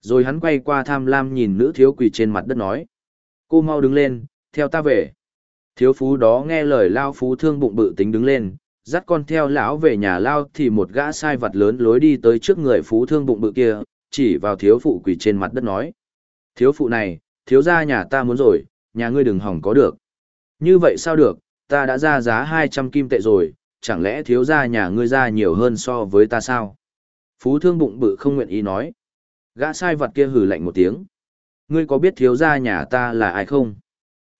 Rồi hắn quay qua tham lam nhìn nữ thiếu quỳ trên mặt đất nói. Cô mau đứng lên, theo ta về. Thiếu phú đó nghe lời lao phú thương bụng bự tính đứng lên, dắt con theo lão về nhà lao thì một gã sai vật lớn lối đi tới trước người phú thương bụng bự kia, chỉ vào thiếu phụ quỳ trên mặt đất nói. Thiếu phụ này, thiếu gia nhà ta muốn rồi, nhà ngươi đừng hỏng có được. Như vậy sao được, ta đã ra giá 200 kim tệ rồi, chẳng lẽ thiếu gia nhà ngươi ra nhiều hơn so với ta sao? Phú thương bụng bự không nguyện ý nói. Gã sai vật kia hừ lạnh một tiếng. Ngươi có biết thiếu gia nhà ta là ai không?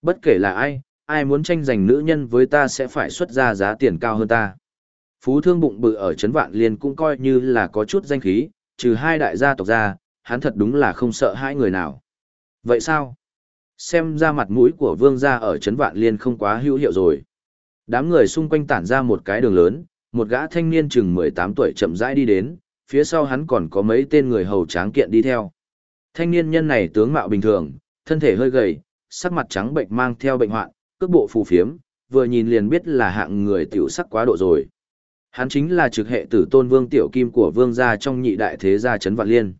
Bất kể là ai, ai muốn tranh giành nữ nhân với ta sẽ phải xuất ra giá tiền cao hơn ta. Phú thương bụng bự ở Trấn Vạn Liên cũng coi như là có chút danh khí, trừ hai đại gia tộc ra, hắn thật đúng là không sợ hai người nào. Vậy sao? Xem ra mặt mũi của vương gia ở Trấn Vạn Liên không quá hữu hiệu rồi. Đám người xung quanh tản ra một cái đường lớn, một gã thanh niên chừng 18 tuổi chậm rãi đi đến, phía sau hắn còn có mấy tên người hầu tráng kiện đi theo. Thanh niên nhân này tướng mạo bình thường, thân thể hơi gầy, sắc mặt trắng bệnh mang theo bệnh hoạn, cước bộ phù phiếm, vừa nhìn liền biết là hạng người tiểu sắc quá độ rồi. Hắn chính là trực hệ tử tôn vương tiểu kim của vương gia trong nhị đại thế gia Trấn Vạn Liên.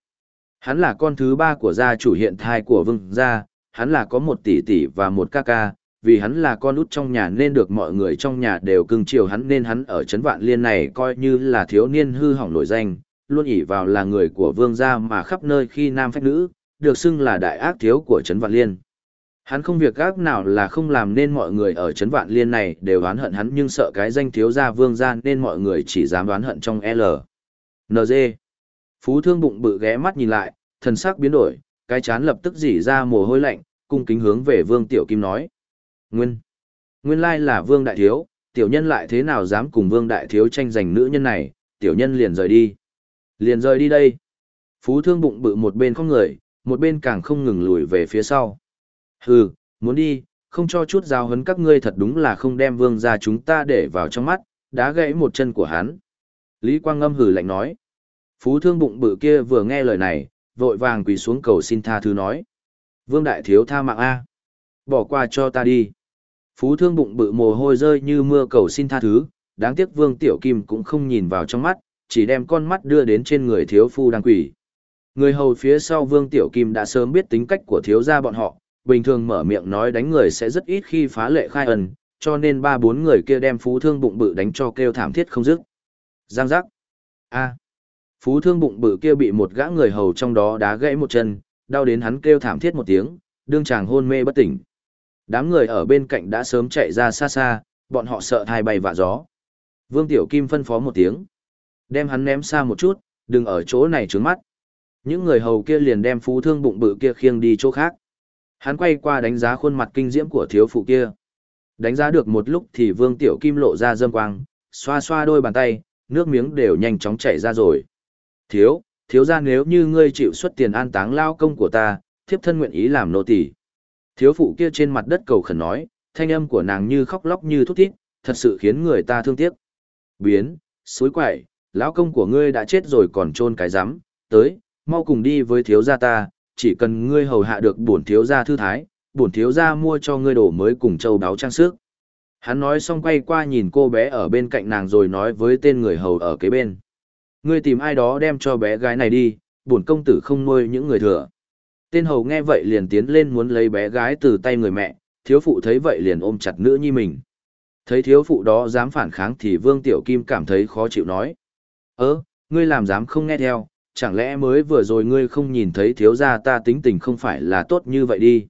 Hắn là con thứ ba của gia chủ hiện thai của vương gia, hắn là có một tỷ tỷ và một ca ca, vì hắn là con út trong nhà nên được mọi người trong nhà đều cưng chiều hắn nên hắn ở Trấn Vạn Liên này coi như là thiếu niên hư hỏng nổi danh, luôn ỷ vào là người của vương gia mà khắp nơi khi nam phách nữ, được xưng là đại ác thiếu của Trấn Vạn Liên. Hắn không việc ác nào là không làm nên mọi người ở Trấn Vạn Liên này đều oán hận hắn nhưng sợ cái danh thiếu gia vương gia nên mọi người chỉ dám đoán hận trong L. NG. Phú thương bụng bự ghé mắt nhìn lại, thần sắc biến đổi, cái chán lập tức dỉ ra mồ hôi lạnh, cung kính hướng về Vương Tiểu Kim nói. Nguyên. Nguyên lai là Vương Đại Thiếu, tiểu nhân lại thế nào dám cùng Vương Đại Thiếu tranh giành nữ nhân này, tiểu nhân liền rời đi. Liền rời đi đây. Phú thương bụng bự một bên không người, một bên càng không ngừng lùi về phía sau. Hừ, muốn đi, không cho chút giao hấn các ngươi thật đúng là không đem vương ra chúng ta để vào trong mắt, đã gãy một chân của hắn. Lý Quang Ngâm hừ lạnh nói. Phú thương bụng bự kia vừa nghe lời này, vội vàng quỳ xuống cầu xin tha thứ nói. Vương Đại Thiếu tha mạng A. Bỏ qua cho ta đi. Phú thương bụng bự mồ hôi rơi như mưa cầu xin tha thứ, đáng tiếc Vương Tiểu Kim cũng không nhìn vào trong mắt, chỉ đem con mắt đưa đến trên người thiếu phu đang quỳ. Người hầu phía sau Vương Tiểu Kim đã sớm biết tính cách của thiếu gia bọn họ, bình thường mở miệng nói đánh người sẽ rất ít khi phá lệ khai ẩn, cho nên ba bốn người kia đem phú thương bụng bự đánh cho kêu thảm thiết không dứt. Giang giác. A. Phú thương bụng bự kia bị một gã người hầu trong đó đá gãy một chân, đau đến hắn kêu thảm thiết một tiếng, đương chàng hôn mê bất tỉnh. Đám người ở bên cạnh đã sớm chạy ra xa xa, bọn họ sợ thai bay vạ gió. Vương Tiểu Kim phân phó một tiếng. Đem hắn ném xa một chút, đừng ở chỗ này trướng mắt. Những người hầu kia liền đem phú thương bụng bự kia khiêng đi chỗ khác. Hắn quay qua đánh giá khuôn mặt kinh diễm của thiếu phụ kia. Đánh giá được một lúc thì Vương Tiểu Kim lộ ra dâm quang, xoa xoa đôi bàn tay, nước miếng đều nhanh chóng chảy ra rồi. Thiếu, thiếu ra nếu như ngươi chịu xuất tiền an táng lao công của ta, thiếp thân nguyện ý làm nô tỳ. Thiếu phụ kia trên mặt đất cầu khẩn nói, thanh âm của nàng như khóc lóc như thút thít, thật sự khiến người ta thương tiếc. Biến, suối quậy, lão công của ngươi đã chết rồi còn chôn cái rắm tới, mau cùng đi với thiếu gia ta, chỉ cần ngươi hầu hạ được bổn thiếu gia thư thái, bổn thiếu gia mua cho ngươi đồ mới cùng châu đáo trang sức. Hắn nói xong quay qua nhìn cô bé ở bên cạnh nàng rồi nói với tên người hầu ở kế bên. Ngươi tìm ai đó đem cho bé gái này đi, bổn công tử không nuôi những người thừa. Tên hầu nghe vậy liền tiến lên muốn lấy bé gái từ tay người mẹ, thiếu phụ thấy vậy liền ôm chặt nữ nhi mình. Thấy thiếu phụ đó dám phản kháng thì Vương Tiểu Kim cảm thấy khó chịu nói. Ơ, ngươi làm dám không nghe theo, chẳng lẽ mới vừa rồi ngươi không nhìn thấy thiếu gia ta tính tình không phải là tốt như vậy đi.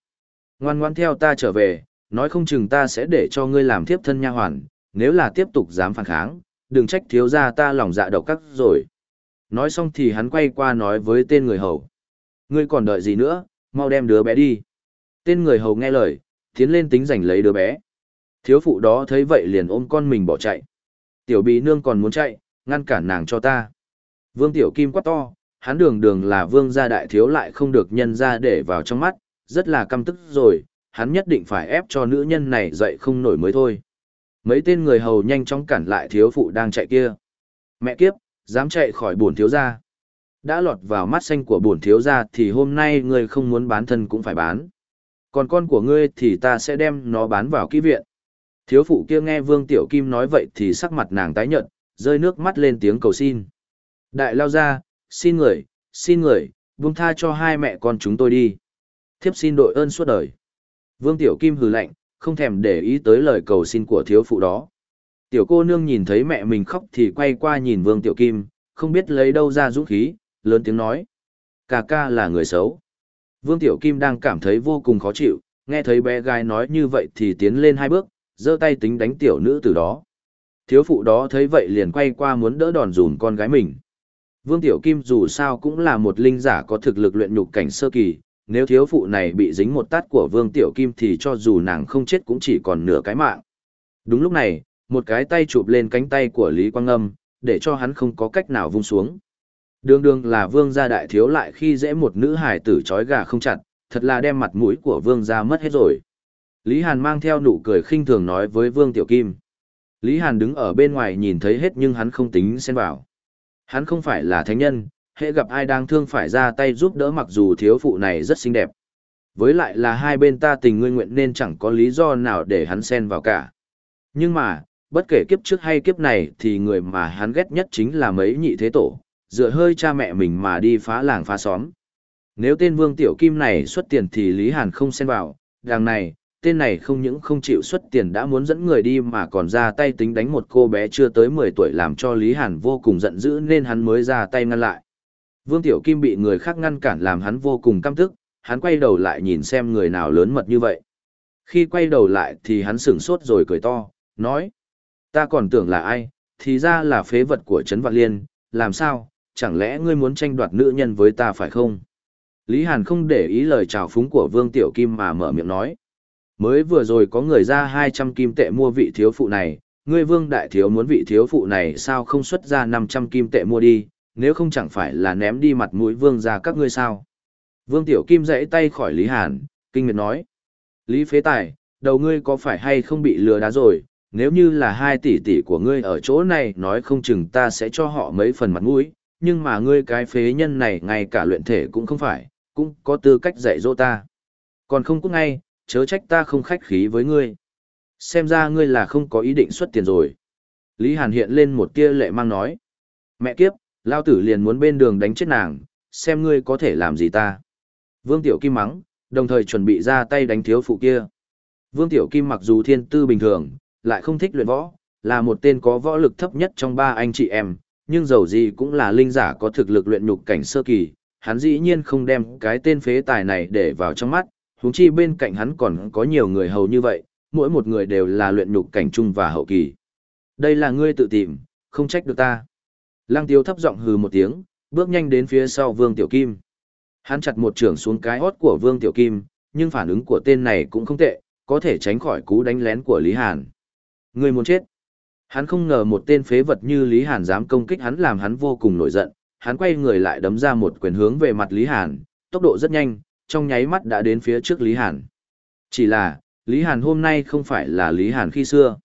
Ngoan ngoan theo ta trở về, nói không chừng ta sẽ để cho ngươi làm thiếp thân nha hoàn, nếu là tiếp tục dám phản kháng, đừng trách thiếu gia ta lòng dạ độc cắt rồi. Nói xong thì hắn quay qua nói với tên người hầu. Ngươi còn đợi gì nữa, mau đem đứa bé đi. Tên người hầu nghe lời, tiến lên tính giành lấy đứa bé. Thiếu phụ đó thấy vậy liền ôm con mình bỏ chạy. Tiểu bì nương còn muốn chạy, ngăn cản nàng cho ta. Vương Tiểu Kim quát to, hắn đường đường là vương gia đại thiếu lại không được nhân ra để vào trong mắt, rất là căm tức rồi, hắn nhất định phải ép cho nữ nhân này dậy không nổi mới thôi. Mấy tên người hầu nhanh chóng cản lại thiếu phụ đang chạy kia. Mẹ kiếp, dám chạy khỏi bổn thiếu gia. Đã lọt vào mắt xanh của bổn thiếu gia thì hôm nay ngươi không muốn bán thân cũng phải bán. Còn con của ngươi thì ta sẽ đem nó bán vào kỹ viện. Thiếu phụ kia nghe Vương Tiểu Kim nói vậy thì sắc mặt nàng tái nhợt, rơi nước mắt lên tiếng cầu xin. Đại lao ra, xin người, xin người, buông tha cho hai mẹ con chúng tôi đi. Thiếp xin đội ơn suốt đời. Vương Tiểu Kim hừ lạnh, không thèm để ý tới lời cầu xin của thiếu phụ đó. Tiểu cô nương nhìn thấy mẹ mình khóc thì quay qua nhìn Vương Tiểu Kim, không biết lấy đâu ra dũng khí, lớn tiếng nói. Cà ca là người xấu. Vương Tiểu Kim đang cảm thấy vô cùng khó chịu, nghe thấy bé gái nói như vậy thì tiến lên hai bước, giơ tay tính đánh tiểu nữ từ đó. Thiếu phụ đó thấy vậy liền quay qua muốn đỡ đòn dùm con gái mình. Vương Tiểu Kim dù sao cũng là một linh giả có thực lực luyện nhục cảnh sơ kỳ, nếu thiếu phụ này bị dính một tát của Vương Tiểu Kim thì cho dù nàng không chết cũng chỉ còn nửa cái mạng. Đúng lúc này, một cái tay chụp lên cánh tay của Lý Quang Âm, để cho hắn không có cách nào vung xuống. đương đương là Vương gia đại thiếu lại khi dễ một nữ hài tử trói gà không chặt, thật là đem mặt mũi của Vương gia mất hết rồi. Lý Hàn mang theo nụ cười khinh thường nói với Vương Tiểu Kim. Lý Hàn đứng ở bên ngoài nhìn thấy hết nhưng hắn không tính xen vào. Hắn không phải là thánh nhân, hệ gặp ai đang thương phải ra tay giúp đỡ mặc dù thiếu phụ này rất xinh đẹp. Với lại là hai bên ta tình nguyên nguyện nên chẳng có lý do nào để hắn xen vào cả. Nhưng mà, bất kể kiếp trước hay kiếp này thì người mà hắn ghét nhất chính là mấy nhị thế tổ, dựa hơi cha mẹ mình mà đi phá làng phá xóm. Nếu tên Vương Tiểu Kim này xuất tiền thì Lý Hàn không xen vào, đằng này, tên này không những không chịu xuất tiền đã muốn dẫn người đi mà còn ra tay tính đánh một cô bé chưa tới 10 tuổi làm cho Lý Hàn vô cùng giận dữ nên hắn mới ra tay ngăn lại. Vương Tiểu Kim bị người khác ngăn cản làm hắn vô cùng căm tức, hắn quay đầu lại nhìn xem người nào lớn mật như vậy. Khi quay đầu lại thì hắn sửng sốt rồi cười to, nói. Ta còn tưởng là ai, thì ra là phế vật của Trấn Vạn Liên, làm sao, chẳng lẽ ngươi muốn tranh đoạt nữ nhân với ta phải không? Lý Hàn không để ý lời chào phúng của Vương Tiểu Kim mà mở miệng nói. Mới vừa rồi có người ra 200 kim tệ mua vị thiếu phụ này, ngươi Vương Đại Thiếu muốn vị thiếu phụ này sao không xuất ra 500 kim tệ mua đi, nếu không chẳng phải là ném đi mặt mũi Vương ra các ngươi sao? Vương Tiểu Kim dãy tay khỏi Lý Hàn, kinh miệt nói. Lý Phế Tài, đầu ngươi có phải hay không bị lừa đá rồi, nếu như là hai tỷ tỷ của ngươi ở chỗ này nói không chừng ta sẽ cho họ mấy phần mặt mũi, nhưng mà ngươi cái phế nhân này ngay cả luyện thể cũng không phải, cũng có tư cách dạy dỗ ta. Còn không cũng ngay, chớ trách ta không khách khí với ngươi. Xem ra ngươi là không có ý định xuất tiền rồi. Lý Hàn hiện lên một tia lệ mang nói. Mẹ kiếp, lao tử liền muốn bên đường đánh chết nàng, xem ngươi có thể làm gì ta. Vương Tiểu Kim mắng, đồng thời chuẩn bị ra tay đánh thiếu phụ kia. Vương Tiểu Kim mặc dù thiên tư bình thường, lại không thích luyện võ, là một tên có võ lực thấp nhất trong ba anh chị em, nhưng dầu gì cũng là linh giả có thực lực luyện nhục cảnh sơ kỳ, hắn dĩ nhiên không đem cái tên phế tài này để vào trong mắt, huống chi bên cạnh hắn còn có nhiều người hầu như vậy, mỗi một người đều là luyện nhục cảnh trung và hậu kỳ. Đây là ngươi tự tìm, không trách được ta. Lăng tiêu thấp giọng hừ một tiếng, bước nhanh đến phía sau Vương Tiểu Kim. Hắn chặt một trường xuống cái hót của Vương Tiểu Kim, nhưng phản ứng của tên này cũng không tệ, có thể tránh khỏi cú đánh lén của Lý Hàn. Ngươi muốn chết. Hắn không ngờ một tên phế vật như Lý Hàn dám công kích hắn làm hắn vô cùng nổi giận, hắn quay người lại đấm ra một quyền hướng về mặt Lý Hàn, tốc độ rất nhanh, trong nháy mắt đã đến phía trước Lý Hàn. Chỉ là, Lý Hàn hôm nay không phải là Lý Hàn khi xưa.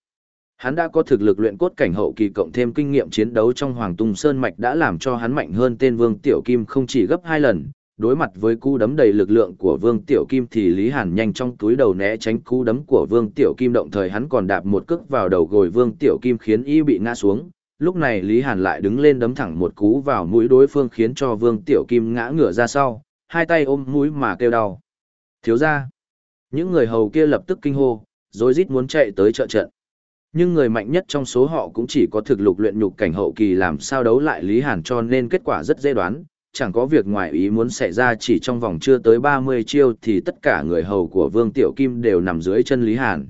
Hắn đã có thực lực luyện cốt cảnh hậu kỳ cộng thêm kinh nghiệm chiến đấu trong Hoàng Tung Sơn Mạch đã làm cho hắn mạnh hơn tên Vương Tiểu Kim không chỉ gấp hai lần. Đối mặt với cú đấm đầy lực lượng của Vương Tiểu Kim thì Lý Hàn nhanh trong túi đầu né tránh cú đấm của Vương Tiểu Kim động thời hắn còn đạp một cước vào đầu gồi Vương Tiểu Kim khiến y bị ngã xuống, lúc này Lý Hàn lại đứng lên đấm thẳng một cú vào mũi đối phương khiến cho Vương Tiểu Kim ngã ngửa ra sau, hai tay ôm mũi mà kêu đau. Thiếu ra, những người hầu kia lập tức kinh hô, rồi rít muốn chạy tới trợ trận. Nhưng người mạnh nhất trong số họ cũng chỉ có thực lực luyện nhục cảnh hậu kỳ làm sao đấu lại Lý Hàn cho nên kết quả rất dễ đoán, chẳng có việc ngoài ý muốn xảy ra chỉ trong vòng chưa tới 30 chiêu thì tất cả người hầu của Vương Tiểu Kim đều nằm dưới chân Lý Hàn.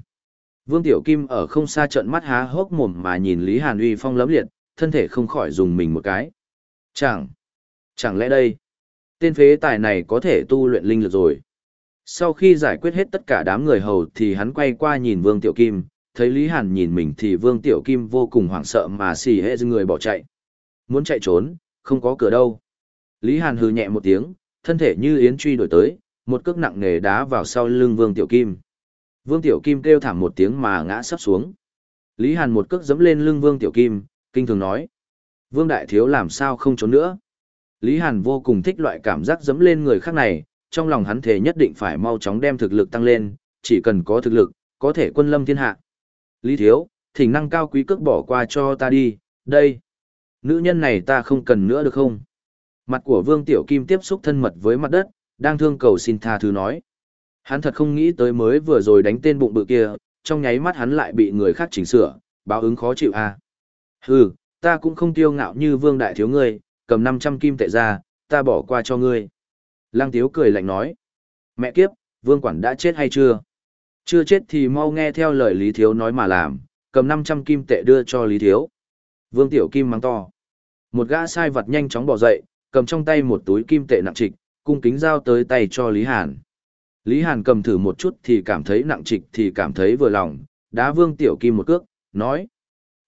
Vương Tiểu Kim ở không xa trận mắt há hốc mồm mà nhìn Lý Hàn uy phong lấm liệt, thân thể không khỏi dùng mình một cái. Chẳng, chẳng lẽ đây, tên phế tài này có thể tu luyện linh lực rồi. Sau khi giải quyết hết tất cả đám người hầu thì hắn quay qua nhìn Vương Tiểu Kim, thấy Lý Hàn nhìn mình thì Vương Tiểu Kim vô cùng hoảng sợ mà xì hệ người bỏ chạy. Muốn chạy trốn, không có cửa đâu. Lý Hàn hừ nhẹ một tiếng, thân thể như yến truy đổi tới, một cước nặng nề đá vào sau lưng Vương Tiểu Kim. Vương Tiểu Kim kêu thảm một tiếng mà ngã sắp xuống. Lý Hàn một cước giẫm lên lưng Vương Tiểu Kim, kinh thường nói. Vương Đại Thiếu làm sao không trốn nữa. Lý Hàn vô cùng thích loại cảm giác dẫm lên người khác này, trong lòng hắn thề nhất định phải mau chóng đem thực lực tăng lên, chỉ cần có thực lực, có thể quân lâm thiên hạ. Lý Thiếu, thỉnh năng cao quý cước bỏ qua cho ta đi, đây. Nữ nhân này ta không cần nữa được không? Mặt của Vương Tiểu Kim tiếp xúc thân mật với mặt đất, đang thương cầu xin tha thứ nói. Hắn thật không nghĩ tới mới vừa rồi đánh tên bụng bự kia, trong nháy mắt hắn lại bị người khác chỉnh sửa, báo ứng khó chịu à. Hừ, ta cũng không tiêu ngạo như Vương Đại Thiếu ngươi, cầm 500 kim tệ ra, ta bỏ qua cho ngươi. Lăng Tiếu cười lạnh nói. Mẹ kiếp, Vương Quản đã chết hay chưa? Chưa chết thì mau nghe theo lời Lý Thiếu nói mà làm, cầm 500 kim tệ đưa cho Lý Thiếu. Vương Tiểu Kim mắng to. Một gã sai vật nhanh chóng bỏ dậy, cầm trong tay một túi kim tệ nặng trịch, cung kính giao tới tay cho Lý Hàn. Lý Hàn cầm thử một chút thì cảm thấy nặng trịch thì cảm thấy vừa lòng, đá Vương Tiểu Kim một cước, nói.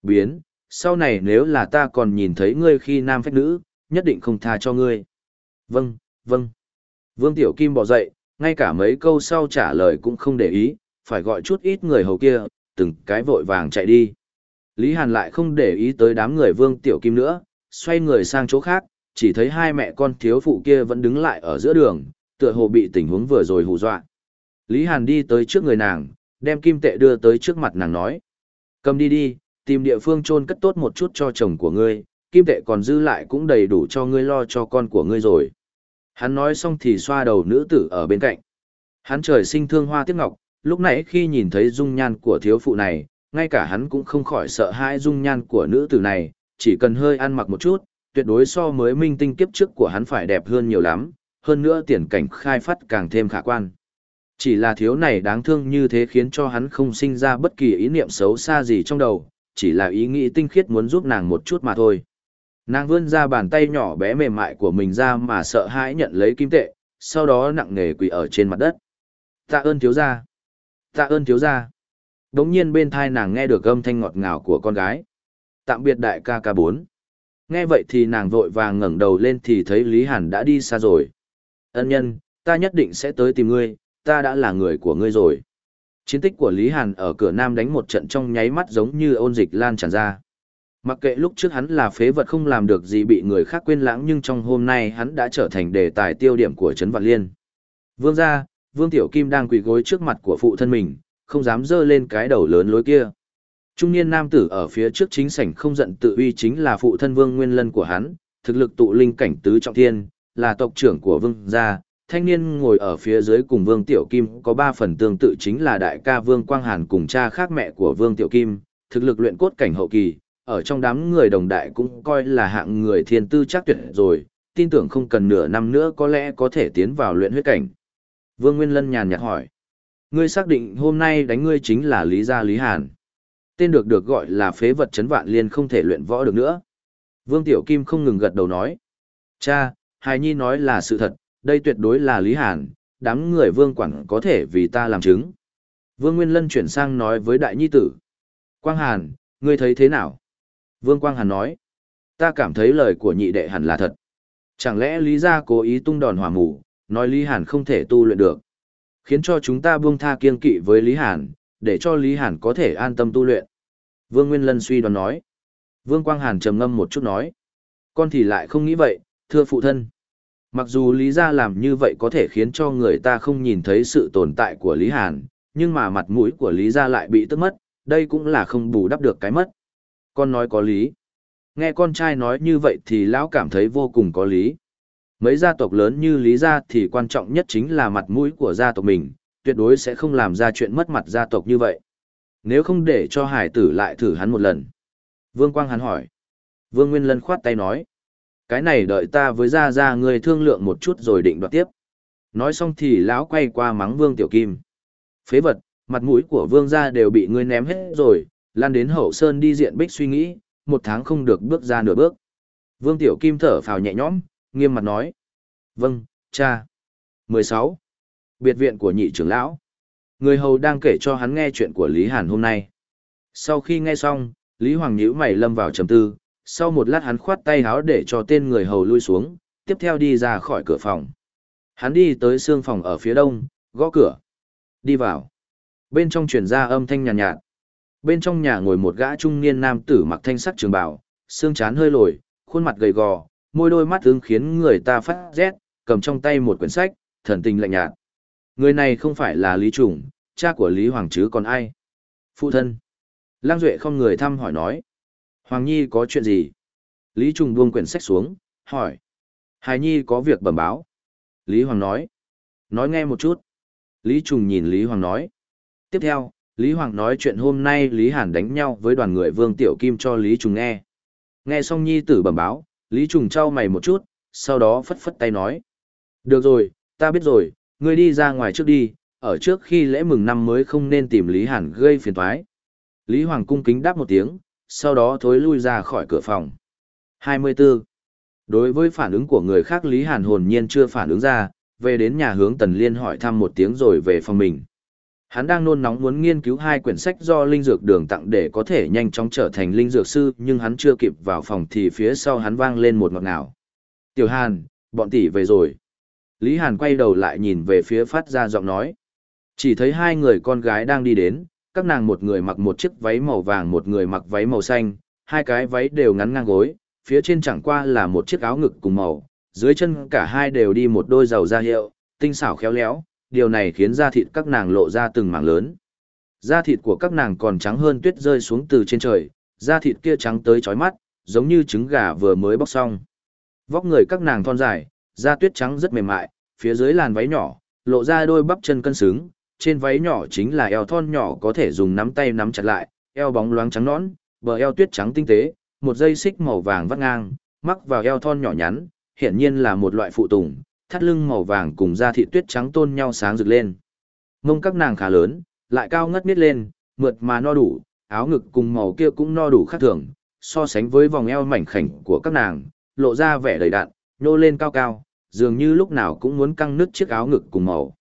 Biến, sau này nếu là ta còn nhìn thấy ngươi khi nam phách nữ, nhất định không tha cho ngươi. Vâng, vâng. Vương Tiểu Kim bỏ dậy, ngay cả mấy câu sau trả lời cũng không để ý, phải gọi chút ít người hầu kia, từng cái vội vàng chạy đi. Lý Hàn lại không để ý tới đám người Vương Tiểu Kim nữa, xoay người sang chỗ khác, chỉ thấy hai mẹ con thiếu phụ kia vẫn đứng lại ở giữa đường, tựa hồ bị tình huống vừa rồi hù dọa. Lý Hàn đi tới trước người nàng, đem kim tệ đưa tới trước mặt nàng nói. Cầm đi đi, tìm địa phương chôn cất tốt một chút cho chồng của ngươi, kim tệ còn dư lại cũng đầy đủ cho ngươi lo cho con của ngươi rồi. Hắn nói xong thì xoa đầu nữ tử ở bên cạnh. Hắn trời sinh thương hoa tiếc ngọc, lúc nãy khi nhìn thấy dung nhan của thiếu phụ này, ngay cả hắn cũng không khỏi sợ hãi dung nhan của nữ tử này, chỉ cần hơi ăn mặc một chút, tuyệt đối so mới minh tinh kiếp trước của hắn phải đẹp hơn nhiều lắm, hơn nữa tiền cảnh khai phát càng thêm khả quan. Chỉ là thiếu này đáng thương như thế khiến cho hắn không sinh ra bất kỳ ý niệm xấu xa gì trong đầu, chỉ là ý nghĩ tinh khiết muốn giúp nàng một chút mà thôi. Nàng vươn ra bàn tay nhỏ bé mềm mại của mình ra mà sợ hãi nhận lấy kim tệ, sau đó nặng nề quỳ ở trên mặt đất. Tạ ơn thiếu gia. Tạ ơn thiếu gia. Đống nhiên bên thai nàng nghe được âm thanh ngọt ngào của con gái. Tạm biệt đại ca ca bốn. Nghe vậy thì nàng vội vàng ngẩng đầu lên thì thấy Lý Hàn đã đi xa rồi. Ân nhân, ta nhất định sẽ tới tìm ngươi, ta đã là người của ngươi rồi. Chiến tích của Lý Hàn ở cửa Nam đánh một trận trong nháy mắt giống như ôn dịch lan tràn ra. Mặc kệ lúc trước hắn là phế vật không làm được gì bị người khác quên lãng nhưng trong hôm nay hắn đã trở thành đề tài tiêu điểm của Trấn Vạn Liên. Vương gia, Vương Tiểu Kim đang quỳ gối trước mặt của phụ thân mình, không dám dơ lên cái đầu lớn lối kia. Trung niên nam tử ở phía trước chính sảnh không giận tự uy chính là phụ thân Vương Nguyên Lân của hắn, thực lực tụ linh cảnh tứ trọng thiên, là tộc trưởng của Vương gia. Thanh niên ngồi ở phía dưới cùng Vương Tiểu Kim có ba phần tương tự chính là đại ca Vương Quang Hàn cùng cha khác mẹ của Vương Tiểu Kim, thực lực luyện cốt cảnh hậu kỳ, ở trong đám người đồng đại cũng coi là hạng người thiên tư chắc tuyệt rồi, tin tưởng không cần nửa năm nữa có lẽ có thể tiến vào luyện huyết cảnh. Vương Nguyên Lân nhàn nhạt hỏi. Ngươi xác định hôm nay đánh ngươi chính là Lý Gia Lý Hàn. Tên được được gọi là phế vật chấn vạn liên không thể luyện võ được nữa. Vương Tiểu Kim không ngừng gật đầu nói. Cha, Hài Nhi nói là sự thật, đây tuyệt đối là Lý Hàn, đám người Vương Quảng có thể vì ta làm chứng. Vương Nguyên Lân chuyển sang nói với Đại Nhi Tử. Quang Hàn, ngươi thấy thế nào? Vương Quang Hàn nói. Ta cảm thấy lời của nhị đệ hẳn là thật. Chẳng lẽ Lý Gia cố ý tung đòn hỏa mù, nói Lý Hàn không thể tu luyện được. Khiến cho chúng ta buông tha kiên kỵ với Lý Hàn, để cho Lý Hàn có thể an tâm tu luyện. Vương Nguyên Lân suy đoán nói. Vương Quang Hàn trầm ngâm một chút nói. Con thì lại không nghĩ vậy, thưa phụ thân. Mặc dù Lý Gia làm như vậy có thể khiến cho người ta không nhìn thấy sự tồn tại của Lý Hàn, nhưng mà mặt mũi của Lý Gia lại bị tức mất, đây cũng là không bù đắp được cái mất. Con nói có lý. Nghe con trai nói như vậy thì lão cảm thấy vô cùng có lý. Mấy gia tộc lớn như Lý Gia thì quan trọng nhất chính là mặt mũi của gia tộc mình, tuyệt đối sẽ không làm ra chuyện mất mặt gia tộc như vậy. Nếu không để cho hải tử lại thử hắn một lần. Vương Quang hắn hỏi. Vương Nguyên Lân khoát tay nói. Cái này đợi ta với gia gia người thương lượng một chút rồi định đoạt tiếp. Nói xong thì lão quay qua mắng Vương Tiểu Kim. Phế vật, mặt mũi của Vương gia đều bị ngươi ném hết rồi, lan đến hậu sơn đi diện bích suy nghĩ, một tháng không được bước ra nửa bước. Vương Tiểu Kim thở phào nhẹ nhõm, nghiêm mặt nói. Vâng, cha. 16. Biệt viện của nhị trưởng lão. Người hầu đang kể cho hắn nghe chuyện của Lý Hàn hôm nay. Sau khi nghe xong, Lý Hoàng nhíu mày lâm vào trầm tư, sau một lát hắn khoát tay háo để cho tên người hầu lui xuống, tiếp theo đi ra khỏi cửa phòng. Hắn đi tới xương phòng ở phía đông, gõ cửa. Đi vào. Bên trong truyền ra âm thanh nhàn nhạt, nhạt. Bên trong nhà ngồi một gã trung niên nam tử mặc thanh sắc trường bào, xương chán hơi lồi, khuôn mặt gầy gò, môi đôi mắt ứng khiến người ta phát rét, cầm trong tay một quyển sách, thần tình lạnh nhạt. Người này không phải là Lý Trùng, cha của Lý Hoàng chứ còn ai? Phụ thân. Lang Duệ không người thăm hỏi nói. Hoàng Nhi có chuyện gì? Lý Trùng buông quyển sách xuống, hỏi. Hải Nhi có việc bẩm báo. Lý Hoàng nói. Nói nghe một chút. Lý Trùng nhìn Lý Hoàng nói. Tiếp theo, Lý Hoàng nói chuyện hôm nay Lý Hàn đánh nhau với đoàn người Vương Tiểu Kim cho Lý Trùng nghe. Nghe xong Nhi tử bẩm báo, Lý Trùng trao mày một chút, sau đó phất phất tay nói. Được rồi, ta biết rồi, ngươi đi ra ngoài trước đi, ở trước khi lễ mừng năm mới không nên tìm Lý Hàn gây phiền toái. Lý Hoàng cung kính đáp một tiếng, sau đó thối lui ra khỏi cửa phòng. 24. Đối với phản ứng của người khác Lý Hàn hồn nhiên chưa phản ứng ra, về đến nhà hướng Tần Liên hỏi thăm một tiếng rồi về phòng mình. Hắn đang nôn nóng muốn nghiên cứu hai quyển sách do linh dược đường tặng để có thể nhanh chóng trở thành linh dược sư, nhưng hắn chưa kịp vào phòng thì phía sau hắn vang lên một ngọt ngào. Tiểu Hàn, bọn tỷ về rồi. Lý Hàn quay đầu lại nhìn về phía phát ra giọng nói. Chỉ thấy hai người con gái đang đi đến, các nàng một người mặc một chiếc váy màu vàng một người mặc váy màu xanh, hai cái váy đều ngắn ngang gối, phía trên chẳng qua là một chiếc áo ngực cùng màu, dưới chân cả hai đều đi một đôi giàu da hiệu, tinh xảo khéo léo, điều này khiến da thịt các nàng lộ ra từng mảng lớn. Da thịt của các nàng còn trắng hơn tuyết rơi xuống từ trên trời, da thịt kia trắng tới chói mắt, giống như trứng gà vừa mới bóc xong. Vóc người các nàng thon dài, da tuyết trắng rất mềm mại, phía dưới làn váy nhỏ, lộ ra đôi bắp chân cân xứng, trên váy nhỏ chính là eo thon nhỏ có thể dùng nắm tay nắm chặt lại, eo bóng loáng trắng nõn, bờ eo tuyết trắng tinh tế, một dây xích màu vàng vắt ngang, mắc vào eo thon nhỏ nhắn, hiển nhiên là một loại phụ tùng, thắt lưng màu vàng cùng da thịt tuyết trắng tôn nhau sáng rực lên. Mông các nàng khá lớn, lại cao ngất miết lên, mượt mà no đủ, áo ngực cùng màu kia cũng no đủ khác thường, so sánh với vòng eo mảnh khảnh của các nàng, lộ ra vẻ đầy đặn, nhô lên cao cao, dường như lúc nào cũng muốn căng nứt chiếc áo ngực cùng màu.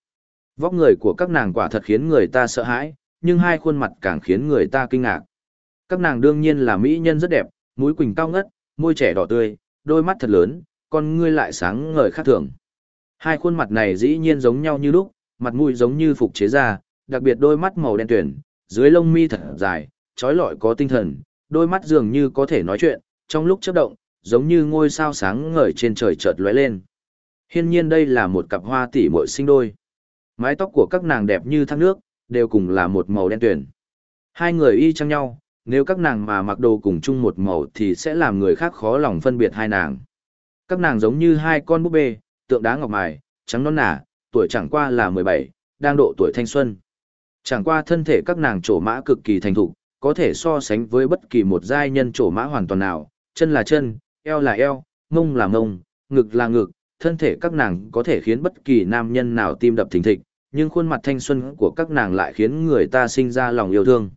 Vóc người của các nàng quả thật khiến người ta sợ hãi, nhưng hai khuôn mặt càng khiến người ta kinh ngạc. Các nàng đương nhiên là mỹ nhân rất đẹp, mũi quỳnh cao ngất, môi trẻ đỏ tươi, đôi mắt thật lớn, con ngươi lại sáng ngời khác thường. Hai khuôn mặt này dĩ nhiên giống nhau như lúc, mặt mũi giống như phục chế ra, đặc biệt đôi mắt màu đen tuyển, dưới lông mi thật dài, trói lọi có tinh thần, đôi mắt dường như có thể nói chuyện, trong lúc chớp động, giống như ngôi sao sáng ngời trên trời chợt lóe lên. Hiên nhiên đây là một cặp hoa tỷ muội sinh đôi. Mái tóc của các nàng đẹp như thác nước, đều cùng là một màu đen tuyển. Hai người y chang nhau, nếu các nàng mà mặc đồ cùng chung một màu thì sẽ làm người khác khó lòng phân biệt hai nàng. Các nàng giống như hai con búp bê, tượng đá ngọc mài, trắng non nả, tuổi chẳng qua là 17, đang độ tuổi thanh xuân. Chẳng qua thân thể các nàng trổ mã cực kỳ thành thục, có thể so sánh với bất kỳ một giai nhân trổ mã hoàn toàn nào, chân là chân, eo là eo, mông là mông, ngực là ngực, thân thể các nàng có thể khiến bất kỳ nam nhân nào tim đập thình thịch, nhưng khuôn mặt thanh xuân của các nàng lại khiến người ta sinh ra lòng yêu thương.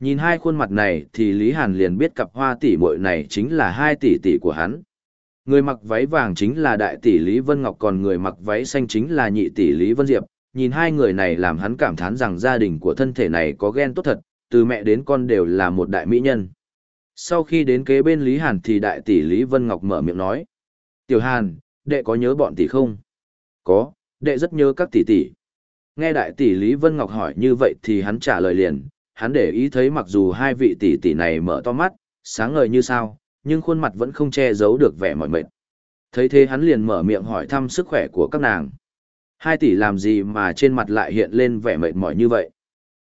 Nhìn hai khuôn mặt này thì Lý Hàn liền biết cặp hoa tỷ muội này chính là hai tỷ tỷ của hắn. Người mặc váy vàng chính là đại tỷ Lý Vân Ngọc còn người mặc váy xanh chính là nhị tỷ Lý Vân Diệp. Nhìn hai người này làm hắn cảm thán rằng gia đình của thân thể này có ghen tốt thật, từ mẹ đến con đều là một đại mỹ nhân. Sau khi đến kế bên Lý Hàn thì đại tỷ Lý Vân Ngọc mở miệng nói. Tiểu Hàn, đệ có nhớ bọn tỷ không? Có, đệ rất nhớ các tỷ tỷ. Nghe đại tỷ Lý Vân Ngọc hỏi như vậy thì hắn trả lời liền, hắn để ý thấy mặc dù hai vị tỷ tỷ này mở to mắt, sáng ngời như sao, nhưng khuôn mặt vẫn không che giấu được vẻ mỏi mệt. Thấy thế hắn liền mở miệng hỏi thăm sức khỏe của các nàng. Hai tỷ làm gì mà trên mặt lại hiện lên vẻ mệt mỏi như vậy?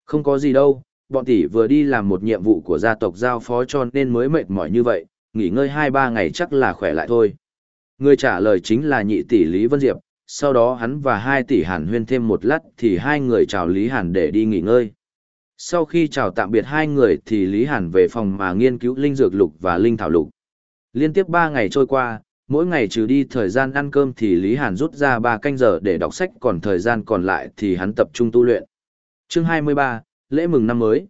Không có gì đâu, bọn tỷ vừa đi làm một nhiệm vụ của gia tộc giao phó cho nên mới mệt mỏi như vậy, nghỉ ngơi hai ba ngày chắc là khỏe lại thôi. Người trả lời chính là nhị tỷ Lý Vân Diệp, sau đó hắn và hai tỷ Hàn huyên thêm một lát thì hai người chào Lý Hàn để đi nghỉ ngơi. Sau khi chào tạm biệt hai người thì Lý Hàn về phòng mà nghiên cứu linh dược lục và linh thảo lục. Liên tiếp ba ngày trôi qua, mỗi ngày trừ đi thời gian ăn cơm thì Lý Hàn rút ra ba canh giờ để đọc sách còn thời gian còn lại thì hắn tập trung tu luyện. Chương 23, lễ mừng năm mới.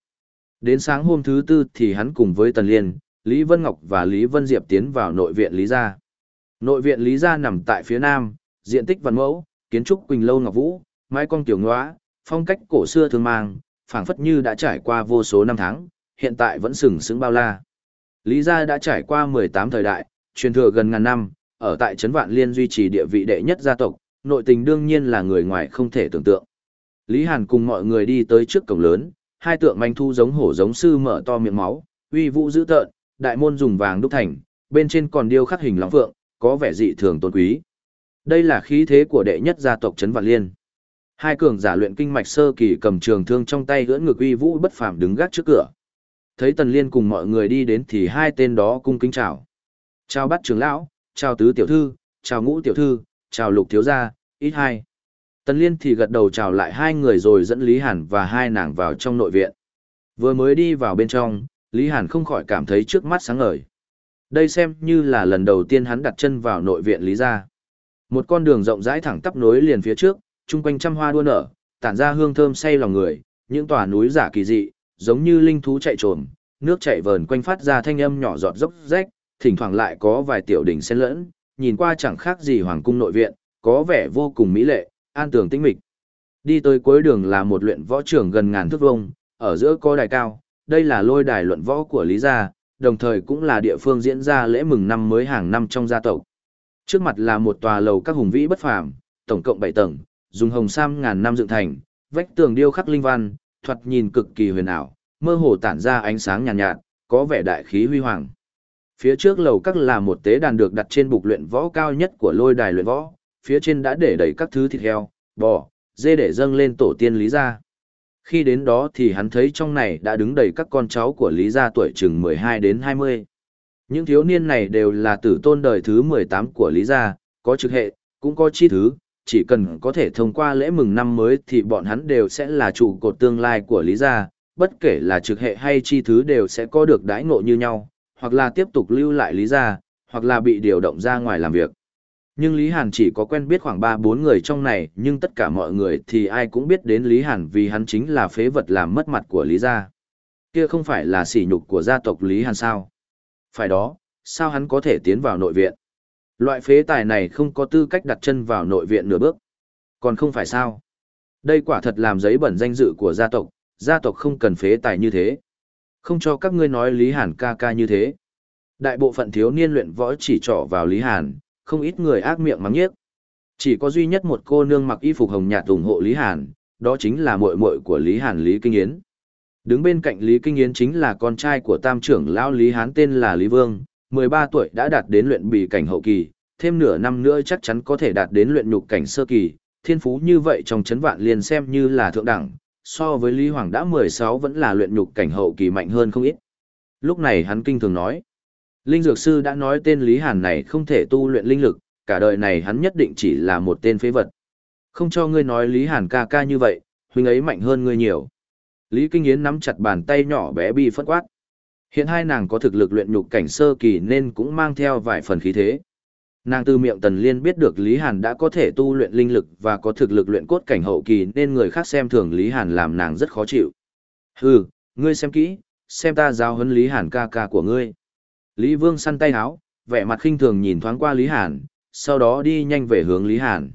Đến sáng hôm thứ tư thì hắn cùng với Tần Liên, Lý Vân Ngọc và Lý Vân Diệp tiến vào nội viện Lý Gia. Nội viện Lý Gia nằm tại phía nam, diện tích văn mẫu, kiến trúc Quỳnh Lâu Ngọc Vũ, mái cong tiểu ngõa, phong cách cổ xưa thường mang, phảng phất như đã trải qua vô số năm tháng, hiện tại vẫn sừng sững bao la. Lý gia đã trải qua 18 thời đại, truyền thừa gần ngàn năm, ở tại Trấn Vạn Liên duy trì địa vị đệ nhất gia tộc, nội tình đương nhiên là người ngoài không thể tưởng tượng. Lý Hàn cùng mọi người đi tới trước cổng lớn, hai tượng manh thu giống hổ giống sư mở to miệng máu, uy vũ dữ tợn, đại môn dùng vàng đúc thành, bên trên còn điêu khắc hình long phượng, có vẻ dị thường tôn quý. Đây là khí thế của đệ nhất gia tộc Trấn Vạn Liên. Hai cường giả luyện kinh mạch sơ kỳ cầm trường thương trong tay ưỡn ngực uy vũ bất phàm đứng gác trước cửa. Thấy Tần Liên cùng mọi người đi đến thì hai tên đó cung kính chào. Chào bắt trưởng lão, chào tứ tiểu thư, chào ngũ tiểu thư, chào lục thiếu gia, ít hai. Tần Liên thì gật đầu chào lại hai người rồi dẫn Lý Hàn và hai nàng vào trong nội viện. Vừa mới đi vào bên trong, Lý Hàn không khỏi cảm thấy trước mắt sáng ngời. Đây xem như là lần đầu tiên hắn đặt chân vào nội viện Lý gia. Một con đường rộng rãi thẳng tắp nối liền phía trước, chung quanh trăm hoa đua nở, tản ra hương thơm say lòng người, những tòa núi giả kỳ dị, giống như linh thú chạy trồm, nước chảy vờn quanh phát ra thanh âm nhỏ giọt dốc rách, thỉnh thoảng lại có vài tiểu đỉnh xen lẫn, nhìn qua chẳng khác gì hoàng cung nội viện, có vẻ vô cùng mỹ lệ, an tường tĩnh mịch. Đi tới cuối đường là một luyện võ trường gần ngàn thước vuông, ở giữa có đài cao, đây là lôi đài luận võ của Lý gia, đồng thời cũng là địa phương diễn ra lễ mừng năm mới hàng năm trong gia tộc. Trước mặt là một tòa lầu các hùng vĩ bất phàm, tổng cộng 7 tầng, dùng hồng sam ngàn năm dựng thành, vách tường điêu khắc linh văn, thoạt nhìn cực kỳ huyền ảo, mơ hồ tản ra ánh sáng nhàn nhạt, nhạt, có vẻ đại khí huy hoàng. Phía trước lầu các là một tế đàn được đặt trên bục luyện võ cao nhất của lôi đài luyện võ, phía trên đã để đầy các thứ thịt heo, bò, dê để dâng lên tổ tiên Lý gia. Khi đến đó thì hắn thấy trong này đã đứng đầy các con cháu của Lý gia tuổi chừng 12 đến 20. Những thiếu niên này đều là tử tôn đời thứ 18 của Lý gia, có trực hệ, cũng có chi thứ, chỉ cần có thể thông qua lễ mừng năm mới thì bọn hắn đều sẽ là trụ cột tương lai của Lý gia, bất kể là trực hệ hay chi thứ đều sẽ có được đãi ngộ như nhau, hoặc là tiếp tục lưu lại Lý gia, hoặc là bị điều động ra ngoài làm việc. Nhưng Lý Hàn chỉ có quen biết khoảng 3-4 người trong này, nhưng tất cả mọi người thì ai cũng biết đến Lý Hàn vì hắn chính là phế vật làm mất mặt của Lý gia. Kia không phải là sỉ nhục của gia tộc Lý Hàn sao? Phải đó, sao hắn có thể tiến vào nội viện? Loại phế tài này không có tư cách đặt chân vào nội viện nửa bước. Còn không phải sao? Đây quả thật làm giấy bẩn danh dự của gia tộc, gia tộc không cần phế tài như thế. Không cho các ngươi nói Lý Hàn ca ca như thế. Đại bộ phận thiếu niên luyện võ chỉ trỏ vào Lý Hàn, không ít người ác miệng mắng nhiếc. Chỉ có duy nhất một cô nương mặc y phục hồng nhạt ủng hộ Lý Hàn, đó chính là muội muội của Lý Hàn Lý Kinh Yến. Đứng bên cạnh Lý Kinh Yến chính là con trai của tam trưởng lão Lý Hán tên là Lý Vương, 13 tuổi đã đạt đến luyện bì cảnh hậu kỳ, thêm nửa năm nữa chắc chắn có thể đạt đến luyện nhục cảnh sơ kỳ, thiên phú như vậy trong chấn vạn liền xem như là thượng đẳng, so với Lý Hoàng đã 16 vẫn là luyện nhục cảnh hậu kỳ mạnh hơn không ít. Lúc này hắn kinh thường nói, Linh Dược Sư đã nói tên Lý Hàn này không thể tu luyện linh lực, cả đời này hắn nhất định chỉ là một tên phế vật. Không cho ngươi nói Lý Hàn ca ca như vậy, huynh ấy mạnh hơn ngươi nhiều. Lý Kinh Yến nắm chặt bàn tay nhỏ bé bi phất quát. Hiện hai nàng có thực lực luyện nhục cảnh sơ kỳ nên cũng mang theo vài phần khí thế. Nàng từ miệng Tần Liên biết được Lý Hàn đã có thể tu luyện linh lực và có thực lực luyện cốt cảnh hậu kỳ nên người khác xem thường Lý Hàn làm nàng rất khó chịu. Hừ, ngươi xem kỹ, xem ta giao huấn Lý Hàn ca ca của ngươi. Lý Vương săn tay háo, vẻ mặt khinh thường nhìn thoáng qua Lý Hàn, sau đó đi nhanh về hướng Lý Hàn.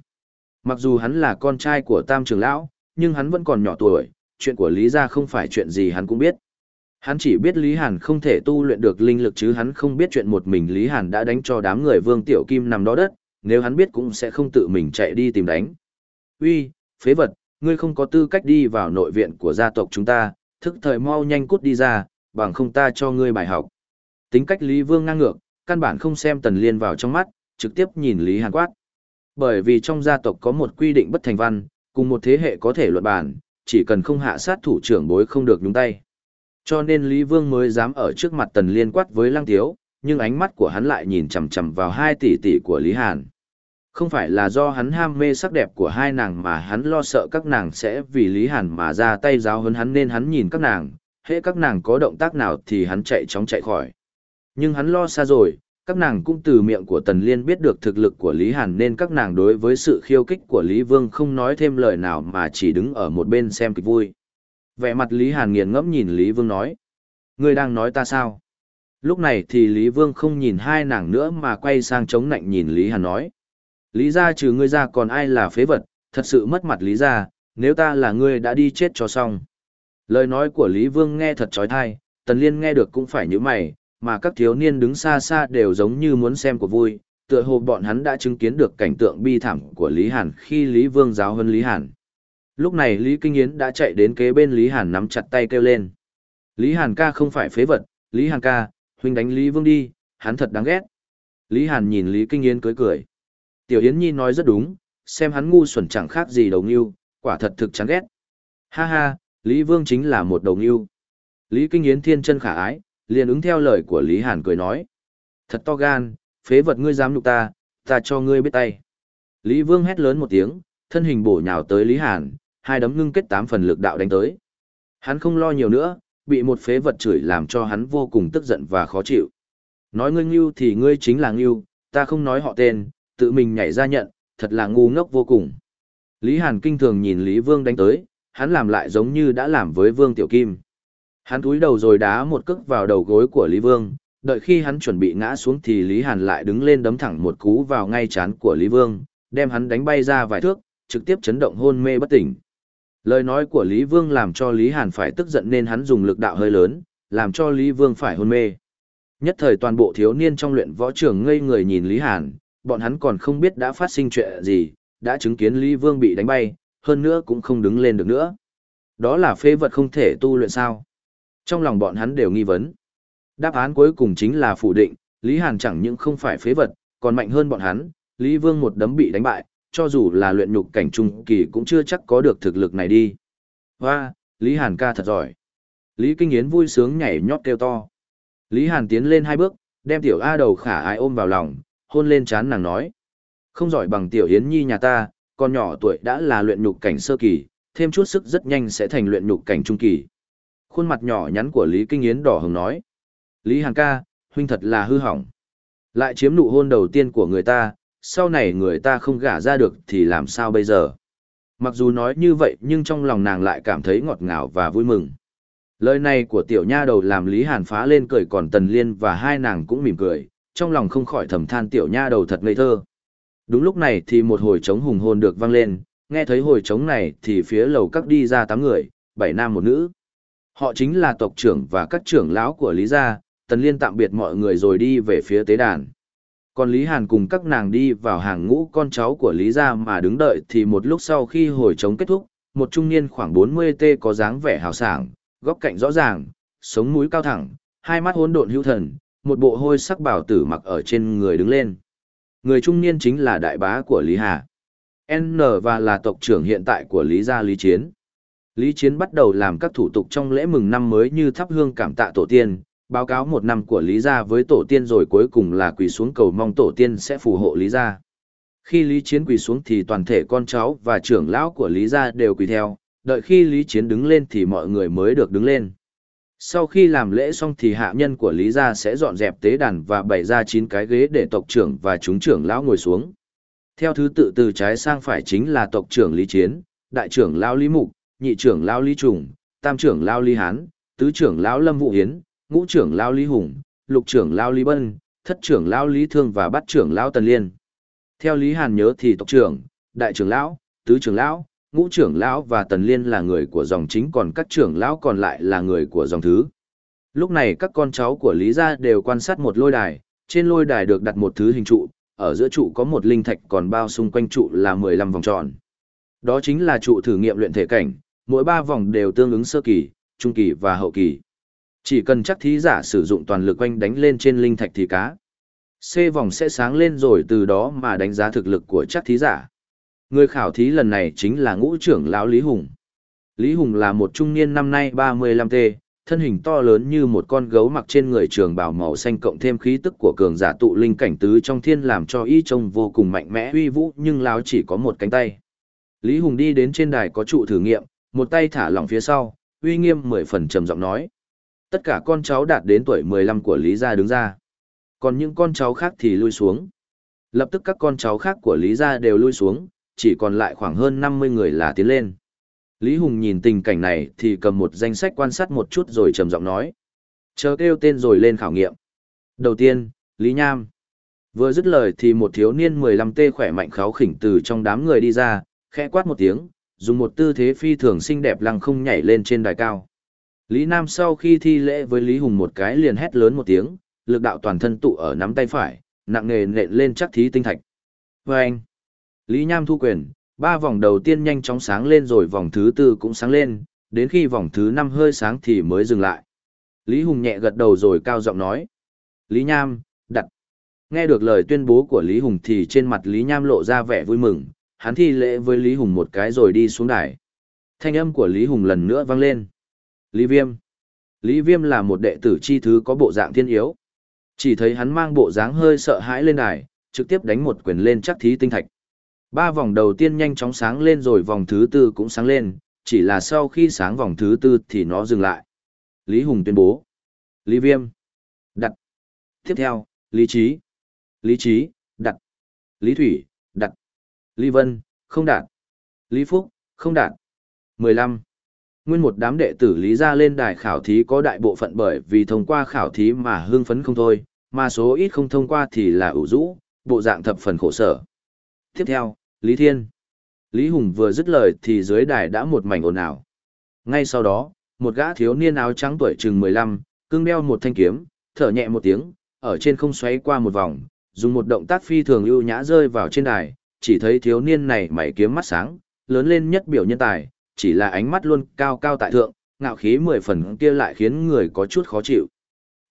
Mặc dù hắn là con trai của Tam Trường Lão, nhưng hắn vẫn còn nhỏ tuổi, chuyện của Lý gia không phải chuyện gì hắn cũng biết. Hắn chỉ biết Lý Hàn không thể tu luyện được linh lực chứ hắn không biết chuyện một mình Lý Hàn đã đánh cho đám người Vương Tiểu Kim nằm đó đất, nếu hắn biết cũng sẽ không tự mình chạy đi tìm đánh. Uy, phế vật, ngươi không có tư cách đi vào nội viện của gia tộc chúng ta, thức thời mau nhanh cút đi ra, bằng không ta cho ngươi bài học. Tính cách Lý Vương ngang ngược, căn bản không xem Tần Liên vào trong mắt, trực tiếp nhìn Lý Hàn quát. Bởi vì trong gia tộc có một quy định bất thành văn, cùng một thế hệ có thể luận bàn, chỉ cần không hạ sát thủ trưởng bối không được nhúng tay. Cho nên Lý Vương mới dám ở trước mặt Tần Liên quát với Lăng Tiếu, nhưng ánh mắt của hắn lại nhìn chằm chằm vào hai tỷ tỷ của Lý Hàn. Không phải là do hắn ham mê sắc đẹp của hai nàng mà hắn lo sợ các nàng sẽ vì Lý Hàn mà ra tay giáo hơn hắn nên hắn nhìn các nàng, hễ các nàng có động tác nào thì hắn chạy chóng chạy khỏi. Nhưng hắn lo xa rồi, các nàng cũng từ miệng của Tần Liên biết được thực lực của Lý Hàn nên các nàng đối với sự khiêu kích của Lý Vương không nói thêm lời nào mà chỉ đứng ở một bên xem kịch vui. Vẻ mặt Lý Hàn nghiền ngẫm nhìn Lý Vương nói. Ngươi đang nói ta sao? Lúc này thì Lý Vương không nhìn hai nàng nữa mà quay sang chống nạnh nhìn Lý Hàn nói. Lý ra trừ ngươi ra còn ai là phế vật, thật sự mất mặt Lý ra, nếu ta là ngươi đã đi chết cho xong. Lời nói của Lý Vương nghe thật trói thai, Tần Liên nghe được cũng phải như mày, mà các thiếu niên đứng xa xa đều giống như muốn xem của vui, tựa hồ bọn hắn đã chứng kiến được cảnh tượng bi thảm của Lý Hàn khi Lý Vương giáo hơn Lý Hàn. Lúc này Lý Kinh Yến đã chạy đến kế bên Lý Hàn nắm chặt tay kêu lên. Lý Hàn ca không phải phế vật, Lý Hàn ca, huynh đánh Lý Vương đi, hắn thật đáng ghét. Lý Hàn nhìn Lý Kinh Yến cười cười. Tiểu Yến Nhi nói rất đúng, xem hắn ngu xuẩn chẳng khác gì đầu nghiêu, quả thật thực chán ghét. Ha ha, Lý Vương chính là một đầu nghiêu. Lý Kinh Yến thiên chân khả ái, liền ứng theo lời của Lý Hàn cười nói. Thật to gan, phế vật ngươi dám nhục ta, ta cho ngươi biết tay. Lý Vương hét lớn một tiếng, thân hình bổ nhào tới Lý Hàn, hai đấm ngưng kết tám phần lực đạo đánh tới. Hắn không lo nhiều nữa, bị một phế vật chửi làm cho hắn vô cùng tức giận và khó chịu. Nói ngươi ngưu thì ngươi chính là ngưu, ta không nói họ tên, tự mình nhảy ra nhận, thật là ngu ngốc vô cùng. Lý Hàn kinh thường nhìn Lý Vương đánh tới, hắn làm lại giống như đã làm với Vương Tiểu Kim. Hắn túi đầu rồi đá một cước vào đầu gối của Lý Vương, đợi khi hắn chuẩn bị ngã xuống thì Lý Hàn lại đứng lên đấm thẳng một cú vào ngay chán của Lý Vương, đem hắn đánh bay ra vài thước, trực tiếp chấn động hôn mê bất tỉnh. Lời nói của Lý Vương làm cho Lý Hàn phải tức giận nên hắn dùng lực đạo hơi lớn, làm cho Lý Vương phải hôn mê. Nhất thời toàn bộ thiếu niên trong luyện võ trường ngây người nhìn Lý Hàn, bọn hắn còn không biết đã phát sinh chuyện gì, đã chứng kiến Lý Vương bị đánh bay, hơn nữa cũng không đứng lên được nữa. Đó là phế vật không thể tu luyện sao. Trong lòng bọn hắn đều nghi vấn. Đáp án cuối cùng chính là phủ định, Lý Hàn chẳng những không phải phế vật, còn mạnh hơn bọn hắn, Lý Vương một đấm bị đánh bại, cho dù là luyện nhục cảnh trung kỳ cũng chưa chắc có được thực lực này đi. Hoa, Lý Hàn ca thật giỏi. Lý Kinh Yến vui sướng nhảy nhót kêu to. Lý Hàn tiến lên hai bước, đem tiểu A đầu khả ai ôm vào lòng, hôn lên chán nàng nói. Không giỏi bằng tiểu Yến Nhi nhà ta, con nhỏ tuổi đã là luyện nhục cảnh sơ kỳ, thêm chút sức rất nhanh sẽ thành luyện nhục cảnh trung kỳ. Khuôn mặt nhỏ nhắn của Lý Kinh Yến đỏ hồng nói. Lý Hàn ca, huynh thật là hư hỏng. Lại chiếm nụ hôn đầu tiên của người ta, sau này người ta không gả ra được thì làm sao bây giờ? Mặc dù nói như vậy nhưng trong lòng nàng lại cảm thấy ngọt ngào và vui mừng. Lời này của tiểu nha đầu làm Lý Hàn phá lên cười còn Tần Liên và hai nàng cũng mỉm cười, trong lòng không khỏi thầm than tiểu nha đầu thật ngây thơ. Đúng lúc này thì một hồi trống hùng hồn được vang lên, nghe thấy hồi trống này thì phía lầu các đi ra tám người, bảy nam một nữ. Họ chính là tộc trưởng và các trưởng lão của Lý gia, Tần Liên tạm biệt mọi người rồi đi về phía tế đàn. Còn Lý Hàn cùng các nàng đi vào hàng ngũ con cháu của Lý gia mà đứng đợi thì một lúc sau khi hồi trống kết thúc, một trung niên khoảng 40T có dáng vẻ hào sảng, góc cạnh rõ ràng, sống mũi cao thẳng, hai mắt hỗn độn hữu thần, một bộ hôi sắc bảo tử mặc ở trên người đứng lên. Người trung niên chính là đại bá của Lý Hà. N và là tộc trưởng hiện tại của Lý gia Lý Chiến. Lý Chiến bắt đầu làm các thủ tục trong lễ mừng năm mới như thắp hương cảm tạ tổ tiên, báo cáo một năm của Lý Gia với tổ tiên rồi cuối cùng là quỳ xuống cầu mong tổ tiên sẽ phù hộ Lý Gia. Khi Lý Chiến quỳ xuống thì toàn thể con cháu và trưởng lão của Lý Gia đều quỳ theo, đợi khi Lý Chiến đứng lên thì mọi người mới được đứng lên. Sau khi làm lễ xong thì hạ nhân của Lý Gia sẽ dọn dẹp tế đàn và bày ra 9 cái ghế để tộc trưởng và chúng trưởng lão ngồi xuống. Theo thứ tự từ trái sang phải chính là tộc trưởng Lý Chiến, đại trưởng lão Lý Mục, nhị trưởng lão Lý Trùng, tam trưởng lão Lý Hán, tứ trưởng lão Lâm Vũ Hiến, ngũ trưởng lao Lý Hùng, lục trưởng lao Lý Bân, thất trưởng lao Lý Thương và bát trưởng lao Tần Liên. Theo Lý Hàn nhớ thì tộc trưởng, đại trưởng lão, tứ trưởng lão, ngũ trưởng lão và Tần Liên là người của dòng chính còn các trưởng lão còn lại là người của dòng thứ. Lúc này các con cháu của Lý gia đều quan sát một lôi đài, trên lôi đài được đặt một thứ hình trụ, ở giữa trụ có một linh thạch còn bao xung quanh trụ là 15 vòng tròn. Đó chính là trụ thử nghiệm luyện thể cảnh, mỗi ba vòng đều tương ứng sơ kỳ, trung kỳ và hậu kỳ. Chỉ cần chắc thí giả sử dụng toàn lực quanh đánh lên trên linh thạch thì cá. C vòng sẽ sáng lên rồi từ đó mà đánh giá thực lực của chắc thí giả. Người khảo thí lần này chính là ngũ trưởng lão Lý Hùng. Lý Hùng là một trung niên năm nay 35T, thân hình to lớn như một con gấu mặc trên người trường bào màu xanh cộng thêm khí tức của cường giả tụ linh cảnh tứ trong thiên làm cho y trông vô cùng mạnh mẽ uy vũ nhưng lão chỉ có một cánh tay. Lý Hùng đi đến trên đài có trụ thử nghiệm, một tay thả lỏng phía sau, uy nghiêm mười phần trầm giọng nói. Tất cả con cháu đạt đến tuổi 15 của Lý Gia đứng ra. Còn những con cháu khác thì lui xuống. Lập tức các con cháu khác của Lý Gia đều lui xuống, chỉ còn lại khoảng hơn 50 người là tiến lên. Lý Hùng nhìn tình cảnh này thì cầm một danh sách quan sát một chút rồi trầm giọng nói. Chờ kêu tên rồi lên khảo nghiệm. Đầu tiên, Lý Nham. Vừa dứt lời thì một thiếu niên 15 tê khỏe mạnh kháo khỉnh từ trong đám người đi ra, khẽ quát một tiếng, dùng một tư thế phi thường xinh đẹp lăng không nhảy lên trên đài cao. Lý Nam sau khi thi lễ với Lý Hùng một cái liền hét lớn một tiếng, lực đạo toàn thân tụ ở nắm tay phải, nặng nề nện lên chắc thí tinh thạch. Và anh, Lý Nham thu quyền, ba vòng đầu tiên nhanh chóng sáng lên rồi vòng thứ tư cũng sáng lên, đến khi vòng thứ năm hơi sáng thì mới dừng lại. Lý Hùng nhẹ gật đầu rồi cao giọng nói. Lý Nham, đặt. Nghe được lời tuyên bố của Lý Hùng thì trên mặt Lý Nham lộ ra vẻ vui mừng, hắn thi lễ với Lý Hùng một cái rồi đi xuống đài. Thanh âm của Lý Hùng lần nữa vang lên. Lý Viêm Lý Viêm là một đệ tử chi thứ có bộ dạng thiên yếu. Chỉ thấy hắn mang bộ dáng hơi sợ hãi lên đài, trực tiếp đánh một quyền lên chắc thí tinh thạch. Ba vòng đầu tiên nhanh chóng sáng lên rồi vòng thứ tư cũng sáng lên, chỉ là sau khi sáng vòng thứ tư thì nó dừng lại. Lý Hùng tuyên bố. Lý Viêm. Đặt. Tiếp theo, Lý Trí. Lý Trí, đặt. Lý Thủy, đặt. Lý Vân, không đạt. Lý Phúc, không đạt. 15. Nguyên một đám đệ tử Lý ra lên đài khảo thí có đại bộ phận bởi vì thông qua khảo thí mà hưng phấn không thôi, mà số ít không thông qua thì là ủ rũ, bộ dạng thập phần khổ sở. Tiếp theo, Lý Thiên. Lý Hùng vừa dứt lời thì dưới đài đã một mảnh ồn ào. Ngay sau đó, một gã thiếu niên áo trắng tuổi chừng 15, cưng đeo một thanh kiếm, thở nhẹ một tiếng, ở trên không xoáy qua một vòng, dùng một động tác phi thường ưu nhã rơi vào trên đài, chỉ thấy thiếu niên này mày kiếm mắt sáng, lớn lên nhất biểu nhân tài, chỉ là ánh mắt luôn cao cao tại thượng, ngạo khí mười phần kia lại khiến người có chút khó chịu.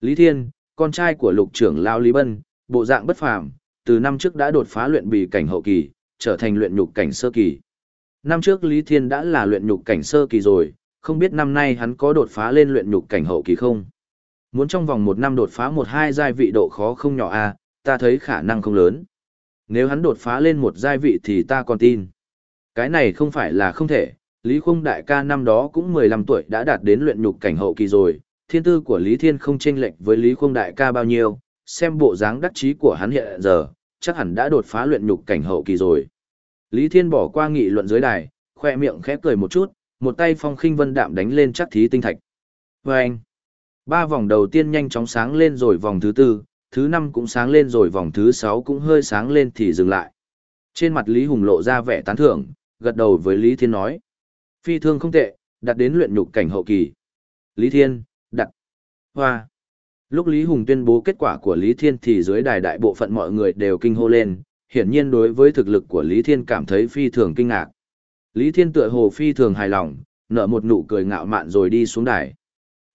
Lý Thiên, con trai của lục trưởng Lao Lý Bân, bộ dạng bất phàm, từ năm trước đã đột phá luyện bì cảnh hậu kỳ, trở thành luyện nhục cảnh sơ kỳ. Năm trước Lý Thiên đã là luyện nhục cảnh sơ kỳ rồi, không biết năm nay hắn có đột phá lên luyện nhục cảnh hậu kỳ không? Muốn trong vòng một năm đột phá một hai giai vị độ khó không nhỏ a, à, ta thấy khả năng không lớn. Nếu hắn đột phá lên một giai vị thì ta còn tin. Cái này không phải là không thể, Lý Khung đại ca năm đó cũng 15 tuổi đã đạt đến luyện nhục cảnh hậu kỳ rồi, thiên tư của Lý Thiên không chênh lệch với Lý Khung đại ca bao nhiêu, xem bộ dáng đắc chí của hắn hiện giờ, chắc hẳn đã đột phá luyện nhục cảnh hậu kỳ rồi. Lý Thiên bỏ qua nghị luận dưới đài, khoe miệng khẽ cười một chút, một tay phong khinh vân đạm đánh lên chắc thí tinh thạch. Và anh, ba vòng đầu tiên nhanh chóng sáng lên rồi vòng thứ tư, thứ năm cũng sáng lên rồi vòng thứ sáu cũng hơi sáng lên thì dừng lại. Trên mặt Lý Hùng lộ ra vẻ tán thưởng, gật đầu với Lý Thiên nói. Phi thương không tệ, đặt đến luyện nhục cảnh hậu kỳ. Lý Thiên, đặt. Hoa. Lúc Lý Hùng tuyên bố kết quả của Lý Thiên thì dưới đài đại bộ phận mọi người đều kinh hô lên, hiển nhiên đối với thực lực của Lý Thiên cảm thấy phi thường kinh ngạc. Lý Thiên tựa hồ phi thường hài lòng, nở một nụ cười ngạo mạn rồi đi xuống đài.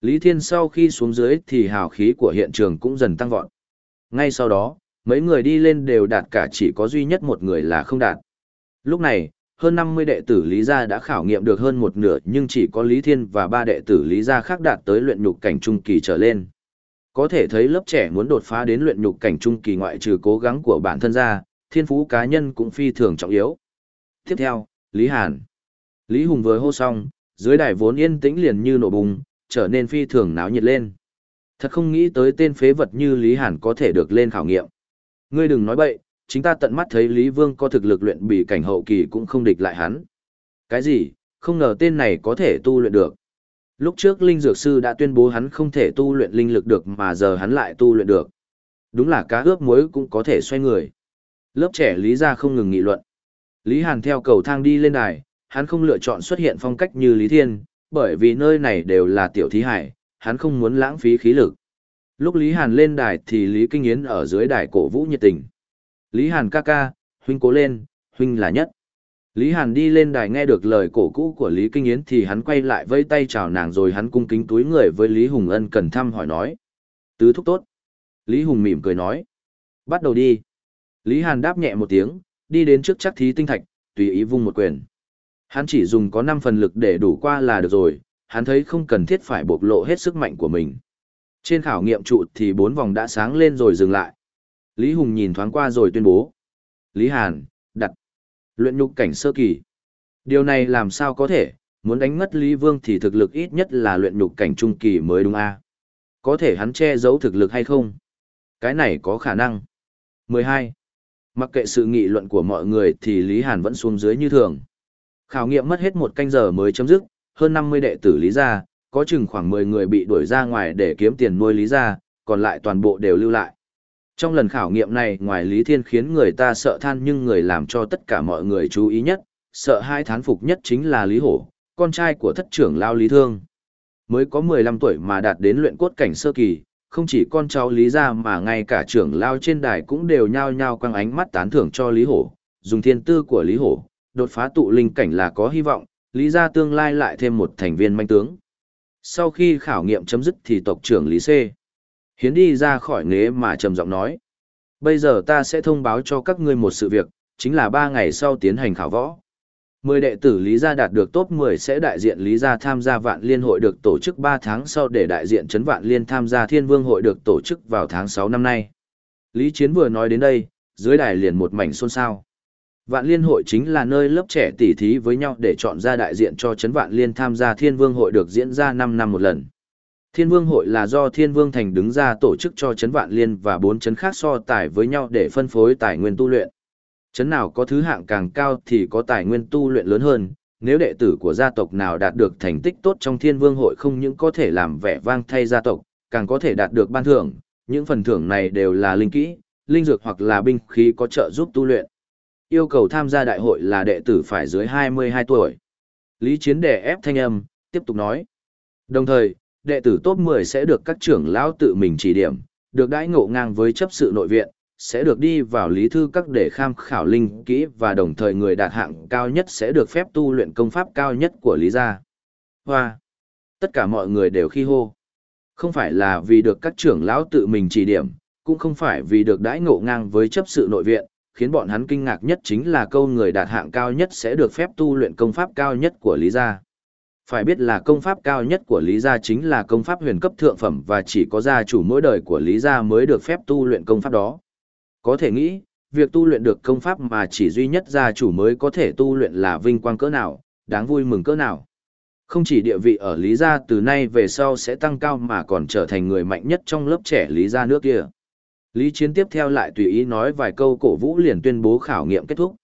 Lý Thiên sau khi xuống dưới thì hào khí của hiện trường cũng dần tăng vọt. Ngay sau đó, mấy người đi lên đều đạt cả chỉ có duy nhất một người là không đạt. Lúc này, hơn 50 đệ tử Lý Gia đã khảo nghiệm được hơn một nửa nhưng chỉ có Lý Thiên và ba đệ tử Lý Gia khác đạt tới luyện nhục cảnh trung kỳ trở lên. Có thể thấy lớp trẻ muốn đột phá đến luyện nhục cảnh trung kỳ ngoại trừ cố gắng của bản thân ra, thiên phú cá nhân cũng phi thường trọng yếu. Tiếp theo, Lý Hàn. Lý Hùng vừa hô xong, dưới đài vốn yên tĩnh liền như nổ bùng, trở nên phi thường náo nhiệt lên. Thật không nghĩ tới tên phế vật như Lý Hàn có thể được lên khảo nghiệm. Ngươi đừng nói bậy, chính ta tận mắt thấy Lý Vương có thực lực luyện bị cảnh hậu kỳ cũng không địch lại hắn. Cái gì, không ngờ tên này có thể tu luyện được. Lúc trước Linh Dược Sư đã tuyên bố hắn không thể tu luyện linh lực được mà giờ hắn lại tu luyện được. Đúng là cá ướp muối cũng có thể xoay người. Lớp trẻ Lý ra không ngừng nghị luận. Lý Hàn theo cầu thang đi lên đài, hắn không lựa chọn xuất hiện phong cách như Lý Thiên, bởi vì nơi này đều là tiểu thí hải, hắn không muốn lãng phí khí lực. Lúc Lý Hàn lên đài thì Lý Kinh Yến ở dưới đài cổ vũ nhiệt tình. Lý Hàn ca ca, huynh cố lên, huynh là nhất. Lý Hàn đi lên đài nghe được lời cổ cũ của Lý Kinh Yến thì hắn quay lại vây tay chào nàng rồi hắn cung kính túi người với Lý Hùng Ân cần thăm hỏi nói. Tứ thúc tốt. Lý Hùng mỉm cười nói. Bắt đầu đi. Lý Hàn đáp nhẹ một tiếng, đi đến trước chắc thí tinh thạch, tùy ý vung một quyền. Hắn chỉ dùng có 5 phần lực để đủ qua là được rồi, hắn thấy không cần thiết phải bộc lộ hết sức mạnh của mình. Trên khảo nghiệm trụ thì bốn vòng đã sáng lên rồi dừng lại. Lý Hùng nhìn thoáng qua rồi tuyên bố. Lý Hàn, đặt. Luyện nhục cảnh sơ kỳ. Điều này làm sao có thể, muốn đánh ngất Lý Vương thì thực lực ít nhất là luyện nhục cảnh trung kỳ mới đúng a Có thể hắn che giấu thực lực hay không? Cái này có khả năng. 12. Mặc kệ sự nghị luận của mọi người thì Lý Hàn vẫn xuống dưới như thường. Khảo nghiệm mất hết một canh giờ mới chấm dứt, hơn 50 đệ tử Lý gia, có chừng khoảng 10 người bị đuổi ra ngoài để kiếm tiền nuôi Lý gia, còn lại toàn bộ đều lưu lại. Trong lần khảo nghiệm này, ngoài Lý Thiên khiến người ta sợ than nhưng người làm cho tất cả mọi người chú ý nhất, sợ hai thán phục nhất chính là Lý Hổ, con trai của thất trưởng Lao Lý Thương. Mới có 15 tuổi mà đạt đến luyện cốt cảnh sơ kỳ, không chỉ con cháu Lý gia mà ngay cả trưởng Lao trên đài cũng đều nhao nhao quăng ánh mắt tán thưởng cho Lý Hổ, dùng thiên tư của Lý Hổ, đột phá tụ linh cảnh là có hy vọng, Lý gia tương lai lại thêm một thành viên manh tướng. Sau khi khảo nghiệm chấm dứt thì tộc trưởng Lý C. Hiến đi ra khỏi ghế mà trầm giọng nói. Bây giờ ta sẽ thông báo cho các ngươi một sự việc, chính là ba ngày sau tiến hành khảo võ. Mười đệ tử Lý Gia đạt được top 10 sẽ đại diện Lý Gia tham gia vạn liên hội được tổ chức 3 tháng sau để đại diện Trấn Vạn Liên tham gia thiên vương hội được tổ chức vào tháng 6 năm nay. Lý Chiến vừa nói đến đây, dưới đài liền một mảnh xôn xao. Vạn Liên hội chính là nơi lớp trẻ tỉ thí với nhau để chọn ra đại diện cho chấn Vạn Liên tham gia Thiên Vương hội được diễn ra 5 năm một lần. Thiên Vương hội là do Thiên Vương Thành đứng ra tổ chức cho chấn Vạn Liên và bốn chấn khác so tài với nhau để phân phối tài nguyên tu luyện. Chấn nào có thứ hạng càng cao thì có tài nguyên tu luyện lớn hơn, nếu đệ tử của gia tộc nào đạt được thành tích tốt trong Thiên Vương hội không những có thể làm vẻ vang thay gia tộc, càng có thể đạt được ban thưởng, những phần thưởng này đều là linh kỹ, linh dược hoặc là binh khí có trợ giúp tu luyện. Yêu cầu tham gia đại hội là đệ tử phải dưới 22 tuổi. Lý Chiến đè ép thanh âm, tiếp tục nói. Đồng thời, đệ tử top 10 sẽ được các trưởng lão tự mình chỉ điểm, được đãi ngộ ngang với chấp sự nội viện, sẽ được đi vào lý thư các để kham khảo linh kỹ và đồng thời người đạt hạng cao nhất sẽ được phép tu luyện công pháp cao nhất của lý gia. Hoa! Tất cả mọi người đều khi hô. Không phải là vì được các trưởng lão tự mình chỉ điểm, cũng không phải vì được đãi ngộ ngang với chấp sự nội viện, khiến bọn hắn kinh ngạc nhất chính là câu người đạt hạng cao nhất sẽ được phép tu luyện công pháp cao nhất của Lý gia. Phải biết là công pháp cao nhất của Lý gia chính là công pháp huyền cấp thượng phẩm và chỉ có gia chủ mỗi đời của Lý gia mới được phép tu luyện công pháp đó. Có thể nghĩ, việc tu luyện được công pháp mà chỉ duy nhất gia chủ mới có thể tu luyện là vinh quang cỡ nào, đáng vui mừng cỡ nào. Không chỉ địa vị ở Lý gia từ nay về sau sẽ tăng cao mà còn trở thành người mạnh nhất trong lớp trẻ Lý gia nước kia. Lý Chiến tiếp theo lại tùy ý nói vài câu cổ vũ liền tuyên bố khảo nghiệm kết thúc.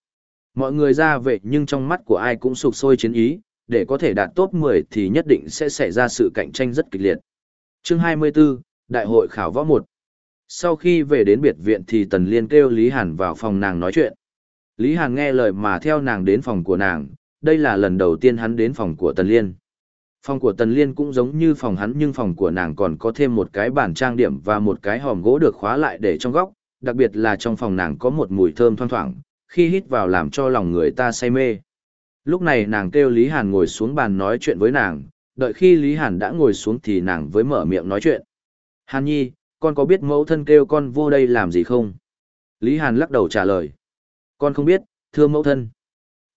Mọi người ra về nhưng trong mắt của ai cũng sụp sôi chiến ý, để có thể đạt top 10 thì nhất định sẽ xảy ra sự cạnh tranh rất kịch liệt. Chương 24, Đại hội khảo võ 1 Sau khi về đến biệt viện thì Tần Liên kêu Lý Hàn vào phòng nàng nói chuyện. Lý Hàn nghe lời mà theo nàng đến phòng của nàng, đây là lần đầu tiên hắn đến phòng của Tần Liên. Phòng của Tần Liên cũng giống như phòng hắn nhưng phòng của nàng còn có thêm một cái bàn trang điểm và một cái hòm gỗ được khóa lại để trong góc, đặc biệt là trong phòng nàng có một mùi thơm thoang thoảng, khi hít vào làm cho lòng người ta say mê. Lúc này nàng kêu Lý Hàn ngồi xuống bàn nói chuyện với nàng, đợi khi Lý Hàn đã ngồi xuống thì nàng với mở miệng nói chuyện. Hàn nhi, con có biết mẫu thân kêu con vô đây làm gì không? Lý Hàn lắc đầu trả lời. Con không biết, thưa mẫu thân.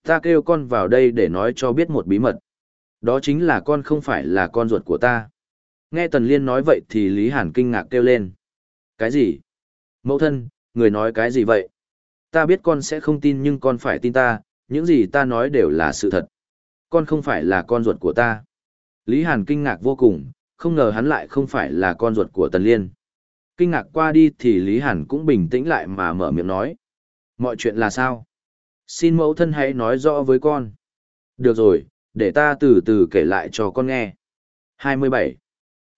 Ta kêu con vào đây để nói cho biết một bí mật. Đó chính là con không phải là con ruột của ta. Nghe Tần Liên nói vậy thì Lý Hàn kinh ngạc kêu lên. Cái gì? Mẫu thân, người nói cái gì vậy? Ta biết con sẽ không tin nhưng con phải tin ta, những gì ta nói đều là sự thật. Con không phải là con ruột của ta. Lý Hàn kinh ngạc vô cùng, không ngờ hắn lại không phải là con ruột của Tần Liên. Kinh ngạc qua đi thì Lý Hàn cũng bình tĩnh lại mà mở miệng nói. Mọi chuyện là sao? Xin mẫu thân hãy nói rõ với con. Được rồi, để ta từ từ kể lại cho con nghe. 27.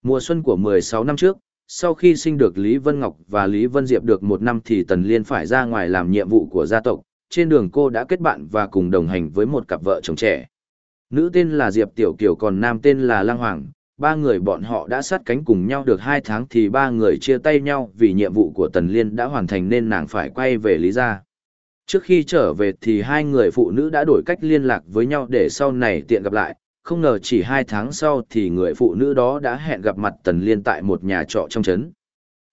Mùa xuân của 16 năm trước, sau khi sinh được Lý Vân Ngọc và Lý Vân Diệp được một năm thì Tần Liên phải ra ngoài làm nhiệm vụ của gia tộc, trên đường cô đã kết bạn và cùng đồng hành với một cặp vợ chồng trẻ. Nữ tên là Diệp Tiểu Kiều còn nam tên là Lang Hoàng, ba người bọn họ đã sát cánh cùng nhau được hai tháng thì ba người chia tay nhau vì nhiệm vụ của Tần Liên đã hoàn thành nên nàng phải quay về Lý Gia. Trước khi trở về thì hai người phụ nữ đã đổi cách liên lạc với nhau để sau này tiện gặp lại, không ngờ chỉ hai tháng sau thì người phụ nữ đó đã hẹn gặp mặt Tần Liên tại một nhà trọ trong trấn.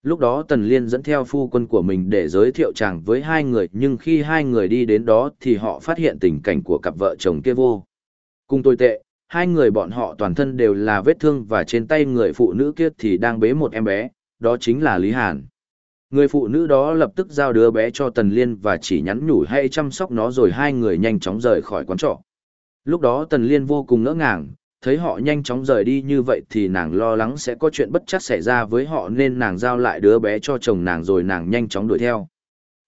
Lúc đó Tần Liên dẫn theo phu quân của mình để giới thiệu chàng với hai người nhưng khi hai người đi đến đó thì họ phát hiện tình cảnh của cặp vợ chồng kia vô. Cùng tồi tệ, hai người bọn họ toàn thân đều là vết thương và trên tay người phụ nữ kia thì đang bế một em bé, đó chính là Lý Hàn. Người phụ nữ đó lập tức giao đứa bé cho Tần Liên và chỉ nhắn nhủ hay chăm sóc nó rồi hai người nhanh chóng rời khỏi quán trọ. Lúc đó Tần Liên vô cùng ngỡ ngàng, thấy họ nhanh chóng rời đi như vậy thì nàng lo lắng sẽ có chuyện bất chắc xảy ra với họ nên nàng giao lại đứa bé cho chồng nàng rồi nàng nhanh chóng đuổi theo.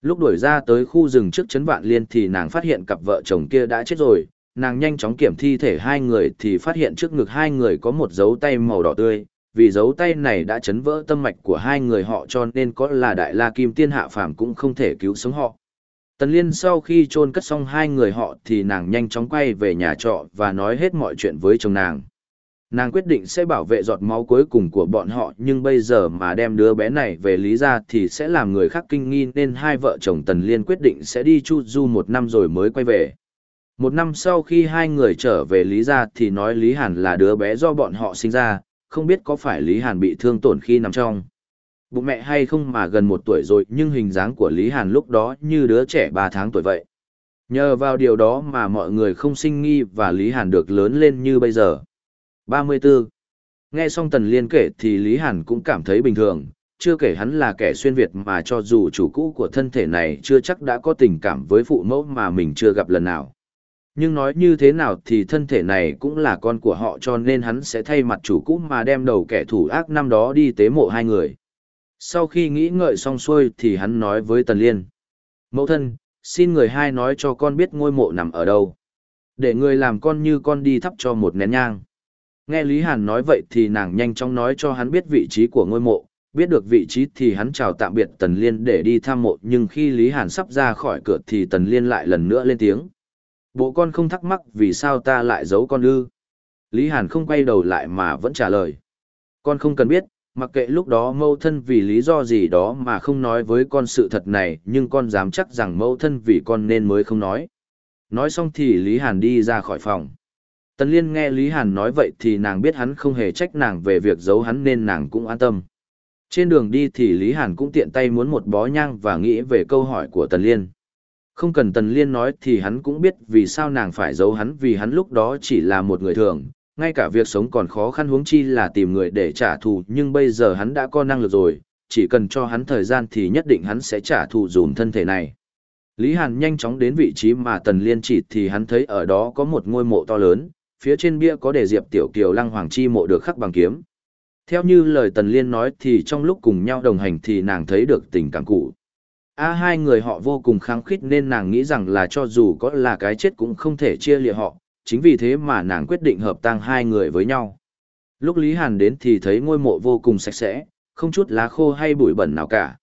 Lúc đuổi ra tới khu rừng trước trấn vạn liên thì nàng phát hiện cặp vợ chồng kia đã chết rồi, nàng nhanh chóng kiểm thi thể hai người thì phát hiện trước ngực hai người có một dấu tay màu đỏ tươi, vì dấu tay này đã chấn vỡ tâm mạch của hai người họ cho nên có là đại la kim tiên hạ phàm cũng không thể cứu sống họ. Tần Liên sau khi chôn cất xong hai người họ thì nàng nhanh chóng quay về nhà trọ và nói hết mọi chuyện với chồng nàng. Nàng quyết định sẽ bảo vệ giọt máu cuối cùng của bọn họ nhưng bây giờ mà đem đứa bé này về Lý ra thì sẽ làm người khác kinh nghi nên hai vợ chồng Tần Liên quyết định sẽ đi chu du một năm rồi mới quay về. Một năm sau khi hai người trở về Lý ra thì nói Lý Hàn là đứa bé do bọn họ sinh ra, không biết có phải Lý Hàn bị thương tổn khi nằm trong. Bụng mẹ hay không mà gần một tuổi rồi nhưng hình dáng của Lý Hàn lúc đó như đứa trẻ ba tháng tuổi vậy. Nhờ vào điều đó mà mọi người không sinh nghi và Lý Hàn được lớn lên như bây giờ. 34. Nghe xong Tần Liên kể thì Lý Hàn cũng cảm thấy bình thường, chưa kể hắn là kẻ xuyên Việt mà cho dù chủ cũ của thân thể này chưa chắc đã có tình cảm với phụ mẫu mà mình chưa gặp lần nào. Nhưng nói như thế nào thì thân thể này cũng là con của họ cho nên hắn sẽ thay mặt chủ cũ mà đem đầu kẻ thủ ác năm đó đi tế mộ hai người. Sau khi nghĩ ngợi xong xuôi thì hắn nói với Tần Liên. Mẫu thân, xin người hai nói cho con biết ngôi mộ nằm ở đâu. Để người làm con như con đi thắp cho một nén nhang. Nghe Lý Hàn nói vậy thì nàng nhanh chóng nói cho hắn biết vị trí của ngôi mộ, biết được vị trí thì hắn chào tạm biệt Tần Liên để đi thăm mộ nhưng khi Lý Hàn sắp ra khỏi cửa thì Tần Liên lại lần nữa lên tiếng. Bộ con không thắc mắc vì sao ta lại giấu con ư. Lý Hàn không quay đầu lại mà vẫn trả lời. Con không cần biết, mặc kệ lúc đó mâu thân vì lý do gì đó mà không nói với con sự thật này nhưng con dám chắc rằng mâu thân vì con nên mới không nói. Nói xong thì Lý Hàn đi ra khỏi phòng. Tần Liên nghe Lý Hàn nói vậy thì nàng biết hắn không hề trách nàng về việc giấu hắn nên nàng cũng an tâm. Trên đường đi thì Lý Hàn cũng tiện tay muốn một bó nhang và nghĩ về câu hỏi của Tần Liên. Không cần Tần Liên nói thì hắn cũng biết vì sao nàng phải giấu hắn vì hắn lúc đó chỉ là một người thường, ngay cả việc sống còn khó khăn huống chi là tìm người để trả thù nhưng bây giờ hắn đã có năng lực rồi, chỉ cần cho hắn thời gian thì nhất định hắn sẽ trả thù dùm thân thể này. Lý Hàn nhanh chóng đến vị trí mà Tần Liên chỉ thì hắn thấy ở đó có một ngôi mộ to lớn, phía trên bia có đề diệp tiểu kiều lăng hoàng chi mộ được khắc bằng kiếm. Theo như lời Tần Liên nói thì trong lúc cùng nhau đồng hành thì nàng thấy được tình cảm cũ. A hai người họ vô cùng kháng khít nên nàng nghĩ rằng là cho dù có là cái chết cũng không thể chia lìa họ, chính vì thế mà nàng quyết định hợp tang hai người với nhau. Lúc Lý Hàn đến thì thấy ngôi mộ vô cùng sạch sẽ, không chút lá khô hay bụi bẩn nào cả.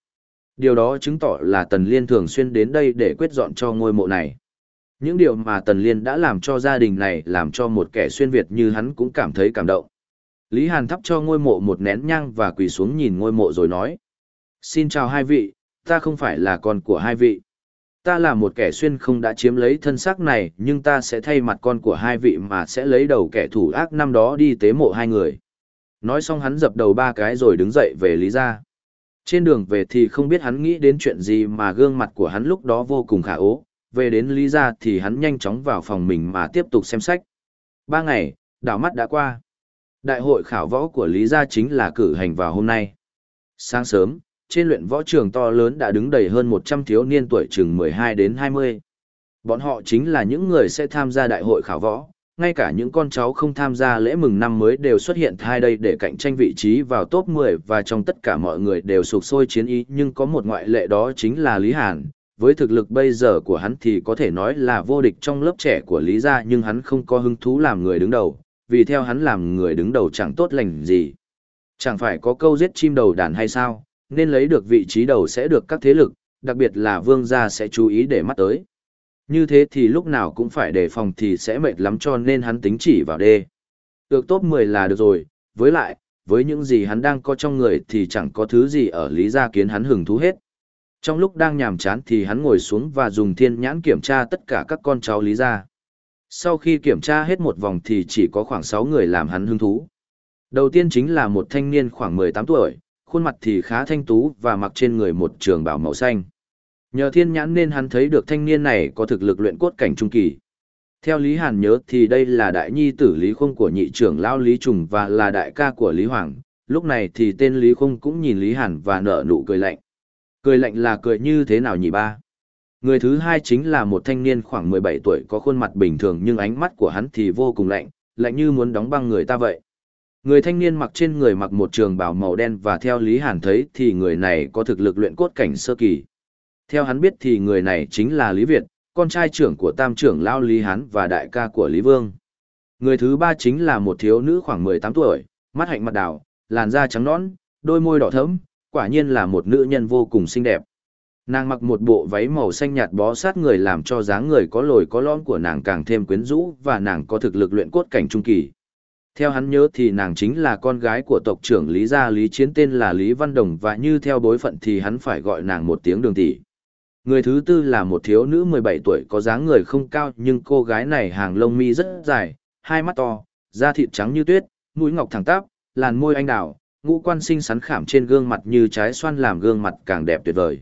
Điều đó chứng tỏ là Tần Liên thường xuyên đến đây để quyết dọn cho ngôi mộ này. Những điều mà Tần Liên đã làm cho gia đình này làm cho một kẻ xuyên Việt như hắn cũng cảm thấy cảm động. Lý Hàn thắp cho ngôi mộ một nén nhang và quỳ xuống nhìn ngôi mộ rồi nói. Xin chào hai vị, ta không phải là con của hai vị. Ta là một kẻ xuyên không đã chiếm lấy thân xác này, nhưng ta sẽ thay mặt con của hai vị mà sẽ lấy đầu kẻ thủ ác năm đó đi tế mộ hai người. Nói xong hắn dập đầu ba cái rồi đứng dậy về Lý gia. Trên đường về thì không biết hắn nghĩ đến chuyện gì mà gương mặt của hắn lúc đó vô cùng khả ố, về đến Lý gia thì hắn nhanh chóng vào phòng mình mà tiếp tục xem sách. Ba ngày, đảo mắt đã qua. Đại hội khảo võ của Lý gia chính là cử hành vào hôm nay. Sáng sớm, trên luyện võ trường to lớn đã đứng đầy hơn 100 thiếu niên tuổi chừng 12 đến 20. Bọn họ chính là những người sẽ tham gia đại hội khảo võ, ngay cả những con cháu không tham gia lễ mừng năm mới đều xuất hiện thai đây để cạnh tranh vị trí vào top 10 và trong tất cả mọi người đều sục sôi chiến ý nhưng có một ngoại lệ đó chính là Lý Hàn. Với thực lực bây giờ của hắn thì có thể nói là vô địch trong lớp trẻ của Lý gia nhưng hắn không có hứng thú làm người đứng đầu, vì theo hắn làm người đứng đầu chẳng tốt lành gì. Chẳng phải có câu giết chim đầu đàn hay sao, nên lấy được vị trí đầu sẽ được các thế lực, đặc biệt là vương gia sẽ chú ý để mắt tới. Như thế thì lúc nào cũng phải đề phòng thì sẽ mệt lắm cho nên hắn tính chỉ vào đê. Được top 10 là được rồi, với lại, với những gì hắn đang có trong người thì chẳng có thứ gì ở lý gia kiến hắn hứng thú hết. Trong lúc đang nhàm chán thì hắn ngồi xuống và dùng thiên nhãn kiểm tra tất cả các con cháu lý gia. Sau khi kiểm tra hết một vòng thì chỉ có khoảng 6 người làm hắn hứng thú. Đầu tiên chính là một thanh niên khoảng 18 tuổi, khuôn mặt thì khá thanh tú và mặc trên người một trường bào màu xanh. Nhờ thiên nhãn nên hắn thấy được thanh niên này có thực lực luyện cốt cảnh trung kỳ. Theo Lý Hàn nhớ thì đây là đại nhi tử Lý Khung của nhị trưởng lão Lý Trùng và là đại ca của Lý Hoàng. Lúc này thì tên Lý Khung cũng nhìn Lý Hàn và nở nụ cười lạnh. Cười lạnh là cười như thế nào nhỉ ba? Người thứ hai chính là một thanh niên khoảng 17 tuổi có khuôn mặt bình thường nhưng ánh mắt của hắn thì vô cùng lạnh, lạnh như muốn đóng băng người ta vậy. Người thanh niên mặc trên người mặc một trường bào màu đen và theo Lý Hàn thấy thì người này có thực lực luyện cốt cảnh sơ kỳ. Theo hắn biết thì người này chính là Lý Việt, con trai trưởng của tam trưởng Lao Lý Hán và đại ca của Lý Vương. Người thứ ba chính là một thiếu nữ khoảng 18 tuổi, mắt hạnh mặt đào, làn da trắng nõn, đôi môi đỏ thẫm, quả nhiên là một nữ nhân vô cùng xinh đẹp. Nàng mặc một bộ váy màu xanh nhạt bó sát người làm cho dáng người có lồi có lõm của nàng càng thêm quyến rũ và nàng có thực lực luyện cốt cảnh trung kỳ. Theo hắn nhớ thì nàng chính là con gái của tộc trưởng Lý Gia Lý Chiến tên là Lý Văn Đồng và như theo bối phận thì hắn phải gọi nàng một tiếng đường tỷ. Người thứ tư là một thiếu nữ 17 tuổi có dáng người không cao nhưng cô gái này hàng lông mi rất dài, hai mắt to, da thịt trắng như tuyết, mũi ngọc thẳng tắp, làn môi anh đào, ngũ quan xinh xắn khảm trên gương mặt như trái xoan làm gương mặt càng đẹp tuyệt vời.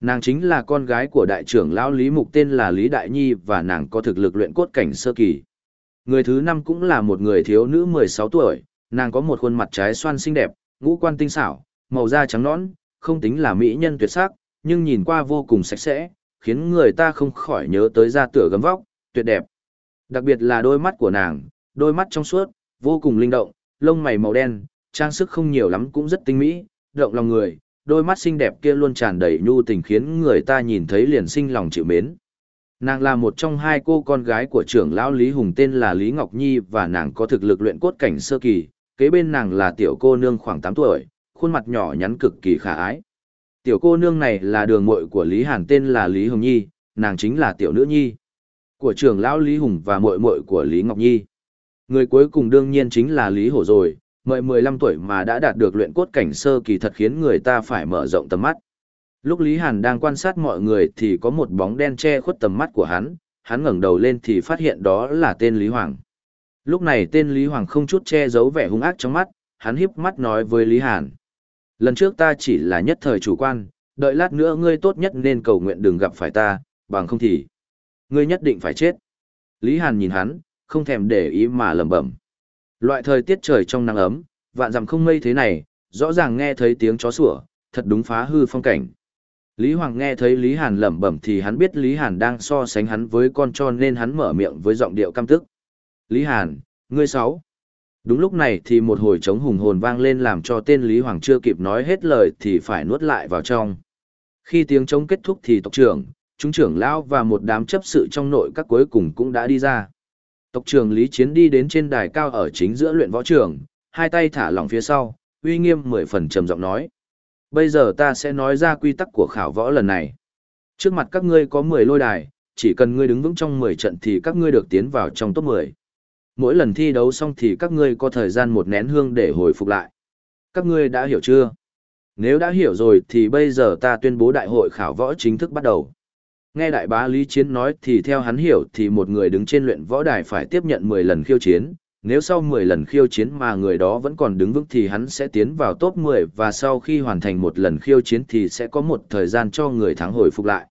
Nàng chính là con gái của đại trưởng lão Lý Mục tên là Lý Đại Nhi và nàng có thực lực luyện cốt cảnh sơ kỳ. Người thứ năm cũng là một người thiếu nữ 16 tuổi, nàng có một khuôn mặt trái xoan xinh đẹp, ngũ quan tinh xảo, màu da trắng nõn, không tính là mỹ nhân tuyệt sắc, nhưng nhìn qua vô cùng sạch sẽ, khiến người ta không khỏi nhớ tới da tựa gấm vóc, tuyệt đẹp. Đặc biệt là đôi mắt của nàng, đôi mắt trong suốt, vô cùng linh động, lông mày màu đen, trang sức không nhiều lắm cũng rất tinh mỹ, động lòng người, đôi mắt xinh đẹp kia luôn tràn đầy nhu tình khiến người ta nhìn thấy liền sinh lòng chịu mến. Nàng là một trong hai cô con gái của trưởng lão Lý Hùng tên là Lý Ngọc Nhi và nàng có thực lực luyện cốt cảnh sơ kỳ, kế bên nàng là tiểu cô nương khoảng 8 tuổi, khuôn mặt nhỏ nhắn cực kỳ khả ái. Tiểu cô nương này là đường muội của Lý Hàn tên là Lý Hồng Nhi, nàng chính là tiểu nữ nhi của trưởng lão Lý Hùng và muội muội của Lý Ngọc Nhi. Người cuối cùng đương nhiên chính là Lý Hổ rồi, mười 15 tuổi mà đã đạt được luyện cốt cảnh sơ kỳ thật khiến người ta phải mở rộng tầm mắt. Lúc Lý Hàn đang quan sát mọi người thì có một bóng đen che khuất tầm mắt của hắn, hắn ngẩng đầu lên thì phát hiện đó là tên Lý Hoàng. Lúc này tên Lý Hoàng không chút che giấu vẻ hung ác trong mắt, hắn híp mắt nói với Lý Hàn. Lần trước ta chỉ là nhất thời chủ quan, đợi lát nữa ngươi tốt nhất nên cầu nguyện đừng gặp phải ta, bằng không thì ngươi nhất định phải chết. Lý Hàn nhìn hắn, không thèm để ý mà lẩm bẩm. Loại thời tiết trời trong nắng ấm, vạn dặm không mây thế này, rõ ràng nghe thấy tiếng chó sủa, thật đúng phá hư phong cảnh. Lý Hoàng nghe thấy Lý Hàn lẩm bẩm thì hắn biết Lý Hàn đang so sánh hắn với con cho nên hắn mở miệng với giọng điệu căm tức. Lý Hàn, ngươi sáu. Đúng lúc này thì một hồi trống hùng hồn vang lên làm cho tên Lý Hoàng chưa kịp nói hết lời thì phải nuốt lại vào trong. Khi tiếng trống kết thúc thì tộc trưởng, chúng trưởng lão và một đám chấp sự trong nội các cuối cùng cũng đã đi ra. Tộc trưởng Lý Chiến đi đến trên đài cao ở chính giữa luyện võ trường, hai tay thả lỏng phía sau, uy nghiêm mười phần trầm giọng nói. Bây giờ ta sẽ nói ra quy tắc của khảo võ lần này. Trước mặt các ngươi có 10 lôi đài, chỉ cần ngươi đứng vững trong 10 trận thì các ngươi được tiến vào trong top 10. Mỗi lần thi đấu xong thì các ngươi có thời gian một nén hương để hồi phục lại. Các ngươi đã hiểu chưa? Nếu đã hiểu rồi thì bây giờ ta tuyên bố đại hội khảo võ chính thức bắt đầu. Nghe đại bá Lý Chiến nói thì theo hắn hiểu thì một người đứng trên luyện võ đài phải tiếp nhận 10 lần khiêu chiến, nếu sau 10 lần khiêu chiến mà người đó vẫn còn đứng vững thì hắn sẽ tiến vào top 10 và sau khi hoàn thành một lần khiêu chiến thì sẽ có một thời gian cho người thắng hồi phục lại.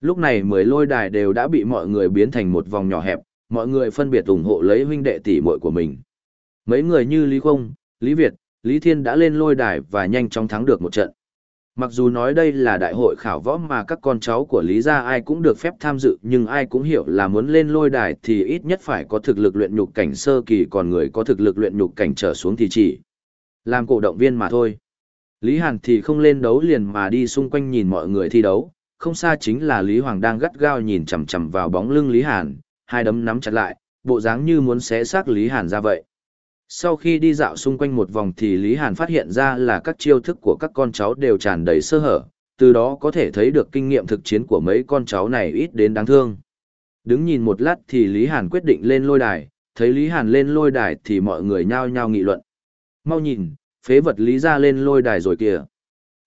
Lúc này 10 lôi đài đều đã bị mọi người biến thành một vòng nhỏ hẹp, mọi người phân biệt ủng hộ lấy huynh đệ tỷ muội của mình. Mấy người như Lý Không, Lý Việt, Lý Thiên đã lên lôi đài và nhanh chóng thắng được một trận. Mặc dù nói đây là đại hội khảo võ mà các con cháu của Lý gia ai cũng được phép tham dự nhưng ai cũng hiểu là muốn lên lôi đài thì ít nhất phải có thực lực luyện nhục cảnh sơ kỳ còn người có thực lực luyện nhục cảnh trở xuống thì chỉ làm cổ động viên mà thôi. Lý Hàn thì không lên đấu liền mà đi xung quanh nhìn mọi người thi đấu, không xa chính là Lý Hoàng đang gắt gao nhìn chằm chằm vào bóng lưng Lý Hàn, hai đấm nắm chặt lại, bộ dáng như muốn xé xác Lý Hàn ra vậy. Sau khi đi dạo xung quanh một vòng thì Lý Hàn phát hiện ra là các chiêu thức của các con cháu đều tràn đầy sơ hở, từ đó có thể thấy được kinh nghiệm thực chiến của mấy con cháu này ít đến đáng thương. Đứng nhìn một lát thì Lý Hàn quyết định lên lôi đài, thấy Lý Hàn lên lôi đài thì mọi người nhao nhao nghị luận. Mau nhìn, phế vật Lý ra lên lôi đài rồi kìa.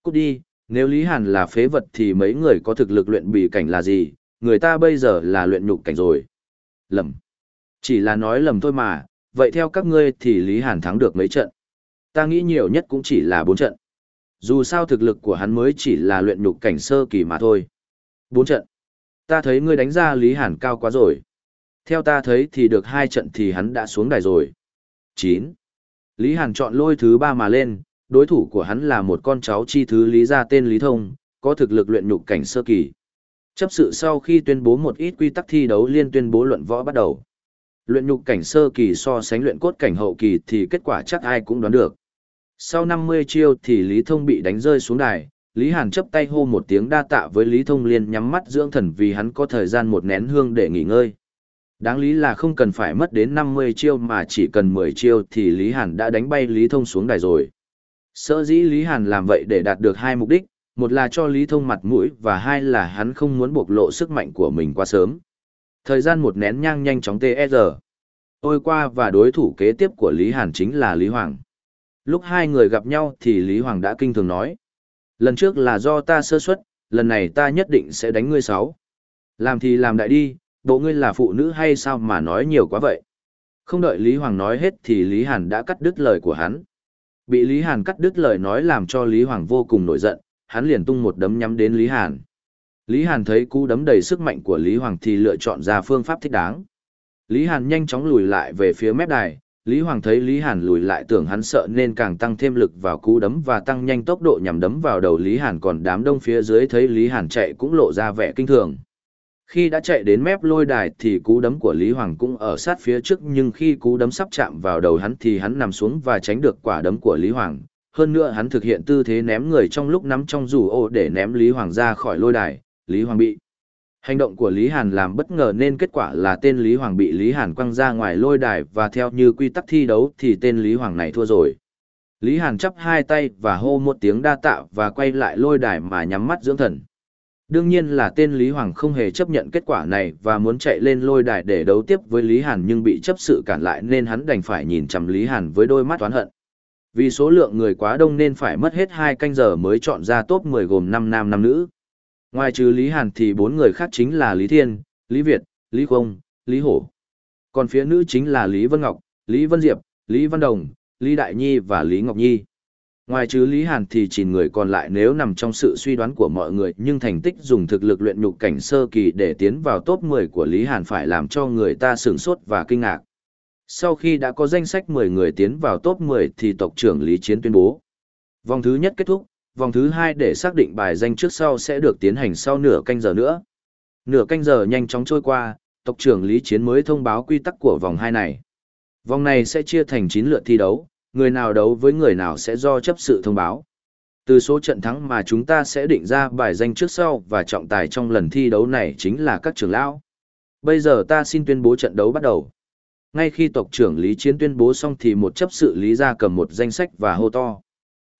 Cút đi, nếu Lý Hàn là phế vật thì mấy người có thực lực luyện bị cảnh là gì, người ta bây giờ là luyện nhục cảnh rồi. Lầm. Chỉ là nói lầm thôi mà, vậy theo các ngươi thì Lý Hàn thắng được mấy trận? Ta nghĩ nhiều nhất cũng chỉ là bốn trận. Dù sao thực lực của hắn mới chỉ là luyện nhục cảnh sơ kỳ mà thôi. Bốn trận. Ta thấy ngươi đánh ra Lý Hàn cao quá rồi. Theo ta thấy thì được hai trận thì hắn đã xuống đài rồi. Chín. Lý Hàn chọn lôi thứ ba mà lên, đối thủ của hắn là một con cháu chi thứ Lý gia tên Lý Thông, có thực lực luyện nhục cảnh sơ kỳ. Chấp sự sau khi tuyên bố một ít quy tắc thi đấu liên tuyên bố luận võ bắt đầu. Luyện nhục cảnh sơ kỳ so sánh luyện cốt cảnh hậu kỳ thì kết quả chắc ai cũng đoán được. Sau 50 chiêu thì Lý Thông bị đánh rơi xuống đài, Lý Hàn chấp tay hô một tiếng đa tạ với Lý Thông liền nhắm mắt dưỡng thần vì hắn có thời gian một nén hương để nghỉ ngơi. Đáng lý là không cần phải mất đến 50 chiêu mà chỉ cần 10 chiêu thì Lý Hàn đã đánh bay Lý Thông xuống đài rồi. Sở dĩ Lý Hàn làm vậy để đạt được hai mục đích, một là cho Lý Thông mặt mũi và hai là hắn không muốn bộc lộ sức mạnh của mình quá sớm. Thời gian một nén nhang nhanh chóng TSR. Ôi qua và đối thủ kế tiếp của Lý Hàn chính là Lý Hoàng. Lúc hai người gặp nhau thì Lý Hoàng đã kinh thường nói. Lần trước là do ta sơ suất, lần này ta nhất định sẽ đánh ngươi sáu. Làm thì làm đại đi, bộ ngươi là phụ nữ hay sao mà nói nhiều quá vậy. Không đợi Lý Hoàng nói hết thì Lý Hàn đã cắt đứt lời của hắn. Bị Lý Hàn cắt đứt lời nói làm cho Lý Hoàng vô cùng nổi giận, hắn liền tung một đấm nhắm đến Lý Hàn. Lý Hàn thấy cú đấm đầy sức mạnh của Lý Hoàng thì lựa chọn ra phương pháp thích đáng. Lý Hàn nhanh chóng lùi lại về phía mép đài, Lý Hoàng thấy Lý Hàn lùi lại tưởng hắn sợ nên càng tăng thêm lực vào cú đấm và tăng nhanh tốc độ nhằm đấm vào đầu Lý Hàn còn đám đông phía dưới thấy Lý Hàn chạy cũng lộ ra vẻ kinh thường. Khi đã chạy đến mép lôi đài thì cú đấm của Lý Hoàng cũng ở sát phía trước nhưng khi cú đấm sắp chạm vào đầu hắn thì hắn nằm xuống và tránh được quả đấm của Lý Hoàng. Hơn nữa hắn thực hiện tư thế ném người trong lúc nắm trong rủ ô để ném Lý Hoàng ra khỏi lôi đài, Lý Hoàng bị. Hành động của Lý Hàn làm bất ngờ nên kết quả là tên Lý Hoàng bị Lý Hàn quăng ra ngoài lôi đài và theo như quy tắc thi đấu thì tên Lý Hoàng này thua rồi. Lý Hàn chắp hai tay và hô một tiếng đa tạ và quay lại lôi đài mà nhắm mắt dưỡng thần. Đương nhiên là tên Lý Hoàng không hề chấp nhận kết quả này và muốn chạy lên lôi đài để đấu tiếp với Lý Hàn nhưng bị chấp sự cản lại nên hắn đành phải nhìn chằm Lý Hàn với đôi mắt oán hận. Vì số lượng người quá đông nên phải mất hết hai canh giờ mới chọn ra top 10 gồm 5 nam 5 nữ. Ngoài trừ Lý Hàn thì bốn người khác chính là Lý Thiên, Lý Việt, Lý Không, Lý Hổ. Còn phía nữ chính là Lý Vân Ngọc, Lý Vân Diệp, Lý Văn Đồng, Lý Đại Nhi và Lý Ngọc Nhi. Ngoài trừ Lý Hàn thì chỉ người còn lại nếu nằm trong sự suy đoán của mọi người nhưng thành tích dùng thực lực luyện nhục cảnh sơ kỳ để tiến vào top 10 của Lý Hàn phải làm cho người ta sửng sốt và kinh ngạc. Sau khi đã có danh sách 10 người tiến vào top 10 thì tộc trưởng Lý Chiến tuyên bố. Vòng thứ nhất kết thúc, vòng thứ hai để xác định bài danh trước sau sẽ được tiến hành sau nửa canh giờ nữa. Nửa canh giờ nhanh chóng trôi qua, tộc trưởng Lý Chiến mới thông báo quy tắc của vòng hai này. Vòng này sẽ chia thành chín lượt thi đấu, người nào đấu với người nào sẽ do chấp sự thông báo. Từ số trận thắng mà chúng ta sẽ định ra bài danh trước sau và trọng tài trong lần thi đấu này chính là các trưởng lão. Bây giờ ta xin tuyên bố trận đấu bắt đầu. Ngay khi tộc trưởng Lý Chiến tuyên bố xong thì một chấp sự Lý ra cầm một danh sách và hô to.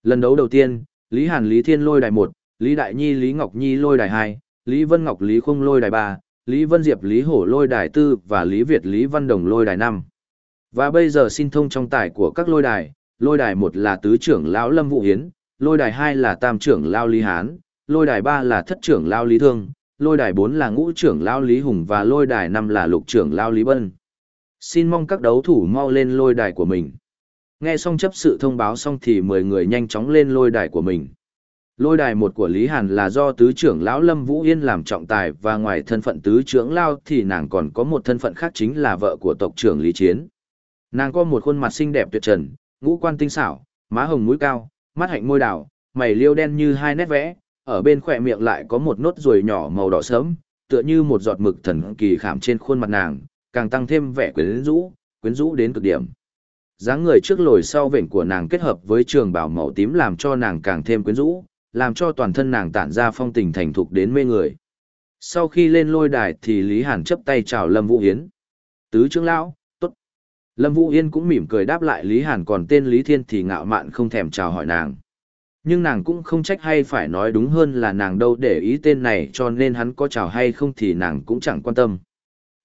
Lần đấu đầu tiên, Lý Hàn Lý Thiên lôi đài 1, Lý Đại Nhi Lý Ngọc Nhi lôi đài 2, Lý Vân Ngọc Lý Khung lôi đài 3, Lý Vân Diệp Lý Hổ lôi đài 4 và Lý Việt Lý Văn Đồng lôi đài 5. Và bây giờ xin thông trong tải của các lôi đài, lôi đài 1 là tứ trưởng lão Lâm Vũ Hiến, lôi đài 2 là tam trưởng lão Lý Hán, lôi đài 3 là thất trưởng lão Lý Thương, lôi đài 4 là ngũ trưởng lão Lý Hùng và lôi đài 5 là lục trưởng lão Lý Bân. Xin mong các đấu thủ mau lên lôi đài của mình. Nghe xong chấp sự thông báo xong thì 10 người nhanh chóng lên lôi đài của mình. Lôi đài một của Lý Hàn là do tứ trưởng lão Lâm Vũ Yên làm trọng tài và ngoài thân phận tứ trưởng lão thì nàng còn có một thân phận khác chính là vợ của tộc trưởng Lý Chiến. Nàng có một khuôn mặt xinh đẹp tuyệt trần, ngũ quan tinh xảo, má hồng mũi cao, mắt hạnh môi đào, mày liêu đen như hai nét vẽ, ở bên khỏe miệng lại có một nốt ruồi nhỏ màu đỏ sớm, tựa như một giọt mực thần kỳ khảm trên khuôn mặt nàng, càng tăng thêm vẻ quyến rũ, quyến rũ đến cực điểm dáng người trước lồi sau vểnh của nàng kết hợp với trường bảo màu tím làm cho nàng càng thêm quyến rũ, làm cho toàn thân nàng tản ra phong tình thành thục đến mê người. Sau khi lên lôi đài thì Lý Hàn chấp tay chào Lâm Vũ Hiến. Tứ trưởng lão, tốt. Lâm Vũ Yên cũng mỉm cười đáp lại Lý Hàn còn tên Lý Thiên thì ngạo mạn không thèm chào hỏi nàng. Nhưng nàng cũng không trách hay phải nói đúng hơn là nàng đâu để ý tên này cho nên hắn có chào hay không thì nàng cũng chẳng quan tâm.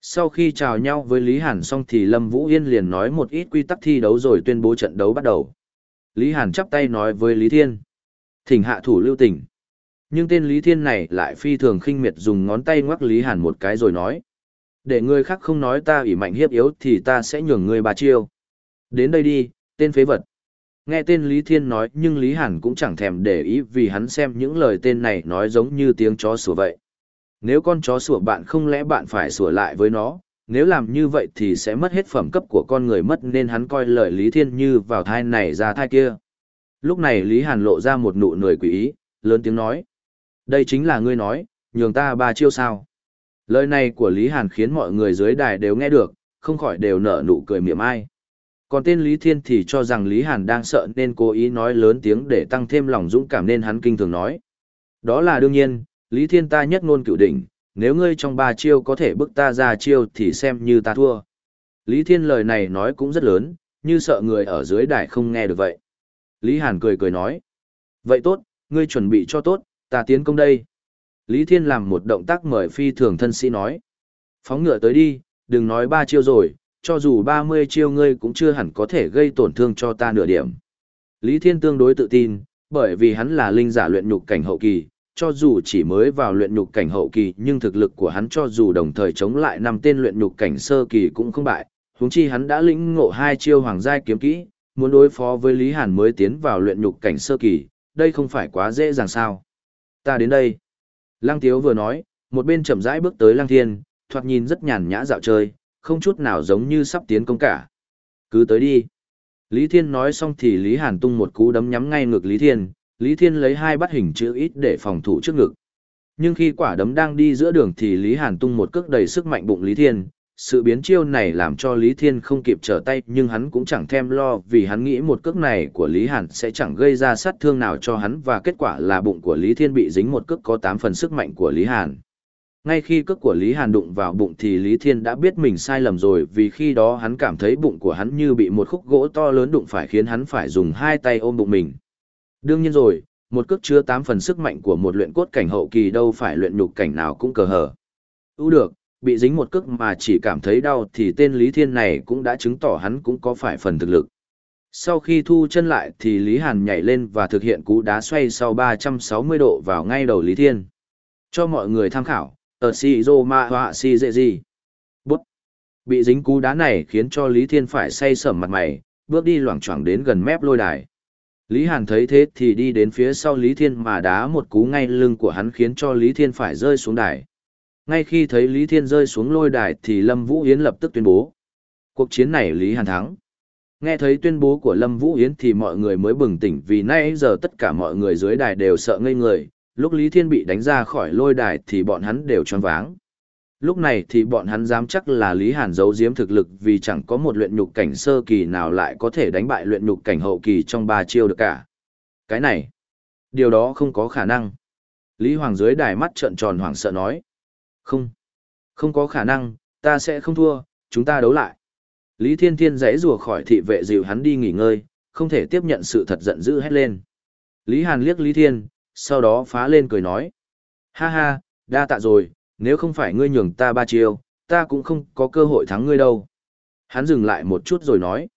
Sau khi chào nhau với Lý Hàn xong thì Lâm Vũ Yên liền nói một ít quy tắc thi đấu rồi tuyên bố trận đấu bắt đầu. Lý Hàn chắp tay nói với Lý Thiên. Thỉnh hạ thủ lưu tình. Nhưng tên Lý Thiên này lại phi thường khinh miệt dùng ngón tay ngoắc Lý Hàn một cái rồi nói. Để người khác không nói ta ủy mạnh hiếp yếu thì ta sẽ nhường người bà chiêu. Đến đây đi, tên phế vật. Nghe tên Lý Thiên nói nhưng Lý Hàn cũng chẳng thèm để ý vì hắn xem những lời tên này nói giống như tiếng chó sủa vậy. Nếu con chó sủa bạn không lẽ bạn phải sủa lại với nó, nếu làm như vậy thì sẽ mất hết phẩm cấp của con người mất nên hắn coi lời Lý Thiên như vào thai này ra thai kia. Lúc này Lý Hàn lộ ra một nụ cười quỷ ý, lớn tiếng nói. Đây chính là ngươi nói, nhường ta ba chiêu sao. Lời này của Lý Hàn khiến mọi người dưới đài đều nghe được, không khỏi đều nở nụ cười miệng ai. Còn tên Lý Thiên thì cho rằng Lý Hàn đang sợ nên cố ý nói lớn tiếng để tăng thêm lòng dũng cảm nên hắn kinh thường nói. Đó là đương nhiên, Lý Thiên ta nhất ngôn cửu đỉnh, nếu ngươi trong ba chiêu có thể bức ta ra chiêu thì xem như ta thua. Lý Thiên lời này nói cũng rất lớn, như sợ người ở dưới đài không nghe được vậy. Lý Hàn cười cười nói. Vậy tốt, ngươi chuẩn bị cho tốt, ta tiến công đây. Lý Thiên làm một động tác mời phi thường thân sĩ nói. Phóng ngựa tới đi, đừng nói ba chiêu rồi, cho dù ba mươi chiêu ngươi cũng chưa hẳn có thể gây tổn thương cho ta nửa điểm. Lý Thiên tương đối tự tin, bởi vì hắn là linh giả luyện nhục cảnh hậu kỳ, cho dù chỉ mới vào luyện nhục cảnh hậu kỳ nhưng thực lực của hắn cho dù đồng thời chống lại năm tên luyện nhục cảnh sơ kỳ cũng không bại, huống chi hắn đã lĩnh ngộ hai chiêu hoàng giai kiếm kỹ, muốn đối phó với Lý Hàn mới tiến vào luyện nhục cảnh sơ kỳ, đây không phải quá dễ dàng sao. Ta đến đây. Lăng Tiếu vừa nói, một bên chậm rãi bước tới Lăng Thiên, thoạt nhìn rất nhàn nhã dạo chơi, không chút nào giống như sắp tiến công cả. Cứ tới đi. Lý Thiên nói xong thì Lý Hàn tung một cú đấm nhắm ngay ngực Lý Thiên, Lý Thiên lấy hai bắt hình chữ ít để phòng thủ trước ngực. Nhưng khi quả đấm đang đi giữa đường thì Lý Hàn tung một cước đầy sức mạnh bụng Lý Thiên, sự biến chiêu này làm cho Lý Thiên không kịp trở tay nhưng hắn cũng chẳng thèm lo vì hắn nghĩ một cước này của Lý Hàn sẽ chẳng gây ra sát thương nào cho hắn và kết quả là bụng của Lý Thiên bị dính một cước có 8 phần sức mạnh của Lý Hàn. Ngay khi cước của Lý Hàn đụng vào bụng thì Lý Thiên đã biết mình sai lầm rồi vì khi đó hắn cảm thấy bụng của hắn như bị một khúc gỗ to lớn đụng phải khiến hắn phải dùng hai tay ôm bụng mình. Đương nhiên rồi, một cước chứa 8 phần sức mạnh của một luyện cốt cảnh hậu kỳ đâu phải luyện nhục cảnh nào cũng cờ hở. U được, bị dính một cước mà chỉ cảm thấy đau thì tên Lý Thiên này cũng đã chứng tỏ hắn cũng có phải phần thực lực. Sau khi thu chân lại thì Lý Hàn nhảy lên và thực hiện cú đá xoay sau 360 độ vào ngay đầu Lý Thiên. Cho mọi người tham khảo, ở si rô ma họa si dễ gì. Bút. Bị dính cú đá này khiến cho Lý Thiên phải say sẩm mặt mày, bước đi loảng choảng đến gần mép lôi đài. Lý Hàn thấy thế thì đi đến phía sau Lý Thiên mà đá một cú ngay lưng của hắn khiến cho Lý Thiên phải rơi xuống đài. Ngay khi thấy Lý Thiên rơi xuống lôi đài thì Lâm Vũ Yến lập tức tuyên bố. Cuộc chiến này Lý Hàn thắng. Nghe thấy tuyên bố của Lâm Vũ Yến thì mọi người mới bừng tỉnh vì nay giờ tất cả mọi người dưới đài đều sợ ngây người, lúc Lý Thiên bị đánh ra khỏi lôi đài thì bọn hắn đều choáng váng. Lúc này thì bọn hắn dám chắc là Lý Hàn giấu giếm thực lực vì chẳng có một luyện nhục cảnh sơ kỳ nào lại có thể đánh bại luyện nhục cảnh hậu kỳ trong ba chiêu được cả. Cái này, điều đó không có khả năng. Lý Hoàng dưới đài mắt trợn tròn hoảng sợ nói. Không, không có khả năng, ta sẽ không thua, chúng ta đấu lại. Lý Thiên Thiên giãy rùa khỏi thị vệ dịu hắn đi nghỉ ngơi, không thể tiếp nhận sự thật giận dữ hét lên. Lý Hàn liếc Lý Thiên, sau đó phá lên cười nói. Ha ha, đa tạ rồi, nếu không phải ngươi nhường ta ba chiêu, ta cũng không có cơ hội thắng ngươi đâu. Hắn dừng lại một chút rồi nói.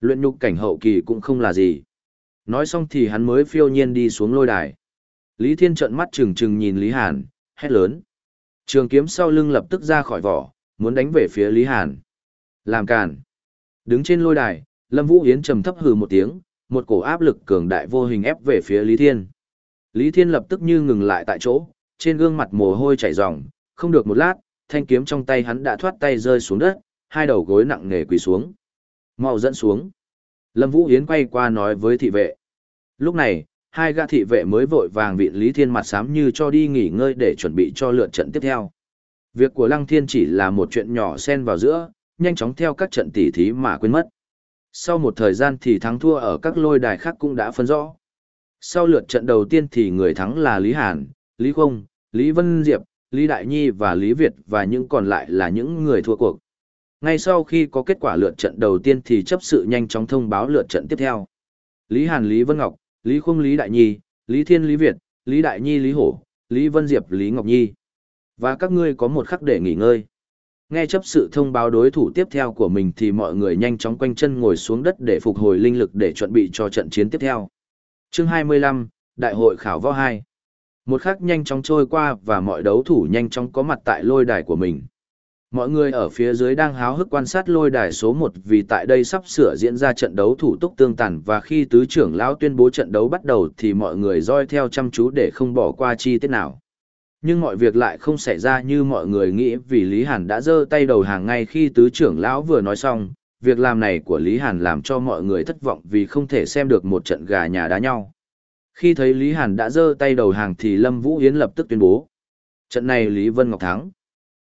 Luyện nhục cảnh hậu kỳ cũng không là gì. Nói xong thì hắn mới phiêu nhiên đi xuống lôi đài. Lý Thiên trợn mắt trừng trừng nhìn Lý Hàn, hét lớn. Trường kiếm sau lưng lập tức ra khỏi vỏ, muốn đánh về phía Lý Hàn. Làm càn. Đứng trên lôi đài, Lâm Vũ Yến trầm thấp hừ một tiếng, một cổ áp lực cường đại vô hình ép về phía Lý Thiên. Lý Thiên lập tức như ngừng lại tại chỗ, trên gương mặt mồ hôi chảy ròng, không được một lát, thanh kiếm trong tay hắn đã thoát tay rơi xuống đất, hai đầu gối nặng nề quỳ xuống. Mau dẫn xuống. Lâm Vũ Yến quay qua nói với thị vệ. Lúc này, hai gã thị vệ mới vội vàng vịn Lý Thiên mặt xám như cho đi nghỉ ngơi để chuẩn bị cho lượt trận tiếp theo. Việc của Lăng Thiên chỉ là một chuyện nhỏ xen vào giữa, nhanh chóng theo các trận tỉ thí mà quên mất. Sau một thời gian thì thắng thua ở các lôi đài khác cũng đã phân rõ. Sau lượt trận đầu tiên thì người thắng là Lý Hàn, Lý Không, Lý Vân Diệp, Lý Đại Nhi và Lý Việt và những còn lại là những người thua cuộc. Ngay sau khi có kết quả lượt trận đầu tiên thì chấp sự nhanh chóng thông báo lượt trận tiếp theo. Lý Hàn Lý Vân Ngọc, Lý Khung, Lý Đại Nhi, Lý Thiên Lý Việt, Lý Đại Nhi Lý Hổ, Lý Vân Diệp Lý Ngọc Nhi. Và các ngươi có một khắc để nghỉ ngơi. Nghe chấp sự thông báo đối thủ tiếp theo của mình thì mọi người nhanh chóng quanh chân ngồi xuống đất để phục hồi linh lực để chuẩn bị cho trận chiến tiếp theo. Chương 25, Đại hội khảo võ 2. Một khắc nhanh chóng trôi qua và mọi đấu thủ nhanh chóng có mặt tại lôi đài của mình. Mọi người ở phía dưới đang háo hức quan sát lôi đài số 1 vì tại đây sắp sửa diễn ra trận đấu thủ túc tương tàn và khi tứ trưởng lão tuyên bố trận đấu bắt đầu thì mọi người roi theo chăm chú để không bỏ qua chi tiết nào. Nhưng mọi việc lại không xảy ra như mọi người nghĩ vì Lý Hàn đã giơ tay đầu hàng ngay khi tứ trưởng lão vừa nói xong, việc làm này của Lý Hàn làm cho mọi người thất vọng vì không thể xem được một trận gà nhà đá nhau. Khi thấy Lý Hàn đã giơ tay đầu hàng thì Lâm Vũ Yến lập tức tuyên bố. Trận này Lý Vân Ngọc thắng.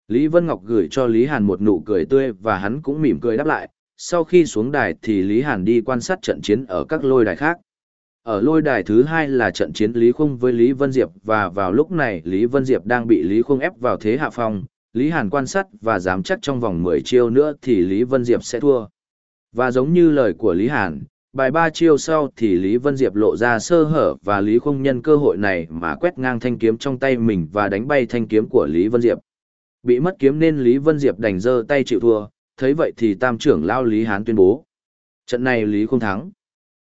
Lý Vân Ngọc gửi cho Lý Hàn một nụ cười tươi và hắn cũng mỉm cười đáp lại. Sau khi xuống đài thì Lý Hàn đi quan sát trận chiến ở các lôi đài khác. Ở lôi đài thứ hai là trận chiến Lý Khung với Lý Vân Diệp và vào lúc này Lý Vân Diệp đang bị Lý Khung ép vào thế hạ phong. Lý Hàn quan sát và dám chắc trong vòng 10 chiêu nữa thì Lý Vân Diệp sẽ thua. Và giống như lời của Lý Hàn, bài ba chiêu sau thì Lý Vân Diệp lộ ra sơ hở và Lý không nhân cơ hội này mà quét ngang thanh kiếm trong tay mình và đánh bay thanh kiếm của Lý Vân Diệp. Bị mất kiếm nên Lý Vân Diệp đành giơ tay chịu thua, thấy vậy thì tam trưởng lao Lý Hán tuyên bố. Trận này Lý không thắng.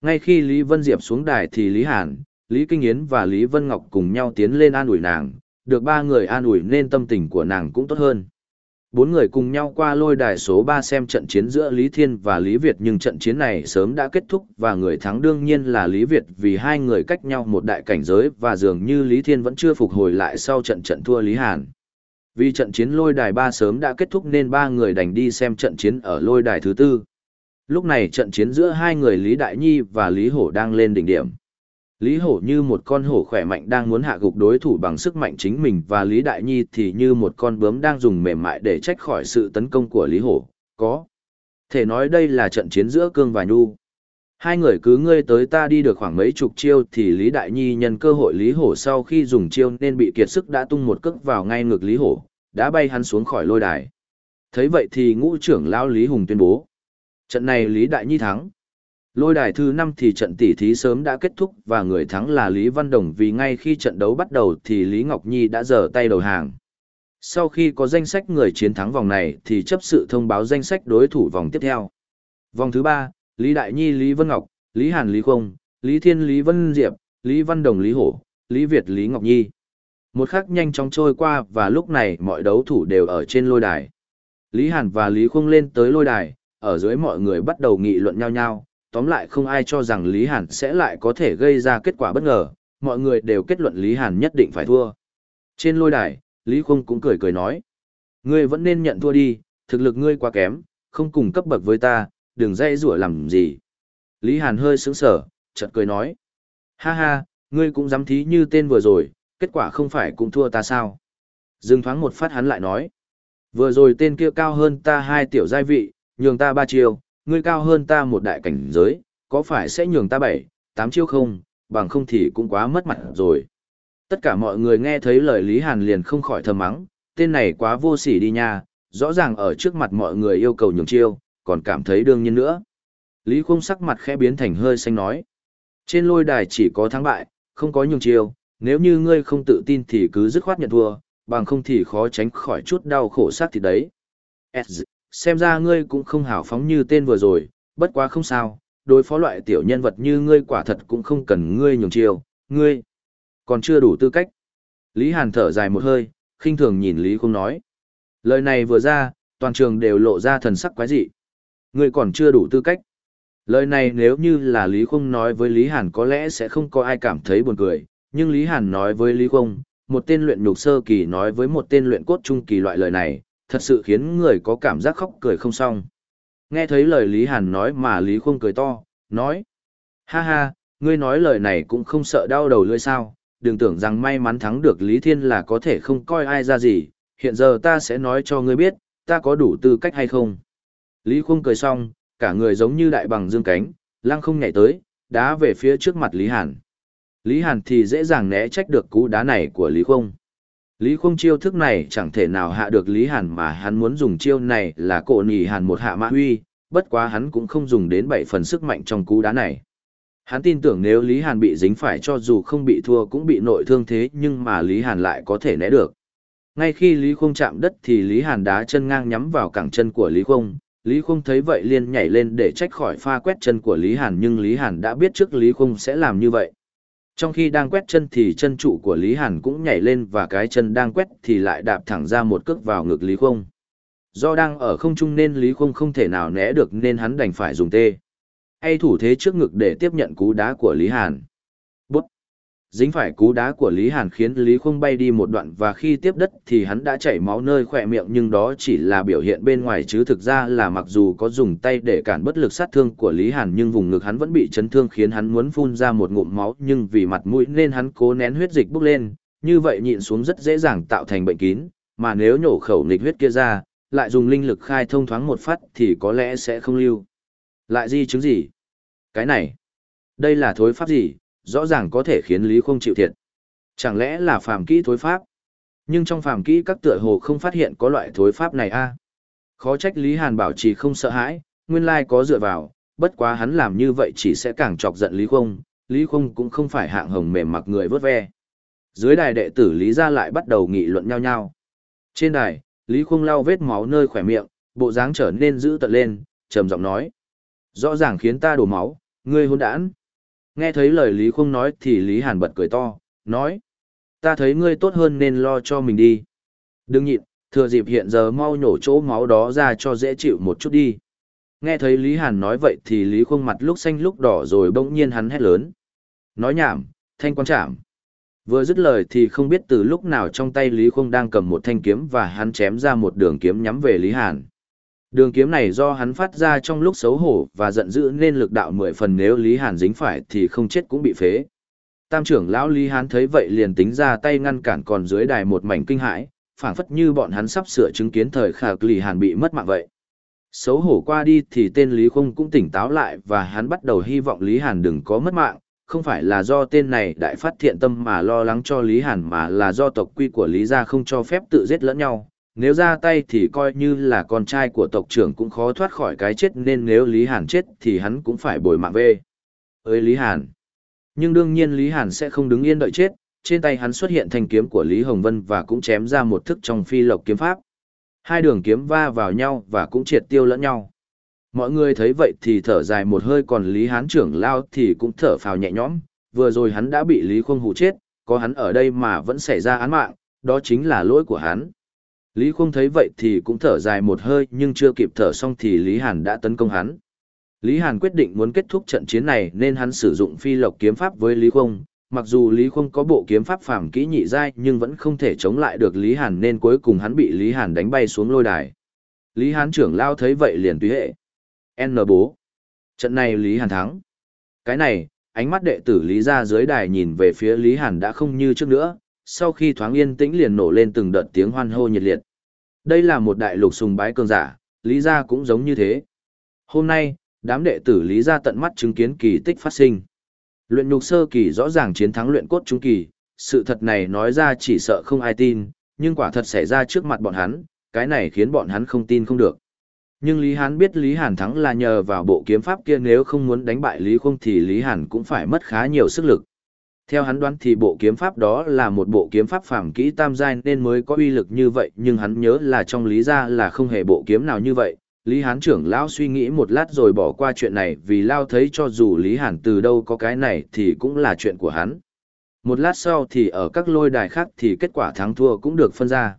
Ngay khi Lý Vân Diệp xuống đài thì Lý Hàn, Lý Kinh Yến và Lý Vân Ngọc cùng nhau tiến lên an ủi nàng, được ba người an ủi nên tâm tình của nàng cũng tốt hơn. Bốn người cùng nhau qua lôi đài số 3 xem trận chiến giữa Lý Thiên và Lý Việt, nhưng trận chiến này sớm đã kết thúc và người thắng đương nhiên là Lý Việt vì hai người cách nhau một đại cảnh giới và dường như Lý Thiên vẫn chưa phục hồi lại sau trận trận thua Lý Hàn. Vì trận chiến lôi đài 3 sớm đã kết thúc nên ba người đành đi xem trận chiến ở lôi đài thứ tư. Lúc này trận chiến giữa hai người Lý Đại Nhi và Lý Hổ đang lên đỉnh điểm. Lý Hổ như một con hổ khỏe mạnh đang muốn hạ gục đối thủ bằng sức mạnh chính mình và Lý Đại Nhi thì như một con bướm đang dùng mềm mại để trách khỏi sự tấn công của Lý Hổ. Có. Thể nói đây là trận chiến giữa Cương và Nhu. Hai người cứ ngươi tới ta đi được khoảng mấy chục chiêu thì Lý Đại Nhi nhân cơ hội Lý Hổ sau khi dùng chiêu nên bị kiệt sức đã tung một cước vào ngay ngực Lý Hổ, đã bay hắn xuống khỏi lôi đài. Thấy vậy thì ngũ trưởng lão Lý Hùng tuyên bố. Trận này Lý Đại Nhi thắng. Lôi đài thứ 5 thì trận tỷ thí sớm đã kết thúc và người thắng là Lý Văn Đồng vì ngay khi trận đấu bắt đầu thì Lý Ngọc Nhi đã dở tay đầu hàng. Sau khi có danh sách người chiến thắng vòng này thì chấp sự thông báo danh sách đối thủ vòng tiếp theo. Vòng thứ 3, Lý Đại Nhi Lý Vân Ngọc, Lý Hàn Lý Không, Lý Thiên Lý Vân Diệp, Lý Văn Đồng Lý Hổ, Lý Việt Lý Ngọc Nhi. Một khắc nhanh chóng trôi qua và lúc này mọi đấu thủ đều ở trên lôi đài. Lý Hàn và Lý Không lên tới lôi đài, ở dưới mọi người bắt đầu nghị luận nhau nhau, tóm lại không ai cho rằng Lý Hàn sẽ lại có thể gây ra kết quả bất ngờ, mọi người đều kết luận Lý Hàn nhất định phải thua. Trên lôi đài, Lý Khung cũng cười cười nói. Ngươi vẫn nên nhận thua đi, thực lực ngươi quá kém, không cùng cấp bậc với ta, đừng dây rủa làm gì. Lý Hàn hơi sững sở, chợt cười nói. Ha ha, ngươi cũng dám thí như tên vừa rồi, kết quả không phải cũng thua ta sao? Dừng thoáng một phát hắn lại nói. Vừa rồi tên kia cao hơn ta hai tiểu giai vị, nhường ta ba chiều, ngươi cao hơn ta một đại cảnh giới, có phải sẽ nhường ta bảy, tám chiêu không, bằng không thì cũng quá mất mặt rồi. Tất cả mọi người nghe thấy lời Lý Hàn liền không khỏi thầm mắng, tên này quá vô sỉ đi nha, rõ ràng ở trước mặt mọi người yêu cầu nhường chiêu, còn cảm thấy đương nhiên nữa. Lý Khung sắc mặt khẽ biến thành hơi xanh nói. Trên lôi đài chỉ có thắng bại, không có nhường chiêu, nếu như ngươi không tự tin thì cứ dứt khoát nhận thua, bằng không thì khó tránh khỏi chút đau khổ sát thì đấy xem ra ngươi cũng không hào phóng như tên vừa rồi, bất quá không sao, đối phó loại tiểu nhân vật như ngươi quả thật cũng không cần ngươi nhường chiêu, ngươi còn chưa đủ tư cách. Lý Hàn thở dài một hơi, khinh thường nhìn Lý Khung nói. Lời này vừa ra, toàn trường đều lộ ra thần sắc quái dị. Ngươi còn chưa đủ tư cách. Lời này nếu như là Lý Khung nói với Lý Hàn có lẽ sẽ không có ai cảm thấy buồn cười, nhưng Lý Hàn nói với Lý Khung, một tên luyện nhục sơ kỳ nói với một tên luyện cốt trung kỳ loại lời này, thật sự khiến người có cảm giác khóc cười không xong. Nghe thấy lời Lý Hàn nói mà Lý Khung cười to, nói, ha ha, ngươi nói lời này cũng không sợ đau đầu lưỡi sao, đừng tưởng rằng may mắn thắng được Lý Thiên là có thể không coi ai ra gì, hiện giờ ta sẽ nói cho ngươi biết, ta có đủ tư cách hay không. Lý Khung cười xong, cả người giống như đại bằng dương cánh, lăng không nhảy tới, đá về phía trước mặt Lý Hàn. Lý Hàn thì dễ dàng né trách được cú đá này của Lý Khung. Lý Khung chiêu thức này chẳng thể nào hạ được Lý Hàn mà hắn muốn dùng chiêu này là cổ nhì Hàn một hạ mã huy, bất quá hắn cũng không dùng đến bảy phần sức mạnh trong cú đá này. Hắn tin tưởng nếu Lý Hàn bị dính phải cho dù không bị thua cũng bị nội thương thế nhưng mà Lý Hàn lại có thể né được. Ngay khi Lý Khung chạm đất thì Lý Hàn đá chân ngang nhắm vào cẳng chân của Lý Khung, Lý Khung thấy vậy liền nhảy lên để trách khỏi pha quét chân của Lý Hàn nhưng Lý Hàn đã biết trước Lý Khung sẽ làm như vậy. Trong khi đang quét chân thì chân trụ của Lý Hàn cũng nhảy lên và cái chân đang quét thì lại đạp thẳng ra một cước vào ngực Lý Khung. Do đang ở không trung nên Lý Khung không thể nào né được nên hắn đành phải dùng tê. Hay thủ thế trước ngực để tiếp nhận cú đá của Lý Hàn. Dính phải cú đá của Lý Hàn khiến Lý Khung bay đi một đoạn và khi tiếp đất thì hắn đã chảy máu nơi khỏe miệng nhưng đó chỉ là biểu hiện bên ngoài chứ thực ra là mặc dù có dùng tay để cản bất lực sát thương của Lý Hàn nhưng vùng ngực hắn vẫn bị chấn thương khiến hắn muốn phun ra một ngụm máu nhưng vì mặt mũi nên hắn cố nén huyết dịch bốc lên, như vậy nhịn xuống rất dễ dàng tạo thành bệnh kín, mà nếu nhổ khẩu nghịch huyết kia ra, lại dùng linh lực khai thông thoáng một phát thì có lẽ sẽ không lưu. Lại di chứng gì? Cái này, đây là thối pháp gì? Rõ ràng có thể khiến Lý không chịu thiệt. Chẳng lẽ là phàm kỹ thối pháp? Nhưng trong phàm kỹ các tựa hồ không phát hiện có loại thối pháp này a. Khó trách Lý Hàn bảo trì không sợ hãi, nguyên lai có dựa vào, bất quá hắn làm như vậy chỉ sẽ càng chọc giận Lý Không, Lý Không cũng không phải hạng hồng mềm mặc người vớt ve. Dưới đài đệ tử Lý gia lại bắt đầu nghị luận nhau nhau. Trên đài, Lý Không lau vết máu nơi khỏe miệng, bộ dáng trở nên dữ tợn lên, trầm giọng nói: "Rõ ràng khiến ta đổ máu, ngươi hỗn đản." Nghe thấy lời Lý Khung nói thì Lý Hàn bật cười to, nói. Ta thấy ngươi tốt hơn nên lo cho mình đi. Đừng nhịn, thừa dịp hiện giờ mau nhổ chỗ máu đó ra cho dễ chịu một chút đi. Nghe thấy Lý Hàn nói vậy thì Lý Khung mặt lúc xanh lúc đỏ rồi bỗng nhiên hắn hét lớn. Nói nhảm, thanh quan chạm. Vừa dứt lời thì không biết từ lúc nào trong tay Lý Khung đang cầm một thanh kiếm và hắn chém ra một đường kiếm nhắm về Lý Hàn. Đường kiếm này do hắn phát ra trong lúc xấu hổ và giận dữ nên lực đạo mười phần nếu Lý Hàn dính phải thì không chết cũng bị phế. Tam trưởng lão Lý Hán thấy vậy liền tính ra tay ngăn cản còn dưới đài một mảnh kinh hãi, phảng phất như bọn hắn sắp sửa chứng kiến thời khắc Lý Hàn bị mất mạng vậy. Xấu hổ qua đi thì tên Lý Khung cũng tỉnh táo lại và hắn bắt đầu hy vọng Lý Hàn đừng có mất mạng, không phải là do tên này đại phát thiện tâm mà lo lắng cho Lý Hàn mà là do tộc quy của Lý gia không cho phép tự giết lẫn nhau. Nếu ra tay thì coi như là con trai của tộc trưởng cũng khó thoát khỏi cái chết nên nếu Lý Hàn chết thì hắn cũng phải bồi mạng về. Ơi Lý Hàn! Nhưng đương nhiên Lý Hàn sẽ không đứng yên đợi chết, trên tay hắn xuất hiện thanh kiếm của Lý Hồng Vân và cũng chém ra một thức trong phi lộc kiếm pháp. Hai đường kiếm va vào nhau và cũng triệt tiêu lẫn nhau. Mọi người thấy vậy thì thở dài một hơi còn Lý Hán trưởng lao thì cũng thở phào nhẹ nhõm, vừa rồi hắn đã bị Lý Khuông hù chết, có hắn ở đây mà vẫn xảy ra án mạng, đó chính là lỗi của hắn. Lý Khuông thấy vậy thì cũng thở dài một hơi nhưng chưa kịp thở xong thì Lý Hàn đã tấn công hắn. Lý Hàn quyết định muốn kết thúc trận chiến này nên hắn sử dụng phi lộc kiếm pháp với Lý Khuông. Mặc dù Lý Khuông có bộ kiếm pháp phàm kỹ nhị giai nhưng vẫn không thể chống lại được Lý Hàn nên cuối cùng hắn bị Lý Hàn đánh bay xuống lôi đài. Lý Hán trưởng lao thấy vậy liền tùy hệ. N bố. Trận này Lý Hàn thắng. Cái này, ánh mắt đệ tử Lý ra dưới đài nhìn về phía Lý Hàn đã không như trước nữa, sau khi thoáng yên tĩnh liền nổ lên từng đợt tiếng hoan hô nhiệt liệt. Đây là một đại lục sùng bái cường giả, Lý gia cũng giống như thế. Hôm nay, đám đệ tử Lý gia tận mắt chứng kiến kỳ tích phát sinh. Luyện nhục sơ kỳ rõ ràng chiến thắng luyện cốt trung kỳ, sự thật này nói ra chỉ sợ không ai tin, nhưng quả thật xảy ra trước mặt bọn hắn, cái này khiến bọn hắn không tin không được. Nhưng Lý Hán biết Lý Hàn thắng là nhờ vào bộ kiếm pháp kia nếu không muốn đánh bại Lý Khung thì Lý Hàn cũng phải mất khá nhiều sức lực. Theo hắn đoán thì bộ kiếm pháp đó là một bộ kiếm pháp phàm kỹ tam giai nên mới có uy lực như vậy, nhưng hắn nhớ là trong Lý gia là không hề bộ kiếm nào như vậy. Lý Hán trưởng lão suy nghĩ một lát rồi bỏ qua chuyện này vì lao thấy cho dù Lý Hàn từ đâu có cái này thì cũng là chuyện của hắn. Một lát sau thì ở các lôi đài khác thì kết quả thắng thua cũng được phân ra.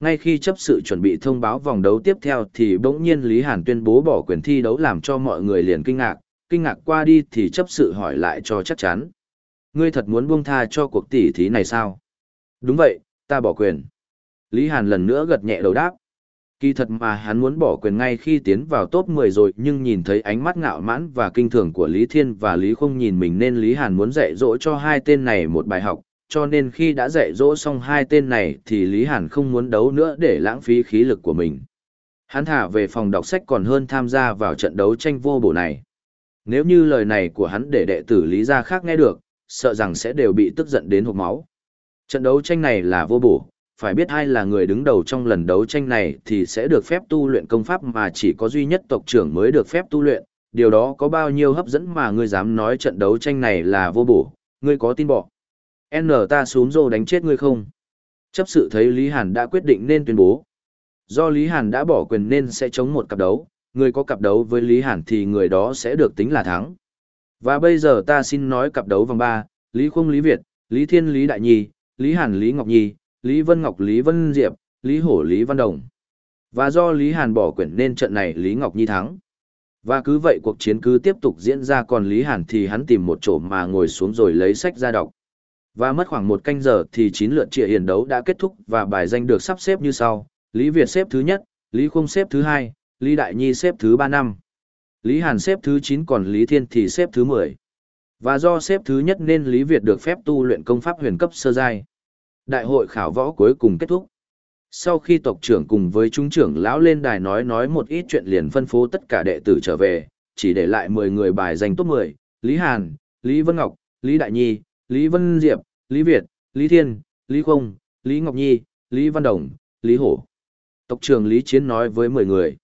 Ngay khi chấp sự chuẩn bị thông báo vòng đấu tiếp theo thì bỗng nhiên Lý Hàn tuyên bố bỏ quyền thi đấu làm cho mọi người liền kinh ngạc, kinh ngạc qua đi thì chấp sự hỏi lại cho chắc chắn. Ngươi thật muốn buông tha cho cuộc tỉ thí này sao? Đúng vậy, ta bỏ quyền. Lý Hàn lần nữa gật nhẹ đầu đáp. Kỳ thật mà hắn muốn bỏ quyền ngay khi tiến vào top 10 rồi nhưng nhìn thấy ánh mắt ngạo mãn và kinh thường của Lý Thiên và Lý Không nhìn mình nên Lý Hàn muốn dạy dỗ cho hai tên này một bài học, cho nên khi đã dạy dỗ xong hai tên này thì Lý Hàn không muốn đấu nữa để lãng phí khí lực của mình. Hắn thả về phòng đọc sách còn hơn tham gia vào trận đấu tranh vô bổ này. Nếu như lời này của hắn để đệ tử Lý Gia khác nghe được, sợ rằng sẽ đều bị tức giận đến hộp máu. Trận đấu tranh này là vô bổ, phải biết ai là người đứng đầu trong lần đấu tranh này thì sẽ được phép tu luyện công pháp mà chỉ có duy nhất tộc trưởng mới được phép tu luyện, điều đó có bao nhiêu hấp dẫn mà ngươi dám nói trận đấu tranh này là vô bổ, ngươi có tin bỏ. N ta xuống rô đánh chết ngươi không? Chấp sự thấy Lý Hàn đã quyết định nên tuyên bố. Do Lý Hàn đã bỏ quyền nên sẽ chống một cặp đấu, người có cặp đấu với Lý Hàn thì người đó sẽ được tính là thắng. Và bây giờ ta xin nói cặp đấu vòng 3, Lý Khung Lý Việt, Lý Thiên Lý Đại Nhi, Lý Hàn Lý Ngọc Nhi, Lý Vân Ngọc Lý Vân Diệp, Lý Hổ Lý Văn Đồng. Và do Lý Hàn bỏ quyển nên trận này Lý Ngọc Nhi thắng. Và cứ vậy cuộc chiến cứ tiếp tục diễn ra còn Lý Hàn thì hắn tìm một chỗ mà ngồi xuống rồi lấy sách ra đọc. Và mất khoảng một canh giờ thì chín lượt trịa hiển đấu đã kết thúc và bài danh được sắp xếp như sau. Lý Việt xếp thứ nhất, Lý Khung xếp thứ hai, Lý Đại Nhi xếp thứ ba năm. Lý Hàn xếp thứ chín còn Lý Thiên thì xếp thứ mười. Và do xếp thứ nhất nên Lý Việt được phép tu luyện công pháp huyền cấp sơ giai. Đại hội khảo võ cuối cùng kết thúc. Sau khi tộc trưởng cùng với trung trưởng lão lên đài nói nói một ít chuyện liền phân phố tất cả đệ tử trở về, chỉ để lại mười người bài danh top mười Lý Hàn, Lý Vân Ngọc, Lý Đại Nhi, Lý Vân Diệp, Lý Việt, Lý Thiên, Lý Không, Lý Ngọc Nhi, Lý Văn Đồng, Lý Hổ. Tộc trưởng Lý Chiến nói với 10 người.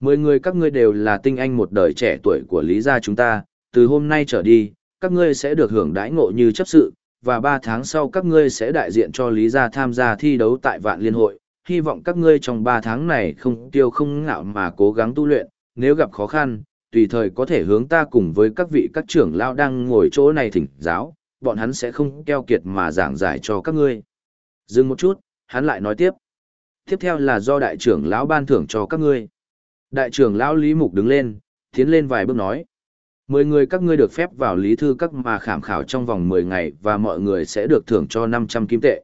10 người các ngươi đều là tinh anh một đời trẻ tuổi của Lý gia chúng ta, từ hôm nay trở đi, các ngươi sẽ được hưởng đãi ngộ như chấp sự, và ba tháng sau các ngươi sẽ đại diện cho Lý gia tham gia thi đấu tại Vạn Liên hội. Hy vọng các ngươi trong ba tháng này không tiêu không ngạo mà cố gắng tu luyện, nếu gặp khó khăn, tùy thời có thể hướng ta cùng với các vị các trưởng lao đang ngồi chỗ này thỉnh giáo, bọn hắn sẽ không keo kiệt mà giảng giải cho các ngươi. Dừng một chút, hắn lại nói tiếp. Tiếp theo là do đại trưởng lão ban thưởng cho các ngươi. Đại trưởng lão Lý Mục đứng lên, tiến lên vài bước nói. Mười người các ngươi được phép vào lý thư các mà khảm khảo trong vòng 10 ngày và mọi người sẽ được thưởng cho 500 kim tệ.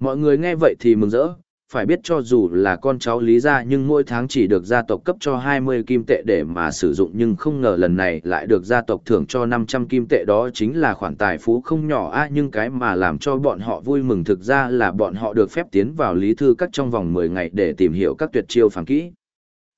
Mọi người nghe vậy thì mừng rỡ, phải biết cho dù là con cháu Lý gia nhưng mỗi tháng chỉ được gia tộc cấp cho 20 kim tệ để mà sử dụng nhưng không ngờ lần này lại được gia tộc thưởng cho 500 kim tệ đó chính là khoản tài phú không nhỏ a nhưng cái mà làm cho bọn họ vui mừng thực ra là bọn họ được phép tiến vào lý thư các trong vòng 10 ngày để tìm hiểu các tuyệt chiêu phản kỹ.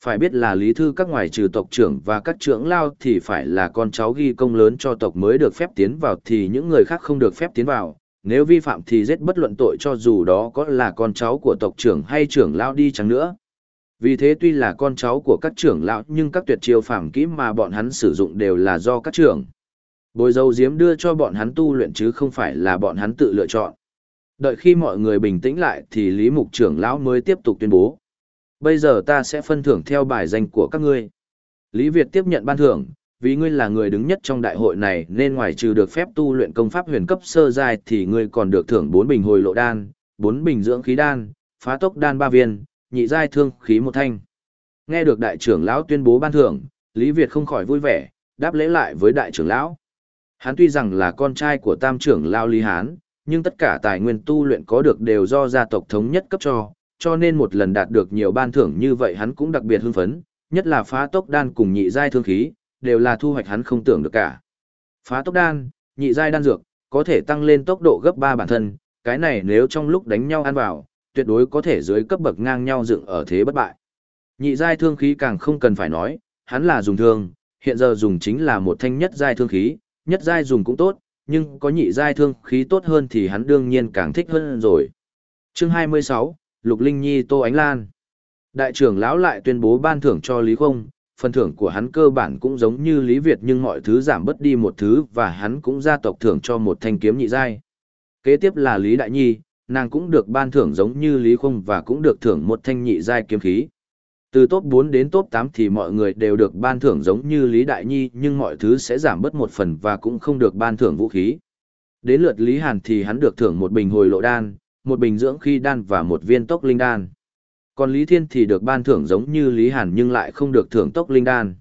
Phải biết là lý thư các ngoài trừ tộc trưởng và các trưởng lao thì phải là con cháu ghi công lớn cho tộc mới được phép tiến vào thì những người khác không được phép tiến vào nếu vi phạm thì giết bất luận tội cho dù đó có là con cháu của tộc trưởng hay trưởng lão đi chăng nữa. Vì thế tuy là con cháu của các trưởng lão nhưng các tuyệt chiêu phàm kỹ mà bọn hắn sử dụng đều là do các trưởng. Bồi dâu diếm đưa cho bọn hắn tu luyện chứ không phải là bọn hắn tự lựa chọn. Đợi khi mọi người bình tĩnh lại thì Lý Mục trưởng lão mới tiếp tục tuyên bố. Bây giờ ta sẽ phân thưởng theo bài danh của các ngươi. Lý Việt tiếp nhận ban thưởng, vì ngươi là người đứng nhất trong đại hội này nên ngoài trừ được phép tu luyện công pháp huyền cấp sơ giai thì ngươi còn được thưởng bốn bình hồi lộ đan, bốn bình dưỡng khí đan, phá tốc đan ba viên, nhị giai thương khí một thanh. Nghe được đại trưởng lão tuyên bố ban thưởng, Lý Việt không khỏi vui vẻ, đáp lễ lại với đại trưởng lão. Hắn tuy rằng là con trai của tam trưởng lão Lý Hán, nhưng tất cả tài nguyên tu luyện có được đều do gia tộc thống nhất cấp cho, cho nên một lần đạt được nhiều ban thưởng như vậy hắn cũng đặc biệt hưng phấn, nhất là phá tốc đan cùng nhị giai thương khí, đều là thu hoạch hắn không tưởng được cả. Phá tốc đan, nhị giai đan dược, có thể tăng lên tốc độ gấp 3 bản thân, cái này nếu trong lúc đánh nhau ăn vào, tuyệt đối có thể dưới cấp bậc ngang nhau dựng ở thế bất bại. Nhị giai thương khí càng không cần phải nói, hắn là dùng thương, hiện giờ dùng chính là một thanh nhất giai thương khí, nhất giai dùng cũng tốt, nhưng có nhị giai thương khí tốt hơn thì hắn đương nhiên càng thích hơn rồi. Chương 26, Lục Linh Nhi Tô Ánh Lan. Đại trưởng lão lại tuyên bố ban thưởng cho Lý Không, phần thưởng của hắn cơ bản cũng giống như Lý Việt nhưng mọi thứ giảm bớt đi một thứ và hắn cũng gia tộc thưởng cho một thanh kiếm nhị giai. Kế tiếp là Lý Đại Nhi, nàng cũng được ban thưởng giống như Lý Không và cũng được thưởng một thanh nhị giai kiếm khí. Từ top 4 đến top 8 thì mọi người đều được ban thưởng giống như Lý Đại Nhi nhưng mọi thứ sẽ giảm bớt một phần và cũng không được ban thưởng vũ khí. Đến lượt Lý Hàn thì hắn được thưởng một bình hồi lộ đan, một bình dưỡng khí đan và một viên tốc linh đan. Còn Lý Thiên thì được ban thưởng giống như Lý Hàn nhưng lại không được thưởng tốc linh đan.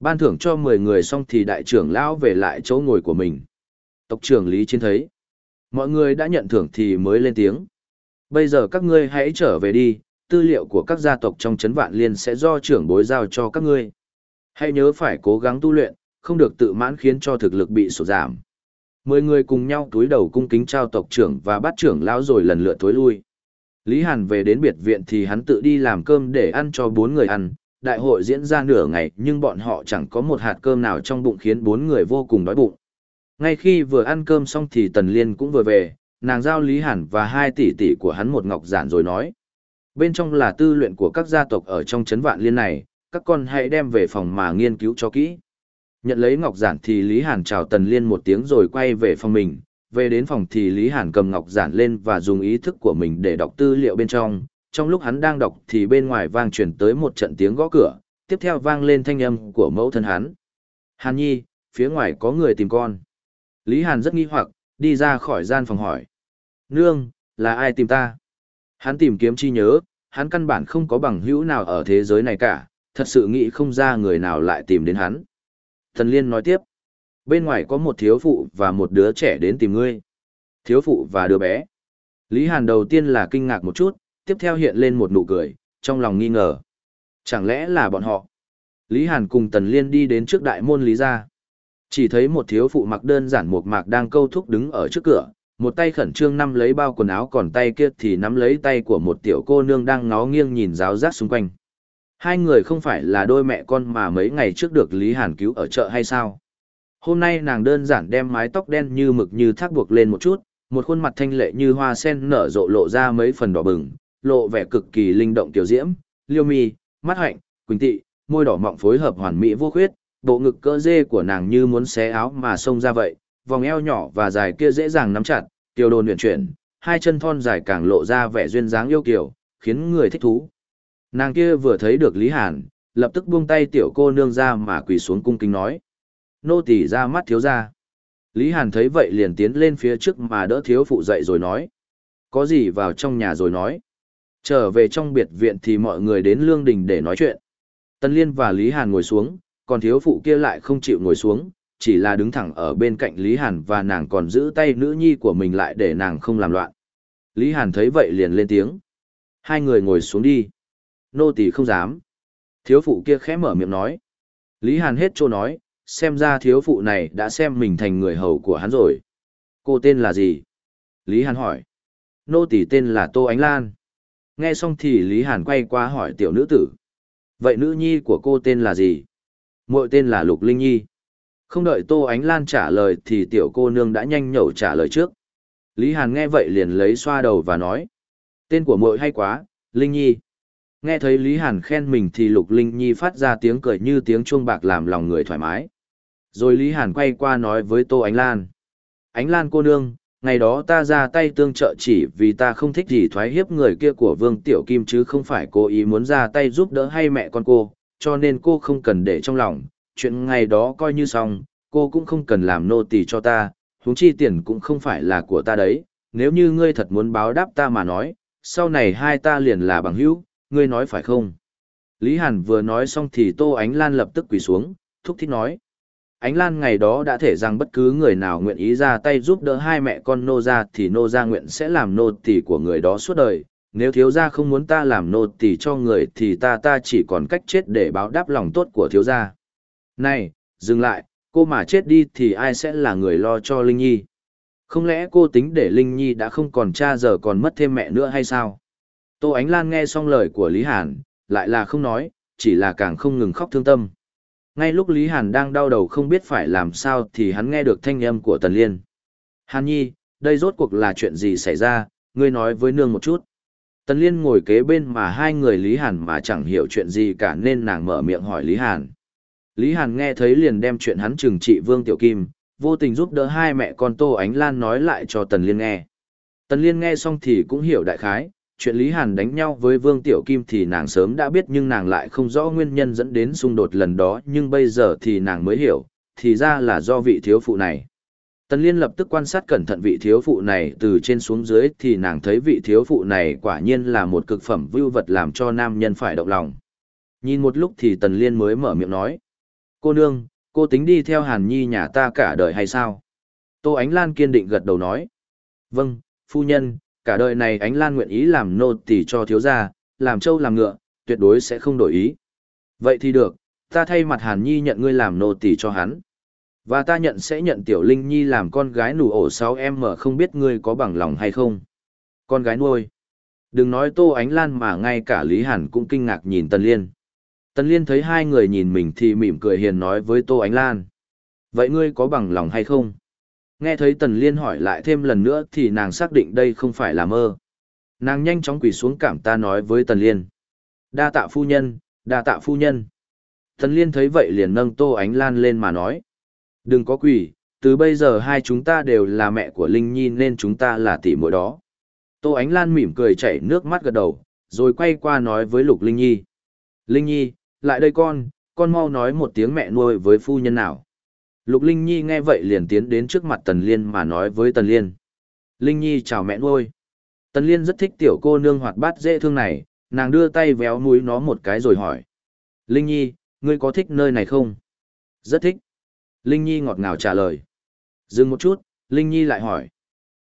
Ban thưởng cho 10 người xong thì đại trưởng lão về lại chỗ ngồi của mình. Tộc trưởng Lý Chiến thấy. Mọi người đã nhận thưởng thì mới lên tiếng. Bây giờ các ngươi hãy trở về đi, tư liệu của các gia tộc trong chấn vạn liên sẽ do trưởng bối giao cho các ngươi. Hãy nhớ phải cố gắng tu luyện, không được tự mãn khiến cho thực lực bị sụt giảm. Mười người cùng nhau túi đầu cung kính trao tộc trưởng và bắt trưởng lão rồi lần lượt tối lui. Lý Hàn về đến biệt viện thì hắn tự đi làm cơm để ăn cho bốn người ăn. Đại hội diễn ra nửa ngày nhưng bọn họ chẳng có một hạt cơm nào trong bụng khiến bốn người vô cùng đói bụng. Ngay khi vừa ăn cơm xong thì Tần Liên cũng vừa về, nàng giao Lý Hàn và hai tỷ tỷ của hắn một ngọc giản rồi nói. Bên trong là tư luyện của các gia tộc ở trong chấn vạn liên này, các con hãy đem về phòng mà nghiên cứu cho kỹ. Nhận lấy ngọc giản thì Lý Hàn chào Tần Liên một tiếng rồi quay về phòng mình, về đến phòng thì Lý Hàn cầm ngọc giản lên và dùng ý thức của mình để đọc tư liệu bên trong. Trong lúc hắn đang đọc thì bên ngoài vang chuyển tới một trận tiếng gõ cửa, tiếp theo vang lên thanh âm của mẫu thân hắn. Hàn Nhi, phía ngoài có người tìm con. Lý Hàn rất nghi hoặc, đi ra khỏi gian phòng hỏi. Nương, là ai tìm ta? Hắn tìm kiếm chi nhớ, hắn căn bản không có bằng hữu nào ở thế giới này cả, thật sự nghĩ không ra người nào lại tìm đến hắn. Thần Liên nói tiếp. Bên ngoài có một thiếu phụ và một đứa trẻ đến tìm ngươi. Thiếu phụ và đứa bé. Lý Hàn đầu tiên là kinh ngạc một chút, tiếp theo hiện lên một nụ cười, trong lòng nghi ngờ. Chẳng lẽ là bọn họ? Lý Hàn cùng Tần Liên đi đến trước đại môn Lý gia. Chỉ thấy một thiếu phụ mặc đơn giản một mạc đang câu thúc đứng ở trước cửa, một tay khẩn trương nắm lấy bao quần áo còn tay kia thì nắm lấy tay của một tiểu cô nương đang ngó nghiêng nhìn giáo giác xung quanh. Hai người không phải là đôi mẹ con mà mấy ngày trước được Lý Hàn cứu ở chợ hay sao? Hôm nay nàng đơn giản đem mái tóc đen như mực như thác buộc lên một chút, một khuôn mặt thanh lệ như hoa sen nở rộ lộ ra mấy phần đỏ bừng, lộ vẻ cực kỳ linh động tiểu diễm, liêu mi, mắt hạnh, quỳnh tị, môi đỏ mọng phối hợp hoàn mỹ vô khuyết, bộ ngực cỡ dê của nàng như muốn xé áo mà xông ra vậy, vòng eo nhỏ và dài kia dễ dàng nắm chặt, tiểu đồn luyện chuyển, hai chân thon dài càng lộ ra vẻ duyên dáng yêu kiều, khiến người thích thú. Nàng kia vừa thấy được Lý Hàn, lập tức buông tay tiểu cô nương ra mà quỳ xuống cung kính nói nô tỳ ra mắt thiếu gia. Lý Hàn thấy vậy liền tiến lên phía trước mà đỡ thiếu phụ dậy rồi nói. Có gì vào trong nhà rồi nói. Trở về trong biệt viện thì mọi người đến lương đình để nói chuyện. Tân Liên và Lý Hàn ngồi xuống, còn thiếu phụ kia lại không chịu ngồi xuống, chỉ là đứng thẳng ở bên cạnh Lý Hàn và nàng còn giữ tay nữ nhi của mình lại để nàng không làm loạn. Lý Hàn thấy vậy liền lên tiếng. Hai người ngồi xuống đi. Nô tỳ không dám. Thiếu phụ kia khẽ mở miệng nói. Lý Hàn hết trô nói, xem ra thiếu phụ này đã xem mình thành người hầu của hắn rồi. Cô tên là gì? Lý Hàn hỏi. Nô tỳ tên là Tô Ánh Lan. Nghe xong thì Lý Hàn quay qua hỏi tiểu nữ tử. Vậy nữ nhi của cô tên là gì? Muội tên là Lục Linh Nhi. Không đợi Tô Ánh Lan trả lời thì tiểu cô nương đã nhanh nhẩu trả lời trước. Lý Hàn nghe vậy liền lấy xoa đầu và nói. Tên của muội hay quá, Linh Nhi. Nghe thấy Lý Hàn khen mình thì Lục Linh Nhi phát ra tiếng cười như tiếng chuông bạc làm lòng người thoải mái. Rồi Lý Hàn quay qua nói với Tô Ánh Lan. Ánh Lan cô nương, ngày đó ta ra tay tương trợ chỉ vì ta không thích gì thoái hiếp người kia của Vương Tiểu Kim chứ không phải cô ý muốn ra tay giúp đỡ hay mẹ con cô, cho nên cô không cần để trong lòng, chuyện ngày đó coi như xong, cô cũng không cần làm nô tỳ cho ta, huống chi tiền cũng không phải là của ta đấy, nếu như ngươi thật muốn báo đáp ta mà nói, sau này hai ta liền là bằng hữu, ngươi nói phải không? Lý Hàn vừa nói xong thì Tô Ánh Lan lập tức quỳ xuống, thúc thích nói. Ánh Lan ngày đó đã thể rằng bất cứ người nào nguyện ý ra tay giúp đỡ hai mẹ con nô gia thì nô gia nguyện sẽ làm nô tỳ của người đó suốt đời. Nếu thiếu gia không muốn ta làm nô tỳ cho người thì ta ta chỉ còn cách chết để báo đáp lòng tốt của thiếu gia. Này, dừng lại, cô mà chết đi thì ai sẽ là người lo cho Linh Nhi? Không lẽ cô tính để Linh Nhi đã không còn cha giờ còn mất thêm mẹ nữa hay sao? Tô Ánh Lan nghe xong lời của Lý Hàn, lại là không nói, chỉ là càng không ngừng khóc thương tâm. Ngay lúc Lý Hàn đang đau đầu không biết phải làm sao thì hắn nghe được thanh âm của Tần Liên. Hàn Nhi, đây rốt cuộc là chuyện gì xảy ra, ngươi nói với nương một chút. Tần Liên ngồi kế bên mà hai người Lý Hàn mà chẳng hiểu chuyện gì cả nên nàng mở miệng hỏi Lý Hàn. Lý Hàn nghe thấy liền đem chuyện hắn trừng trị Vương Tiểu Kim, vô tình giúp đỡ hai mẹ con Tô Ánh Lan nói lại cho Tần Liên nghe. Tần Liên nghe xong thì cũng hiểu đại khái, chuyện Lý Hàn đánh nhau với Vương Tiểu Kim thì nàng sớm đã biết nhưng nàng lại không rõ nguyên nhân dẫn đến xung đột lần đó nhưng bây giờ thì nàng mới hiểu, thì ra là do vị thiếu phụ này. Tần Liên lập tức quan sát cẩn thận vị thiếu phụ này từ trên xuống dưới thì nàng thấy vị thiếu phụ này quả nhiên là một cực phẩm vưu vật làm cho nam nhân phải động lòng. Nhìn một lúc thì Tần Liên mới mở miệng nói. Cô nương, cô tính đi theo Hàn Nhi nhà ta cả đời hay sao? Tô Ánh Lan kiên định gật đầu nói. Vâng, phu nhân, cả đời này Ánh Lan nguyện ý làm nô tỳ cho thiếu gia, làm trâu làm ngựa, tuyệt đối sẽ không đổi ý. Vậy thì được, ta thay mặt Hàn Nhi nhận ngươi làm nô tỳ cho hắn. Và ta nhận sẽ nhận Tiểu Linh Nhi làm con gái nụ ổ 6 em mở không biết ngươi có bằng lòng hay không. Con gái nuôi. Đừng nói Tô Ánh Lan mà ngay cả Lý Hàn cũng kinh ngạc nhìn Tần Liên. Tần Liên thấy hai người nhìn mình thì mỉm cười hiền nói với Tô Ánh Lan. Vậy ngươi có bằng lòng hay không? Nghe thấy Tần Liên hỏi lại thêm lần nữa thì nàng xác định đây không phải là mơ. Nàng nhanh chóng quỳ xuống cảm ta nói với Tần Liên. Đa tạ phu nhân, đa tạ phu nhân. Tần Liên thấy vậy liền nâng Tô Ánh Lan lên mà nói. Đừng có quỳ, từ bây giờ hai chúng ta đều là mẹ của Linh Nhi nên chúng ta là tỷ muội đó. Tô Ánh Lan mỉm cười chảy nước mắt gật đầu, rồi quay qua nói với Lục Linh Nhi. Linh Nhi, lại đây con, con mau nói một tiếng mẹ nuôi với phu nhân nào. Lục Linh Nhi nghe vậy liền tiến đến trước mặt Tần Liên mà nói với Tần Liên. Linh Nhi chào mẹ nuôi. Tần Liên rất thích tiểu cô nương hoạt bát dễ thương này, nàng đưa tay véo mũi nó một cái rồi hỏi. Linh Nhi, ngươi có thích nơi này không? Rất thích. Linh Nhi ngọt ngào trả lời. Dừng một chút, Linh Nhi lại hỏi.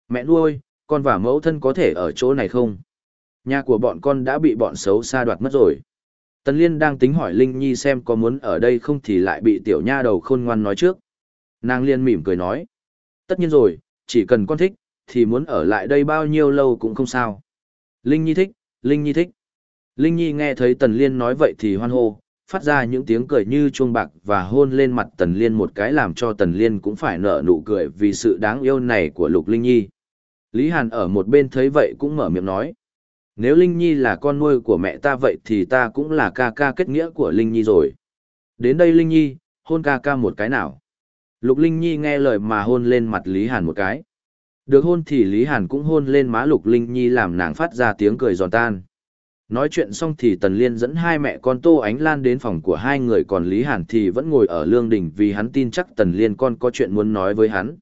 Mẹ nuôi, con và mẫu thân có thể ở chỗ này không? Nhà của bọn con đã bị bọn xấu xa đoạt mất rồi. Tần Liên đang tính hỏi Linh Nhi xem có muốn ở đây không thì lại bị tiểu nha đầu khôn ngoan nói trước. Nàng liên mỉm cười nói. Tất nhiên rồi, chỉ cần con thích, thì muốn ở lại đây bao nhiêu lâu cũng không sao. Linh Nhi thích, Linh Nhi thích. Linh Nhi nghe thấy Tần Liên nói vậy thì hoan hô, phát ra những tiếng cười như chuông bạc và hôn lên mặt Tần Liên một cái làm cho Tần Liên cũng phải nở nụ cười vì sự đáng yêu này của Lục Linh Nhi. Lý Hàn ở một bên thấy vậy cũng mở miệng nói. Nếu Linh Nhi là con nuôi của mẹ ta vậy thì ta cũng là ca ca kết nghĩa của Linh Nhi rồi. Đến đây Linh Nhi, hôn ca ca một cái nào. Lục Linh Nhi nghe lời mà hôn lên mặt Lý Hàn một cái. Được hôn thì Lý Hàn cũng hôn lên má Lục Linh Nhi làm nàng phát ra tiếng cười giòn tan. Nói chuyện xong thì Tần Liên dẫn hai mẹ con Tô Ánh Lan đến phòng của hai người còn Lý Hàn thì vẫn ngồi ở lương Đỉnh vì hắn tin chắc Tần Liên con có chuyện muốn nói với hắn.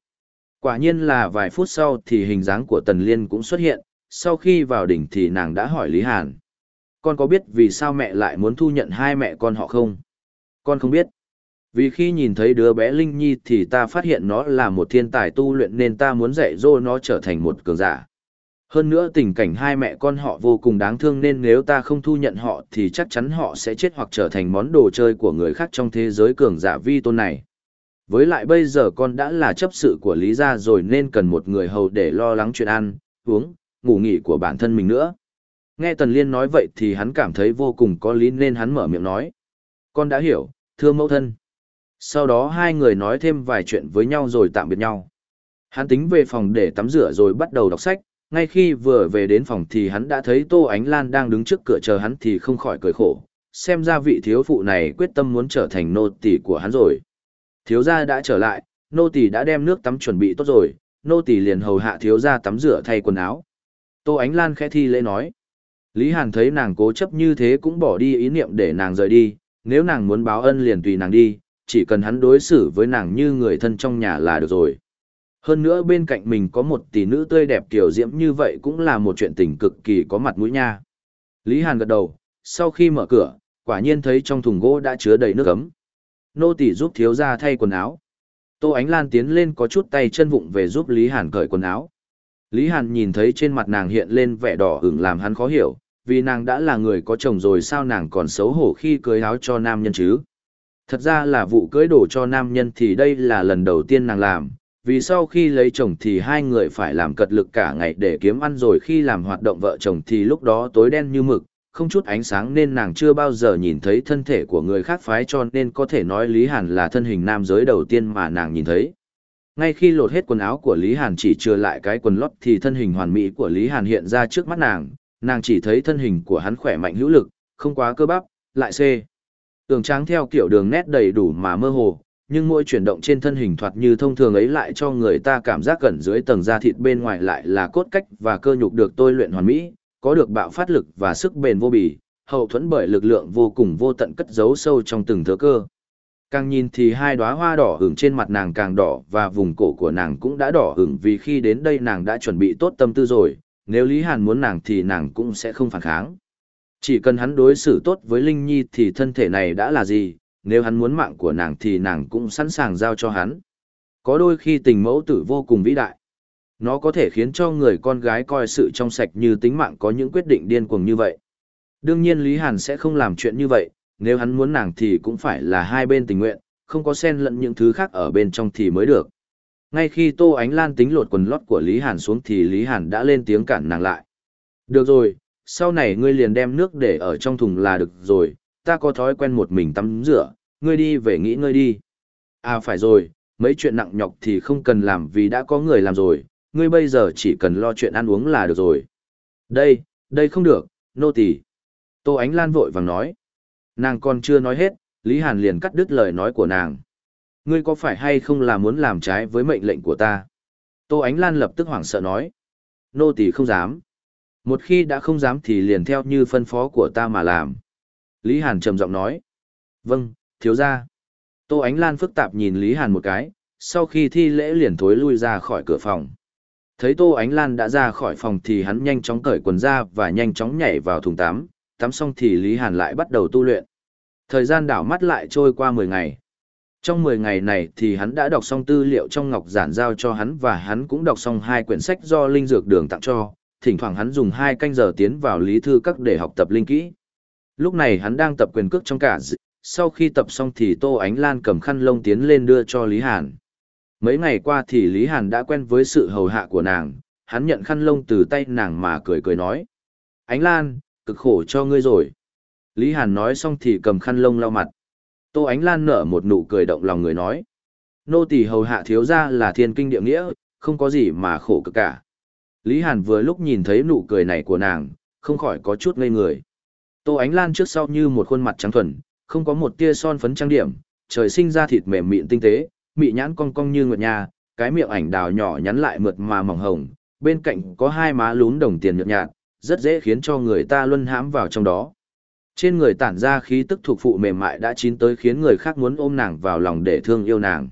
Quả nhiên là vài phút sau thì hình dáng của Tần Liên cũng xuất hiện, sau khi vào đỉnh thì nàng đã hỏi Lý Hàn. Con có biết vì sao mẹ lại muốn thu nhận hai mẹ con họ không? Con không biết. Vì khi nhìn thấy đứa bé Linh Nhi thì ta phát hiện nó là một thiên tài tu luyện nên ta muốn dạy dỗ nó trở thành một cường giả. Hơn nữa tình cảnh hai mẹ con họ vô cùng đáng thương nên nếu ta không thu nhận họ thì chắc chắn họ sẽ chết hoặc trở thành món đồ chơi của người khác trong thế giới cường giả vi tôn này. Với lại bây giờ con đã là chấp sự của Lý Gia rồi nên cần một người hầu để lo lắng chuyện ăn, uống, ngủ nghỉ của bản thân mình nữa. Nghe Tần Liên nói vậy thì hắn cảm thấy vô cùng có lý nên hắn mở miệng nói. Con đã hiểu, thưa mẫu thân. Sau đó hai người nói thêm vài chuyện với nhau rồi tạm biệt nhau. Hắn tính về phòng để tắm rửa rồi bắt đầu đọc sách, ngay khi vừa về đến phòng thì hắn đã thấy Tô Ánh Lan đang đứng trước cửa chờ hắn thì không khỏi cười khổ, xem ra vị thiếu phụ này quyết tâm muốn trở thành nô tỳ của hắn rồi. Thiếu gia đã trở lại, nô tỳ đã đem nước tắm chuẩn bị tốt rồi, nô tỳ liền hầu hạ thiếu gia tắm rửa thay quần áo. Tô Ánh Lan khẽ thi lễ nói. Lý Hàn thấy nàng cố chấp như thế cũng bỏ đi ý niệm để nàng rời đi, nếu nàng muốn báo ân liền tùy nàng đi, chỉ cần hắn đối xử với nàng như người thân trong nhà là được rồi. Hơn nữa bên cạnh mình có một tỷ nữ tươi đẹp kiểu diễm như vậy cũng là một chuyện tình cực kỳ có mặt mũi nha. Lý Hàn gật đầu, sau khi mở cửa, quả nhiên thấy trong thùng gỗ đã chứa đầy nước ấm. Nô tỷ giúp thiếu gia thay quần áo. Tô Ánh Lan tiến lên có chút tay chân vụng về giúp Lý Hàn cởi quần áo. Lý Hàn nhìn thấy trên mặt nàng hiện lên vẻ đỏ ửng làm hắn khó hiểu, vì nàng đã là người có chồng rồi sao nàng còn xấu hổ khi cưới áo cho nam nhân chứ. Thật ra là vụ cưới đổ cho nam nhân thì đây là lần đầu tiên nàng làm, vì sau khi lấy chồng thì hai người phải làm cật lực cả ngày để kiếm ăn rồi khi làm hoạt động vợ chồng thì lúc đó tối đen như mực, không chút ánh sáng nên nàng chưa bao giờ nhìn thấy thân thể của người khác phái cho nên có thể nói Lý Hàn là thân hình nam giới đầu tiên mà nàng nhìn thấy. Ngay khi lột hết quần áo của Lý Hàn chỉ trừ lại cái quần lót thì thân hình hoàn mỹ của Lý Hàn hiện ra trước mắt nàng, nàng chỉ thấy thân hình của hắn khỏe mạnh hữu lực, không quá cơ bắp, lại xê. Tường tráng theo kiểu đường nét đầy đủ mà mơ hồ, nhưng mỗi chuyển động trên thân hình thoạt như thông thường ấy lại cho người ta cảm giác gần dưới tầng da thịt bên ngoài lại là cốt cách và cơ nhục được tôi luyện hoàn mỹ, có được bạo phát lực và sức bền vô bì, hậu thuẫn bởi lực lượng vô cùng vô tận cất giấu sâu trong từng thớ cơ. Càng nhìn thì hai đóa hoa đỏ hửng trên mặt nàng càng đỏ và vùng cổ của nàng cũng đã đỏ hửng vì khi đến đây nàng đã chuẩn bị tốt tâm tư rồi, nếu Lý Hàn muốn nàng thì nàng cũng sẽ không phản kháng. Chỉ cần hắn đối xử tốt với Linh Nhi thì thân thể này đã là gì, nếu hắn muốn mạng của nàng thì nàng cũng sẵn sàng giao cho hắn. Có đôi khi tình mẫu tử vô cùng vĩ đại. Nó có thể khiến cho người con gái coi sự trong sạch như tính mạng có những quyết định điên cuồng như vậy. Đương nhiên Lý Hàn sẽ không làm chuyện như vậy, nếu hắn muốn nàng thì cũng phải là hai bên tình nguyện, không có xen lẫn những thứ khác ở bên trong thì mới được. Ngay khi Tô Ánh Lan tính lột quần lót của Lý Hàn xuống thì Lý Hàn đã lên tiếng cản nàng lại. Được rồi, sau này ngươi liền đem nước để ở trong thùng là được rồi, ta có thói quen một mình tắm rửa, ngươi đi về nghỉ ngơi đi. À phải rồi, mấy chuyện nặng nhọc thì không cần làm vì đã có người làm rồi, ngươi bây giờ chỉ cần lo chuyện ăn uống là được rồi. Đây, đây không được, nô tỳ. Tô Ánh Lan vội vàng nói. Nàng còn chưa nói hết, Lý Hàn liền cắt đứt lời nói của nàng. Ngươi có phải hay không là muốn làm trái với mệnh lệnh của ta? Tô Ánh Lan lập tức hoảng sợ nói. Nô tỳ không dám. Một khi đã không dám thì liền theo như phân phó của ta mà làm. Lý Hàn trầm giọng nói. Vâng, thiếu gia. Tô Ánh Lan phức tạp nhìn Lý Hàn một cái, sau khi thi lễ liền thối lui ra khỏi cửa phòng. Thấy Tô Ánh Lan đã ra khỏi phòng thì hắn nhanh chóng cởi quần ra và nhanh chóng nhảy vào thùng tắm, tắm xong thì Lý Hàn lại bắt đầu tu luyện. Thời gian đảo mắt lại trôi qua 10 ngày. Trong 10 ngày này thì hắn đã đọc xong tư liệu trong ngọc giản giao cho hắn và hắn cũng đọc xong hai quyển sách do Linh Dược Đường tặng cho, thỉnh thoảng hắn dùng hai canh giờ tiến vào lý thư các để học tập linh kỹ. Lúc này hắn đang tập quyền cước trong cả sau khi tập xong thì Tô Ánh Lan cầm khăn lông tiến lên đưa cho Lý Hàn. Mấy ngày qua thì Lý Hàn đã quen với sự hầu hạ của nàng, hắn nhận khăn lông từ tay nàng mà cười cười nói. Ánh Lan, cực khổ cho ngươi rồi. Lý Hàn nói xong thì cầm khăn lông lau mặt. Tô Ánh Lan nở một nụ cười động lòng người nói. Nô tỳ hầu hạ thiếu gia là thiên kinh địa nghĩa, không có gì mà khổ cực cả. Lý Hàn vừa lúc nhìn thấy nụ cười này của nàng, không khỏi có chút ngây người. Tô Ánh Lan trước sau như một khuôn mặt trắng thuần, không có một tia son phấn trang điểm, trời sinh ra thịt mềm mịn tinh tế, mị nhãn cong cong như nguyệt nha, cái miệng ảnh đào nhỏ nhắn lại mượt mà mỏng hồng, bên cạnh có hai má lún đồng tiền nhợt nhạt, rất dễ khiến cho người ta luân hãm vào trong đó. Trên người tản ra khí tức thuộc phụ mềm mại đã chín tới khiến người khác muốn ôm nàng vào lòng để thương yêu nàng.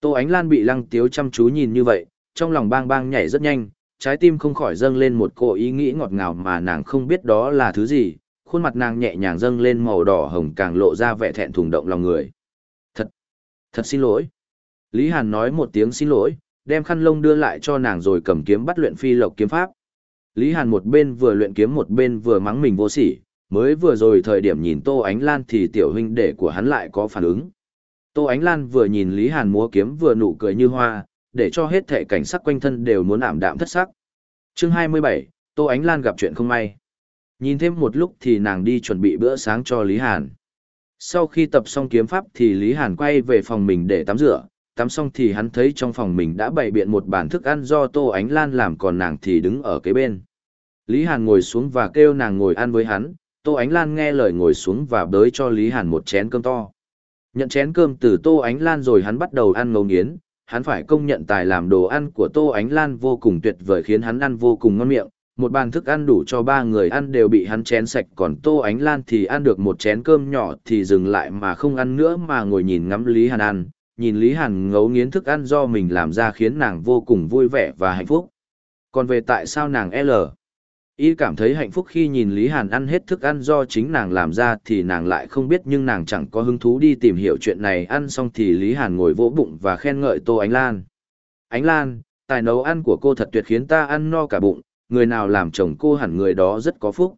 Tô Ánh Lan bị Lăng Tiếu chăm chú nhìn như vậy, trong lòng bang bang nhảy rất nhanh, trái tim không khỏi dâng lên một cỗ ý nghĩ ngọt ngào mà nàng không biết đó là thứ gì, khuôn mặt nàng nhẹ nhàng dâng lên màu đỏ hồng càng lộ ra vẻ thẹn thùng động lòng người. Thật, thật xin lỗi. Lý Hàn nói một tiếng xin lỗi, đem khăn lông đưa lại cho nàng rồi cầm kiếm bắt luyện phi lộc kiếm pháp. Lý Hàn một bên vừa luyện kiếm một bên vừa mắng mình vô sỉ, mới vừa rồi thời điểm nhìn Tô Ánh Lan thì tiểu huynh đệ của hắn lại có phản ứng. Tô Ánh Lan vừa nhìn Lý Hàn múa kiếm vừa nụ cười như hoa, để cho hết thể cảnh sắc quanh thân đều muốn ảm đạm thất sắc. Chương 27, Tô Ánh Lan gặp chuyện không may. Nhìn thêm một lúc thì nàng đi chuẩn bị bữa sáng cho Lý Hàn. Sau khi tập xong kiếm pháp thì Lý Hàn quay về phòng mình để tắm rửa, tắm xong thì hắn thấy trong phòng mình đã bày biện một bàn thức ăn do Tô Ánh Lan làm còn nàng thì đứng ở kế bên. Lý Hàn ngồi xuống và kêu nàng ngồi ăn với hắn, Tô Ánh Lan nghe lời ngồi xuống và bới cho Lý Hàn một chén cơm to. Nhận chén cơm từ Tô Ánh Lan rồi hắn bắt đầu ăn ngấu nghiến, hắn phải công nhận tài làm đồ ăn của Tô Ánh Lan vô cùng tuyệt vời khiến hắn ăn vô cùng ngon miệng. Một bàn thức ăn đủ cho ba người ăn đều bị hắn chén sạch, còn Tô Ánh Lan thì ăn được một chén cơm nhỏ thì dừng lại mà không ăn nữa mà ngồi nhìn ngắm Lý Hàn ăn. Nhìn Lý Hàn ngấu nghiến thức ăn do mình làm ra khiến nàng vô cùng vui vẻ và hạnh phúc. Còn về tại sao nàng L Y cảm thấy hạnh phúc khi nhìn Lý Hàn ăn hết thức ăn do chính nàng làm ra thì nàng lại không biết nhưng nàng chẳng có hứng thú đi tìm hiểu chuyện này ăn xong thì Lý Hàn ngồi vỗ bụng và khen ngợi Tô Ánh Lan. Ánh Lan, tài nấu ăn của cô thật tuyệt khiến ta ăn no cả bụng, người nào làm chồng cô hẳn người đó rất có phúc.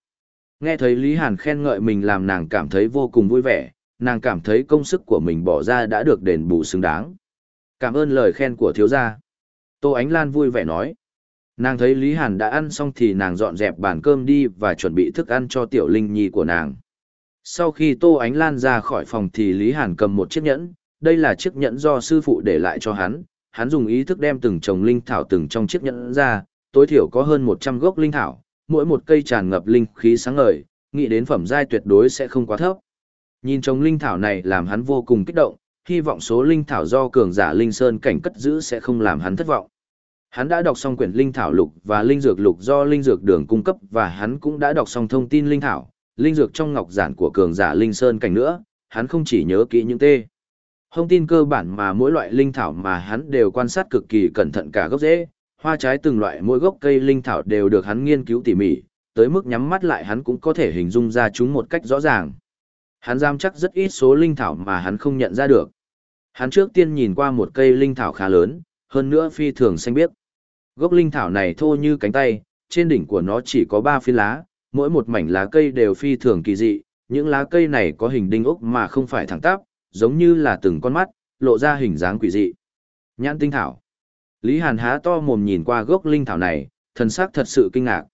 Nghe thấy Lý Hàn khen ngợi mình làm nàng cảm thấy vô cùng vui vẻ, nàng cảm thấy công sức của mình bỏ ra đã được đền bù xứng đáng. Cảm ơn lời khen của thiếu gia. Tô Ánh Lan vui vẻ nói. Nàng thấy Lý Hàn đã ăn xong thì nàng dọn dẹp bàn cơm đi và chuẩn bị thức ăn cho tiểu linh nhi của nàng. Sau khi Tô Ánh Lan ra khỏi phòng thì Lý Hàn cầm một chiếc nhẫn, đây là chiếc nhẫn do sư phụ để lại cho hắn, hắn dùng ý thức đem từng trồng linh thảo từng trong chiếc nhẫn ra, tối thiểu có hơn 100 gốc linh thảo, mỗi một cây tràn ngập linh khí sáng ngời, nghĩ đến phẩm giai tuyệt đối sẽ không quá thấp. Nhìn trồng linh thảo này làm hắn vô cùng kích động, hy vọng số linh thảo do cường giả linh sơn cảnh cất giữ sẽ không làm hắn thất vọng. Hắn đã đọc xong quyển linh thảo lục và linh dược lục do linh dược đường cung cấp và hắn cũng đã đọc xong thông tin linh thảo, linh dược trong ngọc giản của cường giả linh sơn cảnh nữa, hắn không chỉ nhớ kỹ những tê. Thông tin cơ bản mà mỗi loại linh thảo mà hắn đều quan sát cực kỳ cẩn thận cả gốc rễ, hoa trái từng loại mỗi gốc cây linh thảo đều được hắn nghiên cứu tỉ mỉ, tới mức nhắm mắt lại hắn cũng có thể hình dung ra chúng một cách rõ ràng. Hắn giam chắc rất ít số linh thảo mà hắn không nhận ra được. Hắn trước tiên nhìn qua một cây linh thảo khá lớn, hơn nữa phi thường xanh biếc. Gốc linh thảo này thô như cánh tay, trên đỉnh của nó chỉ có ba phiến lá, mỗi một mảnh lá cây đều phi thường kỳ dị, những lá cây này có hình đinh ốc mà không phải thẳng tắp, giống như là từng con mắt, lộ ra hình dáng quỷ dị. Nhãn tinh thảo. Lý Hàn há to mồm nhìn qua gốc linh thảo này, thần sắc thật sự kinh ngạc.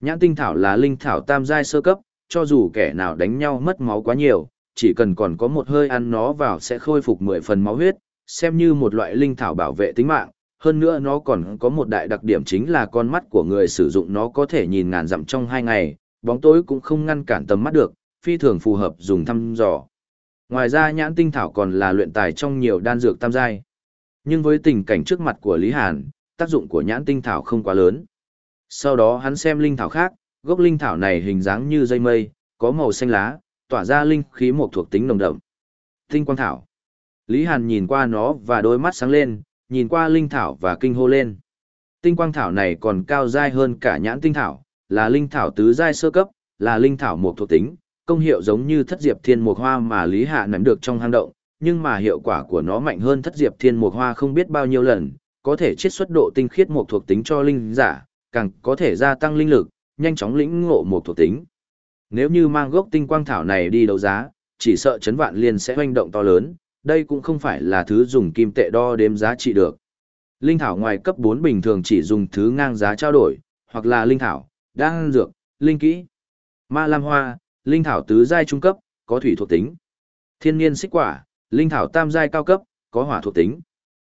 Nhãn tinh thảo là linh thảo tam giai sơ cấp, cho dù kẻ nào đánh nhau mất máu quá nhiều, chỉ cần còn có một hơi ăn nó vào sẽ khôi phục 10 phần máu huyết, xem như một loại linh thảo bảo vệ tính mạng, hơn nữa nó còn có một đại đặc điểm chính là con mắt của người sử dụng nó có thể nhìn ngàn dặm trong hai ngày, bóng tối cũng không ngăn cản tầm mắt được, phi thường phù hợp dùng thăm dò. Ngoài ra nhãn tinh thảo còn là luyện tài trong nhiều đan dược tam giai. Nhưng với tình cảnh trước mặt của Lý Hàn, tác dụng của nhãn tinh thảo không quá lớn. Sau đó hắn xem linh thảo khác, gốc linh thảo này hình dáng như dây mây, có màu xanh lá, tỏa ra linh khí một thuộc tính nồng đậm. Tinh quang thảo. Lý Hàn nhìn qua nó và đôi mắt sáng lên, nhìn qua linh thảo và kinh hô lên. Tinh quang thảo này còn cao dai hơn cả nhãn tinh thảo, là linh thảo tứ giai sơ cấp, là linh thảo một thuộc tính, công hiệu giống như thất diệp thiên mục hoa mà Lý Hạ nắm được trong hang động, nhưng mà hiệu quả của nó mạnh hơn thất diệp thiên mục hoa không biết bao nhiêu lần, có thể chiết xuất độ tinh khiết một thuộc tính cho linh giả, càng có thể gia tăng linh lực, nhanh chóng lĩnh ngộ một thuộc tính. Nếu như mang gốc tinh quang thảo này đi đấu giá, chỉ sợ chấn vạn liên sẽ hoành động to lớn, đây cũng không phải là thứ dùng kim tệ đo đếm giá trị được. Linh thảo ngoài cấp 4 bình thường chỉ dùng thứ ngang giá trao đổi, hoặc là linh thảo, đan dược, linh kỹ. Ma lam hoa, linh thảo tứ giai trung cấp, có thủy thuộc tính. Thiên niên xích quả, linh thảo tam giai cao cấp, có hỏa thuộc tính.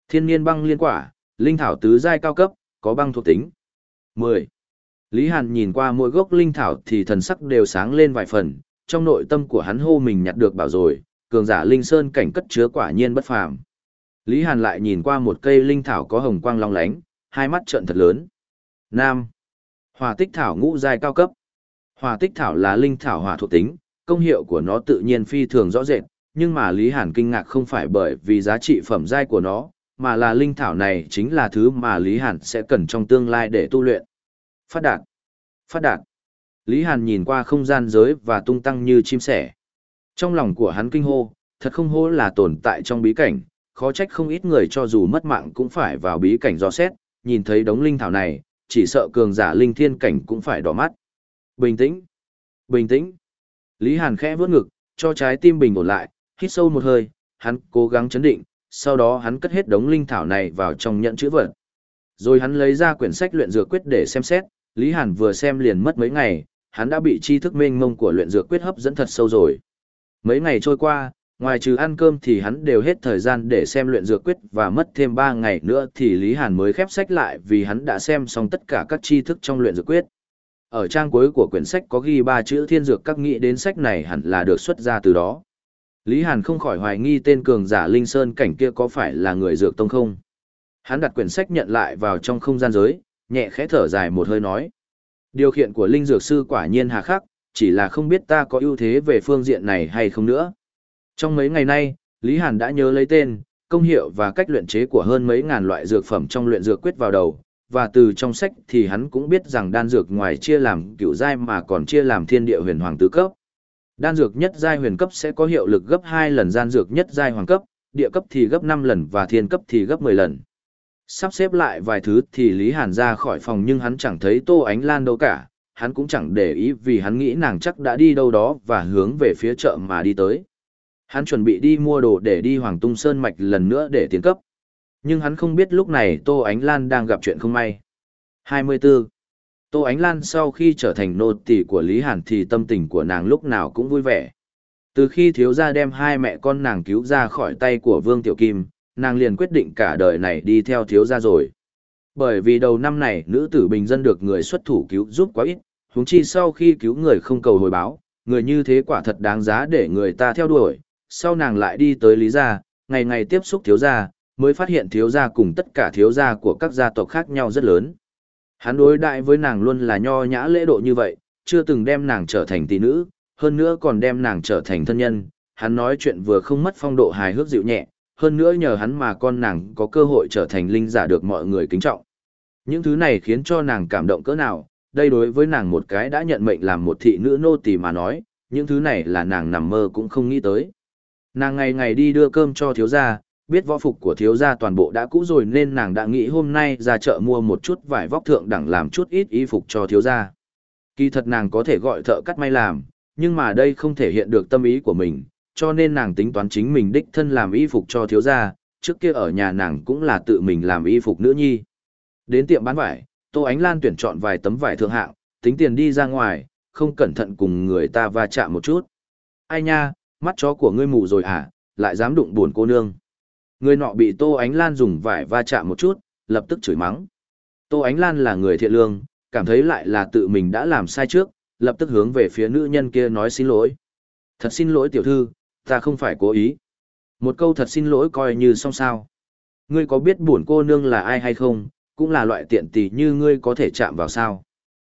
Thiên niên băng liên quả, linh thảo tứ giai cao cấp, có băng thuộc tính. 10. Lý Hàn nhìn qua mỗi gốc linh thảo thì thần sắc đều sáng lên vài phần, trong nội tâm của hắn hô mình nhặt được bảo rồi, cường giả linh sơn cảnh cất chứa quả nhiên bất phàm. Lý Hàn lại nhìn qua một cây linh thảo có hồng quang long lánh, hai mắt trợn thật lớn. Nam. Hỏa tích thảo ngũ giai cao cấp. Hỏa tích thảo là linh thảo hỏa thuộc tính, công hiệu của nó tự nhiên phi thường rõ rệt, nhưng mà Lý Hàn kinh ngạc không phải bởi vì giá trị phẩm giai của nó, mà là linh thảo này chính là thứ mà Lý Hàn sẽ cần trong tương lai để tu luyện. Phát đạt. Phát đạt. Lý Hàn nhìn qua không gian giới và tung tăng như chim sẻ. Trong lòng của hắn kinh hô, thật không hô là tồn tại trong bí cảnh, khó trách không ít người cho dù mất mạng cũng phải vào bí cảnh do xét, nhìn thấy đống linh thảo này, chỉ sợ cường giả linh thiên cảnh cũng phải đỏ mắt. Bình tĩnh, bình tĩnh. Lý Hàn khẽ vướt ngực, cho trái tim bình ổn lại, hít sâu một hơi, hắn cố gắng chấn định, sau đó hắn cất hết đống linh thảo này vào trong nhận chữ vật. Rồi hắn lấy ra quyển sách luyện dược quyết để xem xét, Lý Hàn vừa xem liền mất mấy ngày, hắn đã bị tri thức mênh mông của luyện dược quyết hấp dẫn thật sâu rồi. Mấy ngày trôi qua, ngoài trừ ăn cơm thì hắn đều hết thời gian để xem luyện dược quyết và mất thêm 3 ngày nữa thì Lý Hàn mới khép sách lại vì hắn đã xem xong tất cả các tri thức trong luyện dược quyết. Ở trang cuối của quyển sách có ghi ba chữ thiên dược các nghĩ đến sách này hẳn là được xuất ra từ đó. Lý Hàn không khỏi hoài nghi tên cường giả Linh Sơn cảnh kia có phải là người dược tông không. Hắn đặt quyển sách nhận lại vào trong không gian giới, nhẹ khẽ thở dài một hơi nói. Điều khiển của Linh Dược Sư quả nhiên hà khắc, chỉ là không biết ta có ưu thế về phương diện này hay không nữa. Trong mấy ngày nay, Lý Hàn đã nhớ lấy tên, công hiệu và cách luyện chế của hơn mấy ngàn loại dược phẩm trong luyện dược quyết vào đầu, và từ trong sách thì hắn cũng biết rằng đan dược ngoài chia làm cựu giai mà còn chia làm thiên địa huyền hoàng tứ cấp. Đan dược nhất giai huyền cấp sẽ có hiệu lực gấp 2 lần gian dược nhất giai hoàng cấp, địa cấp thì gấp 5 lần và thiên cấp thì gấp 10 lần. Sắp xếp lại vài thứ thì Lý Hàn ra khỏi phòng nhưng hắn chẳng thấy Tô Ánh Lan đâu cả, hắn cũng chẳng để ý vì hắn nghĩ nàng chắc đã đi đâu đó và hướng về phía chợ mà đi tới. Hắn chuẩn bị đi mua đồ để đi Hoàng Tung Sơn Mạch lần nữa để tiến cấp. Nhưng hắn không biết lúc này Tô Ánh Lan đang gặp chuyện không may. 24. Tô Ánh Lan sau khi trở thành nô tỳ của Lý Hàn thì tâm tình của nàng lúc nào cũng vui vẻ. Từ khi thiếu gia đem hai mẹ con nàng cứu ra khỏi tay của Vương Tiểu Kim, nàng liền quyết định cả đời này đi theo thiếu gia rồi. Bởi vì đầu năm này nữ tử bình dân được người xuất thủ cứu giúp quá ít, huống chi sau khi cứu người không cầu hồi báo, người như thế quả thật đáng giá để người ta theo đuổi. Sau nàng lại đi tới Lý gia, ngày ngày tiếp xúc thiếu gia, mới phát hiện thiếu gia cùng tất cả thiếu gia của các gia tộc khác nhau rất lớn. Hắn đối đại với nàng luôn là nho nhã lễ độ như vậy, chưa từng đem nàng trở thành tỷ nữ, hơn nữa còn đem nàng trở thành thân nhân. Hắn nói chuyện vừa không mất phong độ hài hước dịu nhẹ, hơn nữa nhờ hắn mà con nàng có cơ hội trở thành linh giả được mọi người kính trọng. Những thứ này khiến cho nàng cảm động cỡ nào, đây đối với nàng một cái đã nhận mệnh làm một thị nữ nô tỳ mà nói, những thứ này là nàng nằm mơ cũng không nghĩ tới. Nàng ngày ngày đi đưa cơm cho thiếu gia, biết võ phục của thiếu gia toàn bộ đã cũ rồi nên nàng đã nghĩ hôm nay ra chợ mua một chút vải vóc thượng đẳng làm chút ít y phục cho thiếu gia. Kỳ thật nàng có thể gọi thợ cắt may làm, nhưng mà đây không thể hiện được tâm ý của mình, cho nên nàng tính toán chính mình đích thân làm y phục cho thiếu gia, trước kia ở nhà nàng cũng là tự mình làm y phục nữ nhi. Đến tiệm bán vải, Tô Ánh Lan tuyển chọn vài tấm vải thượng hạng, tính tiền đi ra ngoài, không cẩn thận cùng người ta va chạm một chút. Ai nha, mắt chó của ngươi mù rồi à, lại dám đụng buồn cô nương. Người nọ bị Tô Ánh Lan dùng vải va chạm một chút, lập tức chửi mắng. Tô Ánh Lan là người thiện lương, cảm thấy lại là tự mình đã làm sai trước, lập tức hướng về phía nữ nhân kia nói xin lỗi. Thật xin lỗi tiểu thư, ta không phải cố ý. Một câu thật xin lỗi coi như xong sao. Ngươi có biết buồn cô nương là ai hay không, cũng là loại tiện tỷ như ngươi có thể chạm vào sao.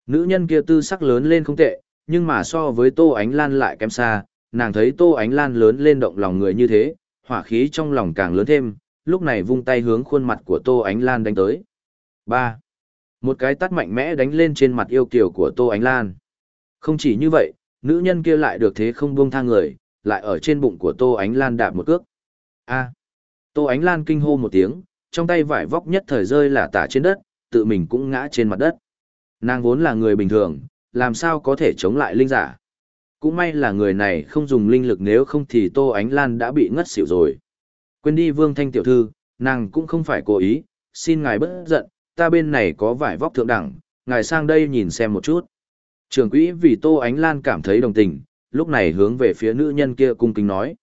Nữ nhân kia tư sắc lớn lên không tệ, nhưng mà so với Tô Ánh Lan lại kém xa, nàng thấy Tô Ánh Lan lớn lên động lòng người như thế, hỏa khí trong lòng càng lớn thêm, lúc này vung tay hướng khuôn mặt của Tô Ánh Lan đánh tới. 3. Một cái tát mạnh mẽ đánh lên trên mặt yêu kiều của Tô Ánh Lan. Không chỉ như vậy, nữ nhân kia lại được thế không buông tha người, lại ở trên bụng của Tô Ánh Lan đạp một cước. A. Tô Ánh Lan kinh hô một tiếng, trong tay vải vóc nhất thời rơi là tả trên đất, tự mình cũng ngã trên mặt đất. Nàng vốn là người bình thường, làm sao có thể chống lại linh giả. Cũng may là người này không dùng linh lực nếu không thì Tô Ánh Lan đã bị ngất xỉu rồi. Quên đi Vương Thanh tiểu thư, nàng cũng không phải cố ý, xin ngài bất giận, ta bên này có vải vóc thượng đẳng, ngài sang đây nhìn xem một chút. Trường quỹ vì Tô Ánh Lan cảm thấy đồng tình, lúc này hướng về phía nữ nhân kia cung kính nói.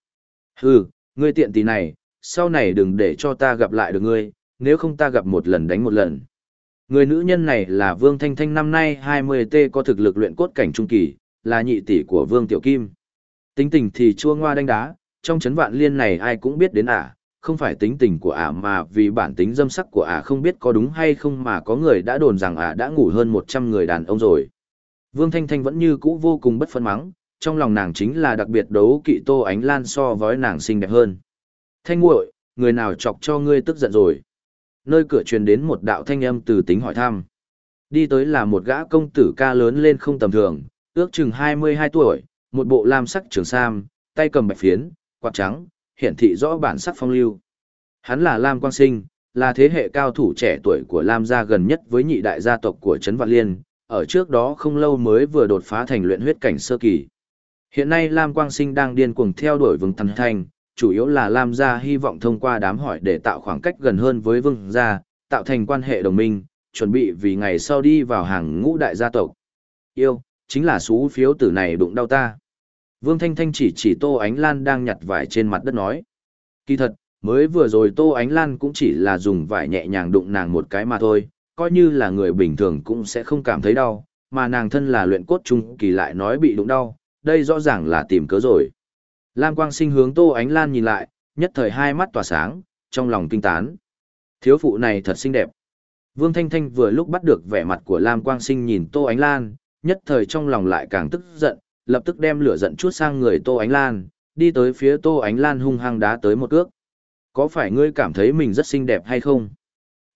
Hừ, ngươi tiện tỷ này, sau này đừng để cho ta gặp lại được ngươi, nếu không ta gặp một lần đánh một lần. Người nữ nhân này là Vương Thanh Thanh năm nay 20T có thực lực luyện cốt cảnh trung kỳ, là nhị tỷ của Vương Tiểu Kim. Tính tình thì chua ngoa đánh đá, trong chấn vạn liên này ai cũng biết đến ả, không phải tính tình của ả mà vì bản tính dâm sắc của ả không biết có đúng hay không mà có người đã đồn rằng ả đã ngủ hơn 100 người đàn ông rồi. Vương Thanh Thanh vẫn như cũ vô cùng bất phân mắng, trong lòng nàng chính là đặc biệt đấu kỵ Tô Ánh Lan so với nàng xinh đẹp hơn. Thanh muội, người nào chọc cho ngươi tức giận rồi? Nơi cửa truyền đến một đạo thanh âm từ tính hỏi thăm. Đi tới là một gã công tử ca lớn lên không tầm thường, ước chừng 22 tuổi, một bộ lam sắc trường sam, tay cầm bạch phiến, quạt trắng, hiển thị rõ bản sắc phong lưu. Hắn là Lam Quang Sinh, là thế hệ cao thủ trẻ tuổi của Lam gia gần nhất với nhị đại gia tộc của Trấn Vạn Liên, ở trước đó không lâu mới vừa đột phá thành luyện huyết cảnh sơ kỳ. Hiện nay Lam Quang Sinh đang điên cuồng theo đuổi Vương Thần Thanh, chủ yếu là Lam gia hy vọng thông qua đám hỏi để tạo khoảng cách gần hơn với Vương gia, tạo thành quan hệ đồng minh, chuẩn bị vì ngày sau đi vào hàng ngũ đại gia tộc. Yêu, chính là số phiếu tử này đụng đau ta. Vương Thanh Thanh chỉ chỉ Tô Ánh Lan đang nhặt vải trên mặt đất nói. Kỳ thật, mới vừa rồi Tô Ánh Lan cũng chỉ là dùng vải nhẹ nhàng đụng nàng một cái mà thôi, coi như là người bình thường cũng sẽ không cảm thấy đau, mà nàng thân là luyện cốt trung kỳ lại nói bị đụng đau, đây rõ ràng là tìm cớ rồi. Lam Quang Sinh hướng Tô Ánh Lan nhìn lại, nhất thời hai mắt tỏa sáng, trong lòng kinh tán. Thiếu phụ này thật xinh đẹp. Vương Thanh Thanh vừa lúc bắt được vẻ mặt của Lam Quang Sinh nhìn Tô Ánh Lan, nhất thời trong lòng lại càng tức giận, lập tức đem lửa giận chút sang người Tô Ánh Lan, đi tới phía Tô Ánh Lan hung hăng đá tới một cước. Có phải ngươi cảm thấy mình rất xinh đẹp hay không?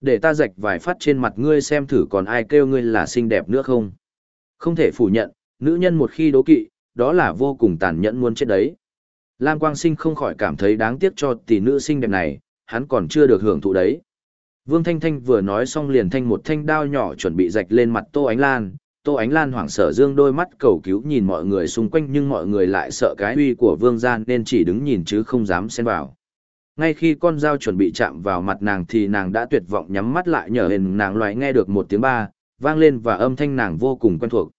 Để ta rạch vài phát trên mặt ngươi xem thử còn ai kêu ngươi là xinh đẹp nữa không? Không thể phủ nhận, nữ nhân một khi đố kỵ, đó là vô cùng tàn nhẫn muốn chết đấy. Lam Quang Sinh không khỏi cảm thấy đáng tiếc cho tỷ nữ sinh đẹp này, hắn còn chưa được hưởng thụ đấy. Vương Thanh Thanh vừa nói xong liền thanh một thanh đao nhỏ chuẩn bị rạch lên mặt Tô Ánh Lan, Tô Ánh Lan hoảng sợ dương đôi mắt cầu cứu nhìn mọi người xung quanh nhưng mọi người lại sợ cái uy của Vương Gian nên chỉ đứng nhìn chứ không dám xen vào. Ngay khi con dao chuẩn bị chạm vào mặt nàng thì nàng đã tuyệt vọng nhắm mắt lại nhờ hình nàng loại nghe được một tiếng ba, vang lên và âm thanh nàng vô cùng quen thuộc.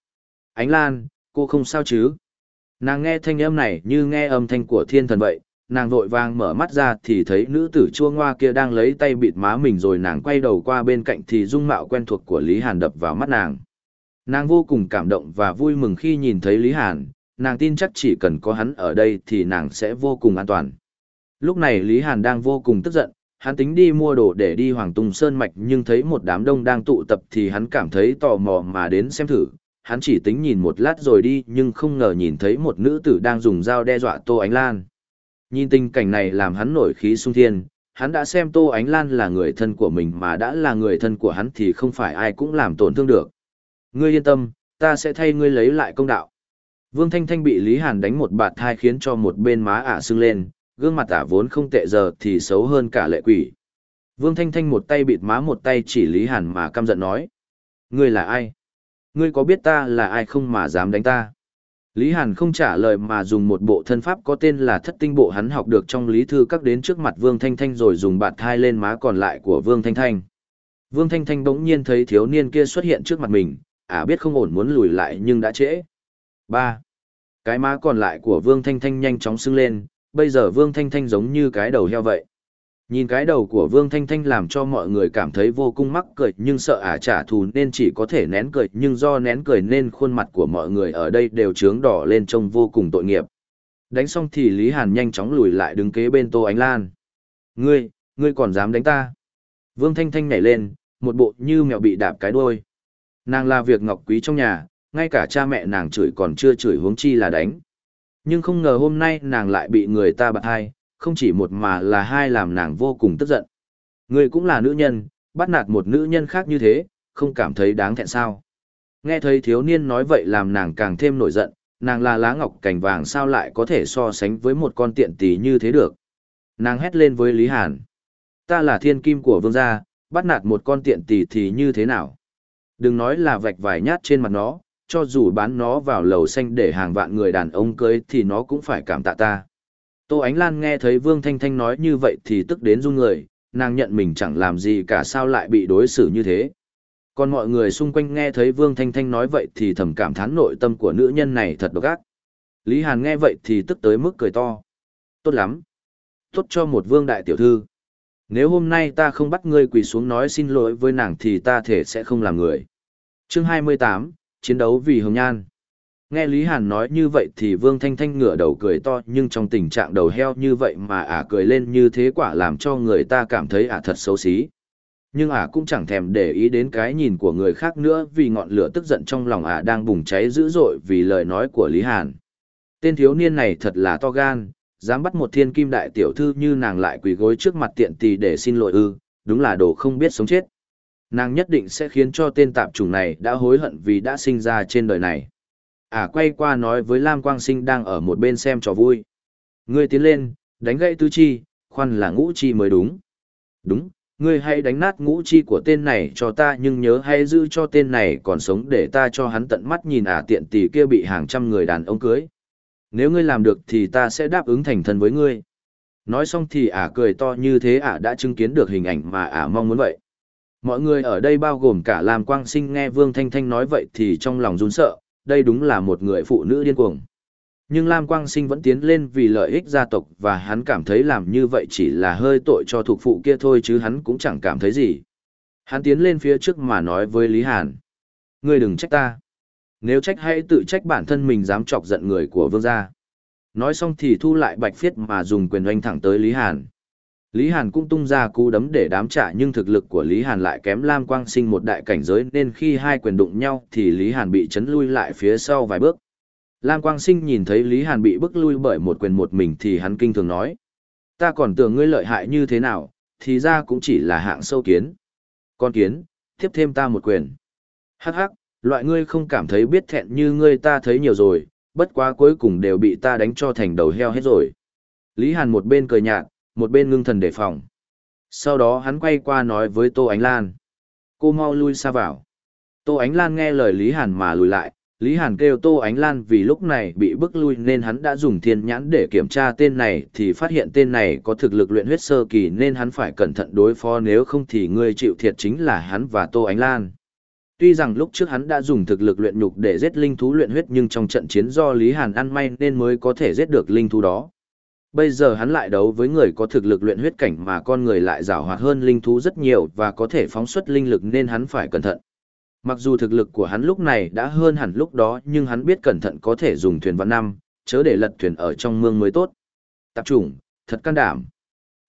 Ánh Lan, cô không sao chứ? Nàng nghe thanh âm này như nghe âm thanh của thiên thần vậy, nàng vội vàng mở mắt ra thì thấy nữ tử chua ngoa kia đang lấy tay bịt má mình rồi nàng quay đầu qua bên cạnh thì dung mạo quen thuộc của Lý Hàn đập vào mắt nàng. Nàng vô cùng cảm động và vui mừng khi nhìn thấy Lý Hàn, nàng tin chắc chỉ cần có hắn ở đây thì nàng sẽ vô cùng an toàn. Lúc này Lý Hàn đang vô cùng tức giận, hắn tính đi mua đồ để đi Hoàng Tùng Sơn Mạch nhưng thấy một đám đông đang tụ tập thì hắn cảm thấy tò mò mà đến xem thử. Hắn chỉ tính nhìn một lát rồi đi nhưng không ngờ nhìn thấy một nữ tử đang dùng dao đe dọa Tô Ánh Lan. Nhìn tình cảnh này làm hắn nổi khí sung thiên, hắn đã xem Tô Ánh Lan là người thân của mình mà đã là người thân của hắn thì không phải ai cũng làm tổn thương được. Ngươi yên tâm, ta sẽ thay ngươi lấy lại công đạo. Vương Thanh Thanh bị Lý Hàn đánh một bạt thai khiến cho một bên má ả sưng lên, gương mặt ả vốn không tệ giờ thì xấu hơn cả lệ quỷ. Vương Thanh Thanh một tay bịt má một tay chỉ Lý Hàn mà căm giận nói. Ngươi là ai? Ngươi có biết ta là ai không mà dám đánh ta? Lý Hàn không trả lời mà dùng một bộ thân pháp có tên là thất tinh bộ hắn học được trong lý thư các đến trước mặt Vương Thanh Thanh rồi dùng bạt thai lên má còn lại của Vương Thanh Thanh. Vương Thanh Thanh bỗng nhiên thấy thiếu niên kia xuất hiện trước mặt mình, ả biết không ổn muốn lùi lại nhưng đã trễ. 3. Cái má còn lại của Vương Thanh Thanh nhanh chóng sưng lên, bây giờ Vương Thanh Thanh giống như cái đầu heo vậy. Nhìn cái đầu của Vương Thanh Thanh làm cho mọi người cảm thấy vô cùng mắc cười nhưng sợ à ả trả thù nên chỉ có thể nén cười nhưng do nén cười nên khuôn mặt của mọi người ở đây đều trướng đỏ lên trông vô cùng tội nghiệp. Đánh xong thì Lý Hàn nhanh chóng lùi lại đứng kế bên Tô Ánh Lan. Ngươi, ngươi còn dám đánh ta? Vương Thanh Thanh nhảy lên, một bộ như mèo bị đạp cái đuôi. Nàng là việc ngọc quý trong nhà, ngay cả cha mẹ nàng chửi còn chưa chửi huống chi là đánh. Nhưng không ngờ hôm nay nàng lại bị người ta bạc hai, không chỉ một mà là hai làm nàng vô cùng tức giận. Người cũng là nữ nhân, bắt nạt một nữ nhân khác như thế, không cảm thấy đáng thẹn sao. Nghe thấy thiếu niên nói vậy làm nàng càng thêm nổi giận, nàng là lá ngọc cành vàng sao lại có thể so sánh với một con tiện tỷ như thế được. Nàng hét lên với Lý Hàn. Ta là thiên kim của vương gia, bắt nạt một con tiện tỷ thì như thế nào? Đừng nói là vạch vài nhát trên mặt nó, cho dù bán nó vào lầu xanh để hàng vạn người đàn ông cưới thì nó cũng phải cảm tạ ta. Tô Ánh Lan nghe thấy Vương Thanh Thanh nói như vậy thì tức đến run người, nàng nhận mình chẳng làm gì cả sao lại bị đối xử như thế. Còn mọi người xung quanh nghe thấy Vương Thanh Thanh nói vậy thì thầm cảm thán nội tâm của nữ nhân này thật độc ác. Lý Hàn nghe vậy thì tức tới mức cười to. Tốt lắm. Tốt cho một vương đại tiểu thư. Nếu hôm nay ta không bắt ngươi quỳ xuống nói xin lỗi với nàng thì ta thể sẽ không làm người. Chương 28, Chiến đấu vì hồng nhan. Nghe Lý Hàn nói như vậy thì Vương Thanh Thanh ngửa đầu cười to nhưng trong tình trạng đầu heo như vậy mà ả cười lên như thế quả làm cho người ta cảm thấy ả thật xấu xí. Nhưng ả cũng chẳng thèm để ý đến cái nhìn của người khác nữa vì ngọn lửa tức giận trong lòng ả đang bùng cháy dữ dội vì lời nói của Lý Hàn. Tên thiếu niên này thật là to gan, dám bắt một thiên kim đại tiểu thư như nàng lại quỳ gối trước mặt tiện tì để xin lỗi ư, đúng là đồ không biết sống chết. Nàng nhất định sẽ khiến cho tên tạp chủng này đã hối hận vì đã sinh ra trên đời này. À quay qua nói với Lam Quang Sinh đang ở một bên xem trò vui. Ngươi tiến lên, đánh gãy tứ chi, khoan là ngũ chi mới đúng. Đúng, ngươi hãy đánh nát ngũ chi của tên này cho ta nhưng nhớ hãy giữ cho tên này còn sống để ta cho hắn tận mắt nhìn ả tiện tỷ kia bị hàng trăm người đàn ông cưới. Nếu ngươi làm được thì ta sẽ đáp ứng thành thân với ngươi. Nói xong thì ả cười to như thế ả đã chứng kiến được hình ảnh mà ả mong muốn vậy. Mọi người ở đây bao gồm cả Lam Quang Sinh nghe Vương Thanh Thanh nói vậy thì trong lòng run sợ, đây đúng là một người phụ nữ điên cuồng. Nhưng Lam Quang Sinh vẫn tiến lên vì lợi ích gia tộc và hắn cảm thấy làm như vậy chỉ là hơi tội cho thuộc phụ kia thôi chứ hắn cũng chẳng cảm thấy gì. Hắn tiến lên phía trước mà nói với Lý Hàn. Ngươi đừng trách ta. Nếu trách hãy tự trách bản thân mình dám chọc giận người của vương gia. Nói xong thì thu lại bạch phiết mà dùng quyền oanh thẳng tới Lý Hàn. Lý Hàn cũng tung ra cú đấm để đám trả nhưng thực lực của Lý Hàn lại kém Lam Quang Sinh một đại cảnh giới nên khi hai quyền đụng nhau thì Lý Hàn bị chấn lui lại phía sau vài bước. Lam Quang Sinh nhìn thấy Lý Hàn bị bức lui bởi một quyền một mình thì hắn kinh thường nói. Ta còn tưởng ngươi lợi hại như thế nào, thì ra cũng chỉ là hạng sâu kiến. Con kiến, tiếp thêm ta một quyền. Hắc hắc, loại ngươi không cảm thấy biết thẹn như ngươi ta thấy nhiều rồi, bất quá cuối cùng đều bị ta đánh cho thành đầu heo hết rồi. Lý Hàn một bên cười nhạt, một bên ngưng thần đề phòng. Sau đó hắn quay qua nói với Tô Ánh Lan. Cô mau lui xa vào. Tô Ánh Lan nghe lời Lý Hàn mà lùi lại, Lý Hàn kêu Tô Ánh Lan vì lúc này bị bức lui nên hắn đã dùng thiên nhãn để kiểm tra tên này thì phát hiện tên này có thực lực luyện huyết sơ kỳ nên hắn phải cẩn thận đối phó nếu không thì người chịu thiệt chính là hắn và Tô Ánh Lan. Tuy rằng lúc trước hắn đã dùng thực lực luyện nhục để giết linh thú luyện huyết nhưng trong trận chiến do Lý Hàn ăn may nên mới có thể giết được linh thú đó. Bây giờ hắn lại đấu với người có thực lực luyện huyết cảnh mà con người lại rào hoạt hơn linh thú rất nhiều và có thể phóng xuất linh lực nên hắn phải cẩn thận. Mặc dù thực lực của hắn lúc này đã hơn hẳn lúc đó nhưng hắn biết cẩn thận có thể dùng thuyền vạn năm, chớ để lật thuyền ở trong mương mới tốt. Tạp chủng, thật can đảm.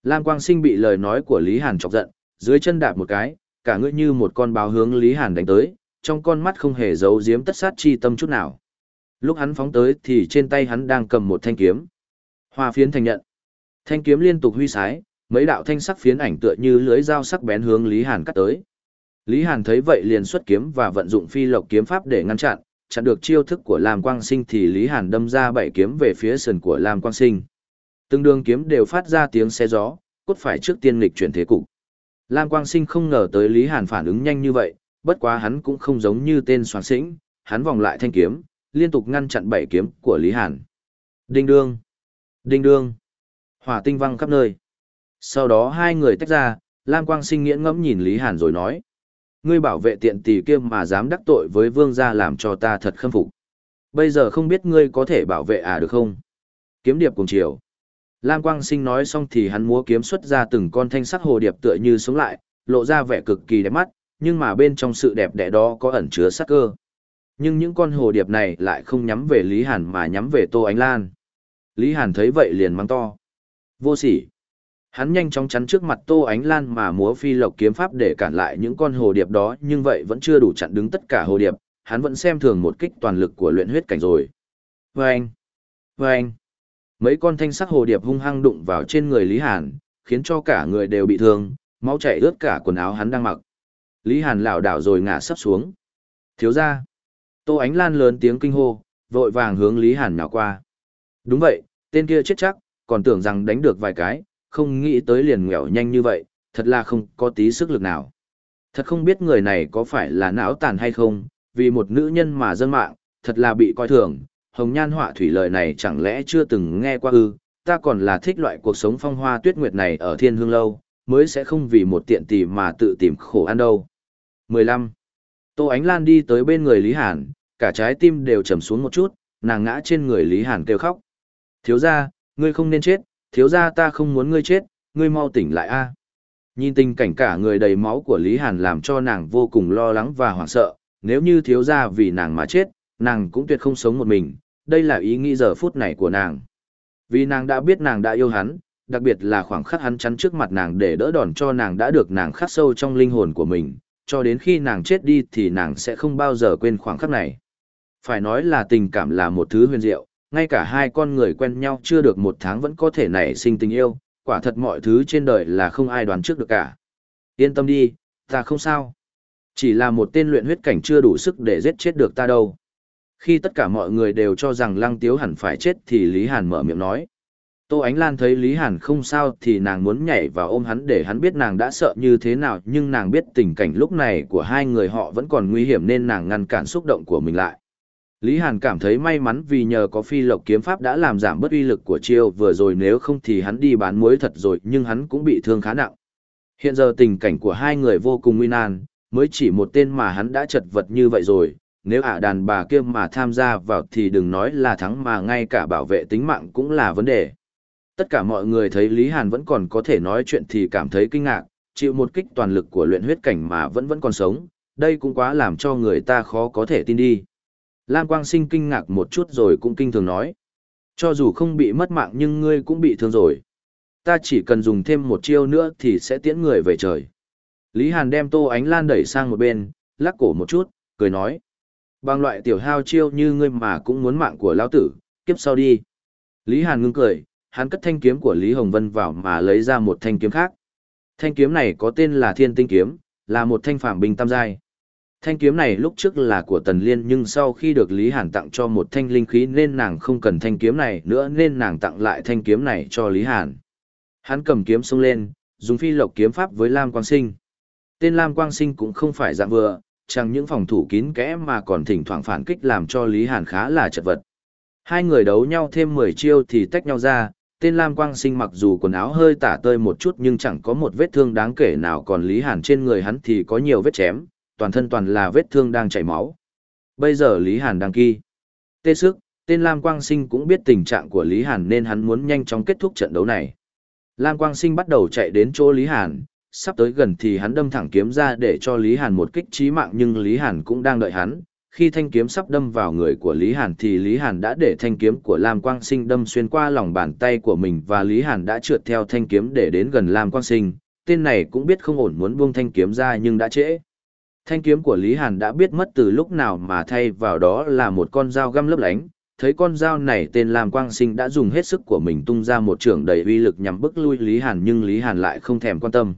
Lam Quang Sinh bị lời nói của Lý Hàn chọc giận, dưới chân đạp một cái, cả ngươi như một con báo hướng Lý Hàn đánh tới, trong con mắt không hề giấu giếm tất sát chi tâm chút nào. Lúc hắn phóng tới thì trên tay hắn đang cầm một thanh kiếm. Hoa phiến thành nhận. Thanh kiếm liên tục huy sái, mấy đạo thanh sắc phiến ảnh tựa như lưới dao sắc bén hướng Lý Hàn cắt tới. Lý Hàn thấy vậy liền xuất kiếm và vận dụng phi lộc kiếm pháp để ngăn chặn, chặn được chiêu thức của Lam Quang Sinh thì Lý Hàn đâm ra bảy kiếm về phía sườn của Lam Quang Sinh. Từng đường kiếm đều phát ra tiếng xe gió, cốt phải trước tiên nghịch chuyển thế cục. Lam Quang Sinh không ngờ tới Lý Hàn phản ứng nhanh như vậy, bất quá hắn cũng không giống như tên soán sĩnh, hắn vòng lại thanh kiếm, liên tục ngăn chặn bảy kiếm của Lý Hàn. Đinh đương, đinh đương, hỏa tinh văng khắp nơi. Sau đó hai người tách ra, Lam Quang Sinh nghiễn ngẫm nhìn Lý Hàn rồi nói ngươi bảo vệ tiện tỷ kia mà dám đắc tội với vương gia làm cho ta thật khâm phục. Bây giờ không biết ngươi có thể bảo vệ à được không? Kiếm điệp cùng chiều. Lam Quang Sinh nói xong thì hắn múa kiếm xuất ra từng con thanh sắc hồ điệp tựa như sống lại, lộ ra vẻ cực kỳ đẹp mắt, nhưng mà bên trong sự đẹp đẽ đó có ẩn chứa sắc cơ. Nhưng những con hồ điệp này lại không nhắm về Lý Hàn mà nhắm về Tô Ánh Lan. Lý Hàn thấy vậy liền mắng to. Vô sỉ. Hắn nhanh chóng chắn trước mặt Tô Ánh Lan mà múa phi lộc kiếm pháp để cản lại những con hồ điệp đó nhưng vậy vẫn chưa đủ chặn đứng tất cả hồ điệp, hắn vẫn xem thường một kích toàn lực của luyện huyết cảnh rồi. Vâng! Vâng! Mấy con thanh sắc hồ điệp hung hăng đụng vào trên người Lý Hàn, khiến cho cả người đều bị thương, máu chảy ướt cả quần áo hắn đang mặc. Lý Hàn lảo đảo rồi ngã sấp xuống. Thiếu ra! Tô Ánh Lan lớn tiếng kinh hô, vội vàng hướng Lý Hàn nào qua. Đúng vậy, tên kia chết chắc, còn tưởng rằng đánh được vài cái, không nghĩ tới liền nghèo nhanh như vậy, thật là không có tí sức lực nào. Thật không biết người này có phải là não tàn hay không, vì một nữ nhân mà dân mạng, thật là bị coi thường, hồng nhan họa thủy lời này chẳng lẽ chưa từng nghe qua ư, ta còn là thích loại cuộc sống phong hoa tuyết nguyệt này ở thiên hương lâu, mới sẽ không vì một tiện tì mà tự tìm khổ ăn đâu. 15. Tô Ánh Lan đi tới bên người Lý Hàn, cả trái tim đều trầm xuống một chút, nàng ngã trên người Lý Hàn kêu khóc. Thiếu gia, ngươi không nên chết, thiếu gia ta không muốn ngươi chết, ngươi mau tỉnh lại a. Nhìn tình cảnh cả người đầy máu của Lý Hàn làm cho nàng vô cùng lo lắng và hoảng sợ, nếu như thiếu gia vì nàng mà chết, nàng cũng tuyệt không sống một mình, đây là ý nghĩ giờ phút này của nàng. Vì nàng đã biết nàng đã yêu hắn, đặc biệt là khoảng khắc hắn chắn trước mặt nàng để đỡ đòn cho nàng đã được nàng khắc sâu trong linh hồn của mình, cho đến khi nàng chết đi thì nàng sẽ không bao giờ quên khoảng khắc này. Phải nói là tình cảm là một thứ huyền diệu, ngay cả hai con người quen nhau chưa được một tháng vẫn có thể nảy sinh tình yêu, quả thật mọi thứ trên đời là không ai đoán trước được cả. Yên tâm đi, ta không sao. Chỉ là một tên luyện huyết cảnh chưa đủ sức để giết chết được ta đâu. Khi tất cả mọi người đều cho rằng Lăng Tiếu hẳn phải chết thì Lý Hàn mở miệng nói. Tô Ánh Lan thấy Lý Hàn không sao thì nàng muốn nhảy vào ôm hắn để hắn biết nàng đã sợ như thế nào nhưng nàng biết tình cảnh lúc này của hai người họ vẫn còn nguy hiểm nên nàng ngăn cản xúc động của mình lại. Lý Hàn cảm thấy may mắn vì nhờ có phi lộc kiếm pháp đã làm giảm bớt uy lực của chiêu vừa rồi nếu không thì hắn đi bán muối thật rồi nhưng hắn cũng bị thương khá nặng. Hiện giờ tình cảnh của hai người vô cùng nguy nan, mới chỉ một tên mà hắn đã chật vật như vậy rồi, nếu ả đàn bà kia mà tham gia vào thì đừng nói là thắng mà ngay cả bảo vệ tính mạng cũng là vấn đề. Tất cả mọi người thấy Lý Hàn vẫn còn có thể nói chuyện thì cảm thấy kinh ngạc, chịu một kích toàn lực của luyện huyết cảnh mà vẫn vẫn còn sống, đây cũng quá làm cho người ta khó có thể tin đi. Lam Quang Sinh kinh ngạc một chút rồi cũng kinh thường nói. Cho dù không bị mất mạng nhưng ngươi cũng bị thương rồi. Ta chỉ cần dùng thêm một chiêu nữa thì sẽ tiễn người về trời. Lý Hàn đem Tô Ánh Lan đẩy sang một bên, lắc cổ một chút, cười nói. Bằng loại tiểu hao chiêu như ngươi mà cũng muốn mạng của lão tử, kiếp sau đi. Lý Hàn ngưng cười, hắn cất thanh kiếm của Lý Hồng Vân vào mà lấy ra một thanh kiếm khác. Thanh kiếm này có tên là Thiên Tinh Kiếm, là một thanh phạm binh tam giai. Thanh kiếm này lúc trước là của Tần Liên nhưng sau khi được Lý Hàn tặng cho một thanh linh khí nên nàng không cần thanh kiếm này nữa nên nàng tặng lại thanh kiếm này cho Lý Hàn. Hắn cầm kiếm xông lên, dùng phi lộc kiếm pháp với Lam Quang Sinh. Tên Lam Quang Sinh cũng không phải dạng vừa, chẳng những phòng thủ kín kẽ mà còn thỉnh thoảng phản kích làm cho Lý Hàn khá là chật vật. Hai người đấu nhau thêm 10 chiêu thì tách nhau ra, tên Lam Quang Sinh mặc dù quần áo hơi tả tơi một chút nhưng chẳng có một vết thương đáng kể nào còn Lý Hàn trên người hắn thì có nhiều vết chém, toàn thân toàn là vết thương đang chảy máu. Bây giờ Lý Hàn đang kỳ. Tê sức, tên Lam Quang Sinh cũng biết tình trạng của Lý Hàn nên hắn muốn nhanh chóng kết thúc trận đấu này. Lam Quang Sinh bắt đầu chạy đến chỗ Lý Hàn, sắp tới gần thì hắn đâm thẳng kiếm ra để cho Lý Hàn một kích chí mạng nhưng Lý Hàn cũng đang đợi hắn. Khi thanh kiếm sắp đâm vào người của Lý Hàn thì Lý Hàn đã để thanh kiếm của Lam Quang Sinh đâm xuyên qua lòng bàn tay của mình và Lý Hàn đã trượt theo thanh kiếm để đến gần Lam Quang Sinh. Tên này cũng biết không ổn muốn buông thanh kiếm ra nhưng đã trễ. Thanh kiếm của Lý Hàn đã biết mất từ lúc nào mà thay vào đó là một con dao găm lấp lánh. Thấy con dao này tên Lam Quang Sinh đã dùng hết sức của mình tung ra một trường đầy uy lực nhằm bức lui Lý Hàn nhưng Lý Hàn lại không thèm quan tâm.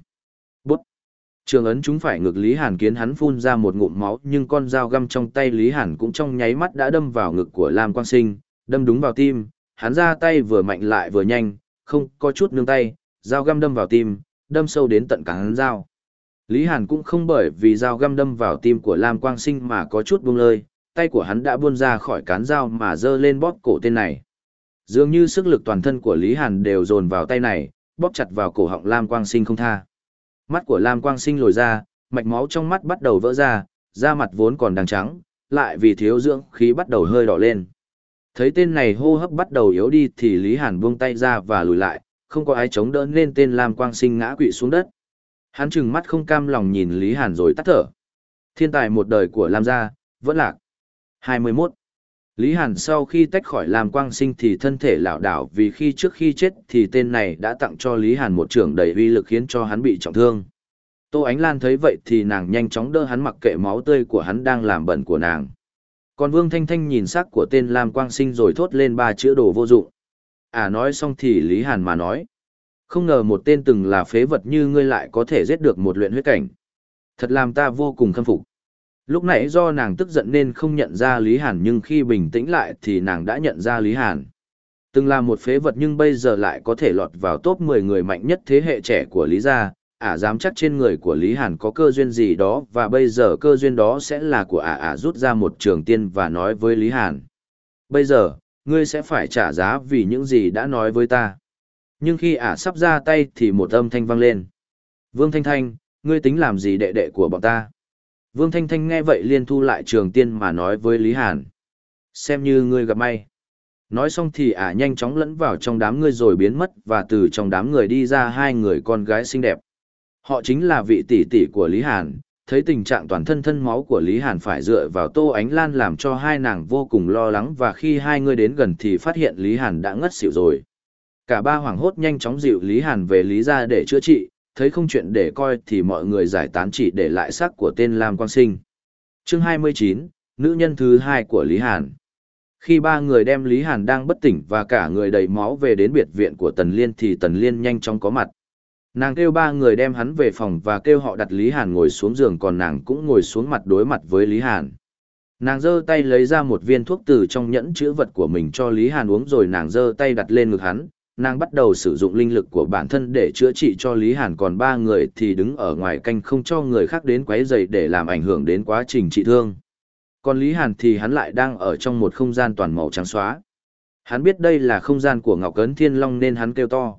Bút! Trường ấn chúng phải ngực Lý Hàn kiến hắn phun ra một ngụm máu nhưng con dao găm trong tay Lý Hàn cũng trong nháy mắt đã đâm vào ngực của Lam Quang Sinh, đâm đúng vào tim, hắn ra tay vừa mạnh lại vừa nhanh, không có chút nương tay, dao găm đâm vào tim, đâm sâu đến tận cả hắn dao. Lý Hàn cũng không bởi vì dao găm đâm vào tim của Lam Quang Sinh mà có chút buông lơi, tay của hắn đã buôn ra khỏi cán dao mà giơ lên bóp cổ tên này. Dường như sức lực toàn thân của Lý Hàn đều dồn vào tay này, bóp chặt vào cổ họng Lam Quang Sinh không tha. Mắt của Lam Quang Sinh lồi ra, mạch máu trong mắt bắt đầu vỡ ra, da mặt vốn còn đang trắng, lại vì thiếu dưỡng khí bắt đầu hơi đỏ lên. Thấy tên này hô hấp bắt đầu yếu đi thì Lý Hàn buông tay ra và lùi lại, không có ai chống đỡ nên tên Lam Quang Sinh ngã quỵ xuống đất. Hắn trừng mắt không cam lòng nhìn Lý Hàn rồi tắt thở. Thiên tài một đời của Lam gia, vẫn lạc. 21. Lý Hàn sau khi tách khỏi Lam Quang Sinh thì thân thể lảo đảo vì khi trước khi chết thì tên này đã tặng cho Lý Hàn một trường đầy uy lực khiến cho hắn bị trọng thương. Tô Ánh Lan thấy vậy thì nàng nhanh chóng đỡ hắn mặc kệ máu tươi của hắn đang làm bẩn của nàng. Còn Vương Thanh Thanh nhìn xác của tên Lam Quang Sinh rồi thốt lên ba chữ đồ vô dụng. À nói xong thì Lý Hàn mà nói. Không ngờ một tên từng là phế vật như ngươi lại có thể giết được một luyện huyết cảnh. Thật làm ta vô cùng khâm phục. Lúc nãy do nàng tức giận nên không nhận ra Lý Hàn nhưng khi bình tĩnh lại thì nàng đã nhận ra Lý Hàn. Từng là một phế vật nhưng bây giờ lại có thể lọt vào top 10 người mạnh nhất thế hệ trẻ của Lý gia, ả dám chắc trên người của Lý Hàn có cơ duyên gì đó và bây giờ cơ duyên đó sẽ là của ả ả rút ra một trường tiên và nói với Lý Hàn. Bây giờ, ngươi sẽ phải trả giá vì những gì đã nói với ta. Nhưng khi ả sắp ra tay thì một âm thanh vang lên. Vương Thanh Thanh, ngươi tính làm gì đệ đệ của bọn ta? Vương Thanh Thanh nghe vậy liên thu lại trường tiên mà nói với Lý Hàn. Xem như ngươi gặp may. Nói xong thì ả nhanh chóng lẫn vào trong đám người rồi biến mất và từ trong đám người đi ra hai người con gái xinh đẹp. Họ chính là vị tỷ tỷ của Lý Hàn, thấy tình trạng toàn thân thân máu của Lý Hàn phải dựa vào Tô Ánh Lan làm cho hai nàng vô cùng lo lắng và khi hai người đến gần thì phát hiện Lý Hàn đã ngất xỉu rồi. Cả ba hoảng hốt nhanh chóng dịu Lý Hàn về Lý gia để chữa trị, thấy không chuyện để coi thì mọi người giải tán chỉ để lại xác của tên Lam Quang Sinh. Chương 29, nữ nhân thứ hai của Lý Hàn. Khi ba người đem Lý Hàn đang bất tỉnh và cả người đầy máu về đến biệt viện của Tần Liên thì Tần Liên nhanh chóng có mặt. Nàng kêu ba người đem hắn về phòng và kêu họ đặt Lý Hàn ngồi xuống giường còn nàng cũng ngồi xuống mặt đối mặt với Lý Hàn. Nàng giơ tay lấy ra một viên thuốc từ trong nhẫn chữ vật của mình cho Lý Hàn uống rồi nàng giơ tay đặt lên ngực hắn, nàng bắt đầu sử dụng linh lực của bản thân để chữa trị cho Lý Hàn còn ba người thì đứng ở ngoài canh không cho người khác đến quấy rầy để làm ảnh hưởng đến quá trình trị thương. Còn Lý Hàn thì hắn lại đang ở trong một không gian toàn màu trắng xóa. Hắn biết đây là không gian của Ngọc Cấn Thiên Long nên hắn kêu to.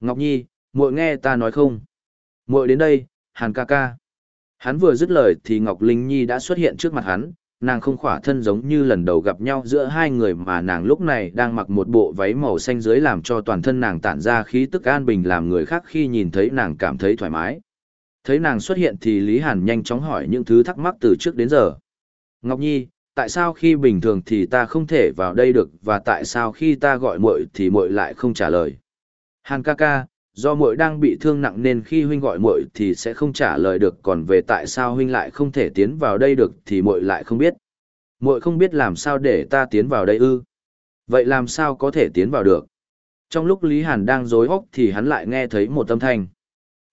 Ngọc Nhi, muội nghe ta nói không? muội đến đây, Hàn ca ca. Hắn vừa dứt lời thì Ngọc Linh Nhi đã xuất hiện trước mặt hắn, nàng không khỏa thân giống như lần đầu gặp nhau giữa hai người mà nàng lúc này đang mặc một bộ váy màu xanh dưới làm cho toàn thân nàng tản ra khí tức an bình làm người khác khi nhìn thấy nàng cảm thấy thoải mái. Thấy nàng xuất hiện thì Lý Hàn nhanh chóng hỏi những thứ thắc mắc từ trước đến giờ. Ngọc Nhi, tại sao khi bình thường thì ta không thể vào đây được và tại sao khi ta gọi muội thì muội lại không trả lời? Hàn ca ca, do muội đang bị thương nặng nên khi huynh gọi muội thì sẽ không trả lời được, còn về tại sao huynh lại không thể tiến vào đây được thì muội lại không biết. Muội không biết làm sao để ta tiến vào đây ư? Vậy làm sao có thể tiến vào được? Trong lúc lý hàn đang rối hóc thì hắn lại nghe thấy một âm thanh.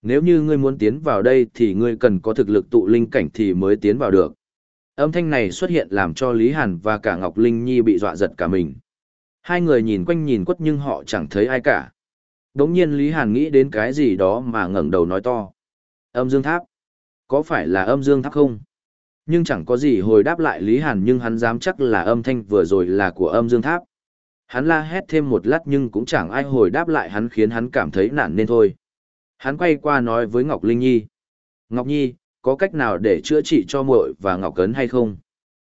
Nếu như ngươi muốn tiến vào đây thì ngươi cần có thực lực tụ linh cảnh thì mới tiến vào được. Âm thanh này xuất hiện làm cho lý hàn và cả ngọc linh nhi bị dọa giật cả mình. Hai người nhìn quanh nhìn quất nhưng họ chẳng thấy ai cả. Đống nhiên Lý Hàn nghĩ đến cái gì đó mà ngẩng đầu nói to. Âm dương tháp. Có phải là âm dương tháp không? Nhưng chẳng có gì hồi đáp lại Lý Hàn nhưng hắn dám chắc là âm thanh vừa rồi là của âm dương tháp. Hắn la hét thêm một lát nhưng cũng chẳng ai hồi đáp lại hắn khiến hắn cảm thấy nản nên thôi. Hắn quay qua nói với Ngọc Linh Nhi. Ngọc Nhi, có cách nào để chữa trị cho muội và Ngọc Cấn hay không?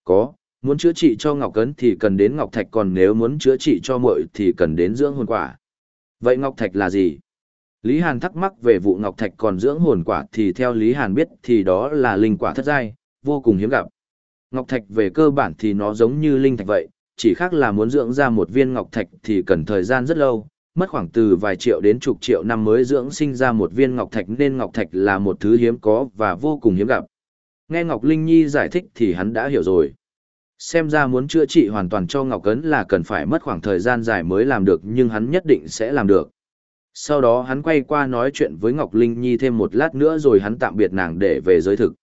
Có, muốn chữa trị cho Ngọc Cấn thì cần đến Ngọc Thạch còn nếu muốn chữa trị cho muội thì cần đến dưỡng hồn quả. Vậy Ngọc Thạch là gì? Lý Hàn thắc mắc về vụ Ngọc Thạch còn dưỡng hồn quả thì theo Lý Hàn biết thì đó là linh quả thất giai, vô cùng hiếm gặp. Ngọc Thạch về cơ bản thì nó giống như linh thạch vậy, chỉ khác là muốn dưỡng ra một viên Ngọc Thạch thì cần thời gian rất lâu, mất khoảng từ vài triệu đến chục triệu năm mới dưỡng sinh ra một viên Ngọc Thạch nên Ngọc Thạch là một thứ hiếm có và vô cùng hiếm gặp. Nghe Ngọc Linh Nhi giải thích thì hắn đã hiểu rồi xem ra muốn chữa trị hoàn toàn cho Ngọc Cấn là cần phải mất khoảng thời gian dài mới làm được nhưng hắn nhất định sẽ làm được. Sau đó hắn quay qua nói chuyện với Ngọc Linh Nhi thêm một lát nữa rồi hắn tạm biệt nàng để về giới thực.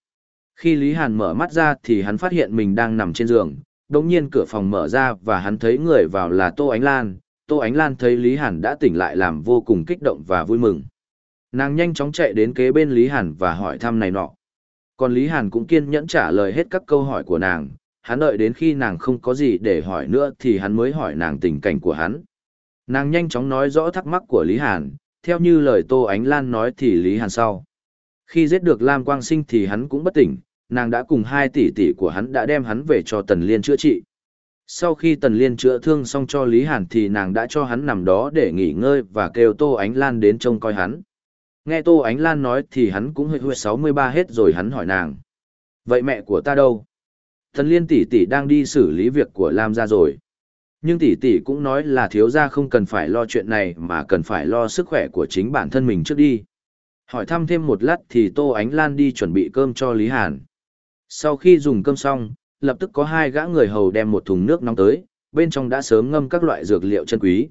Khi Lý Hàn mở mắt ra thì hắn phát hiện mình đang nằm trên giường, đồng nhiên cửa phòng mở ra và hắn thấy người vào là Tô Ánh Lan. Tô Ánh Lan thấy Lý Hàn đã tỉnh lại làm vô cùng kích động và vui mừng. Nàng nhanh chóng chạy đến kế bên Lý Hàn và hỏi thăm này nọ. Còn Lý Hàn cũng kiên nhẫn trả lời hết các câu hỏi của nàng, hắn đợi đến khi nàng không có gì để hỏi nữa thì hắn mới hỏi nàng tình cảnh của hắn. Nàng nhanh chóng nói rõ thắc mắc của Lý Hàn, theo như lời Tô Ánh Lan nói thì Lý Hàn sau. Khi giết được Lam Quang Sinh thì hắn cũng bất tỉnh, nàng đã cùng hai tỷ tỷ của hắn đã đem hắn về cho Tần Liên chữa trị. Sau khi Tần Liên chữa thương xong cho Lý Hàn thì nàng đã cho hắn nằm đó để nghỉ ngơi và kêu Tô Ánh Lan đến trông coi hắn. Nghe Tô Ánh Lan nói thì hắn cũng hơi hơi 63 hết rồi hắn hỏi nàng. Vậy mẹ của ta đâu? Thần liên tỷ tỷ đang đi xử lý việc của Lam gia rồi. Nhưng tỷ tỷ cũng nói là thiếu gia không cần phải lo chuyện này mà cần phải lo sức khỏe của chính bản thân mình trước đi. Hỏi thăm thêm một lát thì Tô Ánh Lan đi chuẩn bị cơm cho Lý Hàn. Sau khi dùng cơm xong, lập tức có hai gã người hầu đem một thùng nước nóng tới, bên trong đã sớm ngâm các loại dược liệu chân quý.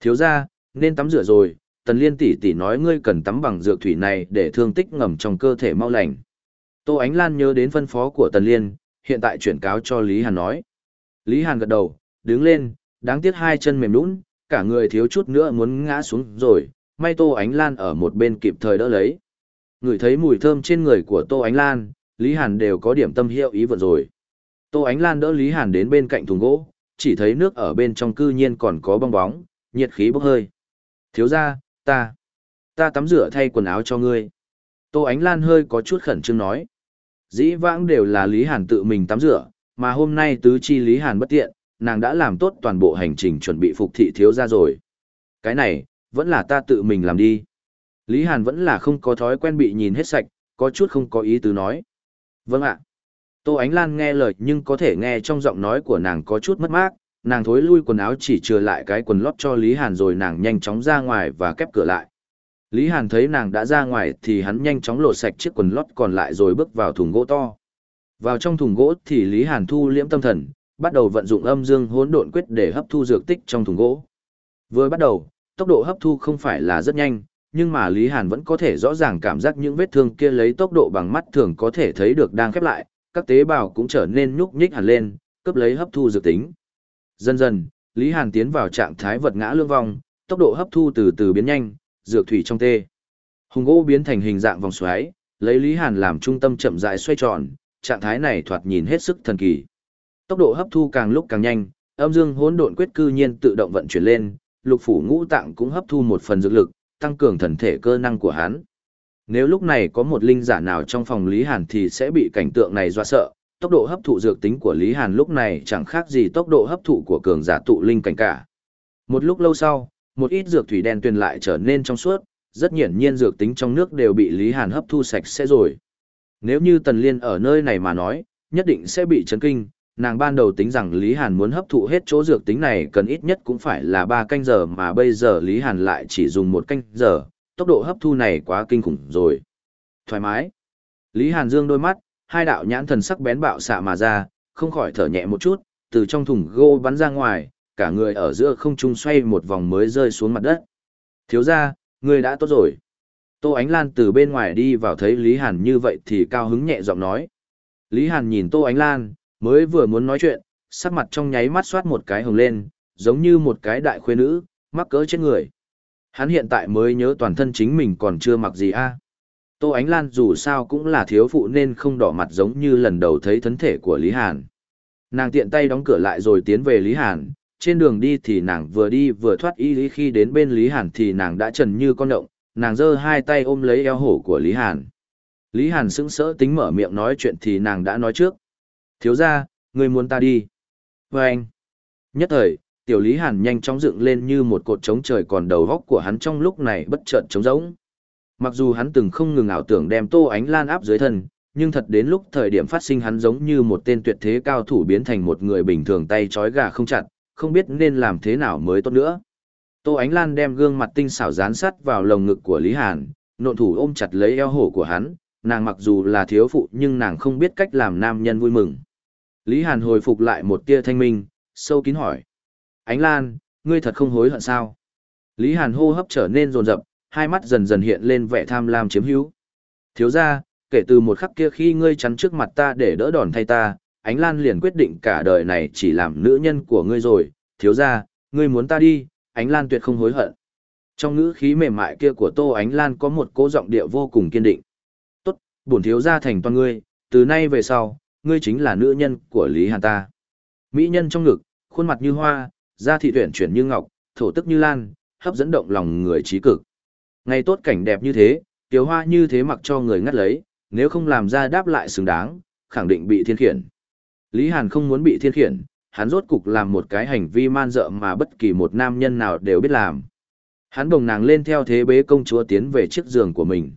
Thiếu gia, nên tắm rửa rồi, Tần Liên tỷ tỷ nói ngươi cần tắm bằng dược thủy này để thương tích ngầm trong cơ thể mau lành. Tô Ánh Lan nhớ đến phân phó của Tần Liên, hiện tại chuyển cáo cho Lý Hàn nói. Lý Hàn gật đầu, đứng lên, đáng tiếc hai chân mềm nũng, cả người thiếu chút nữa muốn ngã xuống rồi, may Tô Ánh Lan ở một bên kịp thời đỡ lấy. Người thấy mùi thơm trên người của Tô Ánh Lan, Lý Hàn đều có điểm tâm hiệu ý vận rồi. Tô Ánh Lan đỡ Lý Hàn đến bên cạnh thùng gỗ, chỉ thấy nước ở bên trong cư nhiên còn có bong bóng, nhiệt khí bốc hơi. Thiếu ra, ta, ta tắm rửa thay quần áo cho ngươi. Tô Ánh Lan hơi có chút khẩn trương nói. Dĩ vãng đều là Lý Hàn tự mình tắm rửa, mà hôm nay tứ chi Lý Hàn bất tiện, nàng đã làm tốt toàn bộ hành trình chuẩn bị phục thị thiếu ra rồi. Cái này, vẫn là ta tự mình làm đi. Lý Hàn vẫn là không có thói quen bị nhìn hết sạch, có chút không có ý tứ nói. Vâng ạ. Tô Ánh Lan nghe lời nhưng có thể nghe trong giọng nói của nàng có chút mất mát, nàng thối lui quần áo chỉ chừa lại cái quần lót cho Lý Hàn rồi nàng nhanh chóng ra ngoài và kép cửa lại. Lý Hàn thấy nàng đã ra ngoài thì hắn nhanh chóng lột sạch chiếc quần lót còn lại rồi bước vào thùng gỗ to. Vào trong thùng gỗ thì Lý Hàn thu liễm tâm thần, bắt đầu vận dụng âm dương hỗn độn quyết để hấp thu dược tích trong thùng gỗ. Vừa bắt đầu, tốc độ hấp thu không phải là rất nhanh, nhưng mà Lý Hàn vẫn có thể rõ ràng cảm giác những vết thương kia lấy tốc độ bằng mắt thường có thể thấy được đang khép lại, các tế bào cũng trở nên nhúc nhích hẳn lên, cấp lấy hấp thu dược tính. Dần dần, Lý Hàn tiến vào trạng thái vật ngã lương vong, tốc độ hấp thu từ từ biến nhanh, dược thủy trong tê. Hùng gỗ biến thành hình dạng vòng xoáy, lấy Lý Hàn làm trung tâm chậm rãi xoay tròn, trạng thái này thoạt nhìn hết sức thần kỳ. Tốc độ hấp thu càng lúc càng nhanh, âm dương hỗn độn quyết cư nhiên tự động vận chuyển lên, lục phủ ngũ tạng cũng hấp thu một phần dược lực, tăng cường thần thể cơ năng của hắn. Nếu lúc này có một linh giả nào trong phòng Lý Hàn thì sẽ bị cảnh tượng này dọa sợ, tốc độ hấp thụ dược tính của Lý Hàn lúc này chẳng khác gì tốc độ hấp thụ của cường giả tụ linh cảnh cả. Một lúc lâu sau, một ít dược thủy đen tuyền lại trở nên trong suốt, rất hiển nhiên dược tính trong nước đều bị Lý Hàn hấp thu sạch sẽ rồi. Nếu như Tần Liên ở nơi này mà nói, nhất định sẽ bị chấn kinh, nàng ban đầu tính rằng Lý Hàn muốn hấp thụ hết chỗ dược tính này cần ít nhất cũng phải là 3 canh giờ mà bây giờ Lý Hàn lại chỉ dùng một canh giờ, tốc độ hấp thu này quá kinh khủng rồi. Thoải mái. Lý Hàn dương đôi mắt, hai đạo nhãn thần sắc bén bạo xạ mà ra, không khỏi thở nhẹ một chút, từ trong thùng gô bắn ra ngoài, cả người ở giữa không trung xoay một vòng mới rơi xuống mặt đất. Thiếu ra, người đã tốt rồi. Tô Ánh Lan từ bên ngoài đi vào thấy Lý Hàn như vậy thì cao hứng nhẹ giọng nói. Lý Hàn nhìn Tô Ánh Lan, mới vừa muốn nói chuyện, sắc mặt trong nháy mắt xoát một cái hồng lên, giống như một cái đại khuê nữ, mắc cỡ trên người. Hắn hiện tại mới nhớ toàn thân chính mình còn chưa mặc gì a. Tô Ánh Lan dù sao cũng là thiếu phụ nên không đỏ mặt giống như lần đầu thấy thân thể của Lý Hàn. Nàng tiện tay đóng cửa lại rồi tiến về Lý Hàn, trên đường đi thì nàng vừa đi vừa thoát y lý khi đến bên Lý Hàn thì nàng đã trần như con động, nàng giơ hai tay ôm lấy eo hổ của Lý Hàn. Lý Hàn sững sỡ tính mở miệng nói chuyện thì nàng đã nói trước. Thiếu ra, người muốn ta đi. Và anh. Nhất thời, tiểu Lý Hàn nhanh chóng dựng lên như một cột trống trời còn đầu góc của hắn trong lúc này bất chợt trống rỗng. Mặc dù hắn từng không ngừng ảo tưởng đem Tô Ánh Lan áp dưới thân, nhưng thật đến lúc thời điểm phát sinh hắn giống như một tên tuyệt thế cao thủ biến thành một người bình thường tay trói gà không chặt, không biết nên làm thế nào mới tốt nữa. Tô Ánh Lan đem gương mặt tinh xảo dán sắt vào lồng ngực của Lý Hàn, nộn thủ ôm chặt lấy eo hổ của hắn, nàng mặc dù là thiếu phụ nhưng nàng không biết cách làm nam nhân vui mừng. Lý Hàn hồi phục lại một tia thanh minh, sâu kín hỏi. Ánh Lan, ngươi thật không hối hận sao? Lý Hàn hô hấp trở nên rồn rập, hai mắt dần dần hiện lên vẻ tham lam chiếm hữu. Thiếu ra, kể từ một khắc kia khi ngươi chắn trước mặt ta để đỡ đòn thay ta, Ánh Lan liền quyết định cả đời này chỉ làm nữ nhân của ngươi rồi. Thiếu ra, ngươi muốn ta đi, Ánh Lan tuyệt không hối hận. Trong ngữ khí mềm mại kia của Tô Ánh Lan có một cố giọng điệu vô cùng kiên định. Tốt, bổn thiếu ra thành toàn ngươi, từ nay về sau, ngươi chính là nữ nhân của Lý Hàn ta. Mỹ nhân trong ngực, khuôn mặt như hoa, da thị tuyển chuyển như ngọc, thổ tức như lan, hấp dẫn động lòng người trí cực. Ngày tốt cảnh đẹp như thế, tiểu hoa như thế mặc cho người ngắt lấy, nếu không làm ra đáp lại xứng đáng, khẳng định bị thiên khiển. Lý Hàn không muốn bị thiên khiển, hắn rốt cục làm một cái hành vi man dợ mà bất kỳ một nam nhân nào đều biết làm. Hắn bồng nàng lên theo thế bế công chúa tiến về chiếc giường của mình.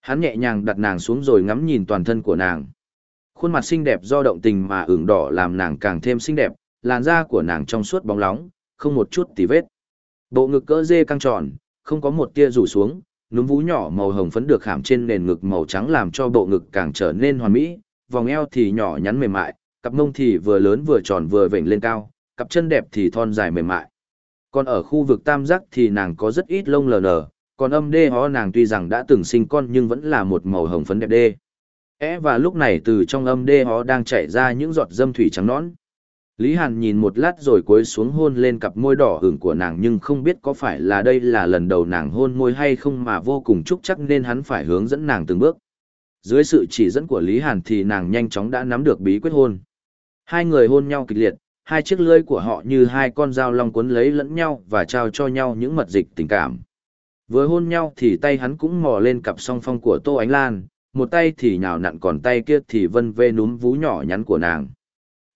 Hắn nhẹ nhàng đặt nàng xuống rồi ngắm nhìn toàn thân của nàng. Khuôn mặt xinh đẹp do động tình mà ửng đỏ làm nàng càng thêm xinh đẹp, làn da của nàng trong suốt bóng lóng, không một chút tì vết. Bộ ngực cỡ dê căng tròn, không có một tia rủ xuống, núm vú nhỏ màu hồng phấn được khảm trên nền ngực màu trắng làm cho bộ ngực càng trở nên hoàn mỹ, vòng eo thì nhỏ nhắn mềm mại, cặp mông thì vừa lớn vừa tròn vừa vểnh lên cao, cặp chân đẹp thì thon dài mềm mại. Còn ở khu vực tam giác thì nàng có rất ít lông lờ nở, còn âm đê hó nàng tuy rằng đã từng sinh con nhưng vẫn là một màu hồng phấn đẹp đê. É và lúc này từ trong âm đê hó đang chảy ra những giọt dâm thủy trắng nõn. Lý Hàn nhìn một lát rồi cúi xuống hôn lên cặp môi đỏ hửng của nàng nhưng không biết có phải là đây là lần đầu nàng hôn môi hay không mà vô cùng chúc chắc nên hắn phải hướng dẫn nàng từng bước. Dưới sự chỉ dẫn của Lý Hàn thì nàng nhanh chóng đã nắm được bí quyết hôn. Hai người hôn nhau kịch liệt, hai chiếc lưỡi của họ như hai con dao long cuốn lấy lẫn nhau và trao cho nhau những mật dịch tình cảm. Với hôn nhau thì tay hắn cũng mò lên cặp song phong của Tô Ánh Lan, một tay thì nhào nặn còn tay kia thì vân vê núm vú nhỏ nhắn của nàng.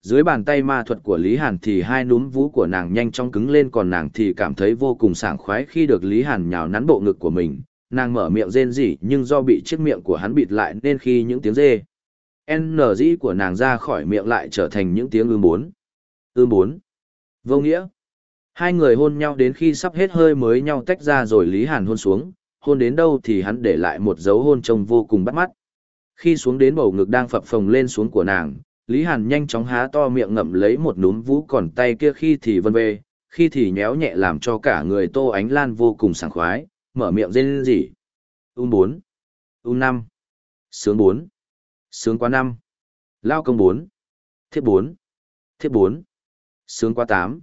Dưới bàn tay ma thuật của Lý Hàn thì hai núm vú của nàng nhanh chóng cứng lên còn nàng thì cảm thấy vô cùng sảng khoái khi được Lý Hàn nhào nắn bộ ngực của mình. Nàng mở miệng rên rỉ nhưng do bị chiếc miệng của hắn bịt lại nên khi những tiếng rê N dĩ của nàng ra khỏi miệng lại trở thành những tiếng ưm bốn. Ưm bốn. Vô nghĩa. Hai người hôn nhau đến khi sắp hết hơi mới nhau tách ra rồi Lý Hàn hôn xuống, hôn đến đâu thì hắn để lại một dấu hôn trông vô cùng bắt mắt. Khi xuống đến bầu ngực đang phập phồng lên xuống của nàng, Lý Hàn nhanh chóng há to miệng ngậm lấy một núm vũ còn tay kia khi thì vân vê, khi thì nhéo nhẹ làm cho cả người Tô Ánh Lan vô cùng sảng khoái, mở miệng rên rỉ. Ung bốn, Ung năm, Sướng bốn, Sướng quá năm, Lao công bốn, Thiết bốn, Thiết bốn, Sướng quá tám.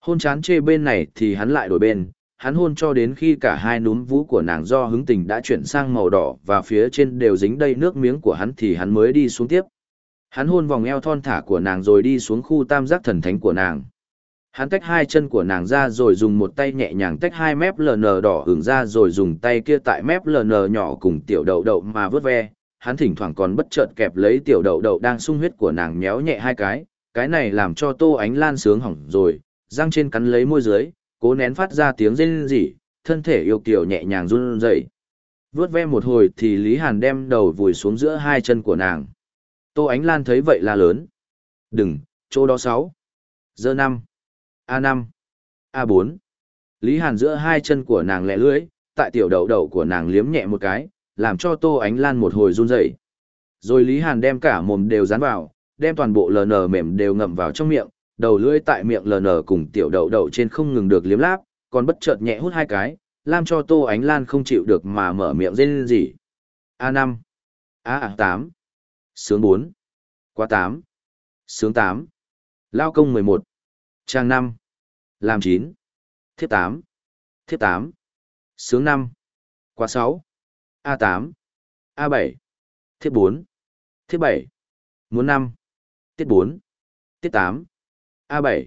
Hôn chán chê bên này thì hắn lại đổi bên, hắn hôn cho đến khi cả hai núm vú của nàng do hứng tình đã chuyển sang màu đỏ và phía trên đều dính đầy nước miếng của hắn thì hắn mới đi xuống tiếp. Hắn hôn vòng eo thon thả của nàng rồi đi xuống khu tam giác thần thánh của nàng. Hắn tách hai chân của nàng ra rồi dùng một tay nhẹ nhàng tách hai mép LN đỏ hưởng ra rồi dùng tay kia tại mép LN nhỏ cùng tiểu đậu đậu mà vớt ve. Hắn thỉnh thoảng còn bất chợt kẹp lấy tiểu đậu đậu đang sung huyết của nàng méo nhẹ hai cái. Cái này làm cho Tô Ánh Lan sướng hỏng rồi, răng trên cắn lấy môi dưới, cố nén phát ra tiếng rên rỉ, thân thể yêu kiều nhẹ nhàng run rẩy. Vướt ve một hồi thì Lý Hàn đem đầu vùi xuống giữa hai chân của nàng. Tô Ánh Lan thấy vậy là lớn. Đừng, chỗ đó sáu. Giờ năm. a năm, a bốn, Lý Hàn giữa hai chân của nàng lẹ lưỡi, tại tiểu đậu đậu của nàng liếm nhẹ một cái, làm cho Tô Ánh Lan một hồi run rẩy. Rồi Lý Hàn đem cả mồm đều dán vào, đem toàn bộ LN mềm đều ngậm vào trong miệng, đầu lưỡi tại miệng LN cùng tiểu đậu đậu trên không ngừng được liếm láp, còn bất chợt nhẹ hút hai cái, làm cho Tô Ánh Lan không chịu được mà mở miệng rên rỉ. A5. A8. Sướng 4. Quá 8. Sướng 8. Lao công 11. Trang 5. Làm 9. Thiếp 8. Thiếp 8. Sướng 5. Quá 6. A8. A7. Thiết 4. Thiết 7. Muốn 5. Tiết 4. Tiết 8. A7.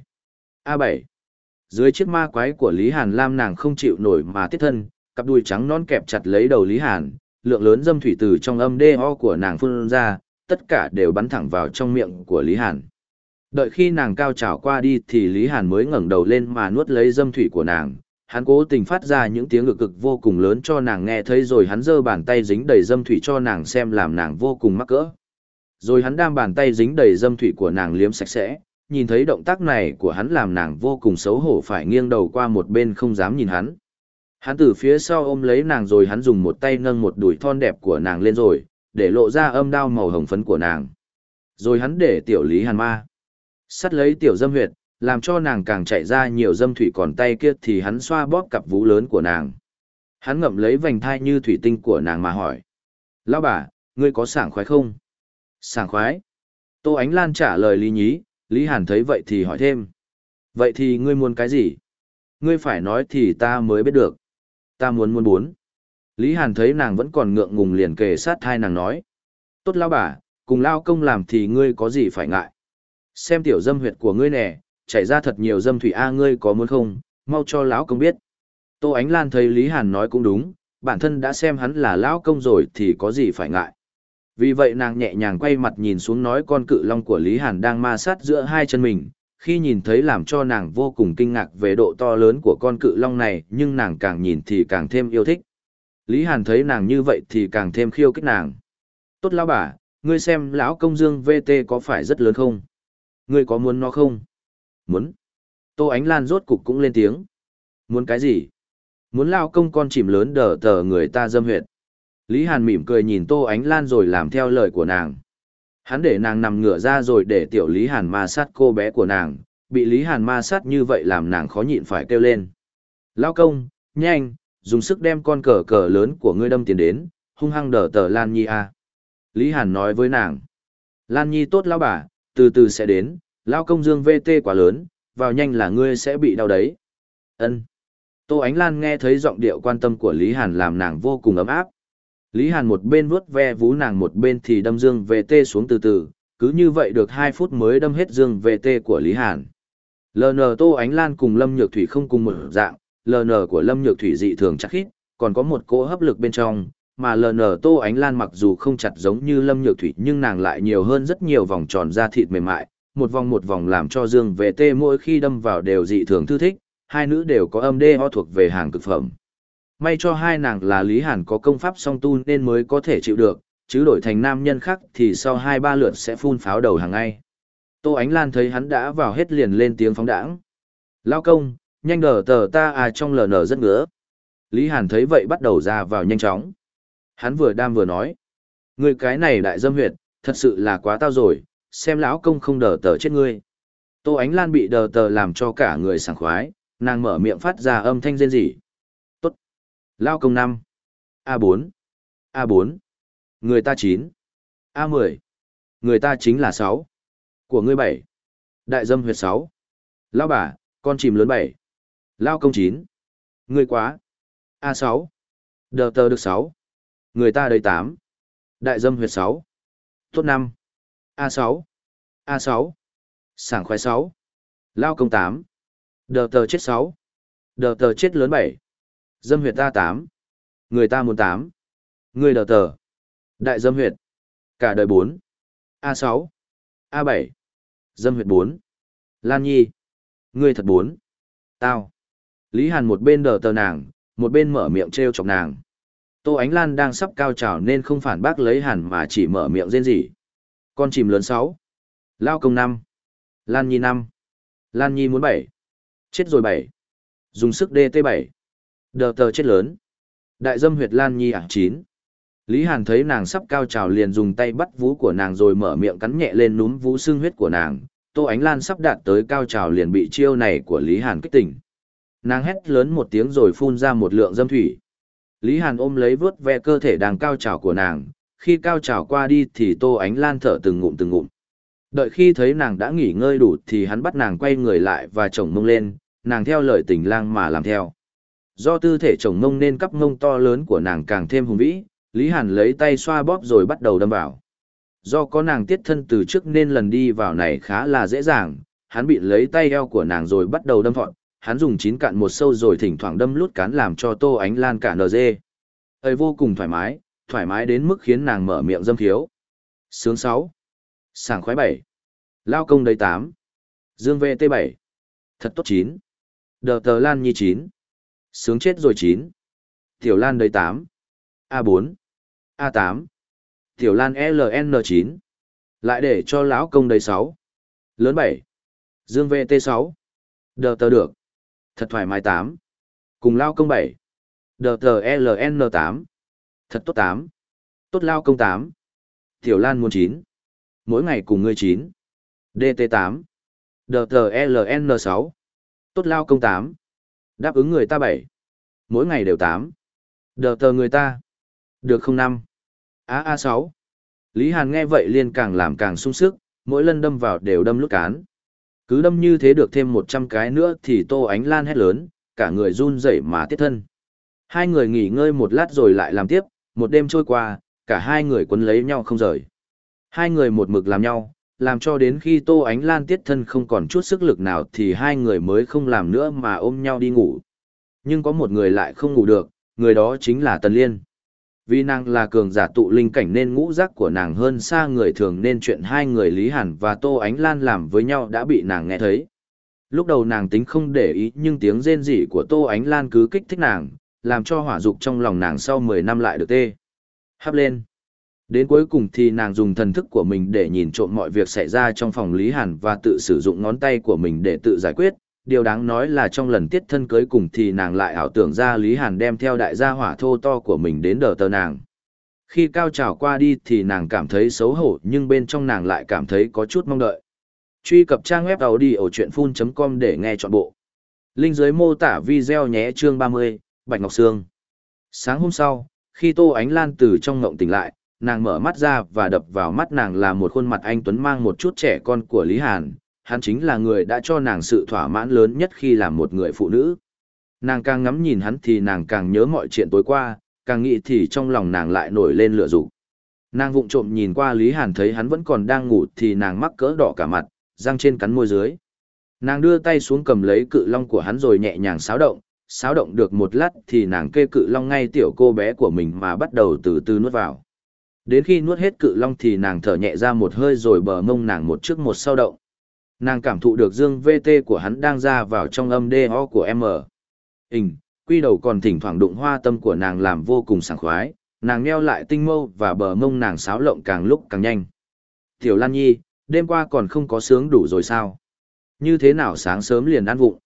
A7. Dưới chiếc ma quái của Lý Hàn Lam nàng không chịu nổi mà tiết thân, cặp đuôi trắng non kẹp chặt lấy đầu Lý Hàn, lượng lớn dâm thủy từ trong âm đê ho của nàng phun ra, tất cả đều bắn thẳng vào trong miệng của Lý Hàn. Đợi khi nàng cao trào qua đi thì Lý Hàn mới ngẩng đầu lên mà nuốt lấy dâm thủy của nàng. Hắn cố tình phát ra những tiếng ngực cực vô cùng lớn cho nàng nghe thấy rồi hắn giơ bàn tay dính đầy dâm thủy cho nàng xem làm nàng vô cùng mắc cỡ. Rồi hắn đam bàn tay dính đầy dâm thủy của nàng liếm sạch sẽ, nhìn thấy động tác này của hắn làm nàng vô cùng xấu hổ phải nghiêng đầu qua một bên không dám nhìn hắn. Hắn từ phía sau ôm lấy nàng rồi hắn dùng một tay nâng một đùi thon đẹp của nàng lên rồi, để lộ ra âm đao màu hồng phấn của nàng. Rồi hắn để tiểu lý hàn ma. Sắt lấy tiểu dâm huyệt, làm cho nàng càng chạy ra nhiều dâm thủy còn tay kia thì hắn xoa bóp cặp vú lớn của nàng. Hắn ngậm lấy vành thai như thủy tinh của nàng mà hỏi. Lão bà, ngươi có sảng khoái không? Sảng khoái. Tô Ánh Lan trả lời Lý Nhí, Lý Hàn thấy vậy thì hỏi thêm. Vậy thì ngươi muốn cái gì? Ngươi phải nói thì ta mới biết được. Ta muốn muốn bốn. Lý Hàn thấy nàng vẫn còn ngượng ngùng liền kề sát thai nàng nói. Tốt lão bà, cùng lao công làm thì ngươi có gì phải ngại. Xem tiểu dâm huyệt của ngươi nè, chảy ra thật nhiều dâm thủy a ngươi có muốn không, mau cho lão công biết. Tô Ánh Lan thấy Lý Hàn nói cũng đúng, bản thân đã xem hắn là lão công rồi thì có gì phải ngại. Vì vậy nàng nhẹ nhàng quay mặt nhìn xuống nói con cự long của Lý Hàn đang ma sát giữa hai chân mình, khi nhìn thấy làm cho nàng vô cùng kinh ngạc về độ to lớn của con cự long này nhưng nàng càng nhìn thì càng thêm yêu thích. Lý Hàn thấy nàng như vậy thì càng thêm khiêu kích nàng. Tốt lão bà, ngươi xem lão công dương VT có phải rất lớn không? Ngươi có muốn nó không? Muốn. Tô Ánh Lan rốt cục cũng lên tiếng. Muốn cái gì? Muốn lao công con chìm lớn đờ tờ người ta dâm huyệt. Lý Hàn mỉm cười nhìn Tô Ánh Lan rồi làm theo lời của nàng. Hắn để nàng nằm ngửa ra rồi để tiểu Lý Hàn ma sát cô bé của nàng, bị Lý Hàn ma sát như vậy làm nàng khó nhịn phải kêu lên. Lao công, nhanh, dùng sức đem con cờ cờ lớn của ngươi đâm tiền đến, hung hăng đờ tờ Lan Nhi a. Lý Hàn nói với nàng. Lan Nhi tốt lao bà, từ từ sẽ đến, lao công dương VT quá lớn, vào nhanh là ngươi sẽ bị đau đấy. Ân. Tô Ánh Lan nghe thấy giọng điệu quan tâm của Lý Hàn làm nàng vô cùng ấm áp. Lý Hàn một bên vuốt ve vú nàng một bên thì đâm dương VT xuống từ từ, cứ như vậy được 2 phút mới đâm hết dương VT của Lý Hàn. LN Tô Ánh Lan cùng Lâm Nhược Thủy không cùng một dạng, LN của Lâm Nhược Thủy dị thường chắc khít, còn có một cỗ hấp lực bên trong, mà LN Tô Ánh Lan mặc dù không chặt giống như Lâm Nhược Thủy nhưng nàng lại nhiều hơn rất nhiều vòng tròn da thịt mềm mại, một vòng một vòng làm cho Dương VT mỗi khi đâm vào đều dị thường thư thích, hai nữ đều có âm đê ho thuộc về hàng cực phẩm. May cho hai nàng là Lý Hàn có công pháp song tu nên mới có thể chịu được, chứ đổi thành nam nhân khác thì sau hai ba lượt sẽ phun pháo đầu hàng ngay. Tô Ánh Lan thấy hắn đã vào hết liền lên tiếng phóng đãng. Lao công, nhanh đờ tờ ta à trong lờ nở rất ngứa. Lý Hàn thấy vậy bắt đầu ra vào nhanh chóng. Hắn vừa đam vừa nói. Người cái này đại dâm huyệt, thật sự là quá tao rồi, xem lão công không đờ tờ chết ngươi. Tô Ánh Lan bị đờ tờ làm cho cả người sảng khoái, nàng mở miệng phát ra âm thanh rên rỉ. Tốt. Lao công 5. A4. A4. Người ta 9. A10. Người ta chính là 6. Của ngươi 7. Đại dâm huyệt 6. Lao bà, con chìm lớn 7. Lao công 9. Ngươi quá. A6. Đờ tờ được 6. Người ta đầy 8. Đại dâm huyệt 6. Tốt 5. A6. A6. Sảng khoái 6. Lao công 8. Đờ tờ chết 6. Đờ tờ chết lớn 7. Dâm huyệt ta 8. Người ta muốn 8. Người đờ tờ. Đại dâm huyệt. Cả đời 4. A6. A7. Dâm huyệt 4. Lan Nhi. Người thật 4. Tao. Lý Hàn một bên đờ tờ nàng, một bên mở miệng treo chọc nàng. Tô Ánh Lan đang sắp cao trào nên không phản bác lấy Hàn mà chỉ mở miệng rên rỉ. Con chìm lớn 6. Lao công 5. Lan Nhi 5. Lan Nhi muốn 7. Chết rồi 7. Dùng sức DT7. Đờ tờ chết lớn. Đại dâm huyệt Lan Nhi ảng 9. Lý Hàn thấy nàng sắp cao trào liền dùng tay bắt vú của nàng rồi mở miệng cắn nhẹ lên núm vú xương huyết của nàng. Tô Ánh Lan sắp đạt tới cao trào liền bị chiêu này của Lý Hàn kích tỉnh. Nàng hét lớn một tiếng rồi phun ra một lượng dâm thủy. Lý Hàn ôm lấy vớt ve cơ thể đang cao trào của nàng, khi cao trào qua đi thì Tô Ánh Lan thở từng ngụm từng ngụm. Đợi khi thấy nàng đã nghỉ ngơi đủ thì hắn bắt nàng quay người lại và chồng mông lên, nàng theo lời tình lang mà làm theo. Do tư thể chồng mông nên cắp mông to lớn của nàng càng thêm hùng vĩ, Lý Hàn lấy tay xoa bóp rồi bắt đầu đâm vào. Do có nàng tiết thân từ trước nên lần đi vào này khá là dễ dàng, hắn bị lấy tay eo của nàng rồi bắt đầu đâm thọn, hắn dùng chín cạn một sâu rồi thỉnh thoảng đâm lút cán làm cho Tô Ánh Lan cả nờ dê. Ơi vô cùng thoải mái, thoải mái đến mức khiến nàng mở miệng dâm thiếu. Sướng 6. Sảng khoái 7. Lao công đầy 8. Dương VT 7. Thật tốt 9. Đờ tờ Lan Nhi 9. Sướng chết rồi 9. Tiểu Lan đầy 8. A4. A8. Tiểu Lan LN9. Lại để cho lão công đầy 6. Lớn 7. Dương VT 6. Đờ tờ được. Thật thoải mái 8. Cùng lao công 7. Đờ tờ LN8. Thật tốt tám, Tốt lao công tám, Tiểu Lan muốn chín, Mỗi ngày cùng ngươi chín. DT8. DTLN6. Tốt lao công 8. Đáp ứng người ta 7. Mỗi ngày đều 8. Đờ tờ người ta. Được không năm. A A6. Lý Hàn nghe vậy liền càng làm càng sung sức, mỗi lần đâm vào đều đâm lút cán. Cứ đâm như thế được thêm 100 cái nữa thì Tô Ánh Lan hét lớn, cả người run rẩy mà tiết thân. Hai người nghỉ ngơi một lát rồi lại làm tiếp, một đêm trôi qua, cả hai người quấn lấy nhau không rời. Hai người một mực làm nhau, làm cho đến khi Tô Ánh Lan tiết thân không còn chút sức lực nào thì hai người mới không làm nữa mà ôm nhau đi ngủ. Nhưng có một người lại không ngủ được, người đó chính là Tần Liên. Vì nàng là cường giả tụ linh cảnh nên ngũ giác của nàng hơn xa người thường nên chuyện hai người Lý Hàn và Tô Ánh Lan làm với nhau đã bị nàng nghe thấy. Lúc đầu nàng tính không để ý nhưng tiếng rên rỉ của Tô Ánh Lan cứ kích thích nàng, làm cho hỏa dục trong lòng nàng sau 10 năm lại được tê. Hắp lên. Đến cuối cùng thì nàng dùng thần thức của mình để nhìn trộm mọi việc xảy ra trong phòng Lý Hàn và tự sử dụng ngón tay của mình để tự giải quyết. Điều đáng nói là trong lần tiết thân cưới cùng thì nàng lại ảo tưởng ra Lý Hàn đem theo đại gia hỏa thô to của mình đến đờ tờ nàng. Khi cao trào qua đi thì nàng cảm thấy xấu hổ nhưng bên trong nàng lại cảm thấy có chút mong đợi. Truy cập trang web audiochuyenphun.com để nghe trọn bộ. Linh dưới mô tả video nhé chương 30, Bạch Ngọc Sương. Sáng hôm sau, khi Tô Ánh Lan từ trong ngộng tỉnh lại, nàng mở mắt ra và đập vào mắt nàng là một khuôn mặt anh Tuấn mang một chút trẻ con của Lý Hàn, hắn chính là người đã cho nàng sự thỏa mãn lớn nhất khi làm một người phụ nữ. Nàng càng ngắm nhìn hắn thì nàng càng nhớ mọi chuyện tối qua, càng nghĩ thì trong lòng nàng lại nổi lên lửa dục. Nàng vụng trộm nhìn qua Lý Hàn thấy hắn vẫn còn đang ngủ thì nàng mắc cỡ đỏ cả mặt, răng trên cắn môi dưới. Nàng đưa tay xuống cầm lấy cự long của hắn rồi nhẹ nhàng xáo động, xáo động được một lát thì nàng kê cự long ngay tiểu cô bé của mình mà bắt đầu từ từ nuốt vào. Đến khi nuốt hết cự long thì nàng thở nhẹ ra một hơi rồi bờ mông nàng một trước một sau động. Nàng cảm thụ được dương VT của hắn đang ra vào trong âm DO của M. Hình, quy đầu còn thỉnh thoảng đụng hoa tâm của nàng làm vô cùng sảng khoái, nàng nheo lại tinh mâu và bờ mông nàng xáo lộng càng lúc càng nhanh. Tiểu Lan Nhi, đêm qua còn không có sướng đủ rồi sao? Như thế nào sáng sớm liền ăn vụng?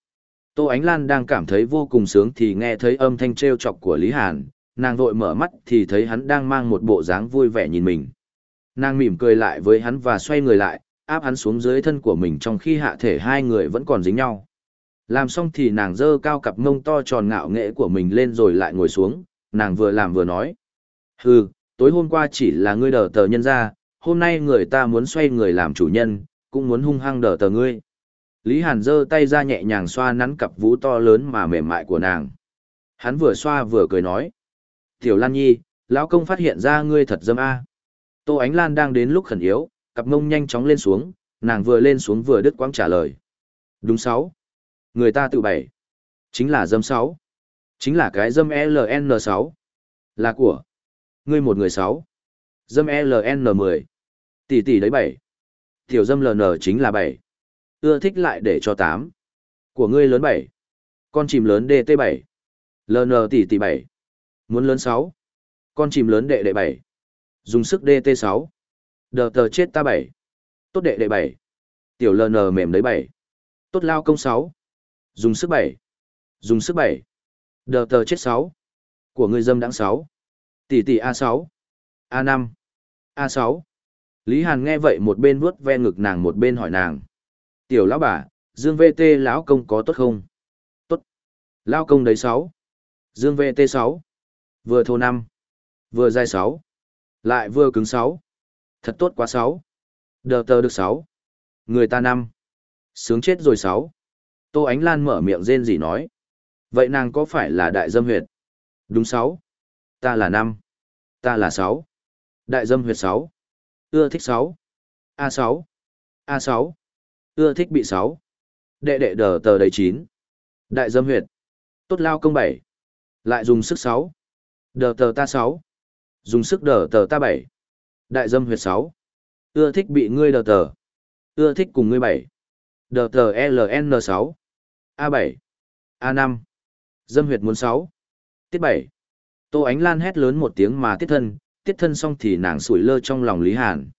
Tô Ánh Lan đang cảm thấy vô cùng sướng thì nghe thấy âm thanh trêu chọc của Lý Hàn, nàng vội mở mắt thì thấy hắn đang mang một bộ dáng vui vẻ nhìn mình. Nàng mỉm cười lại với hắn và xoay người lại, áp hắn xuống dưới thân của mình trong khi hạ thể hai người vẫn còn dính nhau. Làm xong thì nàng dơ cao cặp mông to tròn ngạo nghệ của mình lên rồi lại ngồi xuống, nàng vừa làm vừa nói. Hừ, tối hôm qua chỉ là ngươi đờ tờ nhân ra, hôm nay người ta muốn xoay người làm chủ nhân, cũng muốn hung hăng đờ tờ ngươi. Lý Hàn dơ tay ra nhẹ nhàng xoa nắn cặp vú to lớn mà mềm mại của nàng. hắn vừa xoa vừa cười nói. Tiểu Lan Nhi, lão công phát hiện ra ngươi thật dâm a. Tô Ánh Lan đang đến lúc khẩn yếu, cặp mông nhanh chóng lên xuống, nàng vừa lên xuống vừa đứt quãng trả lời. Đúng sáu. Người ta tự bảy. Chính là dâm sáu. Chính là cái dâm LN6. Là của. Ngươi một người sáu. Dâm LN10. Tỷ tỷ đấy bảy. Tiểu dâm LN chính là bảy. Ưa thích lại để cho tám. Của ngươi lớn bảy. Con chìm lớn DT7. LN tỷ tỷ bảy. Muốn lớn sáu. Con chìm lớn đệ đệ bảy. Dùng sức DT6. Đờ tờ chết ta bảy. Tốt đệ đệ bảy. Tiểu LN mềm đấy bảy. Tốt lao công sáu. Dùng sức bảy. Dùng sức bảy. Đờ tờ chết sáu. Của người dâm đáng sáu. Tỷ tỷ A6. A5. A6. Lý Hàn nghe vậy một bên vuốt ve ngực nàng, một bên hỏi nàng. Tiểu lão bà, Dương VT lão công có tốt không? Tốt. Lão công đấy sáu, Dương VT sáu, Vừa thô năm, Vừa dài sáu, Lại vừa cứng sáu, Thật tốt quá sáu. Đờ tờ được sáu, Người ta năm, Sướng chết rồi sáu. Tô Ánh Lan mở miệng rên rỉ nói. Vậy nàng có phải là đại dâm huyệt? Đúng sáu. Ta là năm, Ta là sáu, Đại dâm huyệt sáu. Ưa thích sáu, A sáu, A sáu. Ưa thích bị sáu. Đệ đệ đờ tờ đầy chín. Đại dâm huyệt. Tốt lao công bảy. Lại dùng sức sáu. Đờ tờ ta sáu. Dùng sức đờ tờ ta bảy. Đại dâm huyệt sáu. Ưa thích bị ngươi đờ tờ. Ưa thích cùng ngươi bảy. Đờ tờ LN sáu. a bảy. a năm. Dâm huyệt muốn sáu. Tiết bảy. Tô Ánh Lan hét lớn một tiếng mà tiết thân, tiết thân xong thì nàng sủi lơ trong lòng Lý Hàn.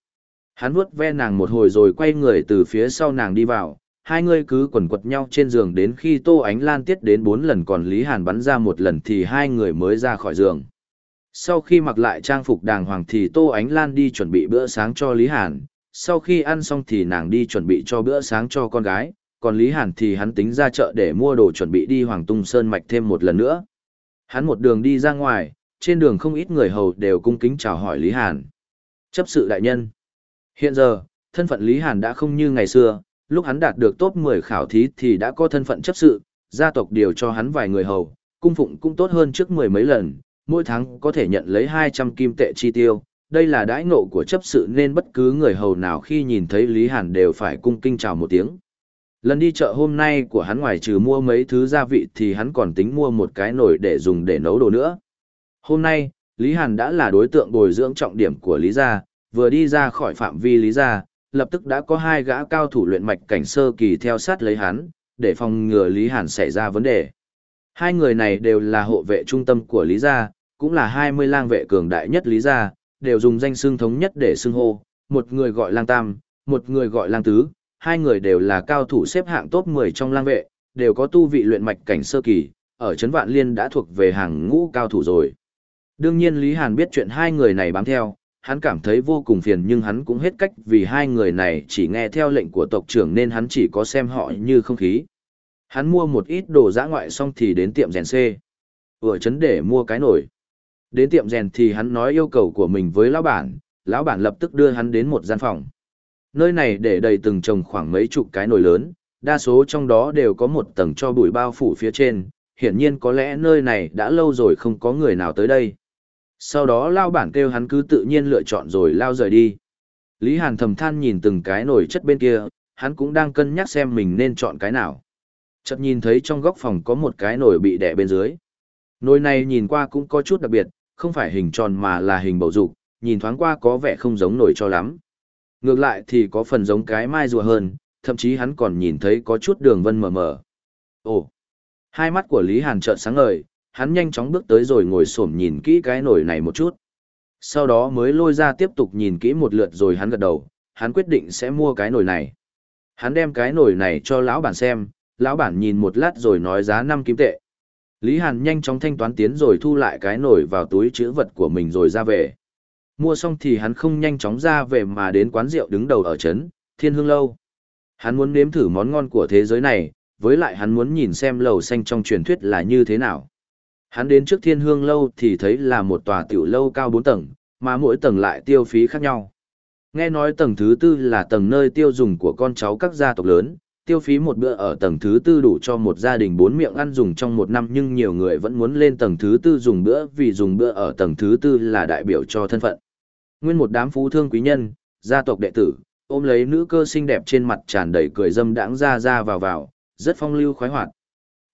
Hắn vuốt ve nàng một hồi rồi quay người từ phía sau nàng đi vào, hai người cứ quần quật nhau trên giường đến khi Tô Ánh Lan tiết đến bốn lần còn Lý Hàn bắn ra một lần thì hai người mới ra khỏi giường. Sau khi mặc lại trang phục đàng hoàng thì Tô Ánh Lan đi chuẩn bị bữa sáng cho Lý Hàn, sau khi ăn xong thì nàng đi chuẩn bị cho bữa sáng cho con gái, còn Lý Hàn thì hắn tính ra chợ để mua đồ chuẩn bị đi Hoàng Tung Sơn Mạch thêm một lần nữa. Hắn một đường đi ra ngoài, trên đường không ít người hầu đều cung kính chào hỏi Lý Hàn. Chấp sự đại nhân. Hiện giờ, thân phận Lý Hàn đã không như ngày xưa, lúc hắn đạt được top 10 khảo thí thì đã có thân phận chấp sự, gia tộc điều cho hắn vài người hầu, cung phụng cũng tốt hơn trước mười mấy lần, mỗi tháng có thể nhận lấy 200 kim tệ chi tiêu. Đây là đãi ngộ của chấp sự nên bất cứ người hầu nào khi nhìn thấy Lý Hàn đều phải cung kinh chào một tiếng. Lần đi chợ hôm nay của hắn ngoài trừ mua mấy thứ gia vị thì hắn còn tính mua một cái nồi để dùng để nấu đồ nữa. Hôm nay, Lý Hàn đã là đối tượng bồi dưỡng trọng điểm của Lý Gia, vừa đi ra khỏi phạm vi Lý Gia, lập tức đã có hai gã cao thủ luyện mạch cảnh sơ kỳ theo sát lấy hắn, để phòng ngừa Lý Hàn xảy ra vấn đề. Hai người này đều là hộ vệ trung tâm của Lý Gia, cũng là 20 lang vệ cường đại nhất Lý Gia, đều dùng danh xưng thống nhất để xưng hô, một người gọi lang tam, một người gọi lang tứ, hai người đều là cao thủ xếp hạng top 10 trong lang vệ, đều có tu vị luyện mạch cảnh sơ kỳ, ở Trấn Vạn Liên đã thuộc về hàng ngũ cao thủ rồi. Đương nhiên Lý Hàn biết chuyện hai người này bám theo, hắn cảm thấy vô cùng phiền nhưng hắn cũng hết cách vì hai người này chỉ nghe theo lệnh của tộc trưởng nên hắn chỉ có xem họ như không khí. Hắn mua một ít đồ giã ngoại xong thì đến tiệm rèn C. Ở chấn để mua cái nổi. Đến tiệm rèn thì hắn nói yêu cầu của mình với lão bản, lão bản lập tức đưa hắn đến một gian phòng. Nơi này để đầy từng chồng khoảng mấy chục cái nồi lớn, đa số trong đó đều có một tầng cho bụi bao phủ phía trên, hiển nhiên có lẽ nơi này đã lâu rồi không có người nào tới đây. Sau đó lao bản kêu hắn cứ tự nhiên lựa chọn rồi lao rời đi. Lý Hàn thầm than nhìn từng cái nồi chất bên kia, hắn cũng đang cân nhắc xem mình nên chọn cái nào. Chợt nhìn thấy trong góc phòng có một cái nồi bị đè bên dưới. Nồi này nhìn qua cũng có chút đặc biệt, không phải hình tròn mà là hình bầu dục, nhìn thoáng qua có vẻ không giống nồi cho lắm. Ngược lại thì có phần giống cái mai rùa hơn, thậm chí hắn còn nhìn thấy có chút đường vân mờ mờ. Ồ! Hai mắt của Lý Hàn trợn sáng ngời, hắn nhanh chóng bước tới rồi ngồi xổm nhìn kỹ cái nồi này một chút. Sau đó mới lôi ra tiếp tục nhìn kỹ một lượt rồi hắn gật đầu, hắn quyết định sẽ mua cái nồi này. Hắn đem cái nồi này cho lão bản xem, lão bản nhìn một lát rồi nói giá 5 kim tệ. Lý Hàn nhanh chóng thanh toán tiến rồi thu lại cái nồi vào túi chữ vật của mình rồi ra về. Mua xong thì hắn không nhanh chóng ra về mà đến quán rượu đứng đầu ở trấn, Thiên Hương Lâu. Hắn muốn nếm thử món ngon của thế giới này, với lại hắn muốn nhìn xem lầu xanh trong truyền thuyết là như thế nào. Hắn đến trước thiên hương lâu thì thấy là một tòa tiểu lâu cao 4 tầng, mà mỗi tầng lại tiêu phí khác nhau. Nghe nói tầng thứ tư là tầng nơi tiêu dùng của con cháu các gia tộc lớn, tiêu phí một bữa ở tầng thứ tư đủ cho một gia đình bốn miệng ăn dùng trong một năm nhưng nhiều người vẫn muốn lên tầng thứ tư dùng bữa vì dùng bữa ở tầng thứ tư là đại biểu cho thân phận. Nguyên một đám phú thương quý nhân, gia tộc đệ tử, ôm lấy nữ cơ xinh đẹp trên mặt tràn đầy cười dâm đãng ra ra vào vào, rất phong lưu khoái hoạt.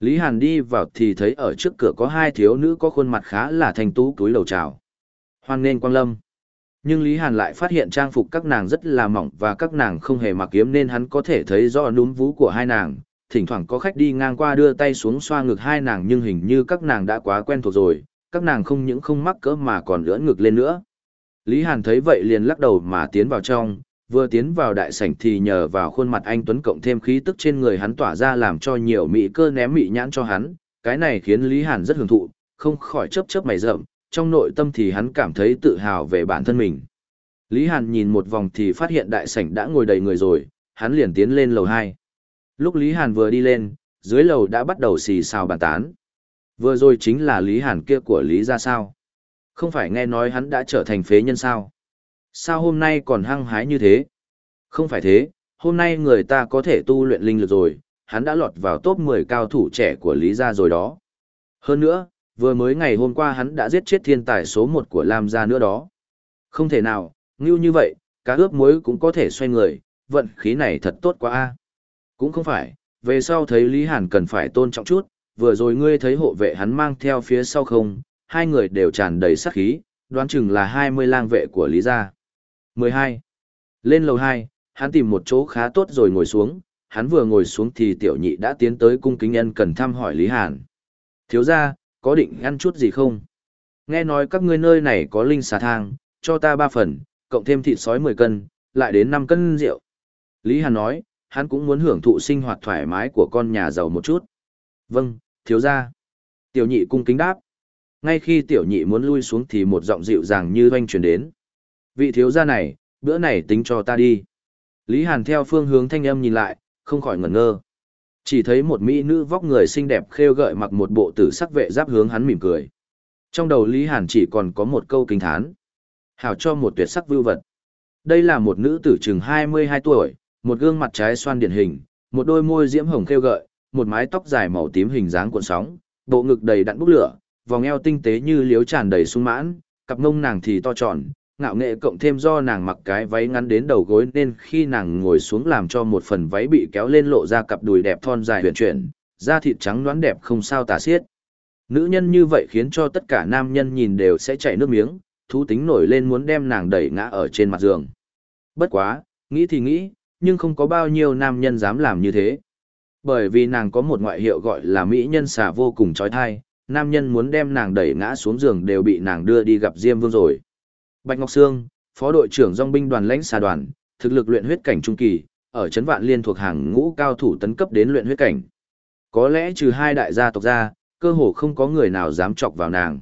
Lý Hàn đi vào thì thấy ở trước cửa có hai thiếu nữ có khuôn mặt khá là thanh tú túi lầu chào. Hoan nên quang lâm. Nhưng Lý Hàn lại phát hiện trang phục các nàng rất là mỏng và các nàng không hề mặc kiếm nên hắn có thể thấy rõ núm vú của hai nàng. Thỉnh thoảng có khách đi ngang qua đưa tay xuống xoa ngực hai nàng nhưng hình như các nàng đã quá quen thuộc rồi, các nàng không những không mắc cỡ mà còn lưỡn ngực lên nữa. Lý Hàn thấy vậy liền lắc đầu mà tiến vào trong, vừa tiến vào đại sảnh thì nhờ vào khuôn mặt anh Tuấn cộng thêm khí tức trên người hắn tỏa ra làm cho nhiều mỹ cơ ném mỹ nhãn cho hắn, cái này khiến Lý Hàn rất hưởng thụ, không khỏi chớp chớp mày rậm, trong nội tâm thì hắn cảm thấy tự hào về bản thân mình. Lý Hàn nhìn một vòng thì phát hiện đại sảnh đã ngồi đầy người rồi, hắn liền tiến lên lầu 2. Lúc Lý Hàn vừa đi lên, dưới lầu đã bắt đầu xì xào bàn tán. Vừa rồi chính là Lý Hàn kia của Lý ra sao? Không phải nghe nói hắn đã trở thành phế nhân sao? Sao hôm nay còn hăng hái như thế? Không phải thế, hôm nay người ta có thể tu luyện linh lực rồi, hắn đã lọt vào top 10 cao thủ trẻ của Lý gia rồi đó. Hơn nữa, vừa mới ngày hôm qua hắn đã giết chết thiên tài số 1 của Lam gia nữa đó. Không thể nào, ngưu như vậy, cá ướp muối cũng có thể xoay người, vận khí này thật tốt quá a. Cũng không phải, về sau thấy Lý Hàn cần phải tôn trọng chút, vừa rồi ngươi thấy hộ vệ hắn mang theo phía sau không, hai người đều tràn đầy sát khí, đoán chừng là 20 lang vệ của Lý gia. 12. Lên lầu 2, hắn tìm một chỗ khá tốt rồi ngồi xuống, hắn vừa ngồi xuống thì tiểu nhị đã tiến tới cung kính nhân cần thăm hỏi Lý Hàn. Thiếu ra, có định ăn chút gì không? Nghe nói các ngươi nơi này có linh xà thang, cho ta 3 phần, cộng thêm thịt sói 10 cân, lại đến 5 cân rượu. Lý Hàn nói, hắn cũng muốn hưởng thụ sinh hoạt thoải mái của con nhà giàu một chút. Vâng, thiếu ra. Tiểu nhị cung kính đáp. Ngay khi tiểu nhị muốn lui xuống thì một giọng dịu dàng như doanh truyền đến. Vị thiếu gia này, bữa này tính cho ta đi. Lý Hàn theo phương hướng thanh âm nhìn lại, không khỏi ngẩn ngơ. Chỉ thấy một mỹ nữ vóc người xinh đẹp khêu gợi mặc một bộ tử sắc vệ giáp hướng hắn mỉm cười. Trong đầu Lý Hàn chỉ còn có một câu kinh thán. Hảo cho một tuyệt sắc vưu vật. Đây là một nữ tử chừng 22 tuổi, một gương mặt trái xoan điển hình, một đôi môi diễm hồng khêu gợi, một mái tóc dài màu tím hình dáng cuộn sóng, bộ ngực đầy đặn bốc lửa, vòng eo tinh tế như liếu tràn đầy sung mãn, cặp mông nàng thì to tròn, ngạo nghệ cộng thêm do nàng mặc cái váy ngắn đến đầu gối nên khi nàng ngồi xuống làm cho một phần váy bị kéo lên lộ ra cặp đùi đẹp thon dài huyền chuyển, da thịt trắng đoán đẹp không sao tả xiết. Nữ nhân như vậy khiến cho tất cả nam nhân nhìn đều sẽ chảy nước miếng, thú tính nổi lên muốn đem nàng đẩy ngã ở trên mặt giường. Bất quá, nghĩ thì nghĩ, nhưng không có bao nhiêu nam nhân dám làm như thế. Bởi vì nàng có một ngoại hiệu gọi là mỹ nhân xà vô cùng trói thai, nam nhân muốn đem nàng đẩy ngã xuống giường đều bị nàng đưa đi gặp Diêm Vương rồi. Bạch Ngọc Sương, phó đội trưởng dòng binh đoàn lãnh xà đoàn, thực lực luyện huyết cảnh trung kỳ, ở trấn vạn liên thuộc hàng ngũ cao thủ tấn cấp đến luyện huyết cảnh. Có lẽ trừ hai đại gia tộc ra, cơ hồ không có người nào dám chọc vào nàng.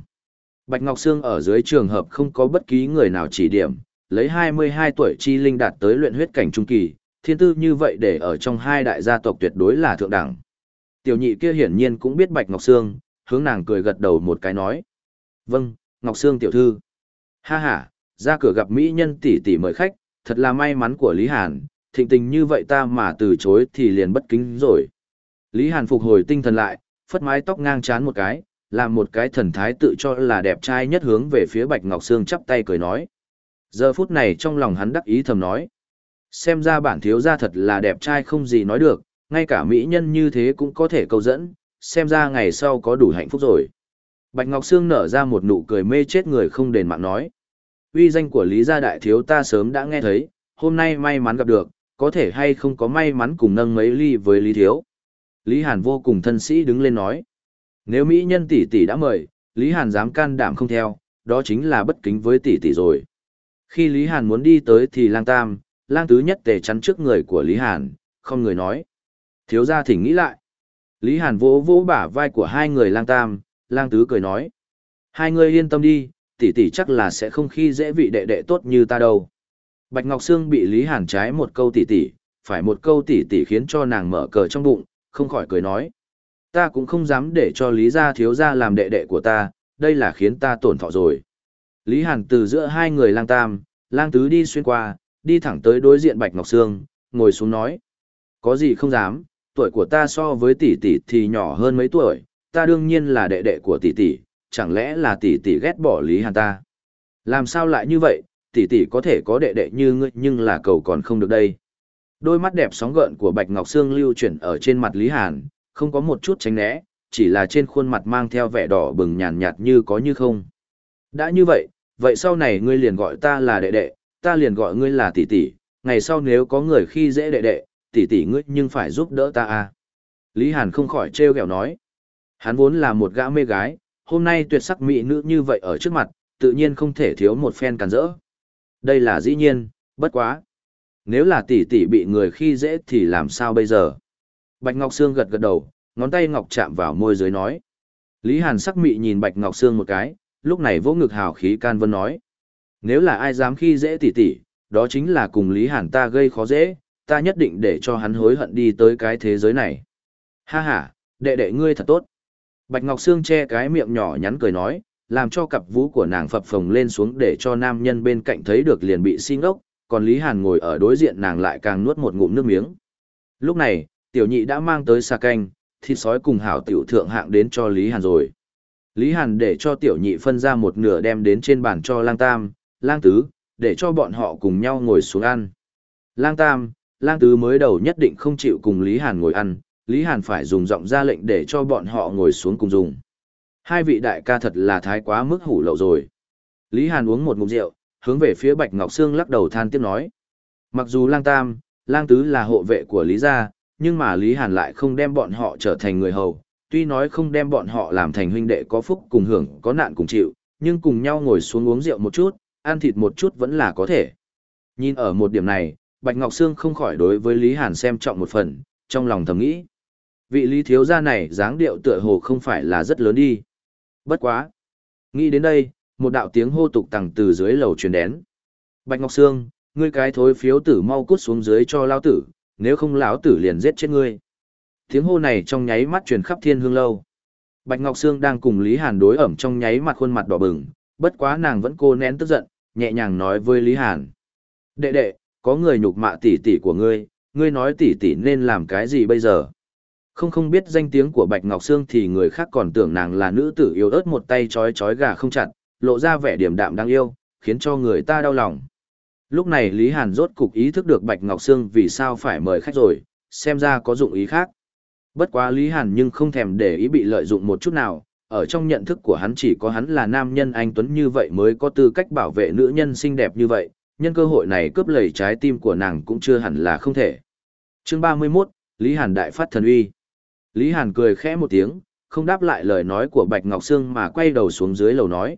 Bạch Ngọc Sương ở dưới trường hợp không có bất kỳ người nào chỉ điểm, lấy 22 tuổi chi linh đạt tới luyện huyết cảnh trung kỳ, thiên tư như vậy để ở trong hai đại gia tộc tuyệt đối là thượng đẳng. Tiểu nhị kia hiển nhiên cũng biết Bạch Ngọc Sương, hướng nàng cười gật đầu một cái nói. Vâng, Ngọc Sương tiểu thư. Ha ha, ra cửa gặp mỹ nhân tỷ tỷ mời khách, thật là may mắn của Lý Hàn, thịnh tình như vậy ta mà từ chối thì liền bất kính rồi. Lý Hàn phục hồi tinh thần lại, phất mái tóc ngang chán một cái, làm một cái thần thái tự cho là đẹp trai nhất hướng về phía Bạch Ngọc Sương chắp tay cười nói. Giờ phút này trong lòng hắn đắc ý thầm nói. Xem ra bản thiếu gia thật là đẹp trai không gì nói được, ngay cả mỹ nhân như thế cũng có thể câu dẫn, xem ra ngày sau có đủ hạnh phúc rồi. Bạch Ngọc Sương nở ra một nụ cười mê chết người không đền mạng nói. Uy danh của Lý gia đại thiếu ta sớm đã nghe thấy, hôm nay may mắn gặp được, có thể hay không có may mắn cùng nâng mấy ly với Lý thiếu. Lý Hàn vô cùng thân sĩ đứng lên nói. Nếu mỹ nhân tỷ tỷ đã mời, Lý Hàn dám can đảm không theo, đó chính là bất kính với tỷ tỷ rồi. Khi Lý Hàn muốn đi tới thì lang tam, lang tứ nhất tề chắn trước người của Lý Hàn, không người nói. Thiếu gia thỉnh nghĩ lại. Lý Hàn vỗ vỗ bả vai của hai người lang tam, lang tứ cười nói. Hai người yên tâm đi, tỷ tỷ chắc là sẽ không khi dễ vị đệ đệ tốt như ta đâu. Bạch Ngọc Sương bị Lý Hàn trái một câu tỷ tỷ, phải một câu tỷ tỷ khiến cho nàng mở cờ trong bụng, không khỏi cười nói. Ta cũng không dám để cho Lý gia thiếu gia làm đệ đệ của ta, đây là khiến ta tổn thọ rồi. Lý Hàn từ giữa hai người lang tam, lang tứ đi xuyên qua, đi thẳng tới đối diện Bạch Ngọc Sương, ngồi xuống nói. Có gì không dám, tuổi của ta so với tỷ tỷ thì nhỏ hơn mấy tuổi, ta đương nhiên là đệ đệ của tỷ tỷ, chẳng lẽ là tỷ tỷ ghét bỏ Lý Hàn ta? Làm sao lại như vậy, tỷ tỷ có thể có đệ đệ như ngươi nhưng là cầu còn không được đây. Đôi mắt đẹp sóng gợn của Bạch Ngọc Sương lưu chuyển ở trên mặt Lý Hàn, không có một chút tránh né, chỉ là trên khuôn mặt mang theo vẻ đỏ bừng nhàn nhạt như có như không. Đã như vậy, vậy sau này ngươi liền gọi ta là đệ đệ, ta liền gọi ngươi là tỷ tỷ, ngày sau nếu có người khi dễ đệ đệ, tỷ tỷ ngươi nhưng phải giúp đỡ ta à. Lý Hàn không khỏi trêu ghẹo nói. Hắn vốn là một gã mê gái, hôm nay tuyệt sắc mỹ nữ như vậy ở trước mặt, tự nhiên không thể thiếu một phen càn rỡ. Đây là dĩ nhiên, bất quá. Nếu là tỷ tỷ bị người khi dễ thì làm sao bây giờ? Bạch Ngọc Sương gật gật đầu, ngón tay ngọc chạm vào môi dưới nói. Lý Hàn sắc mị nhìn Bạch Ngọc Sương một cái, lúc này vỗ ngực hào khí can vân nói. Nếu là ai dám khi dễ tỷ tỷ, đó chính là cùng Lý Hàn ta gây khó dễ, ta nhất định để cho hắn hối hận đi tới cái thế giới này. Ha ha, đệ đệ ngươi thật tốt. Bạch Ngọc Sương che cái miệng nhỏ nhắn cười nói, làm cho cặp vú của nàng phập phồng lên xuống để cho nam nhân bên cạnh thấy được liền bị xin ngốc, còn Lý Hàn ngồi ở đối diện nàng lại càng nuốt một ngụm nước miếng. Lúc này, tiểu nhị đã mang tới xà canh, thịt sói cùng hảo tiểu thượng hạng đến cho Lý Hàn rồi. Lý Hàn để cho tiểu nhị phân ra một nửa đem đến trên bàn cho lang tam, lang tứ, để cho bọn họ cùng nhau ngồi xuống ăn. Lang tam, lang tứ mới đầu nhất định không chịu cùng Lý Hàn ngồi ăn, Lý Hàn phải dùng giọng ra lệnh để cho bọn họ ngồi xuống cùng dùng. Hai vị đại ca thật là thái quá mức hủ lậu rồi. Lý Hàn uống một ngụm rượu, hướng về phía Bạch Ngọc Sương lắc đầu than tiếp nói. Mặc dù lang tam, lang tứ là hộ vệ của Lý gia, nhưng mà Lý Hàn lại không đem bọn họ trở thành người hầu, tuy nói không đem bọn họ làm thành huynh đệ có phúc cùng hưởng, có nạn cùng chịu, nhưng cùng nhau ngồi xuống uống rượu một chút, ăn thịt một chút vẫn là có thể. Nhìn ở một điểm này, Bạch Ngọc Sương không khỏi đối với Lý Hàn xem trọng một phần, trong lòng thầm nghĩ. Vị Lý thiếu gia này dáng điệu tựa hồ không phải là rất lớn đi. Bất quá. Nghĩ đến đây, một đạo tiếng hô tục tằng từ dưới lầu truyền đến. Bạch Ngọc Sương, ngươi cái thối phiếu tử mau cút xuống dưới cho lão tử, nếu không lão tử liền giết chết ngươi. Tiếng hô này trong nháy mắt truyền khắp thiên hương lâu. Bạch Ngọc Sương đang cùng Lý Hàn đối ẩm trong nháy mặt khuôn mặt đỏ bừng, bất quá nàng vẫn cô nén tức giận, nhẹ nhàng nói với Lý Hàn. Đệ đệ, có người nhục mạ tỷ tỷ của ngươi, ngươi nói tỷ tỷ nên làm cái gì bây giờ? Không không biết danh tiếng của Bạch Ngọc Sương thì người khác còn tưởng nàng là nữ tử yếu ớt một tay chói chói gà không chặt, lộ ra vẻ điểm đạm đáng yêu, khiến cho người ta đau lòng. Lúc này Lý Hàn rốt cục ý thức được Bạch Ngọc Sương vì sao phải mời khách rồi, xem ra có dụng ý khác. Bất quá Lý Hàn nhưng không thèm để ý bị lợi dụng một chút nào, ở trong nhận thức của hắn chỉ có hắn là nam nhân anh Tuấn như vậy mới có tư cách bảo vệ nữ nhân xinh đẹp như vậy, nhân cơ hội này cướp lấy trái tim của nàng cũng chưa hẳn là không thể. Chương 31, Lý Hàn đại phát thần uy. Lý Hàn cười khẽ một tiếng, không đáp lại lời nói của Bạch Ngọc Sương mà quay đầu xuống dưới lầu nói.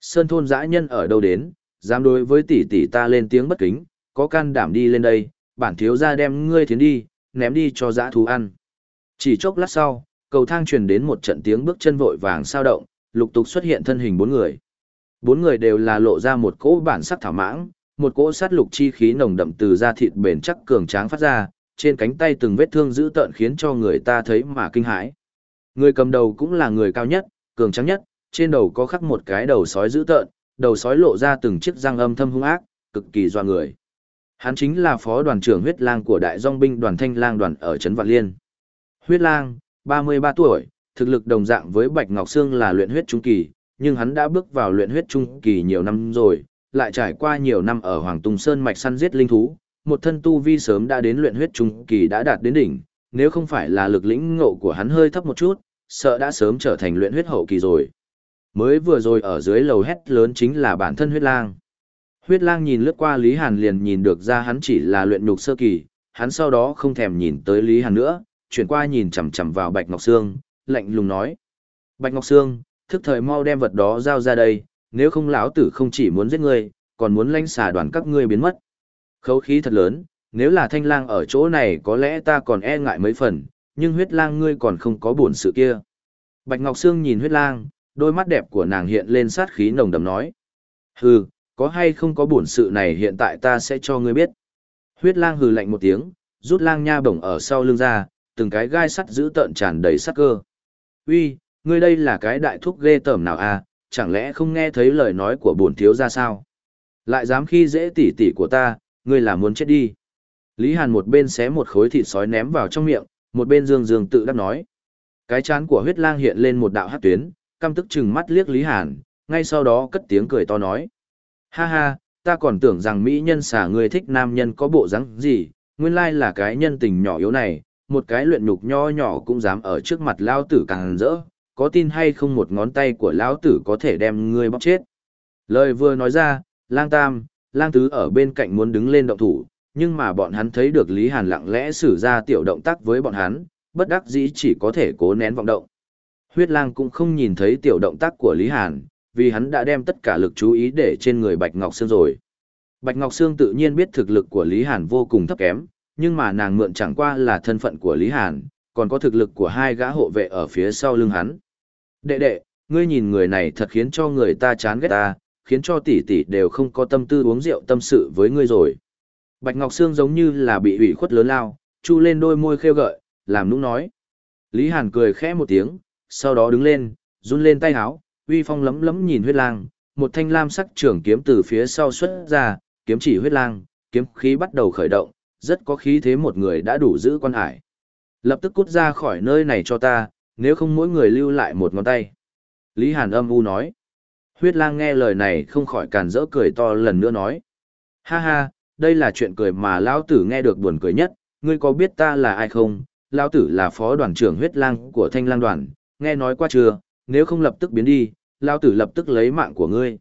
Sơn thôn dã nhân ở đâu đến, dám đối với tỷ tỷ ta lên tiếng bất kính, có can đảm đi lên đây, bản thiếu ra đem ngươi thiến đi, ném đi cho dã thú ăn. Chỉ chốc lát sau, cầu thang truyền đến một trận tiếng bước chân vội vàng sao động, lục tục xuất hiện thân hình bốn người. Bốn người đều là lộ ra một cỗ bản sắc thảo mãng, một cỗ sát lục chi khí nồng đậm từ da thịt bền chắc cường tráng phát ra, trên cánh tay từng vết thương dữ tợn khiến cho người ta thấy mà kinh hãi. Người cầm đầu cũng là người cao nhất, cường tráng nhất, trên đầu có khắc một cái đầu sói dữ tợn, đầu sói lộ ra từng chiếc răng âm thâm hung ác, cực kỳ doa người. Hắn chính là phó đoàn trưởng huyết lang của đại dòng binh đoàn thanh lang đoàn ở Trấn Vạn Liên. Huyết lang, 33 tuổi, thực lực đồng dạng với Bạch Ngọc Sương là luyện huyết trung kỳ, nhưng hắn đã bước vào luyện huyết trung kỳ nhiều năm rồi, lại trải qua nhiều năm ở Hoàng Tùng Sơn mạch săn giết linh thú, một thân tu vi sớm đã đến luyện huyết trung kỳ đã đạt đến đỉnh, nếu không phải là lực lĩnh ngộ của hắn hơi thấp một chút, sợ đã sớm trở thành luyện huyết hậu kỳ rồi. Mới vừa rồi ở dưới lầu hét lớn chính là bản thân huyết lang. Huyết lang nhìn lướt qua Lý Hàn liền nhìn được ra hắn chỉ là luyện nhục sơ kỳ, hắn sau đó không thèm nhìn tới Lý Hàn nữa, chuyển qua nhìn chằm chằm vào Bạch Ngọc Sương, lạnh lùng nói. Bạch Ngọc Sương, thức thời mau đem vật đó giao ra đây, nếu không lão tử không chỉ muốn giết ngươi, còn muốn lanh xà đoàn các ngươi biến mất. Khấu khí thật lớn, nếu là thanh lang ở chỗ này có lẽ ta còn e ngại mấy phần, nhưng huyết lang ngươi còn không có buồn sự kia. Bạch Ngọc Sương nhìn huyết lang, đôi mắt đẹp của nàng hiện lên sát khí nồng đậm nói. Hừ, có hay không có buồn sự này hiện tại ta sẽ cho ngươi biết. Huyết lang hừ lạnh một tiếng, rút lang nha bổng ở sau lưng ra, từng cái gai sắt giữ tợn tràn đầy sắc cơ. Uy, ngươi đây là cái đại thúc ghê tởm nào à, chẳng lẽ không nghe thấy lời nói của bổn thiếu ra sao? Lại dám khi dễ tỉ tỉ của ta, ngươi là muốn chết đi. Lý Hàn một bên xé một khối thịt sói ném vào trong miệng, một bên dương dương tự đắc nói. Cái chán của huyết lang hiện lên một đạo hát tuyến, căm tức chừng mắt liếc Lý Hàn, ngay sau đó cất tiếng cười to nói. Ha ha, ta còn tưởng rằng mỹ nhân xả người thích nam nhân có bộ dáng gì, nguyên lai là cái nhân tình nhỏ yếu này, một cái luyện nhục nho nhỏ cũng dám ở trước mặt lao tử càng rỡ, có tin hay không một ngón tay của lão tử có thể đem ngươi bóc chết. Lời vừa nói ra, lang tam, lang tứ ở bên cạnh muốn đứng lên động thủ, nhưng mà bọn hắn thấy được Lý Hàn lặng lẽ xử ra tiểu động tác với bọn hắn, bất đắc dĩ chỉ có thể cố nén vọng động. Huyết lang cũng không nhìn thấy tiểu động tác của Lý Hàn, vì hắn đã đem tất cả lực chú ý để trên người Bạch Ngọc Sương rồi. Bạch Ngọc Sương tự nhiên biết thực lực của Lý Hàn vô cùng thấp kém, nhưng mà nàng mượn chẳng qua là thân phận của Lý Hàn, còn có thực lực của hai gã hộ vệ ở phía sau lưng hắn. Đệ đệ, ngươi nhìn người này thật khiến cho người ta chán ghét ta, khiến cho tỷ tỷ đều không có tâm tư uống rượu tâm sự với ngươi rồi. Bạch Ngọc Sương giống như là bị ủy khuất lớn lao, chu lên đôi môi khêu gợi, làm nũng nói. Lý Hàn cười khẽ một tiếng, sau đó đứng lên, run lên tay háo, uy phong lấm lấm nhìn huyết lang, một thanh lam sắc trưởng kiếm từ phía sau xuất ra, kiếm chỉ huyết lang, kiếm khí bắt đầu khởi động, rất có khí thế một người đã đủ giữ quan hải. Lập tức cút ra khỏi nơi này cho ta, nếu không mỗi người lưu lại một ngón tay. Lý Hàn âm u nói. Huyết lang nghe lời này không khỏi càn rỡ cười to lần nữa nói. Ha ha, đây là chuyện cười mà lão tử nghe được buồn cười nhất, ngươi có biết ta là ai không? Lão tử là phó đoàn trưởng huyết lang của thanh lang đoàn, nghe nói qua chưa, nếu không lập tức biến đi, lão tử lập tức lấy mạng của ngươi.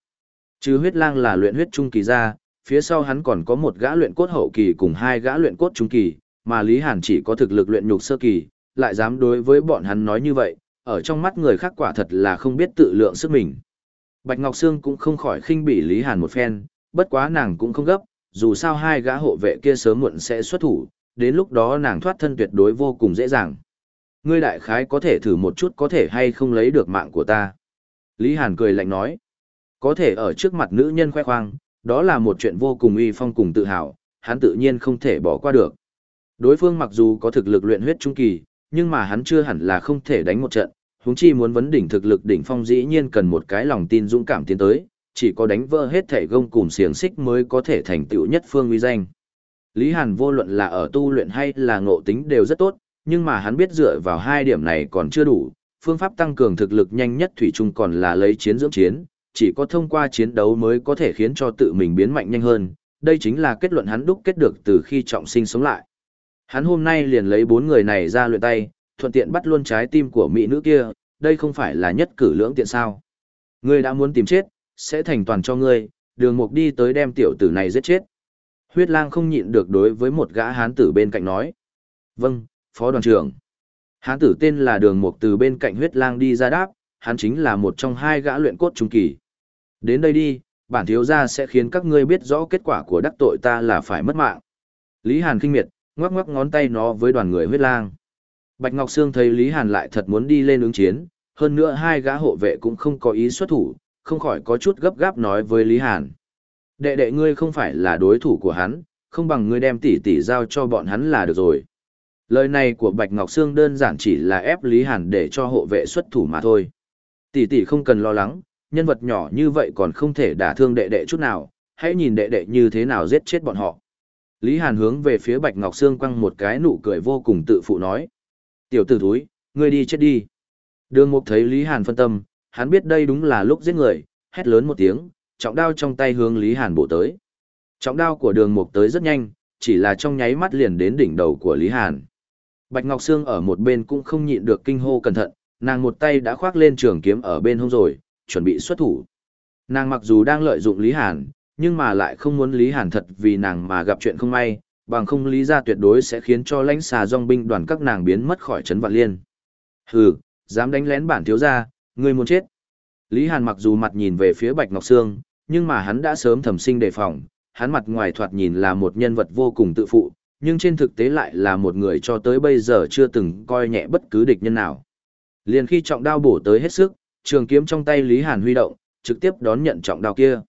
Chứ huyết lang là luyện huyết trung kỳ ra, phía sau hắn còn có một gã luyện cốt hậu kỳ cùng hai gã luyện cốt trung kỳ, mà Lý Hàn chỉ có thực lực luyện nhục sơ kỳ, lại dám đối với bọn hắn nói như vậy, ở trong mắt người khác quả thật là không biết tự lượng sức mình. Bạch Ngọc Sương cũng không khỏi khinh bỉ Lý Hàn một phen, bất quá nàng cũng không gấp, dù sao hai gã hộ vệ kia sớm muộn sẽ xuất thủ, đến lúc đó nàng thoát thân tuyệt đối vô cùng dễ dàng. Ngươi đại khái có thể thử một chút có thể hay không lấy được mạng của ta. Lý Hàn cười lạnh nói, có thể ở trước mặt nữ nhân khoe khoang, đó là một chuyện vô cùng uy phong cùng tự hào, hắn tự nhiên không thể bỏ qua được. Đối phương mặc dù có thực lực luyện huyết trung kỳ, nhưng mà hắn chưa hẳn là không thể đánh một trận, huống chi muốn vấn đỉnh thực lực đỉnh phong dĩ nhiên cần một cái lòng tin dũng cảm tiến tới, chỉ có đánh vỡ hết thể gông cùng xiềng xích mới có thể thành tựu nhất phương uy danh. Lý Hàn vô luận là ở tu luyện hay là ngộ tính đều rất tốt, nhưng mà hắn biết dựa vào hai điểm này còn chưa đủ, phương pháp tăng cường thực lực nhanh nhất thủy chung còn là lấy chiến dưỡng chiến, chỉ có thông qua chiến đấu mới có thể khiến cho tự mình biến mạnh nhanh hơn, đây chính là kết luận hắn đúc kết được từ khi trọng sinh sống lại. Hắn hôm nay liền lấy bốn người này ra luyện tay, thuận tiện bắt luôn trái tim của mỹ nữ kia, đây không phải là nhất cử lưỡng tiện sao. Ngươi đã muốn tìm chết, sẽ thành toàn cho ngươi, đường mục đi tới đem tiểu tử này giết chết. Huyết lang không nhịn được đối với một gã hán tử bên cạnh nói. Vâng, phó đoàn trưởng. Hán tử tên là đường mục từ bên cạnh huyết lang đi ra đáp, hắn chính là một trong hai gã luyện cốt trung kỳ. Đến đây đi, bản thiếu gia sẽ khiến các ngươi biết rõ kết quả của đắc tội ta là phải mất mạng. Lý Hàn kinh miệt, ngoắc ngoắc ngón tay nó với đoàn người huyết lang. Bạch Ngọc Sương thấy Lý Hàn lại thật muốn đi lên ứng chiến, hơn nữa hai gã hộ vệ cũng không có ý xuất thủ, không khỏi có chút gấp gáp nói với Lý Hàn. Đệ đệ ngươi không phải là đối thủ của hắn, không bằng ngươi đem tỷ tỷ giao cho bọn hắn là được rồi. Lời này của Bạch Ngọc Sương đơn giản chỉ là ép Lý Hàn để cho hộ vệ xuất thủ mà thôi. Tỷ tỷ không cần lo lắng, nhân vật nhỏ như vậy còn không thể đả thương đệ đệ chút nào, hãy nhìn đệ đệ như thế nào giết chết bọn họ. Lý Hàn hướng về phía Bạch Ngọc Sương quăng một cái nụ cười vô cùng tự phụ nói. Tiểu tử thúi, ngươi đi chết đi. Đường Mục thấy Lý Hàn phân tâm, hắn biết đây đúng là lúc giết người, hét lớn một tiếng, trọng đao trong tay hướng Lý Hàn bổ tới. Trọng đao của đường Mục tới rất nhanh, chỉ là trong nháy mắt liền đến đỉnh đầu của Lý Hàn. Bạch Ngọc Sương ở một bên cũng không nhịn được kinh hô cẩn thận, nàng một tay đã khoác lên trường kiếm ở bên hông rồi, chuẩn bị xuất thủ. Nàng mặc dù đang lợi dụng Lý Hàn, nhưng mà lại không muốn Lý Hàn thật vì nàng mà gặp chuyện không may, bằng không lý ra tuyệt đối sẽ khiến cho lãnh xà dòng binh đoàn các nàng biến mất khỏi trấn vạn liên. Hừ, dám đánh lén bản thiếu gia, ngươi muốn chết. Lý Hàn mặc dù mặt nhìn về phía Bạch Ngọc Sương, nhưng mà hắn đã sớm thẩm sinh đề phòng, hắn mặt ngoài thoạt nhìn là một nhân vật vô cùng tự phụ, nhưng trên thực tế lại là một người cho tới bây giờ chưa từng coi nhẹ bất cứ địch nhân nào. Liền khi trọng đao bổ tới hết sức, trường kiếm trong tay Lý Hàn huy động, trực tiếp đón nhận trọng đao kia.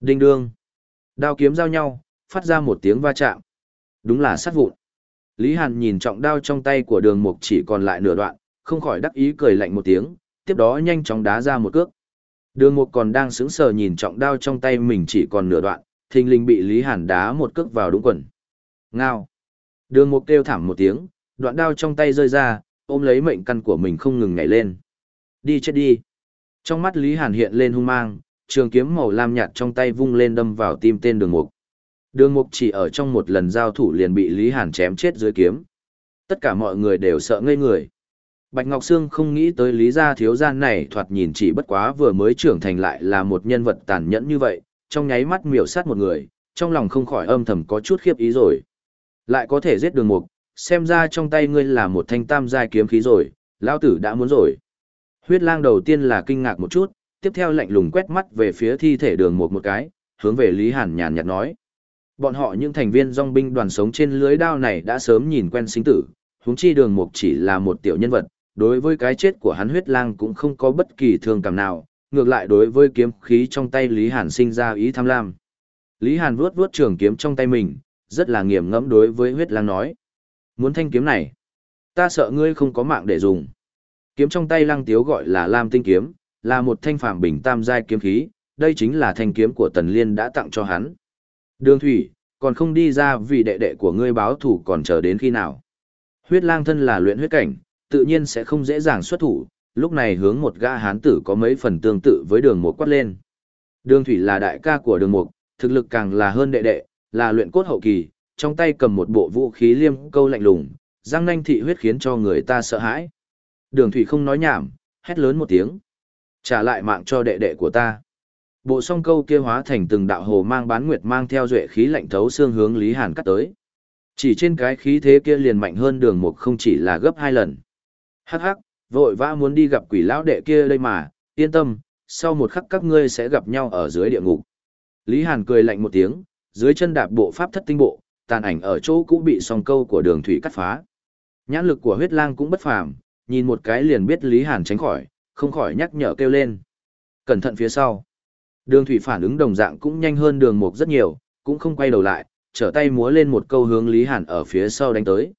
Đinh đương. Đao kiếm giao nhau, phát ra một tiếng va chạm. Đúng là sát vụn. Lý Hàn nhìn trọng đao trong tay của đường mục chỉ còn lại nửa đoạn, không khỏi đắc ý cười lạnh một tiếng, tiếp đó nhanh chóng đá ra một cước. Đường mục còn đang sững sờ nhìn trọng đao trong tay mình chỉ còn nửa đoạn, thình lình bị Lý Hàn đá một cước vào đúng quần. Ngao. Đường mục kêu thảm một tiếng, đoạn đao trong tay rơi ra, ôm lấy mệnh căn của mình không ngừng nhảy lên. Đi chết đi. Trong mắt Lý Hàn hiện lên hung mang, trường kiếm màu lam nhạt trong tay vung lên đâm vào tim tên đường mục. Đường mục chỉ ở trong một lần giao thủ liền bị Lý Hàn chém chết dưới kiếm. Tất cả mọi người đều sợ ngây người. Bạch Ngọc Sương không nghĩ tới lý gia thiếu gia này thoạt nhìn chỉ bất quá vừa mới trưởng thành lại là một nhân vật tàn nhẫn như vậy, trong nháy mắt miểu sát một người, trong lòng không khỏi âm thầm có chút khiếp ý rồi. Lại có thể giết đường mục, xem ra trong tay ngươi là một thanh tam giai kiếm khí rồi, lao tử đã muốn rồi. Huyết lang đầu tiên là kinh ngạc một chút, tiếp theo lạnh lùng quét mắt về phía thi thể đường mục một cái, hướng về Lý Hàn nhàn nhạt nói. Bọn họ những thành viên dòng binh đoàn sống trên lưới đao này đã sớm nhìn quen sinh tử, huống chi đường mục chỉ là một tiểu nhân vật, đối với cái chết của hắn huyết lang cũng không có bất kỳ thương cảm nào, ngược lại đối với kiếm khí trong tay Lý Hàn sinh ra ý tham lam. Lý Hàn vuốt vuốt trường kiếm trong tay mình, rất là nghiền ngẫm đối với huyết lang nói. Muốn thanh kiếm này, ta sợ ngươi không có mạng để dùng. Kiếm trong tay lăng tiếu gọi là Lam Tinh Kiếm, là một thanh phàm bình tam giai kiếm khí, đây chính là thanh kiếm của Tần Liên đã tặng cho hắn. Đường Thủy, còn không đi ra vì đệ đệ của ngươi báo thủ còn chờ đến khi nào. Huyết lang thân là luyện huyết cảnh, tự nhiên sẽ không dễ dàng xuất thủ, lúc này hướng một gã hán tử có mấy phần tương tự với đường mục quát lên. Đường Thủy là đại ca của đường mục, thực lực càng là hơn đệ đệ, là luyện cốt hậu kỳ, trong tay cầm một bộ vũ khí liêm câu lạnh lùng, răng nanh thị huyết khiến cho người ta sợ hãi. Đường Thủy không nói nhảm, hét lớn một tiếng. Trả lại mạng cho đệ đệ của ta. Bộ song câu kia hóa thành từng đạo hồ mang bán nguyệt mang theo duệ khí lạnh thấu xương hướng Lý Hàn cắt tới. Chỉ trên cái khí thế kia liền mạnh hơn đường mục không chỉ là gấp hai lần. Hắc hắc, vội vã muốn đi gặp quỷ lão đệ kia đây mà, yên tâm, sau một khắc các ngươi sẽ gặp nhau ở dưới địa ngục. Lý Hàn cười lạnh một tiếng, dưới chân đạp bộ pháp thất tinh bộ, tàn ảnh ở chỗ cũ bị song câu của đường thủy cắt phá. Nhãn lực của huyết lang cũng bất phàm, nhìn một cái liền biết Lý Hàn tránh khỏi, không khỏi nhắc nhở kêu lên. Cẩn thận phía sau. Đường thủy phản ứng đồng dạng cũng nhanh hơn đường mục rất nhiều, cũng không quay đầu lại, trở tay múa lên một câu hướng Lý Hàn ở phía sau đánh tới.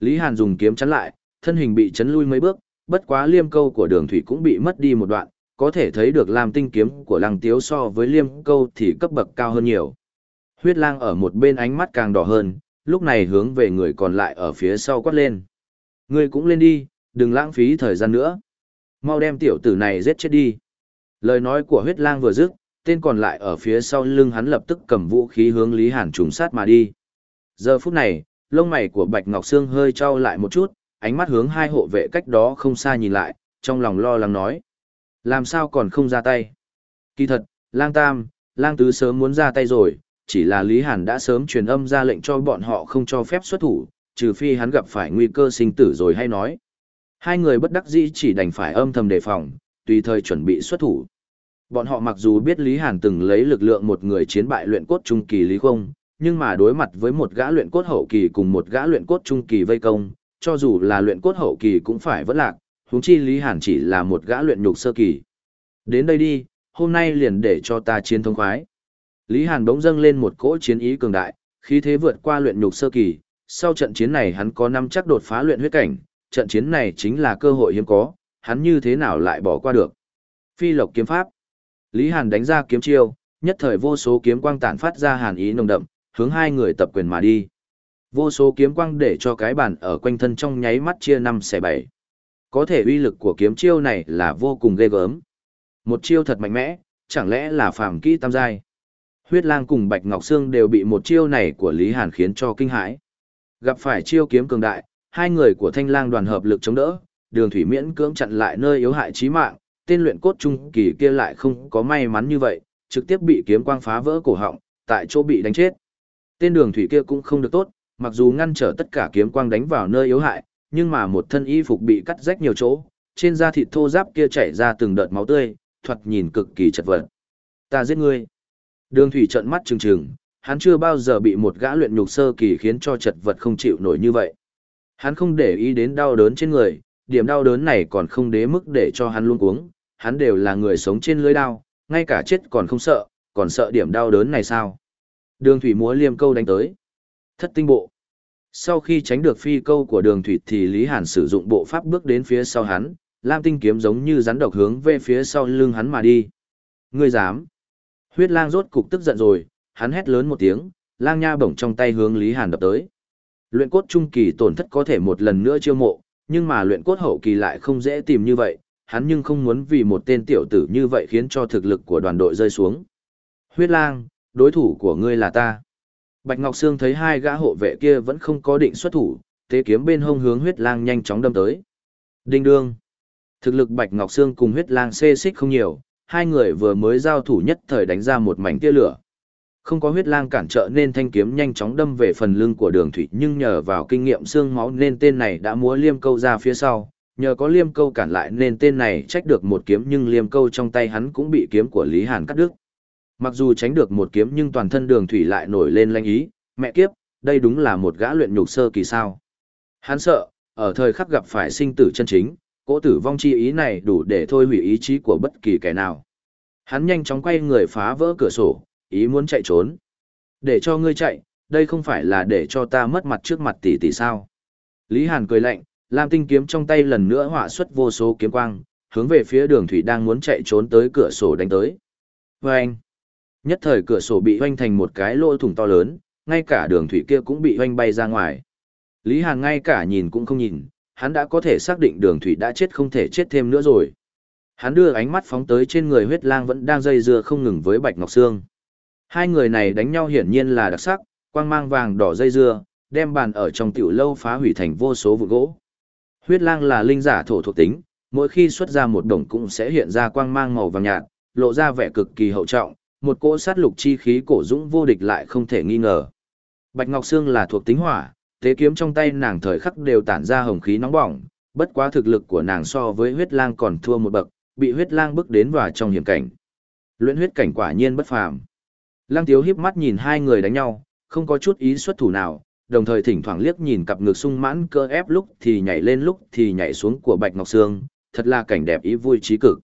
Lý Hàn dùng kiếm chắn lại, thân hình bị chấn lui mấy bước, bất quá liêm câu của đường thủy cũng bị mất đi một đoạn, có thể thấy được làm tinh kiếm của lăng tiếu so với liêm câu thì cấp bậc cao hơn nhiều. Huyết lang ở một bên ánh mắt càng đỏ hơn, lúc này hướng về người còn lại ở phía sau quát lên. Ngươi cũng lên đi, đừng lãng phí thời gian nữa. Mau đem tiểu tử này giết chết đi. Lời nói của huyết lang vừa dứt, tên còn lại ở phía sau lưng hắn lập tức cầm vũ khí hướng Lý Hàn trùng sát mà đi. Giờ phút này, lông mày của Bạch Ngọc Sương hơi trao lại một chút, ánh mắt hướng hai hộ vệ cách đó không xa nhìn lại, trong lòng lo lắng nói. Làm sao còn không ra tay? Kỳ thật, lang tam, lang tứ sớm muốn ra tay rồi, chỉ là Lý Hàn đã sớm truyền âm ra lệnh cho bọn họ không cho phép xuất thủ, trừ phi hắn gặp phải nguy cơ sinh tử rồi hay nói. Hai người bất đắc dĩ chỉ đành phải âm thầm đề phòng, tùy thời chuẩn bị xuất thủ. Bọn họ mặc dù biết Lý Hàn từng lấy lực lượng một người chiến bại luyện cốt trung kỳ Lý Không, nhưng mà đối mặt với một gã luyện cốt hậu kỳ cùng một gã luyện cốt trung kỳ vây công, cho dù là luyện cốt hậu kỳ cũng phải vẫn lạc, huống chi Lý Hàn chỉ là một gã luyện nhục sơ kỳ. Đến đây đi, hôm nay liền để cho ta chiến thông khoái. Lý Hàn bỗng dâng lên một cỗ chiến ý cường đại, khí thế vượt qua luyện nhục sơ kỳ, sau trận chiến này hắn có năm chắc đột phá luyện huyết cảnh, trận chiến này chính là cơ hội hiếm có, hắn như thế nào lại bỏ qua được. Phi lộc kiếm pháp. Lý Hàn đánh ra kiếm chiêu, nhất thời vô số kiếm quang tản phát ra hàn ý nồng đậm, hướng hai người tập quyền mà đi. Vô số kiếm quang để cho cái bàn ở quanh thân trong nháy mắt chia năm xẻ bảy. Có thể uy lực của kiếm chiêu này là vô cùng ghê gớm. Một chiêu thật mạnh mẽ, chẳng lẽ là phàm kỹ tam giai. Huyết lang cùng Bạch Ngọc Sương đều bị một chiêu này của Lý Hàn khiến cho kinh hãi. Gặp phải chiêu kiếm cường đại, hai người của thanh lang đoàn hợp lực chống đỡ, đường thủy miễn cưỡng chặn lại nơi yếu hại chí mạng, tên luyện cốt trung kỳ kia lại không có may mắn như vậy, trực tiếp bị kiếm quang phá vỡ cổ họng, tại chỗ bị đánh chết. Tên đường thủy kia cũng không được tốt, mặc dù ngăn trở tất cả kiếm quang đánh vào nơi yếu hại, nhưng mà một thân y phục bị cắt rách nhiều chỗ, trên da thịt thô ráp kia chảy ra từng đợt máu tươi, thoạt nhìn cực kỳ chật vật. Ta giết ngươi. Đường thủy trợn mắt trừng trừng, hắn chưa bao giờ bị một gã luyện nhục sơ kỳ khiến cho chật vật không chịu nổi như vậy. Hắn không để ý đến đau đớn trên người, điểm đau đớn này còn không đế mức để cho hắn luôn cuống, hắn đều là người sống trên lưới đao, ngay cả chết còn không sợ, còn sợ điểm đau đớn này sao? Đường thủy múa liêm câu đánh tới. Thất tinh bộ. Sau khi tránh được phi câu của đường thủy thì Lý Hàn sử dụng bộ pháp bước đến phía sau hắn, lam tinh kiếm giống như rắn độc hướng về phía sau lưng hắn mà đi. Ngươi dám. Huyết lang rốt cục tức giận rồi, hắn hét lớn một tiếng, lang nha bổng trong tay hướng Lý Hàn đập tới. Luyện cốt trung kỳ tổn thất có thể một lần nữa chiêu mộ, nhưng mà luyện cốt hậu kỳ lại không dễ tìm như vậy, hắn nhưng không muốn vì một tên tiểu tử như vậy khiến cho thực lực của đoàn đội rơi xuống. Huyết lang, đối thủ của ngươi là ta. Bạch Ngọc Sương thấy hai gã hộ vệ kia vẫn không có định xuất thủ, tế kiếm bên hông hướng huyết lang nhanh chóng đâm tới. Đinh đương. Thực lực Bạch Ngọc Sương cùng huyết lang xê xích không nhiều, hai người vừa mới giao thủ nhất thời đánh ra một mảnh tia lửa. Không có huyết lang cản trợ nên thanh kiếm nhanh chóng đâm về phần lưng của đường thủy nhưng nhờ vào kinh nghiệm xương máu nên tên này đã múa liêm câu ra phía sau, nhờ có liêm câu cản lại nên tên này trách được một kiếm nhưng liêm câu trong tay hắn cũng bị kiếm của Lý Hàn cắt đứt. Mặc dù tránh được một kiếm nhưng toàn thân đường thủy lại nổi lên lanh ý, mẹ kiếp, đây đúng là một gã luyện nhục sơ kỳ sao. Hắn sợ, ở thời khắc gặp phải sinh tử chân chính, cỗ tử vong chi ý này đủ để thôi hủy ý chí của bất kỳ kẻ nào. Hắn nhanh chóng quay người phá vỡ cửa sổ, ý muốn chạy trốn. Để cho ngươi chạy, đây không phải là để cho ta mất mặt trước mặt tỷ tỷ sao. Lý Hàn cười lạnh, Lam tinh kiếm trong tay lần nữa hỏa xuất vô số kiếm quang, hướng về phía đường thủy đang muốn chạy trốn tới cửa sổ đánh tới. Và anh, nhất thời cửa sổ bị hoanh thành một cái lỗ thủng to lớn, ngay cả đường thủy kia cũng bị hoanh bay ra ngoài. Lý Hàn ngay cả nhìn cũng không nhìn, hắn đã có thể xác định đường thủy đã chết không thể chết thêm nữa rồi. Hắn đưa ánh mắt phóng tới trên người huyết lang vẫn đang dây dưa không ngừng với Bạch Ngọc Sương. Hai người này đánh nhau hiển nhiên là đặc sắc, quang mang vàng đỏ dây dưa, đem bàn ở trong tiểu lâu phá hủy thành vô số vụ gỗ. Huyết lang là linh giả thổ thuộc tính, mỗi khi xuất ra một đồng cũng sẽ hiện ra quang mang màu vàng nhạt, lộ ra vẻ cực kỳ hậu trọng, một cỗ sát lục chi khí cổ dũng vô địch lại không thể nghi ngờ. Bạch Ngọc Sương là thuộc tính hỏa, tế kiếm trong tay nàng thời khắc đều tản ra hồng khí nóng bỏng, bất quá thực lực của nàng so với huyết lang còn thua một bậc, bị huyết lang bước đến vào trong hiểm cảnh. Luyện huyết cảnh quả nhiên bất phàm. Lăng Tiếu híp mắt nhìn hai người đánh nhau, không có chút ý xuất thủ nào, đồng thời thỉnh thoảng liếc nhìn cặp ngực sung mãn cơ ép lúc thì nhảy lên lúc thì nhảy xuống của Bạch Ngọc Sương, thật là cảnh đẹp ý vui trí cực.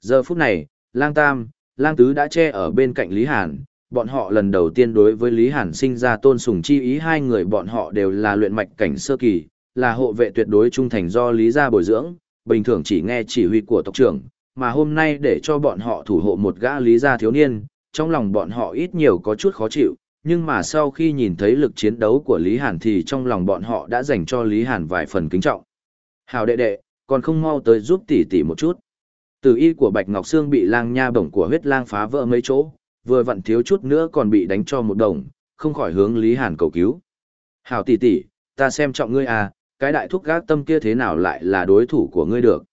Giờ phút này, Lang Tam, Lang Tứ đã che ở bên cạnh Lý Hàn, bọn họ lần đầu tiên đối với Lý Hàn sinh ra tôn sùng chi ý hai người bọn họ đều là luyện mạch cảnh sơ kỳ, là hộ vệ tuyệt đối trung thành do Lý gia bồi dưỡng, bình thường chỉ nghe chỉ huy của tộc trưởng, mà hôm nay để cho bọn họ thủ hộ một gã Lý gia thiếu niên, trong lòng bọn họ ít nhiều có chút khó chịu, nhưng mà sau khi nhìn thấy lực chiến đấu của Lý Hàn thì trong lòng bọn họ đã dành cho Lý Hàn vài phần kính trọng. Hào đệ đệ, còn không mau tới giúp tỷ tỷ một chút. Tử y của Bạch Ngọc Sương bị lang nha bổng của huyết lang phá vỡ mấy chỗ, vừa vặn thiếu chút nữa còn bị đánh cho một đồng, không khỏi hướng Lý Hàn cầu cứu. Hảo tỷ tỷ, ta xem trọng ngươi à, cái đại thúc gác tâm kia thế nào lại là đối thủ của ngươi được.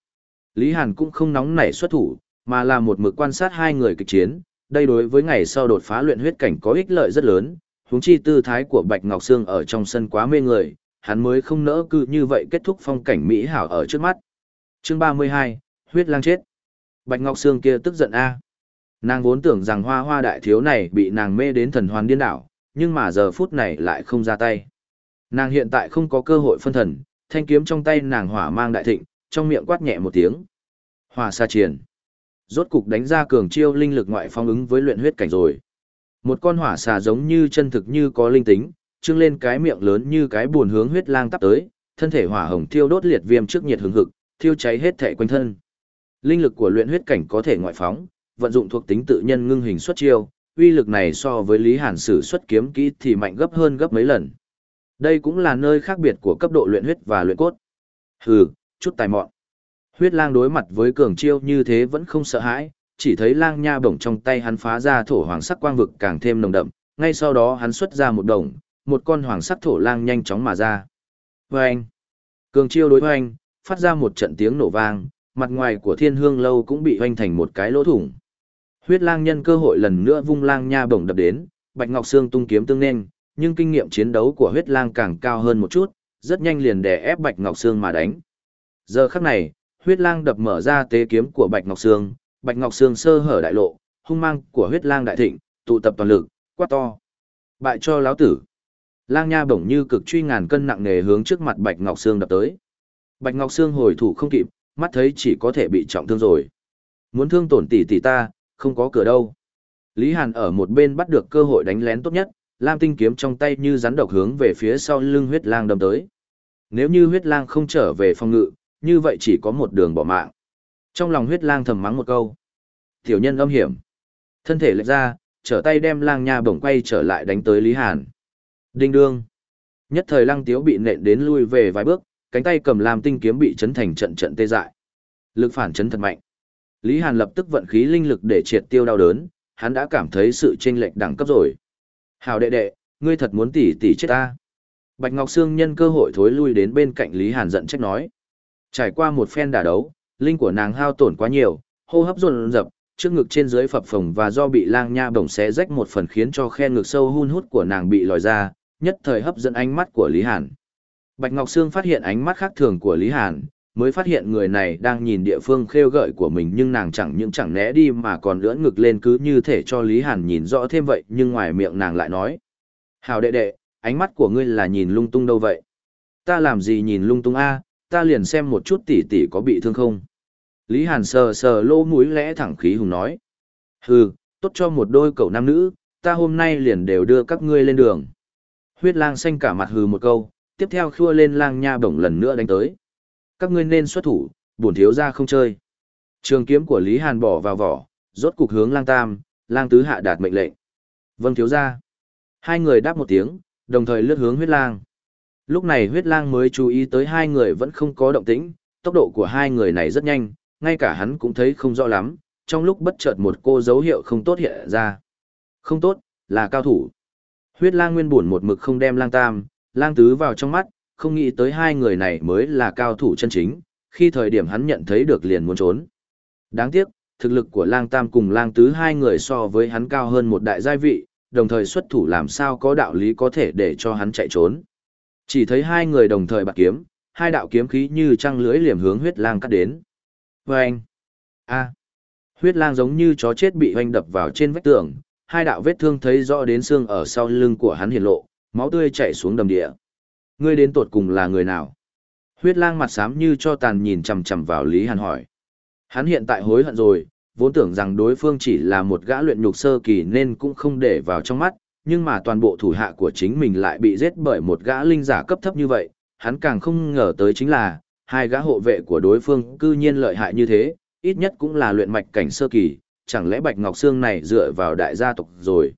Lý Hàn cũng không nóng nảy xuất thủ, mà là một mực quan sát hai người kịch chiến, đây đối với ngày sau đột phá luyện huyết cảnh có ích lợi rất lớn, huống chi tư thái của Bạch Ngọc Sương ở trong sân quá mê người, hắn mới không nỡ cứ như vậy kết thúc phong cảnh mỹ hảo ở trước mắt. Chương 32, huyết lang chết. Bạch Ngọc Sương kia tức giận a. Nàng vốn tưởng rằng hoa hoa đại thiếu này bị nàng mê đến thần hoàn điên đảo, nhưng mà giờ phút này lại không ra tay. Nàng hiện tại không có cơ hội phân thần, thanh kiếm trong tay nàng hỏa mang đại thịnh, trong miệng quát nhẹ một tiếng. Hỏa sa triển. Rốt cục đánh ra cường chiêu linh lực ngoại phong ứng với luyện huyết cảnh rồi. Một con hỏa xà giống như chân thực như có linh tính, trưng lên cái miệng lớn như cái buồn hướng huyết lang tắp tới, thân thể hỏa hồng thiêu đốt liệt viêm trước nhiệt hứng hực, thiêu cháy hết thể quanh thân. Linh lực của luyện huyết cảnh có thể ngoại phóng, vận dụng thuộc tính tự nhân ngưng hình xuất chiêu, uy lực này so với Lý Hàn sử xuất kiếm kỹ thì mạnh gấp hơn gấp mấy lần. Đây cũng là nơi khác biệt của cấp độ luyện huyết và luyện cốt. Hừ, chút tài mọn. Huyết lang đối mặt với cường chiêu như thế vẫn không sợ hãi, chỉ thấy lang nha bổng trong tay hắn phá ra thổ hoàng sắc quang vực càng thêm nồng đậm, ngay sau đó hắn xuất ra một đồng, một con hoàng sắc thổ lang nhanh chóng mà ra. Vâng! Cường chiêu đối hoanh, phát ra một trận tiếng nổ vang, mặt ngoài của thiên hương lâu cũng bị hoanh thành một cái lỗ thủng. Huyết lang nhân cơ hội lần nữa vung lang nha bổng đập đến, Bạch Ngọc Sương tung kiếm tương nên, nhưng kinh nghiệm chiến đấu của huyết lang càng cao hơn một chút, rất nhanh liền đè ép Bạch Ngọc Sương mà đánh. Giờ khắc này, huyết lang đập mở ra tế kiếm của Bạch Ngọc Sương, Bạch Ngọc Sương sơ hở đại lộ, hung mang của huyết lang đại thịnh, tụ tập toàn lực, quát to. Bại cho lão tử. Lang nha bổng như cực truy ngàn cân nặng nề hướng trước mặt Bạch Ngọc Sương đập tới. Bạch Ngọc Sương hồi thủ không kịp, mắt thấy chỉ có thể bị trọng thương rồi. Muốn thương tổn tỷ tỷ ta, không có cửa đâu. Lý Hàn ở một bên bắt được cơ hội đánh lén tốt nhất, Lam tinh kiếm trong tay như rắn độc hướng về phía sau lưng huyết lang đâm tới. Nếu như huyết lang không trở về phòng ngự, như vậy chỉ có một đường bỏ mạng. Trong lòng huyết lang thầm mắng một câu. Tiểu nhân âm hiểm. Thân thể lệch ra, trở tay đem lang nha bổng quay trở lại đánh tới Lý Hàn. Đinh đương. Nhất thời Lăng Tiếu bị nện đến lui về vài bước, cánh tay cầm làm tinh kiếm bị chấn thành trận trận tê dại. Lực phản chấn thật mạnh. Lý Hàn lập tức vận khí linh lực để triệt tiêu đau đớn, hắn đã cảm thấy sự chênh lệch đẳng cấp rồi. Hào đệ đệ, ngươi thật muốn tỉ tỉ chết ta. Bạch Ngọc Sương nhân cơ hội thối lui đến bên cạnh Lý Hàn giận trách nói. Trải qua một phen đả đấu, linh của nàng hao tổn quá nhiều, hô hấp dồn dập, trước ngực trên dưới phập phồng và do bị lang nha bổng xé rách một phần khiến cho khe ngực sâu hun hút của nàng bị lòi ra, nhất thời hấp dẫn ánh mắt của Lý Hàn. Bạch Ngọc Sương phát hiện ánh mắt khác thường của Lý Hàn, mới phát hiện người này đang nhìn địa phương khêu gợi của mình nhưng nàng chẳng những chẳng né đi mà còn lưỡn ngực lên cứ như thể cho Lý Hàn nhìn rõ thêm vậy nhưng ngoài miệng nàng lại nói. Hào đệ đệ, ánh mắt của ngươi là nhìn lung tung đâu vậy? Ta làm gì nhìn lung tung a? Ta liền xem một chút tỷ tỷ có bị thương không? Lý Hàn sờ sờ lô mũi lẽ thẳng khí hùng nói. Hừ, tốt cho một đôi cậu nam nữ, ta hôm nay liền đều đưa các ngươi lên đường. Huyết lang xanh cả mặt hừ một câu, tiếp theo khua lên lang nha bổng lần nữa đánh tới. Các ngươi nên xuất thủ, bổn thiếu ra không chơi. Trường kiếm của Lý Hàn bỏ vào vỏ, rốt cục hướng lang tam, lang tứ hạ đạt mệnh lệnh. Vâng thiếu ra. Hai người đáp một tiếng, đồng thời lướt hướng huyết lang. Lúc này huyết lang mới chú ý tới hai người vẫn không có động tĩnh, tốc độ của hai người này rất nhanh, ngay cả hắn cũng thấy không rõ lắm, trong lúc bất chợt một cô dấu hiệu không tốt hiện ra. Không tốt, là cao thủ. Huyết lang nguyên buồn một mực không đem lang tam, lang tứ vào trong mắt, không nghĩ tới hai người này mới là cao thủ chân chính, khi thời điểm hắn nhận thấy được liền muốn trốn. Đáng tiếc, thực lực của lang tam cùng lang tứ hai người so với hắn cao hơn một đại giai vị, đồng thời xuất thủ làm sao có đạo lý có thể để cho hắn chạy trốn. Chỉ thấy hai người đồng thời bạc kiếm, hai đạo kiếm khí như trăng lưới liềm hướng huyết lang cắt đến. Và anh, a, huyết lang giống như chó chết bị hoành đập vào trên vách tường, hai đạo vết thương thấy rõ đến xương ở sau lưng của hắn hiển lộ, máu tươi chảy xuống đầm địa. Ngươi đến tột cùng là người nào? Huyết lang mặt xám như cho tàn nhìn chằm chằm vào Lý Hàn hỏi. Hắn hiện tại hối hận rồi, vốn tưởng rằng đối phương chỉ là một gã luyện nhục sơ kỳ nên cũng không để vào trong mắt, nhưng mà toàn bộ thủ hạ của chính mình lại bị giết bởi một gã linh giả cấp thấp như vậy, hắn càng không ngờ tới chính là, hai gã hộ vệ của đối phương cư nhiên lợi hại như thế, ít nhất cũng là luyện mạch cảnh sơ kỳ, chẳng lẽ Bạch Ngọc Sương này dựa vào đại gia tộc rồi.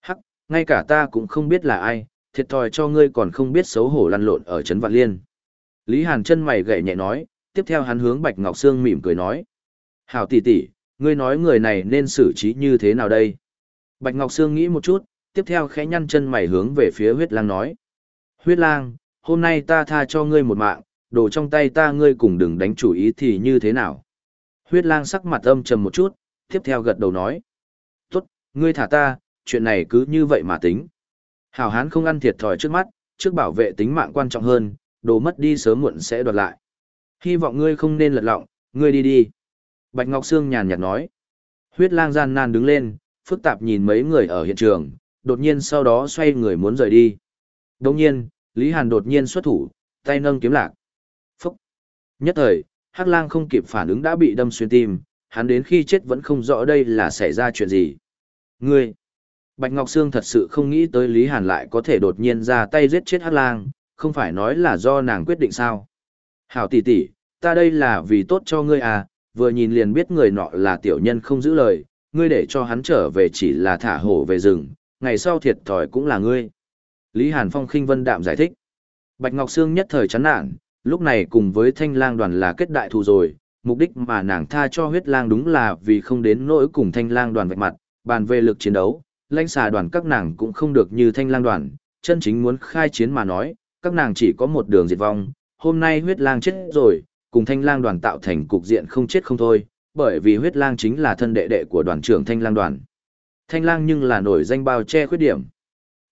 Hắc, ngay cả ta cũng không biết là ai, thiệt thòi cho ngươi còn không biết xấu hổ lăn lộn ở Trấn Vạn Liên. Lý Hàn chân mày gậy nhẹ nói, tiếp theo hắn hướng Bạch Ngọc Sương mỉm cười nói. Hảo tỷ tỷ, ngươi nói người này nên xử trí như thế nào đây? Bạch Ngọc Sương nghĩ một chút, tiếp theo khẽ nhăn chân mày hướng về phía huyết lang nói. Huyết lang, hôm nay ta tha cho ngươi một mạng, đồ trong tay ta ngươi cùng đừng đánh chủ ý thì như thế nào? Huyết lang sắc mặt âm trầm một chút, tiếp theo gật đầu nói. Tốt, ngươi thả ta, chuyện này cứ như vậy mà tính. Hảo hán không ăn thiệt thòi trước mắt, trước bảo vệ tính mạng quan trọng hơn, đồ mất đi sớm muộn sẽ đoạt lại. Hy vọng ngươi không nên lật lọng, ngươi đi đi. Bạch Ngọc Sương nhàn nhạt nói. Huyết lang gian nan đứng lên, phức tạp nhìn mấy người ở hiện trường, đột nhiên sau đó xoay người muốn rời đi. Đồng nhiên, Lý Hàn đột nhiên xuất thủ, tay nâng kiếm lạc. Phúc! Nhất thời, Hắc lang không kịp phản ứng đã bị đâm xuyên tim, hắn đến khi chết vẫn không rõ đây là xảy ra chuyện gì. Ngươi! Bạch Ngọc Sương thật sự không nghĩ tới Lý Hàn lại có thể đột nhiên ra tay giết chết Hắc lang, không phải nói là do nàng quyết định sao. Hảo tỷ tỷ, ta đây là vì tốt cho ngươi à, vừa nhìn liền biết người nọ là tiểu nhân không giữ lời, ngươi để cho hắn trở về chỉ là thả hổ về rừng, ngày sau thiệt thòi cũng là ngươi. Lý Hàn Phong khinh vân đạm giải thích. Bạch Ngọc Sương nhất thời chán nản, lúc này cùng với thanh lang đoàn là kết đại thù rồi, mục đích mà nàng tha cho huyết lang đúng là vì không đến nỗi cùng thanh lang đoàn vạch mặt, bàn về lực chiến đấu, lãnh xà đoàn các nàng cũng không được như thanh lang đoàn, chân chính muốn khai chiến mà nói, các nàng chỉ có một đường diệt vong, hôm nay huyết lang chết rồi, cùng thanh lang đoàn tạo thành cục diện không chết không thôi, bởi vì huyết lang chính là thân đệ đệ của đoàn trưởng thanh lang đoàn. Thanh lang nhưng là nổi danh bao che khuyết điểm.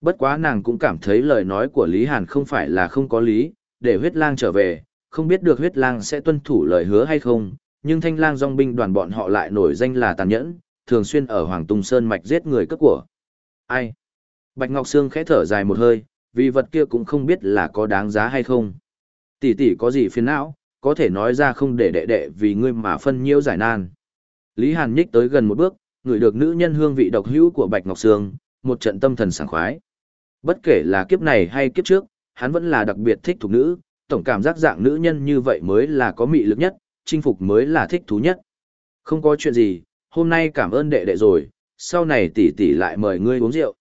Bất quá nàng cũng cảm thấy lời nói của Lý Hàn không phải là không có lý, để huyết lang trở về, không biết được huyết lang sẽ tuân thủ lời hứa hay không, nhưng thanh lang dòng binh đoàn bọn họ lại nổi danh là tàn nhẫn, thường xuyên ở Hoàng Tùng Sơn mạch giết người cất của. Ai? Bạch Ngọc Sương khẽ thở dài một hơi, vì vật kia cũng không biết là có đáng giá hay không. Tỷ tỷ có gì phiền não, có thể nói ra không để đệ đệ vì ngươi mà phân nhiễu giải nan. Lý Hàn nhích tới gần một bước, ngửi được nữ nhân hương vị độc hữu của Bạch Ngọc Sương, một trận tâm thần sảng khoái. Bất kể là kiếp này hay kiếp trước, hắn vẫn là đặc biệt thích thuộc nữ, tổng cảm giác dạng nữ nhân như vậy mới là có mị lực nhất, chinh phục mới là thích thú nhất. Không có chuyện gì, hôm nay cảm ơn đệ đệ rồi, sau này tỷ tỷ lại mời ngươi uống rượu.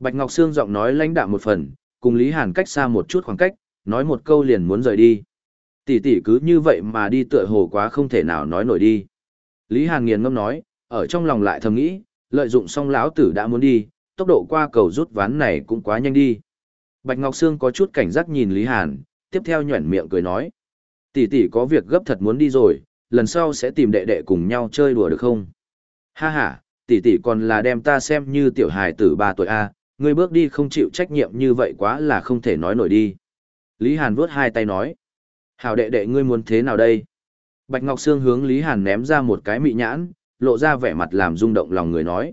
Bạch Ngọc Sương giọng nói lãnh đạm một phần, cùng Lý Hàn cách xa một chút khoảng cách, nói một câu liền muốn rời đi. Tỷ tỷ cứ như vậy mà đi tựa hồ quá không thể nào nói nổi đi. Lý Hàn nghiền ngâm nói, ở trong lòng lại thầm nghĩ, lợi dụng xong lão tử đã muốn đi, tốc độ qua cầu rút ván này cũng quá nhanh đi. Bạch Ngọc Sương có chút cảnh giác nhìn Lý Hàn, tiếp theo nhuẩn miệng cười nói. Tỷ tỷ có việc gấp thật muốn đi rồi, lần sau sẽ tìm đệ đệ cùng nhau chơi đùa được không? Ha ha, tỷ tỷ còn là đem ta xem như tiểu hài tử 3 tuổi A, ngươi bước đi không chịu trách nhiệm như vậy quá là không thể nói nổi đi. Lý Hàn vuốt hai tay nói. Hảo đệ đệ ngươi muốn thế nào đây? Bạch Ngọc Sương hướng Lý Hàn ném ra một cái mị nhãn, lộ ra vẻ mặt làm rung động lòng người nói.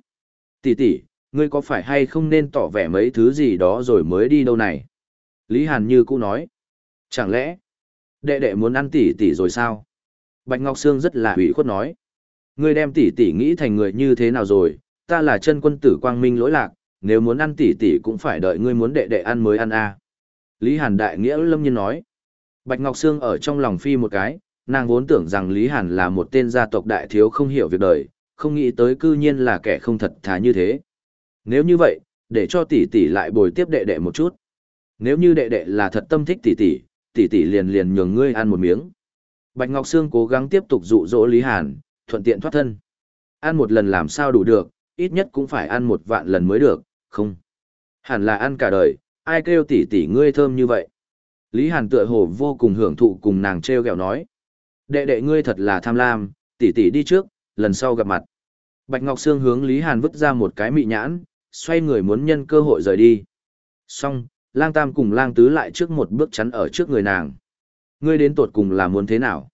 Tỷ tỷ, ngươi có phải hay không nên tỏ vẻ mấy thứ gì đó rồi mới đi đâu này? Lý Hàn như cũ nói. Chẳng lẽ, đệ đệ muốn ăn tỷ tỷ rồi sao? Bạch Ngọc Sương rất là ủy khuất nói. Ngươi đem tỷ tỷ nghĩ thành người như thế nào rồi? Ta là chân quân tử quang minh lỗi lạc, nếu muốn ăn tỷ tỷ cũng phải đợi ngươi muốn đệ đệ ăn mới ăn à. Lý Hàn đại nghĩa lâm nhiên nói. Bạch Ngọc Sương ở trong lòng phi một cái, nàng vốn tưởng rằng Lý Hàn là một tên gia tộc đại thiếu không hiểu việc đời, không nghĩ tới cư nhiên là kẻ không thật thà như thế. Nếu như vậy, để cho tỷ tỷ lại bồi tiếp đệ đệ một chút. Nếu như đệ đệ là thật tâm thích tỷ tỷ, tỷ tỷ liền liền nhường ngươi ăn một miếng. Bạch Ngọc Sương cố gắng tiếp tục dụ dỗ Lý Hàn, thuận tiện thoát thân. Ăn một lần làm sao đủ được, ít nhất cũng phải ăn một vạn lần mới được, không. Hẳn là ăn cả đời, ai kêu tỷ tỷ ngươi thơm như vậy. Lý Hàn tựa hồ vô cùng hưởng thụ cùng nàng treo gẹo nói. Đệ đệ ngươi thật là tham lam, tỷ tỷ đi trước, lần sau gặp mặt. Bạch Ngọc Sương hướng Lý Hàn vứt ra một cái mị nhãn, xoay người muốn nhân cơ hội rời đi. Xong, lang tam cùng lang tứ lại trước một bước chắn ở trước người nàng. Ngươi đến tột cùng là muốn thế nào?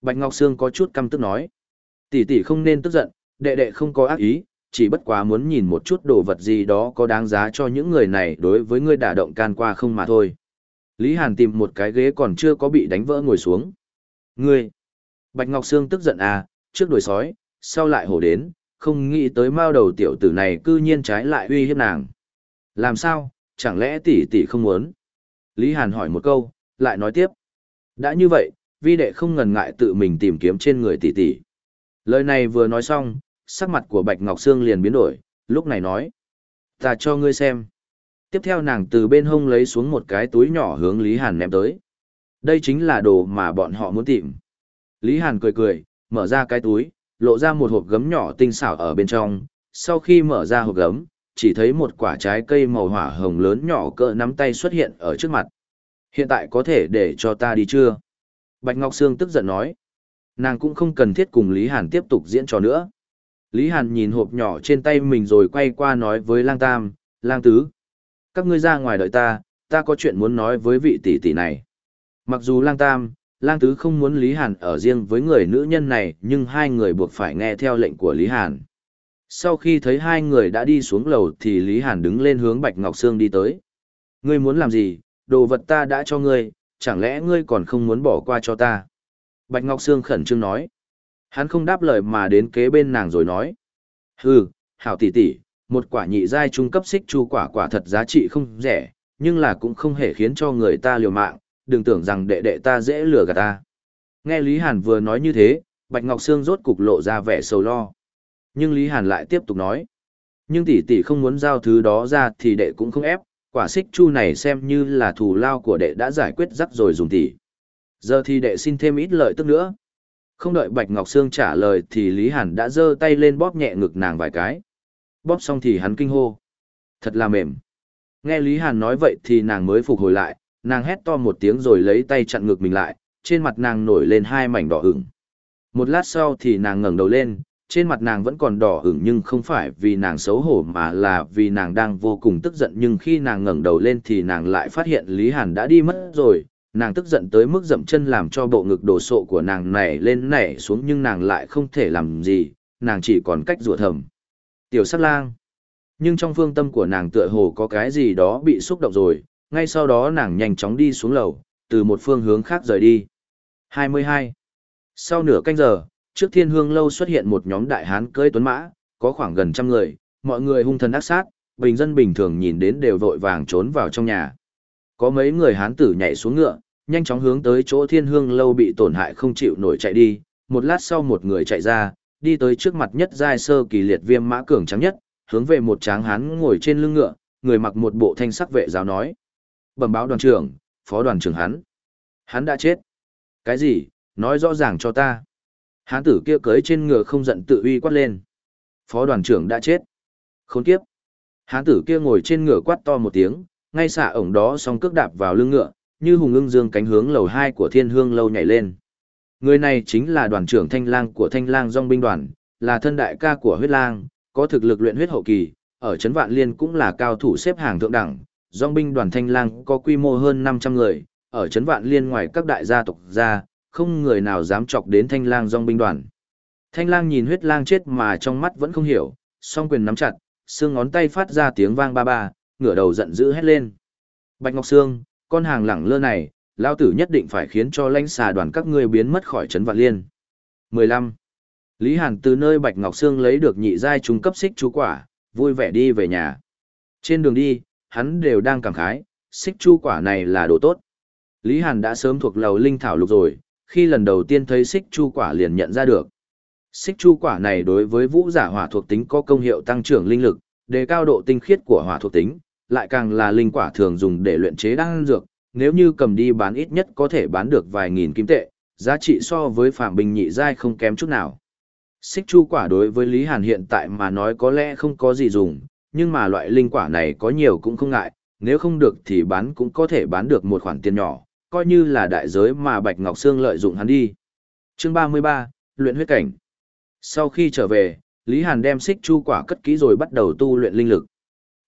Bạch Ngọc Sương có chút căm tức nói. Tỷ tỷ không nên tức giận, đệ đệ không có ác ý, chỉ bất quá muốn nhìn một chút đồ vật gì đó có đáng giá cho những người này đối với ngươi đả động can qua không mà thôi. Lý Hàn tìm một cái ghế còn chưa có bị đánh vỡ ngồi xuống. Ngươi! Bạch Ngọc Sương tức giận à, trước đuổi sói, sau lại hổ đến, không nghĩ tới mao đầu tiểu tử này cư nhiên trái lại uy hiếp nàng. Làm sao, chẳng lẽ tỷ tỷ không muốn? Lý Hàn hỏi một câu, lại nói tiếp. Đã như vậy, vi đệ không ngần ngại tự mình tìm kiếm trên người tỷ tỷ. Lời này vừa nói xong, sắc mặt của Bạch Ngọc Sương liền biến đổi, lúc này nói. Ta cho ngươi xem. Tiếp theo nàng từ bên hông lấy xuống một cái túi nhỏ hướng Lý Hàn ném tới. Đây chính là đồ mà bọn họ muốn tìm. Lý Hàn cười cười, mở ra cái túi, lộ ra một hộp gấm nhỏ tinh xảo ở bên trong. Sau khi mở ra hộp gấm, chỉ thấy một quả trái cây màu hỏa hồng lớn nhỏ cỡ nắm tay xuất hiện ở trước mặt. Hiện tại có thể để cho ta đi chưa? Bạch Ngọc Sương tức giận nói. Nàng cũng không cần thiết cùng Lý Hàn tiếp tục diễn trò nữa. Lý Hàn nhìn hộp nhỏ trên tay mình rồi quay qua nói với Lang Tam, Lang Tứ. Các ngươi ra ngoài đợi ta, ta có chuyện muốn nói với vị tỷ tỷ này. Mặc dù Lang Tam, Lang Tứ không muốn Lý Hàn ở riêng với người nữ nhân này, nhưng hai người buộc phải nghe theo lệnh của Lý Hàn. Sau khi thấy hai người đã đi xuống lầu thì Lý Hàn đứng lên hướng Bạch Ngọc Sương đi tới. Ngươi muốn làm gì, đồ vật ta đã cho ngươi, chẳng lẽ ngươi còn không muốn bỏ qua cho ta? Bạch Ngọc Sương khẩn trương nói. Hắn không đáp lời mà đến kế bên nàng rồi nói. Hừ, hảo tỷ tỷ, một quả nhị giai trung cấp xích chu quả quả thật giá trị không rẻ, nhưng là cũng không hề khiến cho người ta liều mạng, đừng tưởng rằng đệ đệ ta dễ lừa gạt ta. Nghe Lý Hàn vừa nói như thế, Bạch Ngọc Sương rốt cục lộ ra vẻ sầu lo. Nhưng Lý Hàn lại tiếp tục nói. Nhưng tỷ tỷ không muốn giao thứ đó ra thì đệ cũng không ép, quả xích chu này xem như là thù lao của đệ đã giải quyết rắc rồi dùng tỷ. Giờ thì đệ xin thêm ít lợi tức nữa. Không đợi Bạch Ngọc Sương trả lời thì Lý Hàn đã giơ tay lên bóp nhẹ ngực nàng vài cái. Bóp xong thì hắn kinh hô. Thật là mềm. Nghe Lý Hàn nói vậy thì nàng mới phục hồi lại, nàng hét to một tiếng rồi lấy tay chặn ngực mình lại, trên mặt nàng nổi lên hai mảnh đỏ ửng. Một lát sau thì nàng ngẩng đầu lên, trên mặt nàng vẫn còn đỏ ửng nhưng không phải vì nàng xấu hổ mà là vì nàng đang vô cùng tức giận nhưng khi nàng ngẩng đầu lên thì nàng lại phát hiện Lý Hàn đã đi mất rồi, nàng tức giận tới mức dậm chân làm cho bộ ngực đồ sộ của nàng nảy lên nảy xuống nhưng nàng lại không thể làm gì, nàng chỉ còn cách rủa thầm. Tiểu sát lang. Nhưng trong phương tâm của nàng tựa hồ có cái gì đó bị xúc động rồi, ngay sau đó nàng nhanh chóng đi xuống lầu, từ một phương hướng khác rời đi. 22. Sau nửa canh giờ, trước thiên hương lâu xuất hiện một nhóm đại hán cưỡi tuấn mã, có khoảng gần trăm người, mọi người hung thần ác sát, bình dân bình thường nhìn đến đều vội vàng trốn vào trong nhà. Có mấy người hán tử nhảy xuống ngựa, nhanh chóng hướng tới chỗ thiên hương lâu bị tổn hại không chịu nổi chạy đi, một lát sau một người chạy ra, đi tới trước mặt nhất giai sơ kỳ liệt viêm mã cường trắng nhất, hướng về một tráng hán ngồi trên lưng ngựa, người mặc một bộ thanh sắc vệ giáo nói. Bẩm báo đoàn trưởng, phó đoàn trưởng hắn. Hắn đã chết. Cái gì, nói rõ ràng cho ta. Hán tử kia cưới trên ngựa không giận tự uy quát lên. Phó đoàn trưởng đã chết. Khốn kiếp. Hán tử kia ngồi trên ngựa quát to một tiếng, ngay xả ổng đó song cước đạp vào lưng ngựa, như hùng ưng dương cánh hướng lầu hai của thiên hương lâu nhảy lên. Người này chính là đoàn trưởng thanh lang của thanh lang dòng binh đoàn, là thân đại ca của huyết lang, có thực lực luyện huyết hậu kỳ, ở Trấn Vạn Liên cũng là cao thủ xếp hàng thượng đẳng. Dòng binh đoàn thanh lang có quy mô hơn 500 người, ở Trấn Vạn Liên ngoài các đại gia tộc ra, không người nào dám chọc đến thanh lang dòng binh đoàn. Thanh lang nhìn huyết lang chết mà trong mắt vẫn không hiểu, song quyền nắm chặt, xương ngón tay phát ra tiếng vang ba ba, ngửa đầu giận dữ hét lên. Bạch Ngọc Sương, con hàng lẳng lơ này, lao tử nhất định phải khiến cho lãnh xà đoàn các ngươi biến mất khỏi trấn vạn liên. 15. Lý Hàn từ nơi Bạch Ngọc Sương lấy được nhị giai trung cấp xích chú quả, vui vẻ đi về nhà. Trên đường đi, hắn đều đang cảm khái, xích chu quả này là đồ tốt. Lý Hàn đã sớm thuộc lầu linh thảo lục rồi, khi lần đầu tiên thấy xích chu quả liền nhận ra được. Xích chu quả này đối với vũ giả hỏa thuộc tính có công hiệu tăng trưởng linh lực, đề cao độ tinh khiết của hỏa thuộc tính, lại càng là linh quả thường dùng để luyện chế đan dược, nếu như cầm đi bán ít nhất có thể bán được vài nghìn kim tệ, giá trị so với phạm bình nhị giai không kém chút nào. Xích chu quả đối với Lý Hàn hiện tại mà nói có lẽ không có gì dùng, nhưng mà loại linh quả này có nhiều cũng không ngại, nếu không được thì bán cũng có thể bán được một khoản tiền nhỏ, coi như là đại giới mà Bạch Ngọc Sương lợi dụng hắn đi. Chương 33, Luyện huyết cảnh Sau khi trở về, Lý Hàn đem xích chu quả cất kỹ rồi bắt đầu tu luyện linh lực.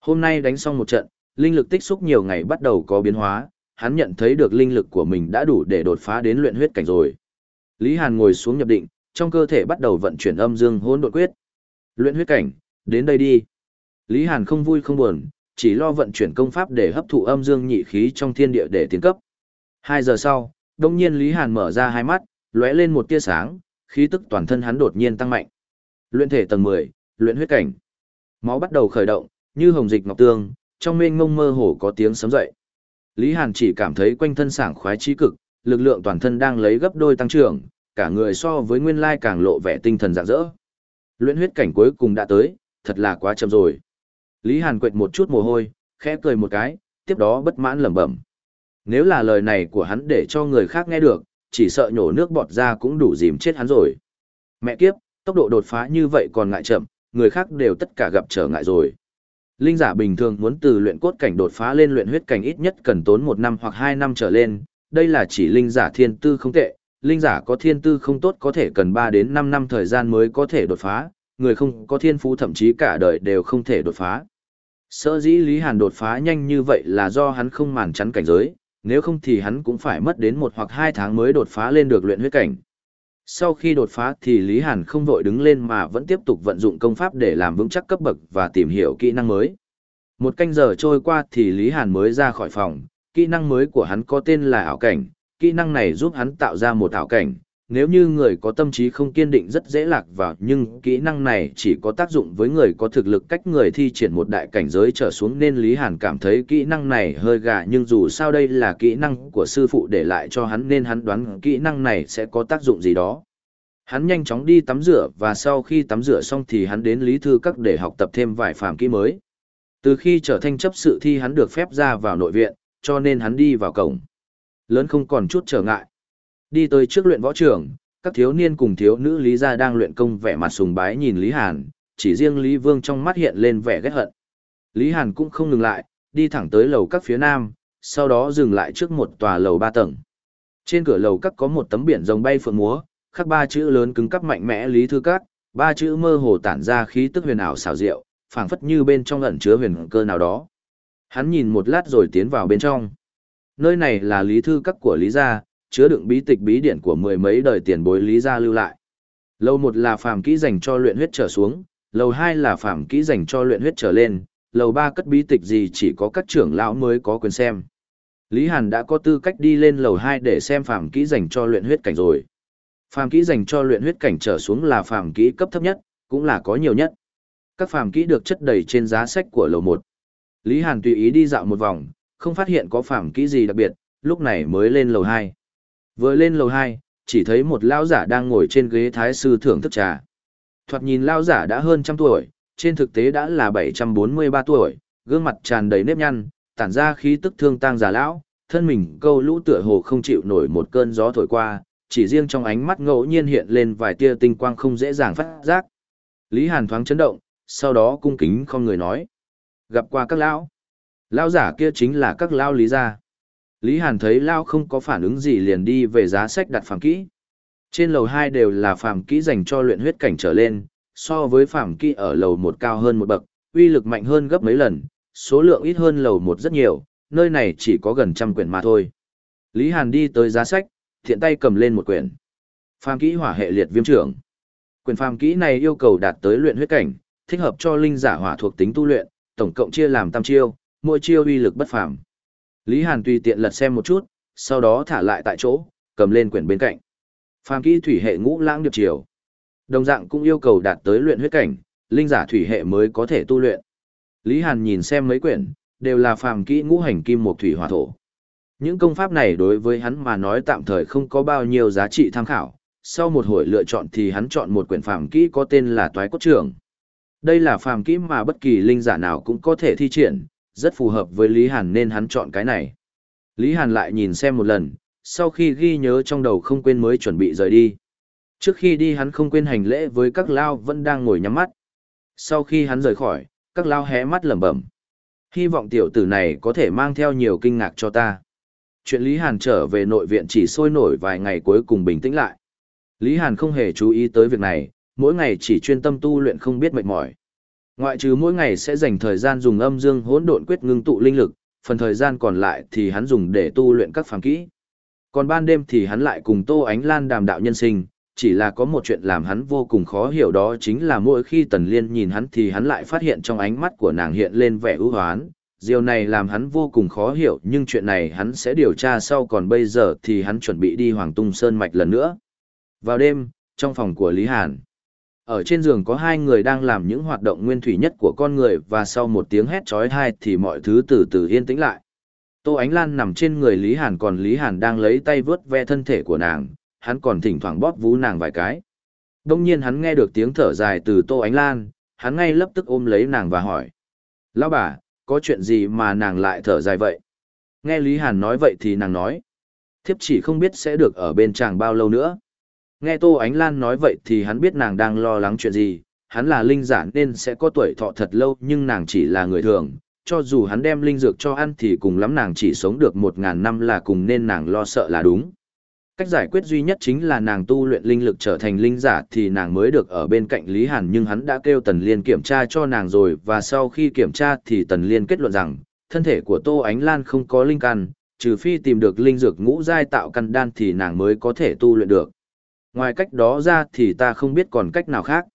Hôm nay đánh xong một trận, linh lực tích xúc nhiều ngày bắt đầu có biến hóa, hắn nhận thấy được linh lực của mình đã đủ để đột phá đến luyện huyết cảnh rồi. Lý Hàn ngồi xuống nhập định, trong cơ thể bắt đầu vận chuyển âm dương hỗn độn quyết. Luyện huyết cảnh, đến đây đi. Lý Hàn không vui không buồn, chỉ lo vận chuyển công pháp để hấp thụ âm dương nhị khí trong thiên địa để tiến cấp. Hai giờ sau, đông nhiên Lý Hàn mở ra hai mắt, lóe lên một tia sáng, khí tức toàn thân hắn đột nhiên tăng mạnh. Luyện thể tầng 10, luyện huyết cảnh. Máu bắt đầu khởi động, như hồng dịch ngọc tương, trong mênh mông mơ hồ có tiếng sấm dậy. Lý Hàn chỉ cảm thấy quanh thân sảng khoái trí cực, lực lượng toàn thân đang lấy gấp đôi tăng trưởng, cả người so với nguyên lai càng lộ vẻ tinh thần rạng rỡ. Luyện huyết cảnh cuối cùng đã tới, thật là quá chậm rồi. Lý Hàn quệt một chút mồ hôi, khẽ cười một cái, tiếp đó bất mãn lẩm bẩm. Nếu là lời này của hắn để cho người khác nghe được, chỉ sợ nhổ nước bọt ra cũng đủ dìm chết hắn rồi. Mẹ kiếp, tốc độ đột phá như vậy còn ngại chậm, người khác đều tất cả gặp trở ngại rồi. Linh giả bình thường muốn từ luyện cốt cảnh đột phá lên luyện huyết cảnh ít nhất cần tốn một năm hoặc hai năm trở lên, đây là chỉ linh giả thiên tư không tệ, linh giả có thiên tư không tốt có thể cần ba đến năm năm thời gian mới có thể đột phá, người không có thiên phú thậm chí cả đời đều không thể đột phá. Sở dĩ Lý Hàn đột phá nhanh như vậy là do hắn không màn chắn cảnh giới, nếu không thì hắn cũng phải mất đến một hoặc hai tháng mới đột phá lên được luyện huyết cảnh. Sau khi đột phá thì Lý Hàn không vội đứng lên mà vẫn tiếp tục vận dụng công pháp để làm vững chắc cấp bậc và tìm hiểu kỹ năng mới. Một canh giờ trôi qua thì Lý Hàn mới ra khỏi phòng, kỹ năng mới của hắn có tên là ảo cảnh, kỹ năng này giúp hắn tạo ra một ảo cảnh. Nếu như người có tâm trí không kiên định rất dễ lạc vào nhưng kỹ năng này chỉ có tác dụng với người có thực lực cách người thi triển một đại cảnh giới trở xuống nên Lý Hàn cảm thấy kỹ năng này hơi gà nhưng dù sao đây là kỹ năng của sư phụ để lại cho hắn nên hắn đoán kỹ năng này sẽ có tác dụng gì đó. Hắn nhanh chóng đi tắm rửa và sau khi tắm rửa xong thì hắn đến Lý Thư Các để học tập thêm vài phàm kỹ mới. Từ khi trở thành chấp sự thi hắn được phép ra vào nội viện, cho nên hắn đi vào cổng. Lớn không còn chút trở ngại. Đi tới trước luyện võ trường, các thiếu niên cùng thiếu nữ Lý gia đang luyện công vẻ mặt sùng bái nhìn Lý Hàn, chỉ riêng Lý Vương trong mắt hiện lên vẻ ghét hận. Lý Hàn cũng không ngừng lại, đi thẳng tới lầu các phía nam, sau đó dừng lại trước một tòa lầu ba tầng. Trên cửa lầu các có một tấm biển rồng bay phượng múa, khắc ba chữ lớn cứng cắp mạnh mẽ Lý Thư Các, ba chữ mơ hồ tản ra khí tức huyền ảo xảo diệu, phảng phất như bên trong ẩn chứa huyền cơ nào đó. Hắn nhìn một lát rồi tiến vào bên trong. Nơi này là Lý Thư Các của Lý gia, chứa đựng bí tịch bí điển của mười mấy đời tiền bối Lý gia lưu lại. Lầu một là phàm kỹ dành cho luyện huyết trở xuống, lầu hai là phàm kỹ dành cho luyện huyết trở lên, lầu ba cất bí tịch gì chỉ có các trưởng lão mới có quyền xem. Lý Hàn đã có tư cách đi lên lầu hai để xem phàm kỹ dành cho luyện huyết cảnh rồi. Phàm kỹ dành cho luyện huyết cảnh trở xuống là phàm kỹ cấp thấp nhất, cũng là có nhiều nhất. Các phàm kỹ được chất đầy trên giá sách của lầu 1. Lý Hàn tùy ý đi dạo một vòng, không phát hiện có phàm kỹ gì đặc biệt, lúc này mới lên lầu 2. Vừa lên lầu 2, chỉ thấy một lão giả đang ngồi trên ghế thái sư thưởng thức trà. Thoạt nhìn lão giả đã hơn trăm tuổi, trên thực tế đã là 743 tuổi, gương mặt tràn đầy nếp nhăn, tản ra khí tức thương tang già lão, thân mình câu lũ tựa hồ không chịu nổi một cơn gió thổi qua, chỉ riêng trong ánh mắt ngẫu nhiên hiện lên vài tia tinh quang không dễ dàng phát giác. Lý Hàn thoáng chấn động, sau đó cung kính không người nói. Gặp qua các lão. Lão giả kia chính là các lão lý gia. Lý Hàn thấy lao không có phản ứng gì liền đi về giá sách đặt phàm kỹ. Trên lầu 2 đều là phàm kỹ dành cho luyện huyết cảnh trở lên, so với phàm kỹ ở lầu 1 cao hơn một bậc, uy lực mạnh hơn gấp mấy lần, số lượng ít hơn lầu 1 rất nhiều, nơi này chỉ có gần trăm quyển mà thôi. Lý Hàn đi tới giá sách, thiện tay cầm lên một quyển. Phàm kỹ hỏa hệ liệt viêm trưởng. Quyển phàm kỹ này yêu cầu đạt tới luyện huyết cảnh, thích hợp cho linh giả hỏa thuộc tính tu luyện, tổng cộng chia làm tam chiêu, mỗi chiêu uy lực bất phàm. Lý Hàn tùy tiện lật xem một chút, sau đó thả lại tại chỗ, cầm lên quyển bên cạnh. Phàm kỹ thủy hệ ngũ lãng điệp chiều. Đồng dạng cũng yêu cầu đạt tới luyện huyết cảnh, linh giả thủy hệ mới có thể tu luyện. Lý Hàn nhìn xem mấy quyển, đều là phàm kỹ ngũ hành kim một thủy hỏa thổ. Những công pháp này đối với hắn mà nói tạm thời không có bao nhiêu giá trị tham khảo, sau một hồi lựa chọn thì hắn chọn một quyển phàm kỹ có tên là Toái Cốt Trường. Đây là phàm kỹ mà bất kỳ linh giả nào cũng có thể thi triển, rất phù hợp với Lý Hàn nên hắn chọn cái này. Lý Hàn lại nhìn xem một lần, sau khi ghi nhớ trong đầu không quên mới chuẩn bị rời đi. Trước khi đi hắn không quên hành lễ với các lao vẫn đang ngồi nhắm mắt. Sau khi hắn rời khỏi, các lao hé mắt lẩm bẩm. Hy vọng tiểu tử này có thể mang theo nhiều kinh ngạc cho ta. Chuyện Lý Hàn trở về nội viện chỉ sôi nổi vài ngày cuối cùng bình tĩnh lại. Lý Hàn không hề chú ý tới việc này, mỗi ngày chỉ chuyên tâm tu luyện không biết mệt mỏi. Ngoại trừ mỗi ngày sẽ dành thời gian dùng âm dương hỗn độn quyết ngưng tụ linh lực, phần thời gian còn lại thì hắn dùng để tu luyện các phàm kỹ. Còn ban đêm thì hắn lại cùng Tô Ánh Lan đàm đạo nhân sinh, chỉ là có một chuyện làm hắn vô cùng khó hiểu đó chính là mỗi khi Tần Liên nhìn hắn thì hắn lại phát hiện trong ánh mắt của nàng hiện lên vẻ ưu hoán. Điều này làm hắn vô cùng khó hiểu nhưng chuyện này hắn sẽ điều tra sau còn bây giờ thì hắn chuẩn bị đi Hoàng Tung Sơn Mạch lần nữa. Vào đêm, trong phòng của Lý Hàn, ở trên giường có hai người đang làm những hoạt động nguyên thủy nhất của con người và sau một tiếng hét trói thai thì mọi thứ từ từ yên tĩnh lại. Tô Ánh Lan nằm trên người Lý Hàn còn Lý Hàn đang lấy tay vướt ve thân thể của nàng, hắn còn thỉnh thoảng bóp vú nàng vài cái. Đông nhiên hắn nghe được tiếng thở dài từ Tô Ánh Lan, hắn ngay lập tức ôm lấy nàng và hỏi. Lão bà, có chuyện gì mà nàng lại thở dài vậy? Nghe Lý Hàn nói vậy thì nàng nói. Thiếp chỉ không biết sẽ được ở bên chàng bao lâu nữa. Nghe Tô Ánh Lan nói vậy thì hắn biết nàng đang lo lắng chuyện gì, hắn là linh giả nên sẽ có tuổi thọ thật lâu nhưng nàng chỉ là người thường, cho dù hắn đem linh dược cho ăn thì cùng lắm nàng chỉ sống được một ngàn năm là cùng nên nàng lo sợ là đúng. Cách giải quyết duy nhất chính là nàng tu luyện linh lực trở thành linh giả thì nàng mới được ở bên cạnh Lý Hàn nhưng hắn đã kêu Tần Liên kiểm tra cho nàng rồi và sau khi kiểm tra thì Tần Liên kết luận rằng thân thể của Tô Ánh Lan không có linh căn, trừ phi tìm được linh dược ngũ giai tạo căn đan thì nàng mới có thể tu luyện được. Ngoài cách đó ra thì ta không biết còn cách nào khác.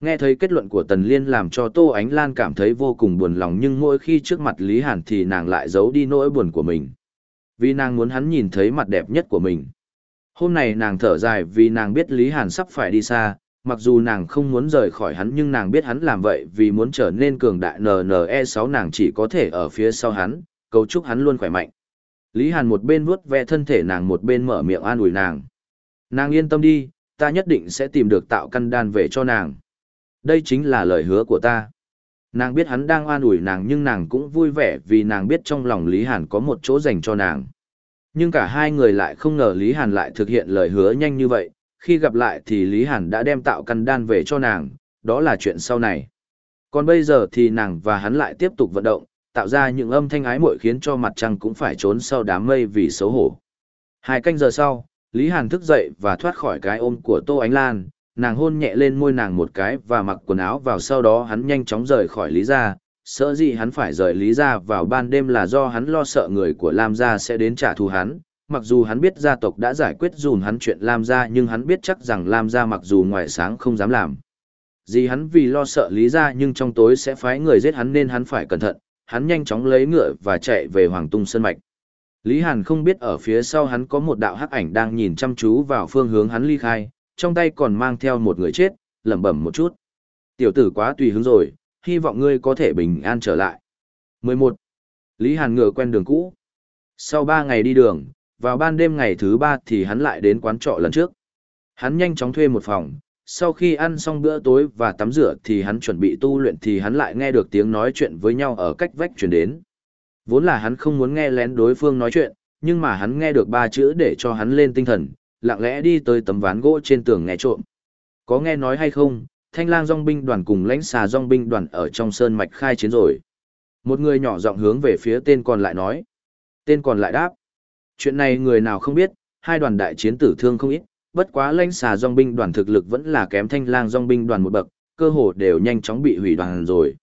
Nghe thấy kết luận của Tần Liên làm cho Tô Ánh Lan cảm thấy vô cùng buồn lòng nhưng mỗi khi trước mặt Lý Hàn thì nàng lại giấu đi nỗi buồn của mình. Vì nàng muốn hắn nhìn thấy mặt đẹp nhất của mình. Hôm nay nàng thở dài vì nàng biết Lý Hàn sắp phải đi xa, mặc dù nàng không muốn rời khỏi hắn nhưng nàng biết hắn làm vậy vì muốn trở nên cường đại NNE6 nàng chỉ có thể ở phía sau hắn, cầu chúc hắn luôn khỏe mạnh. Lý Hàn một bên vuốt ve thân thể nàng một bên mở miệng an ủi nàng. Nàng yên tâm đi, ta nhất định sẽ tìm được tạo căn đan về cho nàng. Đây chính là lời hứa của ta. Nàng biết hắn đang an ủi nàng nhưng nàng cũng vui vẻ vì nàng biết trong lòng Lý Hàn có một chỗ dành cho nàng. Nhưng cả hai người lại không ngờ Lý Hàn lại thực hiện lời hứa nhanh như vậy, khi gặp lại thì Lý Hàn đã đem tạo căn đan về cho nàng, đó là chuyện sau này. Còn bây giờ thì nàng và hắn lại tiếp tục vận động, tạo ra những âm thanh ái muội khiến cho mặt trăng cũng phải trốn sau đám mây vì xấu hổ. Hai canh giờ sau, Lý Hàn thức dậy và thoát khỏi cái ôm của Tô Ánh Lan, nàng hôn nhẹ lên môi nàng một cái và mặc quần áo vào sau đó hắn nhanh chóng rời khỏi Lý gia. Sợ gì hắn phải rời Lý gia vào ban đêm là do hắn lo sợ người của Lam gia sẽ đến trả thù hắn. Mặc dù hắn biết gia tộc đã giải quyết dùm hắn chuyện Lam gia nhưng hắn biết chắc rằng Lam gia mặc dù ngoài sáng không dám làm. Gì hắn vì lo sợ Lý gia nhưng trong tối sẽ phái người giết hắn nên hắn phải cẩn thận, hắn nhanh chóng lấy ngựa và chạy về Hoàng Tung Sơn Mạch. Lý Hàn không biết ở phía sau hắn có một đạo hắc ảnh đang nhìn chăm chú vào phương hướng hắn ly khai, trong tay còn mang theo một người chết, lẩm bẩm một chút. Tiểu tử quá tùy hứng rồi, hy vọng ngươi có thể bình an trở lại. 11. Lý Hàn ngựa quen đường cũ. Sau 3 ngày đi đường, vào ban đêm ngày thứ 3 thì hắn lại đến quán trọ lần trước. Hắn nhanh chóng thuê một phòng, sau khi ăn xong bữa tối và tắm rửa thì hắn chuẩn bị tu luyện thì hắn lại nghe được tiếng nói chuyện với nhau ở cách vách chuyển đến. Vốn là hắn không muốn nghe lén đối phương nói chuyện, nhưng mà hắn nghe được ba chữ để cho hắn lên tinh thần, lặng lẽ đi tới tấm ván gỗ trên tường nghe trộm. Có nghe nói hay không, thanh lang dòng binh đoàn cùng lãnh xà dòng binh đoàn ở trong sơn mạch khai chiến rồi. Một người nhỏ giọng hướng về phía tên còn lại nói. Tên còn lại đáp. Chuyện này người nào không biết, hai đoàn đại chiến tử thương không ít, bất quá lãnh xà dòng binh đoàn thực lực vẫn là kém thanh lang dòng binh đoàn một bậc, cơ hồ đều nhanh chóng bị hủy đoàn rồi.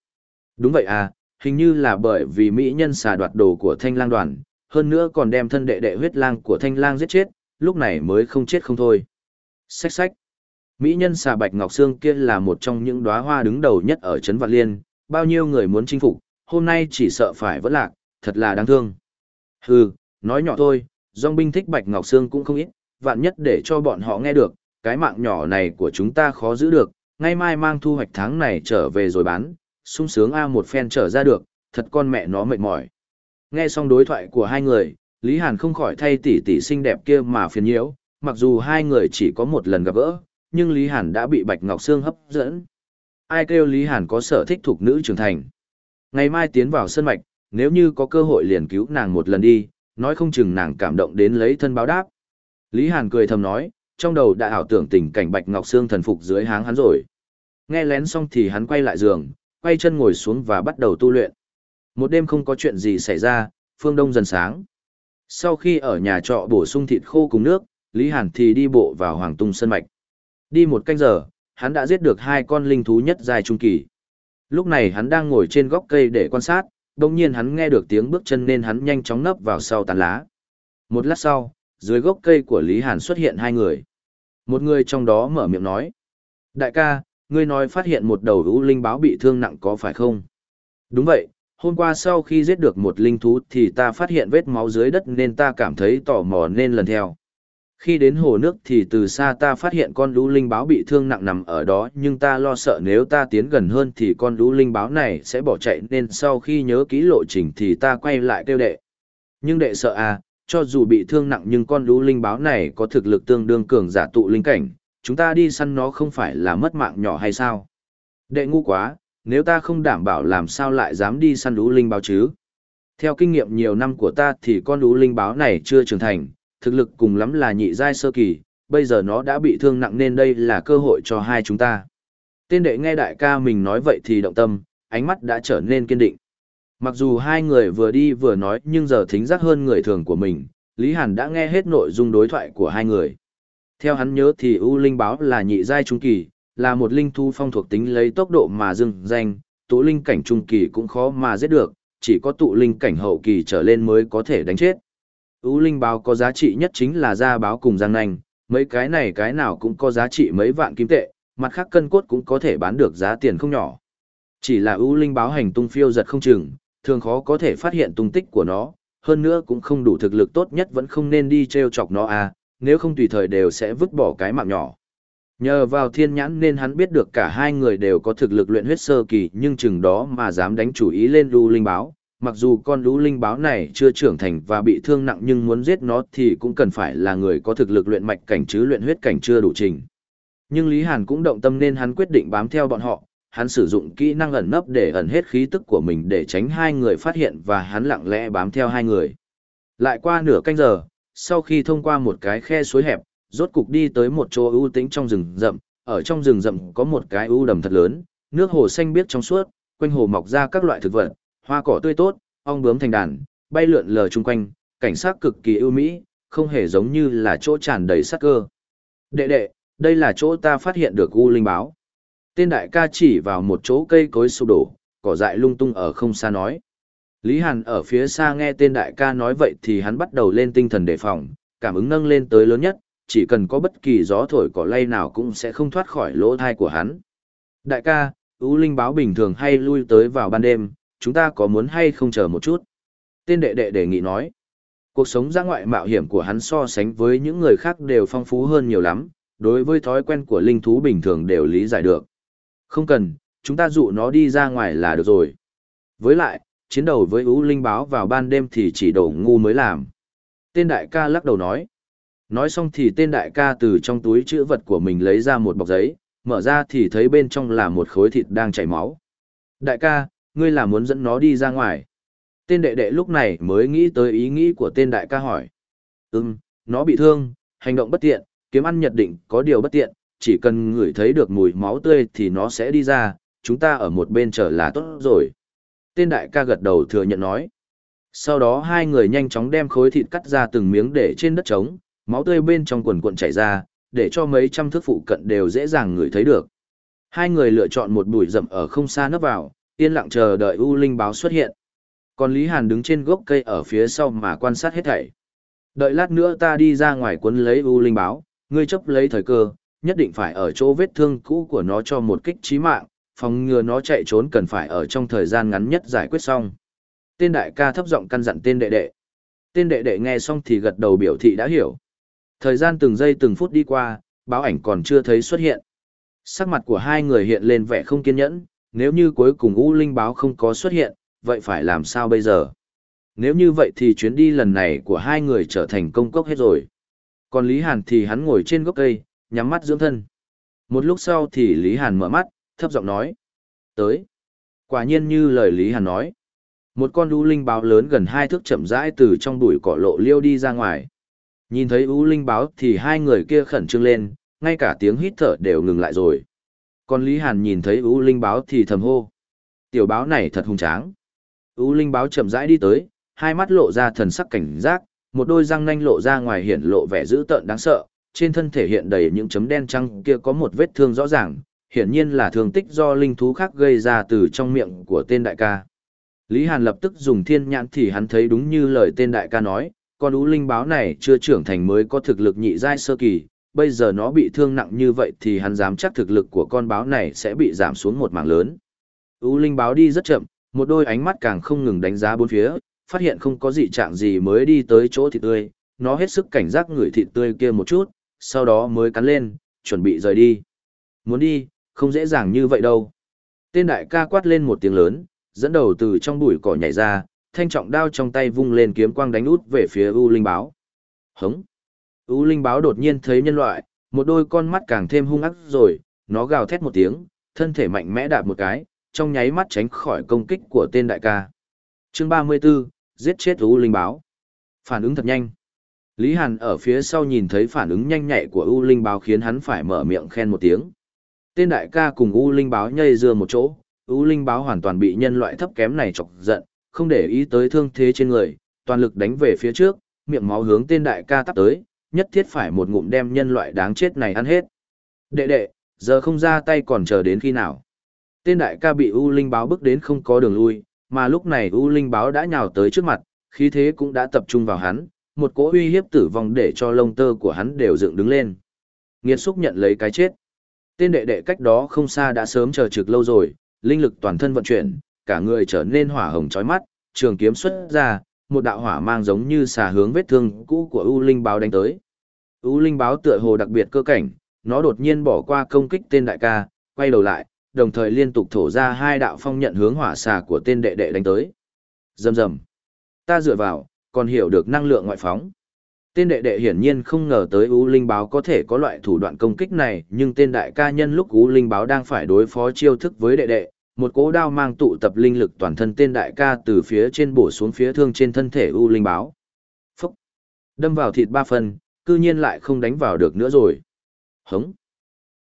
Đúng vậy à, hình như là bởi vì mỹ nhân xà đoạt đồ của thanh lang đoàn, hơn nữa còn đem thân đệ đệ huyết lang của thanh lang giết chết, lúc này mới không chết không thôi. Xách xách. Mỹ nhân xà bạch ngọc xương kia là một trong những đóa hoa đứng đầu nhất ở Trấn Vạn Liên, bao nhiêu người muốn chinh phục, hôm nay chỉ sợ phải vẫn lạc, thật là đáng thương. Hừ, nói nhỏ thôi, dòng binh thích bạch ngọc xương cũng không ít, vạn nhất để cho bọn họ nghe được, cái mạng nhỏ này của chúng ta khó giữ được, ngay mai mang thu hoạch tháng này trở về rồi bán, sung sướng A một phen trở ra được, thật con mẹ nó mệt mỏi. Nghe xong đối thoại của hai người, Lý Hàn không khỏi thay tỷ tỷ xinh đẹp kia mà phiền nhiễu, mặc dù hai người chỉ có một lần gặp gỡ, nhưng Lý Hàn đã bị Bạch Ngọc Sương hấp dẫn. Ai kêu Lý Hàn có sở thích thuộc nữ trưởng thành. Ngày mai tiến vào sân mạch, nếu như có cơ hội liền cứu nàng một lần đi, nói không chừng nàng cảm động đến lấy thân báo đáp. Lý Hàn cười thầm nói, trong đầu đã ảo tưởng tình cảnh Bạch Ngọc Sương thần phục dưới háng hắn rồi. Nghe lén xong thì hắn quay lại giường, quay chân ngồi xuống và bắt đầu tu luyện. Một đêm không có chuyện gì xảy ra, phương đông dần sáng. Sau khi ở nhà trọ bổ sung thịt khô cùng nước, Lý Hàn thì đi bộ vào Hoàng Tung Sơn Mạch. Đi một canh giờ, hắn đã giết được hai con linh thú nhất dài trung kỳ. Lúc này hắn đang ngồi trên góc cây để quan sát, đồng nhiên hắn nghe được tiếng bước chân nên hắn nhanh chóng nấp vào sau tàn lá. Một lát sau, dưới gốc cây của Lý Hàn xuất hiện hai người. Một người trong đó mở miệng nói. Đại ca, ngươi nói phát hiện một đầu ưu linh báo bị thương nặng có phải không? Đúng vậy, hôm qua sau khi giết được một linh thú thì ta phát hiện vết máu dưới đất nên ta cảm thấy tò mò nên lần theo. Khi đến hồ nước thì từ xa ta phát hiện con lũ linh báo bị thương nặng nằm ở đó nhưng ta lo sợ nếu ta tiến gần hơn thì con lũ linh báo này sẽ bỏ chạy nên sau khi nhớ kỹ lộ trình thì ta quay lại kêu đệ. Nhưng đệ sợ à, cho dù bị thương nặng nhưng con lũ linh báo này có thực lực tương đương cường giả tụ linh cảnh, chúng ta đi săn nó không phải là mất mạng nhỏ hay sao? Đệ ngu quá, nếu ta không đảm bảo làm sao lại dám đi săn lũ linh báo chứ? Theo kinh nghiệm nhiều năm của ta thì con lũ linh báo này chưa trưởng thành, thực lực cùng lắm là nhị giai sơ kỳ, bây giờ nó đã bị thương nặng nên đây là cơ hội cho hai chúng ta. Tên đệ nghe đại ca mình nói vậy thì động tâm, ánh mắt đã trở nên kiên định. Mặc dù hai người vừa đi vừa nói nhưng giờ thính giác hơn người thường của mình, Lý Hàn đã nghe hết nội dung đối thoại của hai người. Theo hắn nhớ thì U Linh Báo là nhị giai trung kỳ, là một linh thu phong thuộc tính lấy tốc độ mà dừng, danh, tụ linh cảnh trung kỳ cũng khó mà giết được, chỉ có tụ linh cảnh hậu kỳ trở lên mới có thể đánh chết. U Linh Báo có giá trị nhất chính là da báo cùng răng nanh, mấy cái này cái nào cũng có giá trị mấy vạn kim tệ, mặt khác cân cốt cũng có thể bán được giá tiền không nhỏ. Chỉ là U Linh Báo hành tung phiêu giật không chừng, thường khó có thể phát hiện tung tích của nó, hơn nữa cũng không đủ thực lực tốt nhất vẫn không nên đi treo chọc nó à, nếu không tùy thời đều sẽ vứt bỏ cái mạng nhỏ. Nhờ vào thiên nhãn nên hắn biết được cả hai người đều có thực lực luyện huyết sơ kỳ nhưng chừng đó mà dám đánh chủ ý lên lũ linh báo. Mặc dù con lũ linh báo này chưa trưởng thành và bị thương nặng nhưng muốn giết nó thì cũng cần phải là người có thực lực luyện mạch cảnh chứ luyện huyết cảnh chưa đủ trình. Nhưng Lý Hàn cũng động tâm nên hắn quyết định bám theo bọn họ, hắn sử dụng kỹ năng ẩn nấp để ẩn hết khí tức của mình để tránh hai người phát hiện và hắn lặng lẽ bám theo hai người. Lại qua nửa canh giờ, sau khi thông qua một cái khe suối hẹp, rốt cục đi tới một chỗ ưu tĩnh trong rừng rậm, ở trong rừng rậm có một cái ưu đầm thật lớn, nước hồ xanh biếc trong suốt, quanh hồ mọc ra các loại thực vật, hoa cỏ tươi tốt, ong bướm thành đàn, bay lượn lờ chung quanh, cảnh sắc cực kỳ ưu mỹ, không hề giống như là chỗ tràn đầy sát cơ. Đệ đệ, đây là chỗ ta phát hiện được u linh báo. Tên đại ca chỉ vào một chỗ cây cối sụp đổ, cỏ dại lung tung ở không xa nói. Lý Hàn ở phía xa nghe tên đại ca nói vậy thì hắn bắt đầu lên tinh thần đề phòng, cảm ứng nâng lên tới lớn nhất, chỉ cần có bất kỳ gió thổi cỏ lay nào cũng sẽ không thoát khỏi lỗ thai của hắn. Đại ca, U Linh báo bình thường hay lui tới vào ban đêm, chúng ta có muốn hay không chờ một chút? Tên đệ đệ đề nghị nói. Cuộc sống ra ngoại mạo hiểm của hắn so sánh với những người khác đều phong phú hơn nhiều lắm, đối với thói quen của linh thú bình thường đều lý giải được. Không cần, chúng ta dụ nó đi ra ngoài là được rồi. Với lại, chiến đấu với ú linh báo vào ban đêm thì chỉ đổ ngu mới làm. Tên đại ca lắc đầu nói. Nói xong thì tên đại ca từ trong túi chữ vật của mình lấy ra một bọc giấy, mở ra thì thấy bên trong là một khối thịt đang chảy máu. Đại ca, ngươi là muốn dẫn nó đi ra ngoài. Tên đệ đệ lúc này mới nghĩ tới ý nghĩ của tên đại ca hỏi. Ừm, nó bị thương, hành động bất tiện, kiếm ăn nhật định có điều bất tiện, chỉ cần ngửi thấy được mùi máu tươi thì nó sẽ đi ra, chúng ta ở một bên chờ là tốt rồi. Tên đại ca gật đầu thừa nhận nói. Sau đó hai người nhanh chóng đem khối thịt cắt ra từng miếng để trên đất trống, máu tươi bên trong quần cuộn chảy ra, để cho mấy trăm thước phụ cận đều dễ dàng ngửi thấy được. Hai người lựa chọn một bụi rậm ở không xa nấp vào, yên lặng chờ đợi U Linh báo xuất hiện. Còn Lý Hàn đứng trên gốc cây ở phía sau mà quan sát hết thảy. Đợi lát nữa ta đi ra ngoài quấn lấy U Linh báo, ngươi chấp lấy thời cơ, nhất định phải ở chỗ vết thương cũ của nó cho một kích chí mạng, phòng ngừa nó chạy trốn cần phải ở trong thời gian ngắn nhất giải quyết xong. Tên đại ca thấp giọng căn dặn tên đệ đệ. Tên đệ đệ nghe xong thì gật đầu biểu thị đã hiểu. Thời gian từng giây từng phút đi qua, báo ảnh còn chưa thấy xuất hiện. Sắc mặt của hai người hiện lên vẻ không kiên nhẫn, nếu như cuối cùng U Linh báo không có xuất hiện, vậy phải làm sao bây giờ? Nếu như vậy thì chuyến đi lần này của hai người trở thành công cốc hết rồi. Còn Lý Hàn thì hắn ngồi trên gốc cây, nhắm mắt dưỡng thân. Một lúc sau thì Lý Hàn mở mắt, thấp giọng nói. Tới. Quả nhiên như lời Lý Hàn nói. Một con U Linh báo lớn gần hai thước chậm rãi từ trong bụi cỏ lộ liêu đi ra ngoài. Nhìn thấy U Linh báo thì hai người kia khẩn trương lên, ngay cả tiếng hít thở đều ngừng lại rồi. Còn Lý Hàn nhìn thấy U Linh báo thì thầm hô. Tiểu báo này thật hung tráng. U Linh báo chậm rãi đi tới, hai mắt lộ ra thần sắc cảnh giác, một đôi răng nanh lộ ra ngoài hiện lộ vẻ dữ tợn đáng sợ, trên thân thể hiện đầy những chấm đen trắng kia có một vết thương rõ ràng, hiển nhiên là thương tích do linh thú khác gây ra từ trong miệng của tên đại ca. Lý Hàn lập tức dùng thiên nhãn thì hắn thấy đúng như lời tên đại ca nói, con ú linh báo này chưa trưởng thành mới có thực lực nhị giai sơ kỳ, bây giờ nó bị thương nặng như vậy thì hắn dám chắc thực lực của con báo này sẽ bị giảm xuống một mảng lớn. Ú linh báo đi rất chậm, một đôi ánh mắt càng không ngừng đánh giá bốn phía, phát hiện không có gì trạng gì mới đi tới chỗ thịt tươi, nó hết sức cảnh giác người thịt tươi kia một chút, sau đó mới cắn lên, chuẩn bị rời đi. Muốn đi, không dễ dàng như vậy đâu. Tên đại ca quát lên một tiếng lớn, dẫn đầu từ trong bụi cỏ nhảy ra, thanh trọng đao trong tay vung lên kiếm quang đánh út về phía U Linh Báo. Hống! U Linh Báo đột nhiên thấy nhân loại, một đôi con mắt càng thêm hung ác rồi, nó gào thét một tiếng, thân thể mạnh mẽ đạp một cái, trong nháy mắt tránh khỏi công kích của tên đại ca. Chương 34, giết chết U Linh Báo. Phản ứng thật nhanh. Lý Hàn ở phía sau nhìn thấy phản ứng nhanh nhạy của U Linh Báo khiến hắn phải mở miệng khen một tiếng. Tên đại ca cùng U Linh Báo nhây dưa một chỗ, U Linh Báo hoàn toàn bị nhân loại thấp kém này chọc giận, không để ý tới thương thế trên người, toàn lực đánh về phía trước, miệng máu hướng tên đại ca tắp tới, nhất thiết phải một ngụm đem nhân loại đáng chết này ăn hết. Đệ đệ, giờ không ra tay còn chờ đến khi nào. Tên đại ca bị U Linh Báo bức đến không có đường lui, mà lúc này U Linh Báo đã nhào tới trước mặt, khí thế cũng đã tập trung vào hắn, một cỗ uy hiếp tử vong để cho lông tơ của hắn đều dựng đứng lên. Nghiệt xúc nhận lấy cái chết. Tên đệ đệ cách đó không xa đã sớm chờ trực lâu rồi, linh lực toàn thân vận chuyển, cả người trở nên hỏa hồng chói mắt, trường kiếm xuất ra, một đạo hỏa mang giống như xà hướng vết thương cũ của U Linh báo đánh tới. U Linh báo tựa hồ đặc biệt cơ cảnh, nó đột nhiên bỏ qua công kích tên đại ca, quay đầu lại, đồng thời liên tục thổ ra hai đạo phong nhận hướng hỏa xà của tên đệ đệ đánh tới. Rầm rầm. Ta dựa vào, còn hiểu được năng lượng ngoại phóng. Tên đệ đệ hiển nhiên không ngờ tới U Linh Báo có thể có loại thủ đoạn công kích này, nhưng tên đại ca nhân lúc U Linh Báo đang phải đối phó chiêu thức với đệ đệ, một cỗ đao mang tụ tập linh lực toàn thân tên đại ca từ phía trên bổ xuống phía thương trên thân thể U Linh Báo. Phúc! Đâm vào thịt ba phần, cư nhiên lại không đánh vào được nữa rồi. Hống!